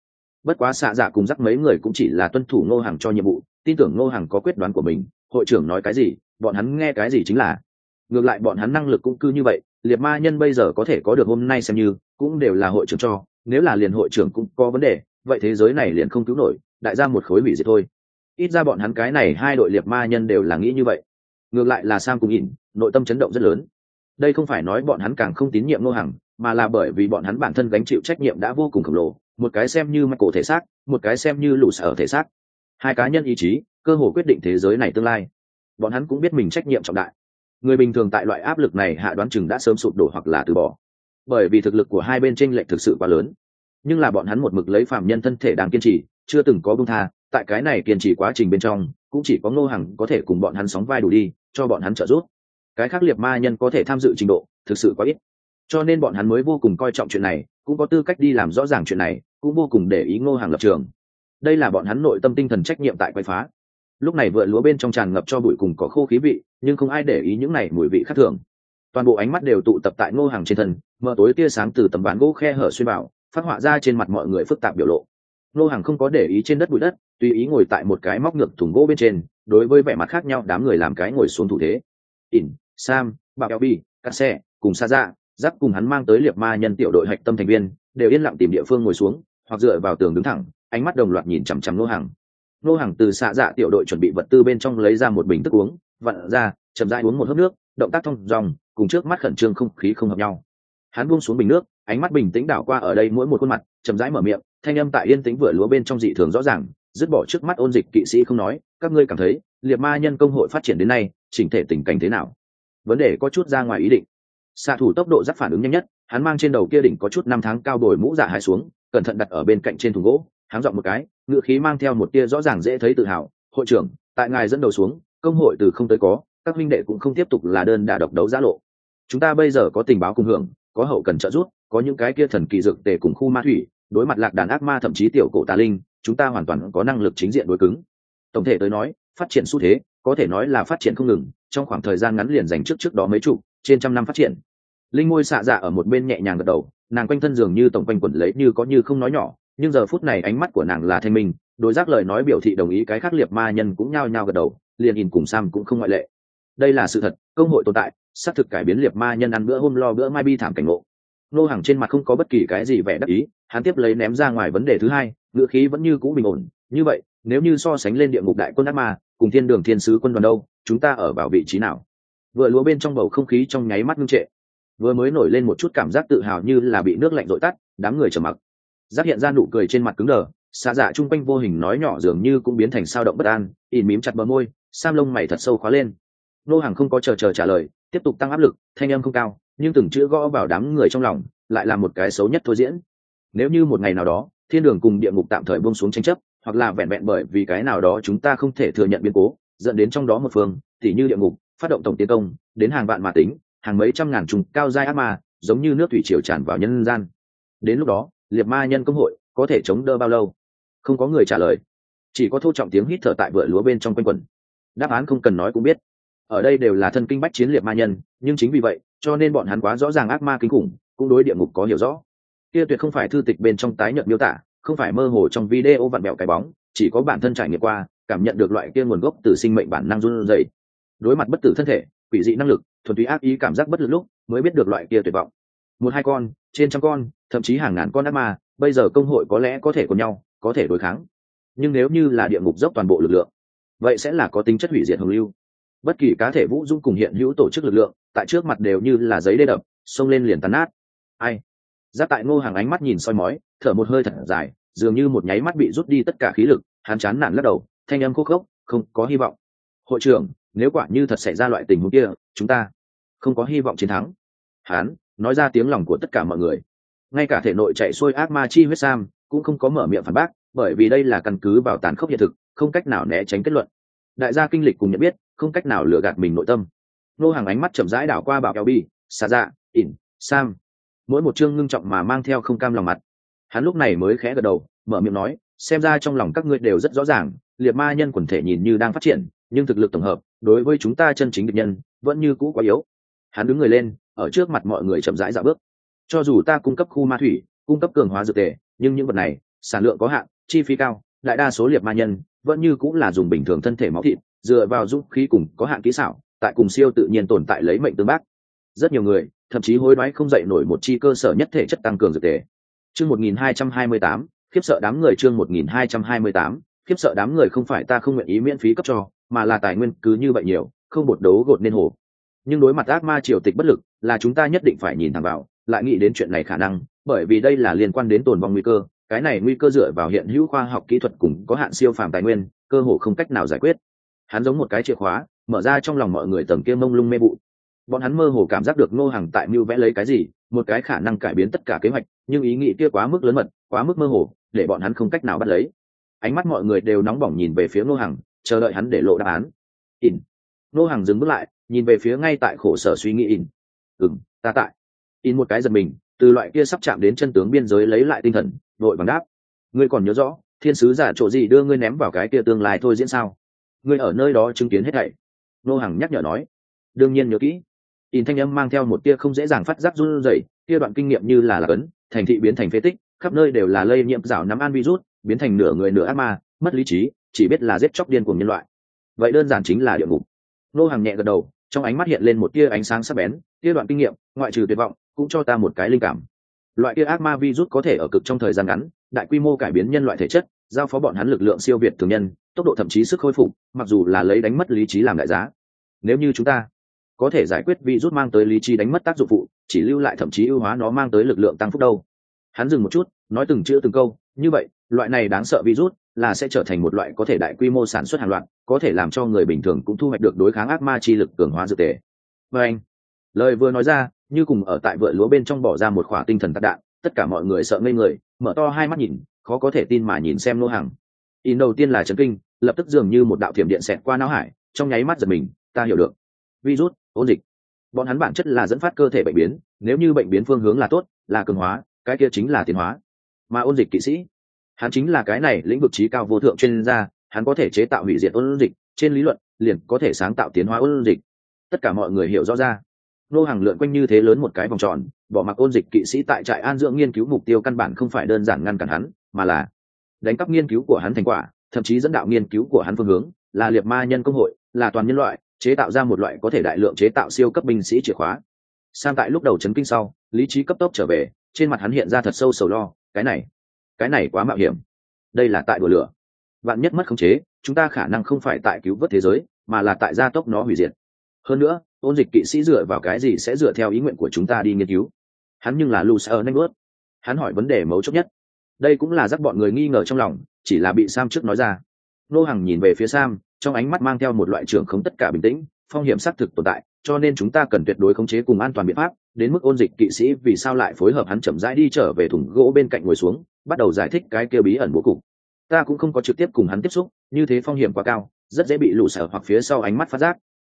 Bất quá xạ dạ cùng dắt mấy người cũng chỉ là tuân thủ ngô hàng cho nhiệm vụ, tin tưởng ngô hàng có quyết đoán của mình, hội trưởng nói cái gì, bọn hắn nghe cái gì chính là. Ngược lại bọn hắn năng lực cũng cư như vậy, liệt ma nhân bây giờ có thể có được hôm nay xem như, cũng đều là hội trưởng cho, nếu là liền hội trưởng cũng có vấn đề, vậy thế giới này liền không cứu nổi, đại ra một khối hủy diệt thôi. Ít ra bọn hắn cái này hai đội liệt ma nhân đều là nghĩ như vậy. Ngược lại là sam cùng nhìn nội tâm chấn động rất lớn đây không phải nói bọn hắn càng không tín nhiệm nô Hằng, mà là bởi vì bọn hắn bản thân gánh chịu trách nhiệm đã vô cùng khổng lồ một cái xem như mặt cổ thể xác một cái xem như lũ sở thể xác. Hai cá nhân ý chí cơ hồ quyết định thế giới này tương lai. Bọn hắn cũng biết mình trách nhiệm trọng đại. Người bình thường tại loại áp lực này hạ đoán chừng đã sớm sụp đổ hoặc là từ bỏ. Bởi vì thực lực của hai bên tranh lệch thực sự quá lớn. Nhưng là bọn hắn một mực lấy phạm nhân thân thể đang kiên trì chưa từng có bưng tha tại cái này kiên trì quá trình bên trong cũng chỉ có ngô hằng có thể cùng bọn hắn sóng vai đủ đi cho bọn hắn trợ giúp cái khác liệt ma nhân có thể tham dự trình độ, thực sự quá ít. Cho nên bọn hắn mới vô cùng coi trọng chuyện này, cũng có tư cách đi làm rõ ràng chuyện này, cũng vô cùng để ý ngô hàng lập trường. Đây là bọn hắn nội tâm tinh thần trách nhiệm tại quay phá. Lúc này vựa lúa bên trong tràn ngập cho bụi cùng có khô khí vị, nhưng không ai để ý những này mùi vị khác thường. Toàn bộ ánh mắt đều tụ tập tại ngô hàng trên thân, mở tối tia sáng từ tầm ván gỗ khe hở xuyên bảo phát họa ra trên mặt mọi người phức tạp biểu lộ. Ngô hàng không có để ý trên đất bụi đất, tùy ý ngồi tại một cái móc ngược thùng gỗ bên trên, đối với vẻ mặt khác nhau đám người làm cái ngồi xuống thủ thế. Ỉn sam bạo eo bi cắt xe cùng xa ra dạ, giáp cùng hắn mang tới liệt ma nhân tiểu đội hạch tâm thành viên, đều yên lặng tìm địa phương ngồi xuống, hoặc dựa vào tường đứng thẳng, ánh mắt đồng loạt nhìn chằm chằm nô hàng nô hàng từ xạ dạ tiểu đội chuẩn bị vật tư bên trong lấy ra một bình thức uống, vặn ra, chậm rãi uống một hớp nước, động tác thông dòng, cùng trước mắt khẩn trương không khí không hợp nhau. Hắn buông xuống bình nước, ánh mắt bình tĩnh đảo qua ở đây mỗi một khuôn mặt, chậm rãi mở miệng, thanh âm tại yên tĩnh vừa lúa bên trong dị thường rõ ràng, dứt bỏ trước mắt ôn dịch kỵ sĩ không nói, các ngươi cảm thấy liệt ma nhân công hội phát triển đến nay, chỉnh thể tình cảnh thế nào? Vấn đề có chút ra ngoài ý định. Xạ thủ tốc độ giáp phản ứng nhanh nhất, hắn mang trên đầu kia đỉnh có chút năm tháng cao đổi mũ dạ giả hai xuống, cẩn thận đặt ở bên cạnh trên thùng gỗ hắn dọn một cái, ngựa khí mang theo một tia rõ ràng dễ thấy tự hào. Hội trưởng, tại ngài dẫn đầu xuống, công hội từ không tới có, các minh đệ cũng không tiếp tục là đơn đà độc đấu giã lộ. Chúng ta bây giờ có tình báo cùng hưởng, có hậu cần trợ giúp, có những cái kia thần kỳ dược tề cùng khu ma thủy, đối mặt lạc đàn ác ma thậm chí tiểu cổ tà linh, chúng ta hoàn toàn có năng lực chính diện đối cứng. Tổng thể tới nói, phát triển xu thế, có thể nói là phát triển không ngừng trong khoảng thời gian ngắn liền dành trước trước đó mấy chục, trên trăm năm phát triển. Linh ngôi xạ dạ ở một bên nhẹ nhàng gật đầu, nàng quanh thân dường như tổng quanh quẩn lấy như có như không nói nhỏ, nhưng giờ phút này ánh mắt của nàng là thanh minh, đối giác lời nói biểu thị đồng ý cái khác liệt ma nhân cũng nhao nhao gật đầu, liền in cùng sam cũng không ngoại lệ. Đây là sự thật, công hội tồn tại, xác thực cải biến liệt ma nhân ăn bữa hôm lo bữa mai bi thảm cảnh ngộ. Nô hàng trên mặt không có bất kỳ cái gì vẻ đắc ý, hắn tiếp lấy ném ra ngoài vấn đề thứ hai, ngữ khí vẫn như cũ bình ổn, như vậy, nếu như so sánh lên địa ngục đại quân ác ma cùng thiên đường thiên sứ quân đoàn đâu, chúng ta ở vào vị trí nào? Vừa lúa bên trong bầu không khí trong nháy mắt ngưng trệ. Vừa mới nổi lên một chút cảm giác tự hào như là bị nước lạnh dội tắt, đám người trầm mặc. Giác hiện ra nụ cười trên mặt cứng đờ, xa dạ chung quanh vô hình nói nhỏ dường như cũng biến thành sao động bất an, ỉn mím chặt bờ môi, sam lông mày thật sâu khóa lên. Nô hàng không có chờ chờ trả lời, tiếp tục tăng áp lực, thanh âm không cao, nhưng từng chữ gõ vào đám người trong lòng, lại là một cái xấu nhất thôi diễn. Nếu như một ngày nào đó, thiên đường cùng địa ngục tạm thời buông xuống tranh chấp hoặc là vẹn vẹn bởi vì cái nào đó chúng ta không thể thừa nhận biến cố, dẫn đến trong đó một phương, tỉ như địa ngục, phát động tổng tiến công, đến hàng vạn mà tính, hàng mấy trăm ngàn trùng cao giai ác ma, giống như nước thủy triều tràn vào nhân gian. Đến lúc đó, liệt ma nhân công hội có thể chống đỡ bao lâu? Không có người trả lời. Chỉ có thô trọng tiếng hít thở tại vựa lúa bên trong quanh quần đáp án không cần nói cũng biết. Ở đây đều là thân kinh bách chiến liệt ma nhân, nhưng chính vì vậy, cho nên bọn hắn quá rõ ràng ác ma kinh khủng, cũng đối địa ngục có hiểu rõ. Kia tuyệt không phải thư tịch bên trong tái nhận miêu tả không phải mơ hồ trong video vặn bẹo cái bóng, chỉ có bản thân trải nghiệm qua, cảm nhận được loại kia nguồn gốc từ sinh mệnh bản năng run rẩy. Đối mặt bất tử thân thể, quỷ dị năng lực, thuần túy ác ý cảm giác bất lực lúc, mới biết được loại kia tuyệt vọng. Một hai con, trên trăm con, thậm chí hàng ngàn con ác ma, bây giờ công hội có lẽ có thể cùng nhau, có thể đối kháng. Nhưng nếu như là địa ngục dốc toàn bộ lực lượng, vậy sẽ là có tính chất hủy diệt hồng lưu. Bất kỳ cá thể vũ dung cùng hiện hữu tổ chức lực lượng, tại trước mặt đều như là giấy đê đập, xông lên liền tàn nát. Ai? Giáp tại ngô hàng ánh mắt nhìn soi mói thở một hơi thật dài, dường như một nháy mắt bị rút đi tất cả khí lực, hắn chán nản lắc đầu, thanh âm khúc khốc, không có hy vọng. Hội trưởng, nếu quả như thật xảy ra loại tình huống kia, chúng ta không có hy vọng chiến thắng. Hắn nói ra tiếng lòng của tất cả mọi người. Ngay cả thể nội chạy xuôi ác ma chi huyết sam cũng không có mở miệng phản bác, bởi vì đây là căn cứ vào tàn khốc hiện thực, không cách nào né tránh kết luận. Đại gia kinh lịch cùng nhận biết, không cách nào lừa gạt mình nội tâm. Nô hàng ánh mắt chậm rãi đảo qua bảo eo bi, xà dạ ỉn, sam. Mỗi một chương ngưng trọng mà mang theo không cam lòng mặt hắn lúc này mới khẽ gật đầu, mở miệng nói, xem ra trong lòng các ngươi đều rất rõ ràng, liệt ma nhân quần thể nhìn như đang phát triển, nhưng thực lực tổng hợp, đối với chúng ta chân chính địch nhân, vẫn như cũ quá yếu. Hắn đứng người lên, ở trước mặt mọi người chậm rãi dạo bước. Cho dù ta cung cấp khu ma thủy, cung cấp cường hóa dược tề, nhưng những vật này, sản lượng có hạn, chi phí cao, đại đa số liệt ma nhân vẫn như cũng là dùng bình thường thân thể máu thịt, dựa vào dũng khí cùng có hạn kỹ xảo, tại cùng siêu tự nhiên tồn tại lấy mệnh tương bác. Rất nhiều người, thậm chí hối đoái không dậy nổi một chi cơ sở nhất thể chất tăng cường dược tề chương một nghìn hai trăm hai mươi tám, khiếp sợ đám người chương một nghìn hai trăm hai mươi tám, khiếp sợ đám người không phải ta không nguyện ý miễn phí cấp cho, mà là tài nguyên cứ như vậy nhiều, không bột đấu gột nên hồ. Nhưng đối mặt ác ma triều tịch bất lực, là chúng ta nhất định phải nhìn thẳng vào, lại nghĩ đến chuyện này khả năng, bởi vì đây là liên quan đến tồn vong nguy cơ, cái này nguy cơ dựa vào hiện hữu khoa học kỹ thuật cùng có hạn siêu phàm tài nguyên, cơ hồ không cách nào giải quyết. Hắn giống một cái chìa khóa, mở ra trong lòng mọi người tầng kia mông lung mê vụ bọn hắn mơ hồ cảm giác được ngô hàng tại mưu vẽ lấy cái gì, một cái khả năng cải biến tất cả kế hoạch, nhưng ý nghĩ kia quá mức lớn mật, quá mức mơ hồ, để bọn hắn không cách nào bắt lấy. Ánh mắt mọi người đều nóng bỏng nhìn về phía ngô hàng chờ đợi hắn để lộ đáp án. In ngô hàng dừng bước lại, nhìn về phía ngay tại khổ sở suy nghĩ in ừ m ta tại. In một cái giật mình, từ loại kia sắp chạm đến chân tướng biên giới lấy lại tinh thần đội bằng đáp. Ngươi còn nhớ rõ, thiên sứ giả chỗ gì đưa ngươi ném vào cái kia tương lai thôi diễn sao? Ngươi ở nơi đó chứng kiến hết thảy. Nô hằng nhắc nhở nói. Đương nhiên nhớ kỹ in thanh âm mang theo một tia không dễ dàng phát giác run rẩy kia đoạn kinh nghiệm như là là ấn, thành thị biến thành phế tích khắp nơi đều là lây nhiễm rào nắm an virus biến thành nửa người nửa ác ma mất lý trí chỉ biết là giết chóc điên cuồng nhân loại. Vậy đơn giản chính là địa ngục. Nô hàng nhẹ gật đầu trong ánh mắt hiện lên một tia ánh sáng sắc bén tia đoạn kinh nghiệm ngoại trừ tuyệt vọng cũng cho ta một cái linh cảm. Loại tia ác ma virus có thể ở cực trong thời gian ngắn đại quy mô cải biến nhân loại thể chất giao phó bọn hắn lực lượng siêu việt thường nhân tốc độ thậm chí sức khôi phục mặc dù là lấy đánh mất lý trí làm đại giá. Nếu như chúng ta có thể giải quyết virus mang tới lý trí đánh mất tác dụng phụ, chỉ lưu lại thậm chí ưu hóa nó mang tới lực lượng tăng phúc đâu. Hắn dừng một chút, nói từng chữ từng câu, như vậy, loại này đáng sợ virus là sẽ trở thành một loại có thể đại quy mô sản xuất hàng loạt, có thể làm cho người bình thường cũng thu hoạch được đối kháng ác ma chi lực cường hóa dược tề. Và anh, lời vừa nói ra, như cùng ở tại vựa lúa bên trong bỏ ra một khỏa tinh thần tạc đạn, tất cả mọi người sợ ngây người, mở to hai mắt nhìn, khó có thể tin mà nhìn xem nô hàng. In đầu tiên là trấn kinh, lập tức dường như một đạo thiểm điện xẹt qua não hải, trong nháy mắt giật mình, ta hiểu được. Virus ôn dịch. Bọn hắn bản chất là dẫn phát cơ thể bệnh biến, nếu như bệnh biến phương hướng là tốt, là cường hóa, cái kia chính là tiến hóa. Mà ôn dịch kỵ sĩ, hắn chính là cái này lĩnh vực trí cao vô thượng chuyên gia, hắn có thể chế tạo hủy diệt ôn dịch, trên lý luận, liền có thể sáng tạo tiến hóa ôn dịch. Tất cả mọi người hiểu rõ ra. Nô hàng lượn quanh như thế lớn một cái vòng tròn, bỏ mặc ôn dịch kỵ sĩ tại trại an dưỡng nghiên cứu mục tiêu căn bản không phải đơn giản ngăn cản hắn, mà là đánh cắp nghiên cứu của hắn thành quả, thậm chí dẫn đạo nghiên cứu của hắn phương hướng, là liệt ma nhân công hội, là toàn nhân loại chế tạo ra một loại có thể đại lượng chế tạo siêu cấp binh sĩ chìa khóa. Sam tại lúc đầu chấn kinh sau, lý trí cấp tốc trở về, trên mặt hắn hiện ra thật sâu sầu lo, cái này cái này quá mạo hiểm. Đây là tại đùa lửa. Bạn nhất mất khống chế, chúng ta khả năng không phải tại cứu vớt thế giới, mà là tại gia tốc nó hủy diệt. Hơn nữa, ôn dịch kỵ sĩ dựa vào cái gì sẽ dựa theo ý nguyện của chúng ta đi nghiên cứu? Hắn nhưng là lù sợ nanh hắn hỏi vấn đề mấu chốt nhất. Đây cũng là rắc bọn người nghi ngờ trong lòng, chỉ là bị sam trước nói ra. Nô hằng nhìn về phía sam trong ánh mắt mang theo một loại trưởng không tất cả bình tĩnh, phong hiểm xác thực tồn tại, cho nên chúng ta cần tuyệt đối khống chế cùng an toàn biện pháp, đến mức ôn dịch kỵ sĩ vì sao lại phối hợp hắn chậm rãi đi trở về thùng gỗ bên cạnh ngồi xuống, bắt đầu giải thích cái kia bí ẩn bố cục. Ta cũng không có trực tiếp cùng hắn tiếp xúc, như thế phong hiểm quá cao, rất dễ bị lụ sở hoặc phía sau ánh mắt phát giác.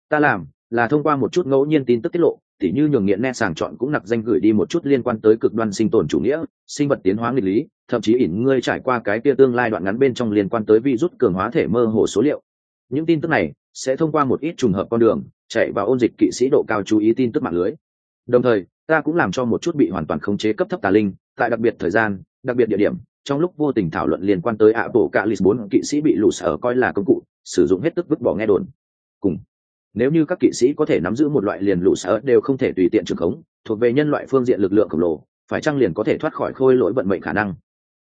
Ta làm là thông qua một chút ngẫu nhiên tin tức tiết lộ, tỉ như nhường nghiện ne sàng chọn cũng nặc danh gửi đi một chút liên quan tới cực đoan sinh tồn chủ nghĩa, sinh vật tiến hóa nghịch lý, thậm chí ỉn ngươi trải qua cái kia tương lai đoạn ngắn bên trong liên quan tới virus cường hóa thể mơ hồ số liệu những tin tức này sẽ thông qua một ít trùng hợp con đường, chạy vào ôn dịch kỵ sĩ độ cao chú ý tin tức mạng lưới. Đồng thời, ta cũng làm cho một chút bị hoàn toàn khống chế cấp thấp tà linh, tại đặc biệt thời gian, đặc biệt địa điểm, trong lúc vô tình thảo luận liên quan tới ạ bộ cạ lì bốn kỵ sĩ bị lù sở coi là công cụ, sử dụng hết tức vứt bỏ nghe đồn. Cùng, nếu như các kỵ sĩ có thể nắm giữ một loại liền lũ sở đều không thể tùy tiện trường khống, thuộc về nhân loại phương diện lực lượng khổng lồ, phải chăng liền có thể thoát khỏi khôi lỗi vận mệnh khả năng?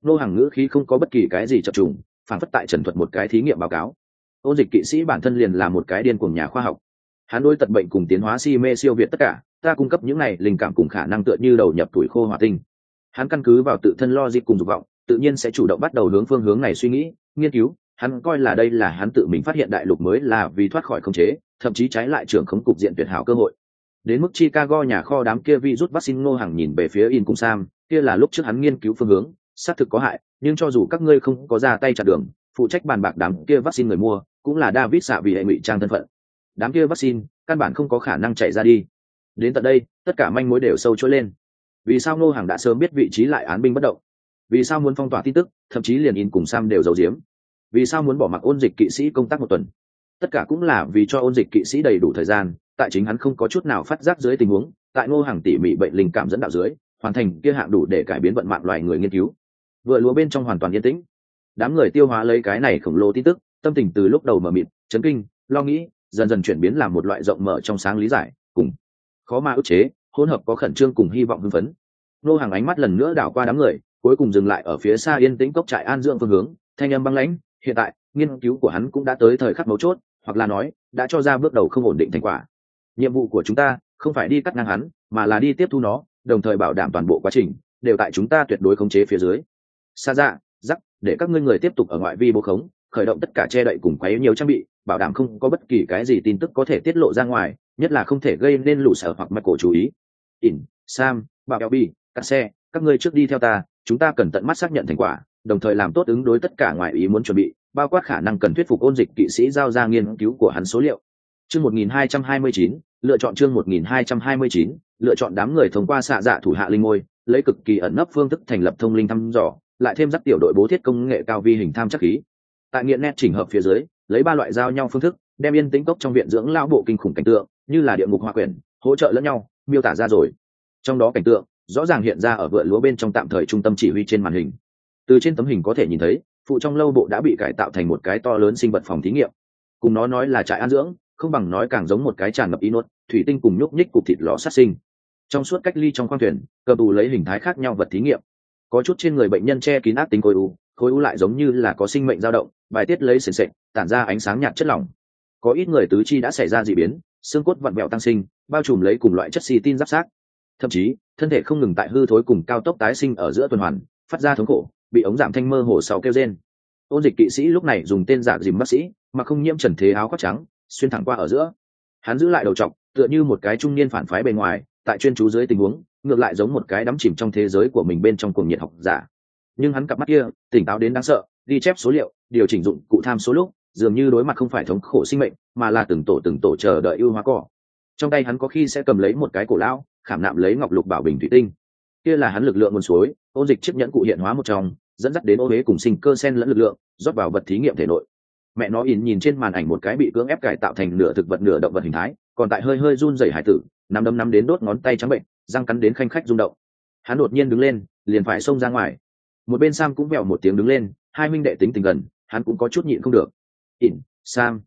Nô hàng ngữ khí không có bất kỳ cái gì chập trùng, phản phất tại trần thuật một cái thí nghiệm báo cáo ôn dịch kỵ sĩ bản thân liền là một cái điên cuồng nhà khoa học. Hắn đôi tật bệnh cùng tiến hóa si mê siêu việt tất cả, ta cung cấp những này linh cảm cùng khả năng tựa như đầu nhập tuổi khô hỏa tinh. Hắn căn cứ vào tự thân lo dịp cùng dục vọng, tự nhiên sẽ chủ động bắt đầu hướng phương hướng này suy nghĩ, nghiên cứu. Hắn coi là đây là hắn tự mình phát hiện đại lục mới là vì thoát khỏi khống chế, thậm chí trái lại trưởng khống cục diện tuyệt hảo cơ hội. Đến mức chicago nhà kho đám kia vi rút vaccine ngô hàng nhìn về phía in cung sam, kia là lúc trước hắn nghiên cứu phương hướng, xác thực có hại, nhưng cho dù các ngươi không có ra tay chặn đường, phụ trách bàn bạc đám kia vaccine người mua cũng là david xạ vì hệ ngụy trang thân phận. Đám kia vaccine, căn bản không có khả năng chạy ra đi. Đến tận đây, tất cả manh mối đều sâu trỗi lên. Vì sao ngô hàng đã sớm biết vị trí lại án binh bất động? Vì sao muốn phong tỏa tin tức, thậm chí liền in cùng sam đều giấu giếm? Vì sao muốn bỏ mặc ôn dịch kỵ sĩ công tác một tuần? Tất cả cũng là vì cho ôn dịch kỵ sĩ đầy đủ thời gian, tại chính hắn không có chút nào phát giác dưới tình huống, tại ngô hàng tỉ mỉ bệnh linh cảm dẫn đạo dưới, hoàn thành kia hạng đủ để cải biến vận mạng loài người nghiên cứu. Vừa lúa bên trong hoàn toàn yên tĩnh. Đám người tiêu hóa lấy cái này khổng lồ tin tức tâm tình từ lúc đầu mờ mịt, chấn kinh, lo nghĩ, dần dần chuyển biến làm một loại rộng mở trong sáng lý giải, cùng khó mà ức chế, hỗn hợp có khẩn trương cùng hy vọng hưng phấn. Nô hàng ánh mắt lần nữa đảo qua đám người, cuối cùng dừng lại ở phía xa yên tĩnh cốc trại an dưỡng phương hướng, thanh âm băng lãnh, hiện tại, nghiên cứu của hắn cũng đã tới thời khắc mấu chốt, hoặc là nói, đã cho ra bước đầu không ổn định thành quả. Nhiệm vụ của chúng ta không phải đi cắt ngang hắn, mà là đi tiếp thu nó, đồng thời bảo đảm toàn bộ quá trình đều tại chúng ta tuyệt đối khống chế phía dưới. Xa dạ giắc để các ngươi người tiếp tục ở ngoại vi bố khống khởi động tất cả che đậy cùng quấy nhiều trang bị bảo đảm không có bất kỳ cái gì tin tức có thể tiết lộ ra ngoài nhất là không thể gây nên lũ sở hoặc mắc cổ chú ý. Ỉn sam bảo eo bi cắt xe các ngươi trước đi theo ta chúng ta cần tận mắt xác nhận thành quả đồng thời làm tốt ứng đối tất cả ngoại ý muốn chuẩn bị bao quát khả năng cần thuyết phục ôn dịch kỵ sĩ giao ra nghiên cứu của hắn số liệu. Chương 1229, lựa chọn chương 1229, lựa chọn đám người thông qua xạ dạ thủ hạ linh ngôi lấy cực kỳ ẩn nấp phương thức thành lập thông linh thăm dò lại thêm dắt tiểu đội bố thiết công nghệ cao vi hình tham chắc khí tại nghiện nét chỉnh hợp phía dưới, lấy ba loại giao nhau phương thức, đem yên tĩnh cốc trong viện dưỡng lao bộ kinh khủng cảnh tượng, như là địa ngục hoa quyển, hỗ trợ lẫn nhau, miêu tả ra rồi. Trong đó cảnh tượng, rõ ràng hiện ra ở vựa lúa bên trong tạm thời trung tâm chỉ huy trên màn hình. Từ trên tấm hình có thể nhìn thấy, phụ trong lâu bộ đã bị cải tạo thành một cái to lớn sinh vật phòng thí nghiệm. Cùng nó nói là trại an dưỡng, không bằng nói càng giống một cái tràn ngập y nuốt, thủy tinh cùng nhúc nhích cục thịt lò sát sinh. Trong suốt cách ly trong khoang thuyền, cờ tù lấy hình thái khác nhau vật thí nghiệm. Có chút trên người bệnh nhân che kín ác tính côi u khối u lại giống như là có sinh mệnh dao động, bài tiết lấy sền sệt, tản ra ánh sáng nhạt chất lỏng. Có ít người tứ chi đã xảy ra d ị biến, xương cốt vặn vẹo tăng sinh, bao trùm lấy cùng loại chất xì tin giáp sát. Thậm chí, thân thể không ngừng tại hư thối cùng cao tốc tái sinh ở giữa tuần hoàn, phát ra thống khổ, bị ống giảm thanh mơ hồ sau kêu trên ôn dịch kỵ sĩ lúc này dùng tên giả dìm bác sĩ, mà không nhiễm trần thế áo khoác trắng, xuyên thẳng qua ở giữa. Hắn giữ lại đầu trọc, tựa như một cái trung niên phản phái bề ngoài, tại chuyên chú dưới tình huống, ngược lại giống một cái đắm chìm trong thế giới của mình bên trong cuồng nhiệt học giả nhưng hắn cặp mắt kia, tỉnh táo đến đáng sợ, ghi chép số liệu, điều chỉnh dụng cụ tham số lúc, dường như đối mặt không phải thống khổ sinh mệnh, mà là từng tổ từng tổ chờ đợi ưu hóa cỏ. Trong tay hắn có khi sẽ cầm lấy một cái cổ lão, khảm nạm lấy ngọc lục bảo bình thủy tinh. Kia là hắn lực lượng nguồn suối, ôn dịch chiếc nhẫn cụ hiện hóa một trong, dẫn dắt đến ô huế cùng sinh cơ sen lẫn lực lượng, rót vào vật thí nghiệm thể nội. Mẹ nó ỉn nhìn trên màn ảnh một cái bị cưỡng ép cải tạo thành nửa thực vật nửa động vật hình thái, còn tại hơi hơi run rẩy hải tử, nắm đấm nắm đến đốt ngón tay trắng bệnh, răng cắn đến khanh khách rung động. Hắn đột nhiên đứng lên, liền phải xông ra ngoài một bên sam cũng vẹo một tiếng đứng lên, hai minh đệ tính tình gần, hắn cũng có chút nhịn không được. Ỉn, sam.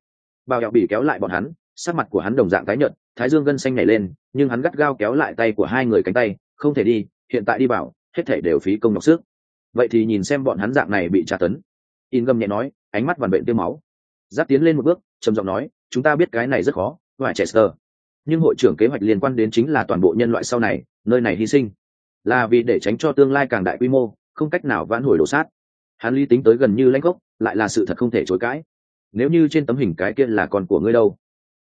Bao hẹo bị kéo lại bọn hắn, sắc mặt của hắn đồng dạng tái nhợt, thái dương gân xanh nhảy lên, nhưng hắn gắt gao kéo lại tay của hai người cánh tay, không thể đi, hiện tại đi bảo hết thể đều phí công nhọc sức. Vậy thì nhìn xem bọn hắn dạng này bị tra tấn. In gầm nhẹ nói, ánh mắt vằn bệnh tiêu máu. Giáp tiến lên một bước, trầm giọng nói, chúng ta biết cái này rất khó và chester nhưng hội trưởng kế hoạch liên quan đến chính là toàn bộ nhân loại sau này, nơi này hy sinh. Là vì để tránh cho tương lai càng đại quy mô không cách nào vãn hồi đổ sát. Hắn lý tính tới gần như lãnh gốc, lại là sự thật không thể chối cãi. Nếu như trên tấm hình cái kia là con của ngươi đâu?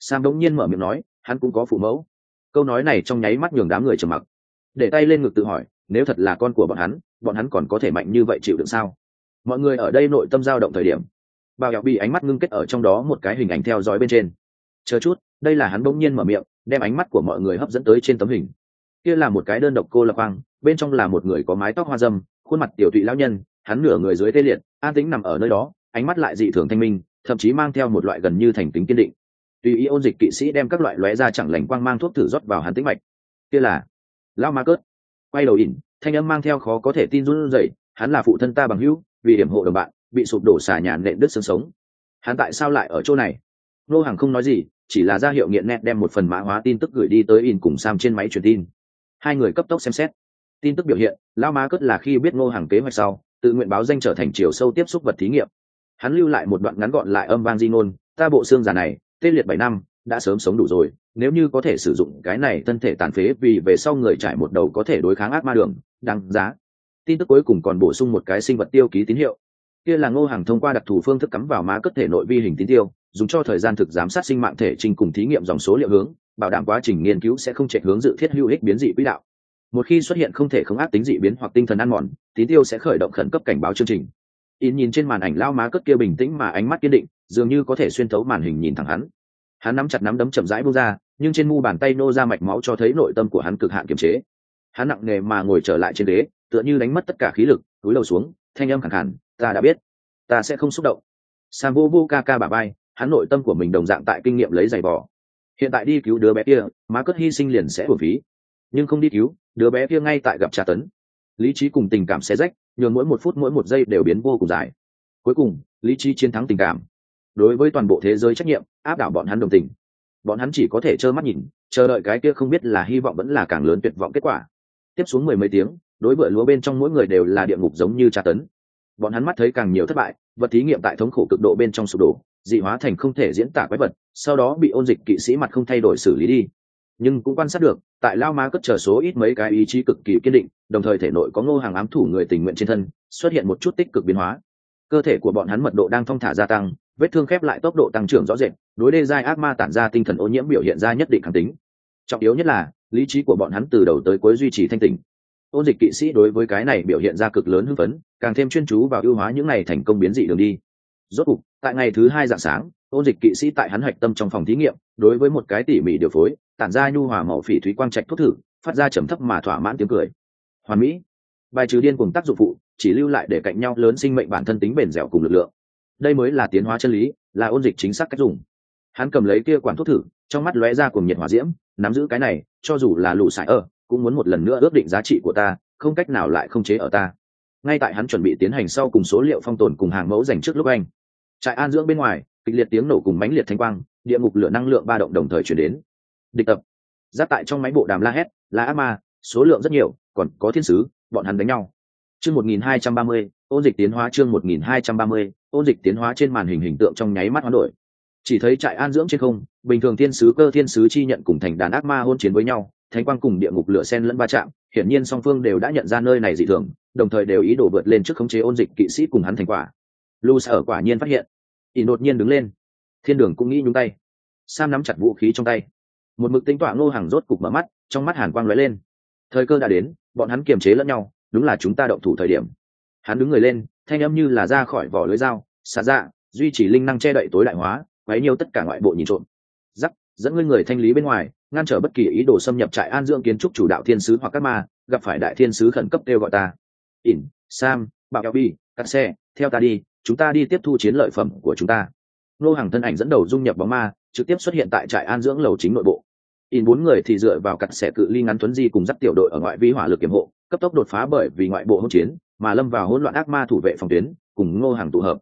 Sam đống nhiên mở miệng nói, hắn cũng có phụ mẫu. Câu nói này trong nháy mắt nhường đám người trầm mặc. Để tay lên ngực tự hỏi, nếu thật là con của bọn hắn bọn hắn còn có thể mạnh như vậy chịu được sao? Mọi người ở đây nội tâm dao động thời điểm. Bao dọc bị ánh mắt ngưng kết ở trong đó một cái hình ảnh theo dõi bên trên. Chờ chút, đây là hắn bỗng nhiên mở miệng, đem ánh mắt của mọi người hấp dẫn tới trên tấm hình. Kia là một cái đơn độc cô lập hoang bên trong là một người có mái tóc hoa dâm khuôn mặt tiểu tụy lão nhân, hắn nửa người dưới tê liệt, an tĩnh nằm ở nơi đó, ánh mắt lại dị thường thanh minh, thậm chí mang theo một loại gần như thành tính kiên định. Tùy ý ôn dịch kỵ sĩ đem các loại lóe ra chẳng lành quang mang thuốc thử rót vào hắn tĩnh mạch. Kia là lao ma cớt. Quay đầu ỉn, thanh âm mang theo khó có thể tin run rẩy, hắn là phụ thân ta bằng hữu, vì hiểm hộ đồng bạn, bị sụp đổ xả nhà nện đứt xương sống. Hắn tại sao lại ở chỗ này? Nô hàng không nói gì, chỉ là ra hiệu nghiện nét đem một phần mã hóa tin tức gửi đi tới in cùng sam trên máy truyền tin. Hai người cấp tốc xem xét tin tức biểu hiện, lao má cất là khi biết ngô hàng kế hoạch sau, tự nguyện báo danh trở thành chiều sâu tiếp xúc vật thí nghiệm. Hắn lưu lại một đoạn ngắn gọn lại âm vang di ngôn, ta bộ xương già này, tê liệt bảy năm, đã sớm sống đủ rồi, nếu như có thể sử dụng cái này thân thể tàn phế vì về sau người trải một đầu có thể đối kháng ác ma đường đăng giá. Tin tức cuối cùng còn bổ sung một cái sinh vật tiêu ký tín hiệu. Kia là ngô hàng thông qua đặc thù phương thức cắm vào má cất thể nội vi hình tín tiêu, dùng cho thời gian thực giám sát sinh mạng thể trình cùng thí nghiệm dòng số liệu hướng, bảo đảm quá trình nghiên cứu sẽ không chạy hướng dự thiết hữu ích biến dị quỹ đạo một khi xuất hiện không thể không ác tính dị biến hoặc tinh thần ăn mòn, tín tiêu sẽ khởi động khẩn cấp cảnh báo chương trình. In nhìn trên màn ảnh lao má cất kia bình tĩnh mà ánh mắt kiên định, dường như có thể xuyên thấu màn hình nhìn thẳng hắn. Hắn nắm chặt nắm đấm chậm rãi buông ra, nhưng trên mu bàn tay nô ra mạch máu cho thấy nội tâm của hắn cực hạn kiềm chế. Hắn nặng nề mà ngồi trở lại trên ghế, tựa như đánh mất tất cả khí lực, túi đầu xuống, thanh âm khẳng hẳn ta đã biết. Ta sẽ không xúc động. Sam vô vô ca ca bà bay hắn nội tâm của mình đồng dạng tại kinh nghiệm lấy giày bò. hiện tại đi cứu đứa bé kia, má cất hy sinh liền sẽ hưởng phí nhưng không đi cứu, đứa bé kia ngay tại gặp tra tấn. Lý trí cùng tình cảm xe rách, nhường mỗi một phút mỗi một giây đều biến vô cùng dài. Cuối cùng, lý trí chiến thắng tình cảm. Đối với toàn bộ thế giới trách nhiệm, áp đảo bọn hắn đồng tình. Bọn hắn chỉ có thể trơ mắt nhìn, chờ đợi cái kia không biết là hy vọng vẫn là càng lớn tuyệt vọng kết quả. Tiếp xuống mười mấy tiếng, đối bựa lúa bên trong mỗi người đều là địa ngục giống như tra tấn. Bọn hắn mắt thấy càng nhiều thất bại, vật thí nghiệm tại thống khổ cực độ bên trong sụp đổ, dị hóa thành không thể diễn tả quái vật, sau đó bị ôn dịch kỵ sĩ mặt không thay đổi xử lý đi nhưng cũng quan sát được, tại lao má cất chờ số ít mấy cái ý chí cực kỳ kiên định, đồng thời thể nội có ngô hàng ám thủ người tình nguyện trên thân, xuất hiện một chút tích cực biến hóa. Cơ thể của bọn hắn mật độ đang thong thả gia tăng, vết thương khép lại tốc độ tăng trưởng rõ rệt, đối đê giai ác ma tản ra tinh thần ô nhiễm biểu hiện ra nhất định khẳng tính. Trọng yếu nhất là, lý trí của bọn hắn từ đầu tới cuối duy trì thanh tình ôn dịch kỵ sĩ đối với cái này biểu hiện ra cực lớn hưng phấn, càng thêm chuyên chú vào ưu hóa những ngày thành công biến dị đường đi. Rốt cục, tại ngày thứ hai dạng sáng ôn dịch kỵ sĩ tại hắn hạch tâm trong phòng thí nghiệm, đối với một cái tỉ mỉ điều phối, tản ra nhu hòa màu phỉ thúy quang trạch thuốc thử, phát ra trầm thấp mà thỏa mãn tiếng cười. Hoàn mỹ. Bài trừ điên cùng tác dụng phụ, chỉ lưu lại để cạnh nhau lớn sinh mệnh bản thân tính bền dẻo cùng lực lượng. Đây mới là tiến hóa chân lý, là ôn dịch chính xác cách dùng. Hắn cầm lấy kia quản thuốc thử, trong mắt lóe ra cùng nhiệt hỏa diễm, nắm giữ cái này, cho dù là lũ sải ở cũng muốn một lần nữa ước định giá trị của ta, không cách nào lại không chế ở ta. Ngay tại hắn chuẩn bị tiến hành sau cùng số liệu phong tồn cùng hàng mẫu dành trước lúc anh, trại an dưỡng bên ngoài kịch liệt tiếng nổ cùng mãnh liệt thanh quang, địa ngục lửa năng lượng ba động đồng thời chuyển đến. Địch tập. Giáp tại trong máy bộ đàm la hét là ác ma, số lượng rất nhiều, còn có thiên sứ, bọn hắn đánh nhau. Chương một nghìn hai trăm ba mươi, ôn dịch tiến hóa chương một nghìn hai trăm ba mươi, ôn dịch tiến hóa trên màn hình hình tượng trong nháy mắt hoán đổi. Chỉ thấy trại an dưỡng trên không, bình thường thiên sứ cơ thiên sứ chi nhận cùng thành đàn ác ma hôn chiến với nhau thánh quang cùng địa ngục lửa sen lẫn ba chạm, hiển nhiên song phương đều đã nhận ra nơi này dị thường, đồng thời đều ý đồ vượt lên trước khống chế ôn dịch kỵ sĩ cùng hắn thành quả. Lu sở quả nhiên phát hiện ỷ đột nhiên đứng lên. Thiên đường cũng nghĩ nhúng tay. Sam nắm chặt vũ khí trong tay. Một mực tính tọa ngô hàng rốt cục mở mắt, trong mắt hàn quang lóe lên. Thời cơ đã đến, bọn hắn kiềm chế lẫn nhau, đúng là chúng ta động thủ thời điểm. Hắn đứng người lên, thanh âm như là ra khỏi vỏ lưới dao, xả dạ duy trì linh năng che đậy tối đại hóa, quấy nhiều tất cả ngoại bộ nhìn trộm. Giắc, dẫn ngươi người thanh lý bên ngoài, ngăn trở bất kỳ ý đồ xâm nhập trại an dưỡng kiến trúc chủ đạo thiên sứ hoặc các ma, gặp phải đại thiên sứ khẩn cấp kêu gọi ta. Ỉn, sam, bạo kẹo bi cắt xe, theo ta đi chúng ta đi tiếp thu chiến lợi phẩm của chúng ta. Ngô hàng thân ảnh dẫn đầu dung nhập bóng ma, trực tiếp xuất hiện tại trại an dưỡng lầu chính nội bộ. In bốn người thì dựa vào cặn xẻ cự ly ngắn tuấn di cùng dắt tiểu đội ở ngoại vi hỏa lực kiểm hộ, cấp tốc đột phá bởi vì ngoại bộ hỗn chiến, mà lâm vào hỗn loạn ác ma thủ vệ phòng tuyến, cùng ngô hàng tụ hợp.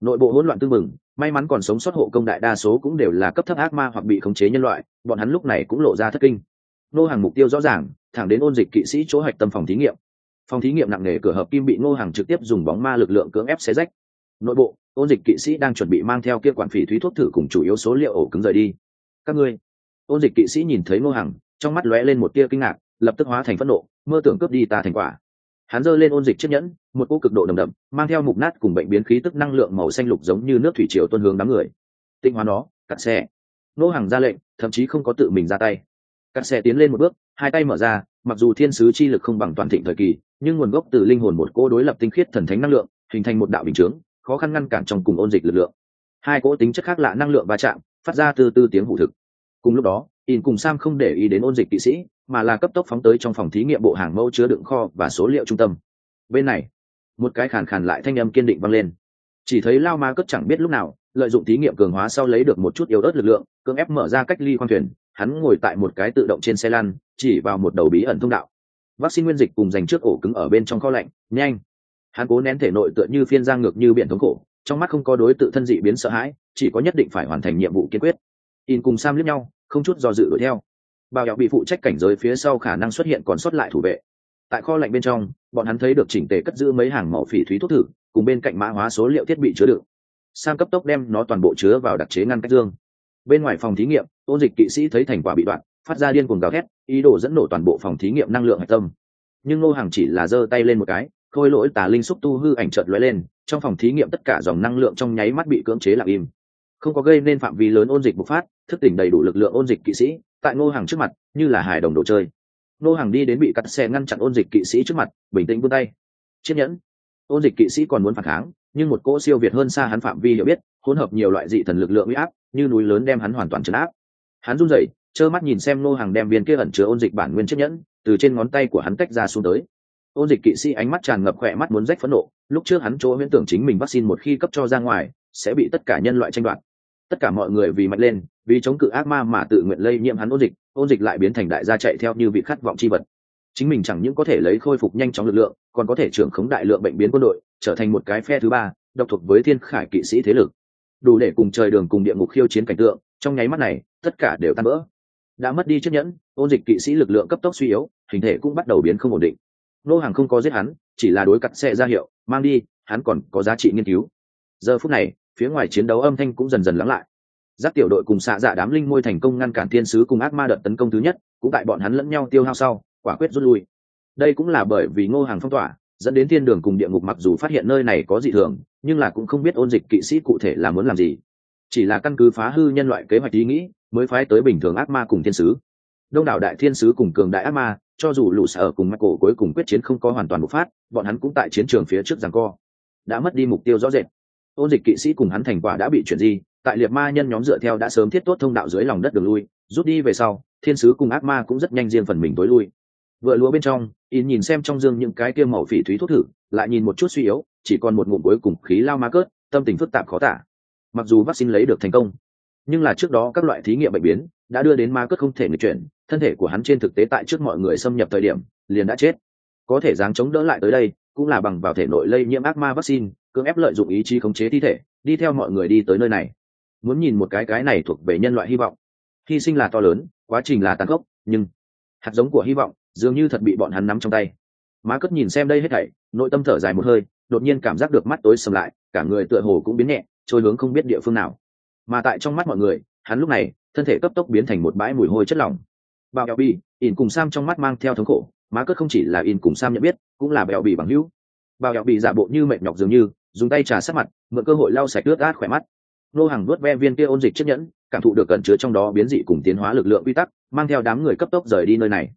Nội bộ hỗn loạn tương mừng may mắn còn sống sót hộ công đại đa số cũng đều là cấp thấp ác ma hoặc bị khống chế nhân loại, bọn hắn lúc này cũng lộ ra thất kinh. Ngô hàng mục tiêu rõ ràng, thẳng đến ôn dịch kỵ sĩ chỗ hạch tâm phòng thí nghiệm. Phòng thí nghiệm nặng nề cửa hợp kim bị ngô hàng trực tiếp dùng bóng ma lực lượng cưỡng ép xé rách nội bộ, ôn dịch kỵ sĩ đang chuẩn bị mang theo kia quản phỉ thúy thuốc thử cùng chủ yếu số liệu ổ cứng rời đi. Các ngươi, ôn dịch kỵ sĩ nhìn thấy ngô hàng trong mắt lóe lên một tia kinh ngạc, lập tức hóa thành phẫn nộ, mơ tưởng cướp đi ta thành quả. Hắn giơ lên ôn dịch chiếc nhẫn, một cỗ cực độ đầm đậm, mang theo mục nát cùng bệnh biến khí tức năng lượng màu xanh lục giống như nước thủy triều tuân hướng đám người. Tinh hóa nó, cắt xe. Nô hàng ra lệnh, thậm chí không có tự mình ra tay. Cắt xe tiến lên một bước, hai tay mở ra, mặc dù thiên sứ chi lực không bằng toàn thịnh thời kỳ, nhưng nguồn gốc từ linh hồn một cô đối lập tinh khiết thần thánh năng lượng, hình thành một đạo bình chướng khó khăn ngăn cản trong cùng ôn dịch lực lượng. Hai cỗ tính chất khác lạ năng lượng va chạm, phát ra từ từ tiếng hủ thực. Cùng lúc đó, in cùng sam không để ý đến ôn dịch kỵ sĩ, mà là cấp tốc phóng tới trong phòng thí nghiệm bộ hàng mẫu chứa đựng kho và số liệu trung tâm. Bên này, một cái khàn khàn lại thanh âm kiên định vang lên. Chỉ thấy lao ma cất chẳng biết lúc nào, lợi dụng thí nghiệm cường hóa sau lấy được một chút yếu ớt lực lượng, cưỡng ép mở ra cách ly khoang thuyền. Hắn ngồi tại một cái tự động trên xe lăn, chỉ vào một đầu bí ẩn thông đạo. Vaccine nguyên dịch cùng dành trước ổ cứng ở bên trong kho lạnh, nhanh hắn cố nén thể nội tựa như phiên giang ngược như biển thống khổ, trong mắt không có đối tự thân dị biến sợ hãi, chỉ có nhất định phải hoàn thành nhiệm vụ kiên quyết. In cùng sam liếc nhau, không chút do dự đuổi theo. Bao dạo bị phụ trách cảnh giới phía sau khả năng xuất hiện còn sót lại thủ vệ. Tại kho lạnh bên trong, bọn hắn thấy được chỉnh tề cất giữ mấy hàng mẫu phỉ thúy thuốc thử, cùng bên cạnh mã hóa số liệu thiết bị chứa đựng. Sam cấp tốc đem nó toàn bộ chứa vào đặc chế ngăn cách dương. Bên ngoài phòng thí nghiệm ôn dịch kỵ sĩ thấy thành quả bị đoạn, phát ra điên cuồng gào thét, ý đồ dẫn nổ toàn bộ phòng thí nghiệm năng lượng hạch tâm. Nhưng ngô hàng chỉ là giơ tay lên một cái khôi lỗi tà linh xúc tu hư ảnh trợt lóe lên, trong phòng thí nghiệm tất cả dòng năng lượng trong nháy mắt bị cưỡng chế lặng im. Không có gây nên phạm vi lớn ôn dịch bộc phát, thức tỉnh đầy đủ lực lượng ôn dịch kỵ sĩ, tại ngô hàng trước mặt, như là hài đồng đồ chơi. Ngô hàng đi đến bị cắt xe ngăn chặn ôn dịch kỵ sĩ trước mặt, bình tĩnh vươn tay. Chiếc nhẫn. Ôn dịch kỵ sĩ còn muốn phản kháng, nhưng một cỗ siêu việt hơn xa hắn phạm vi hiểu biết, hỗn hợp nhiều loại dị thần lực lượng uy áp, như núi lớn đem hắn hoàn toàn chấn áp. Hắn run rẩy, trơ mắt nhìn xem ngô hàng đem viên kia ẩn chứa ôn dịch bản nguyên chiếc nhẫn, từ trên ngón tay của hắn tách ra xuống tới ôn dịch kỵ sĩ ánh mắt tràn ngập khỏe mắt muốn rách phẫn nộ, lúc trước hắn chỗ huyễn tưởng chính mình vaccine một khi cấp cho ra ngoài, sẽ bị tất cả nhân loại tranh đoạt. Tất cả mọi người vì mạnh lên, vì chống cự ác ma mà tự nguyện lây nhiễm hắn ôn dịch ôn dịch lại biến thành đại gia chạy theo như vị khát vọng chi vật. Chính mình chẳng những có thể lấy khôi phục nhanh chóng lực lượng, còn có thể trưởng khống đại lượng bệnh biến quân đội, trở thành một cái phe thứ ba, độc thuộc với thiên khải kỵ sĩ thế lực. Đủ để cùng trời đường cùng địa ngục khiêu chiến cảnh tượng, trong nháy mắt này, tất cả đều tan vỡ. Đã mất đi chiếc nhẫn, ôn dịch kỵ sĩ lực lượng cấp tốc suy yếu, hình thể cũng bắt đầu biến không ổn định nô hàng không có giết hắn, chỉ là đối cặt xe ra hiệu, mang đi, hắn còn có giá trị nghiên cứu. Giờ phút này, phía ngoài chiến đấu âm thanh cũng dần dần lắng lại. Giác tiểu đội cùng xạ dạ đám linh môi thành công ngăn cản thiên sứ cùng ác ma đợt tấn công thứ nhất, cũng tại bọn hắn lẫn nhau tiêu hao sau, quả quyết rút lui. Đây cũng là bởi vì ngô hàng phong tỏa, dẫn đến thiên đường cùng địa ngục mặc dù phát hiện nơi này có dị thường, nhưng là cũng không biết ôn dịch kỵ sĩ cụ thể là muốn làm gì. Chỉ là căn cứ phá hư nhân loại kế hoạch ý nghĩ, mới phái tới bình thường ác ma cùng thiên sứ đông đảo đại thiên sứ cùng cường đại ác ma, cho dù lũ sở cùng michael cuối cùng quyết chiến không có hoàn toàn bộc phát, bọn hắn cũng tại chiến trường phía trước rằng co, đã mất đi mục tiêu rõ rệt. Ôn dịch kỵ sĩ cùng hắn thành quả đã bị chuyển di, tại liệt ma nhân nhóm dựa theo đã sớm thiết tốt thông đạo dưới lòng đất đường lui, rút đi về sau, thiên sứ cùng ác ma cũng rất nhanh riêng phần mình tối lui. Vựa lúa bên trong, in nhìn xem trong dương những cái kia màu phỉ thúy thuốc thử, lại nhìn một chút suy yếu, chỉ còn một ngụm cuối cùng khí lao ma cớt, tâm tình phức tạp khó tả. Mặc dù vaccine lấy được thành công, nhưng là trước đó các loại thí nghiệm bệnh biến, đã đưa đến ma cớt không thể nghịch chuyển thân thể của hắn trên thực tế tại trước mọi người xâm nhập thời điểm, liền đã chết. Có thể dáng chống đỡ lại tới đây, cũng là bằng vào thể nội lây nhiễm ác ma vaccine, cưỡng ép lợi dụng ý chí khống chế thi thể, đi theo mọi người đi tới nơi này. Muốn nhìn một cái cái này thuộc về nhân loại hy vọng. Hy sinh là to lớn, quá trình là tàn khốc, nhưng hạt giống của hy vọng dường như thật bị bọn hắn nắm trong tay. Má cất nhìn xem đây hết thảy, nội tâm thở dài một hơi, đột nhiên cảm giác được mắt tối sầm lại, cả người tựa hồ cũng biến nhẹ, trôi hướng không biết địa phương nào. Mà tại trong mắt mọi người, hắn lúc này, thân thể cấp tốc biến thành một bãi mùi hôi chất lỏng bao bèo bì, in cùng sam trong mắt mang theo thống khổ má cất không chỉ là in cùng sam nhận biết cũng là bèo bì bằng hữu. Bao bèo bì giả bộ như mệt nhọc dường như dùng tay trà sát mặt mượn cơ hội lau sạch ướt át khỏe mắt. Nô hàng đuốt ve viên kia ôn dịch chiếc nhẫn cảm thụ được cẩn chứa trong đó biến dị cùng tiến hóa lực lượng quy tắc mang theo đám người cấp tốc rời đi nơi này.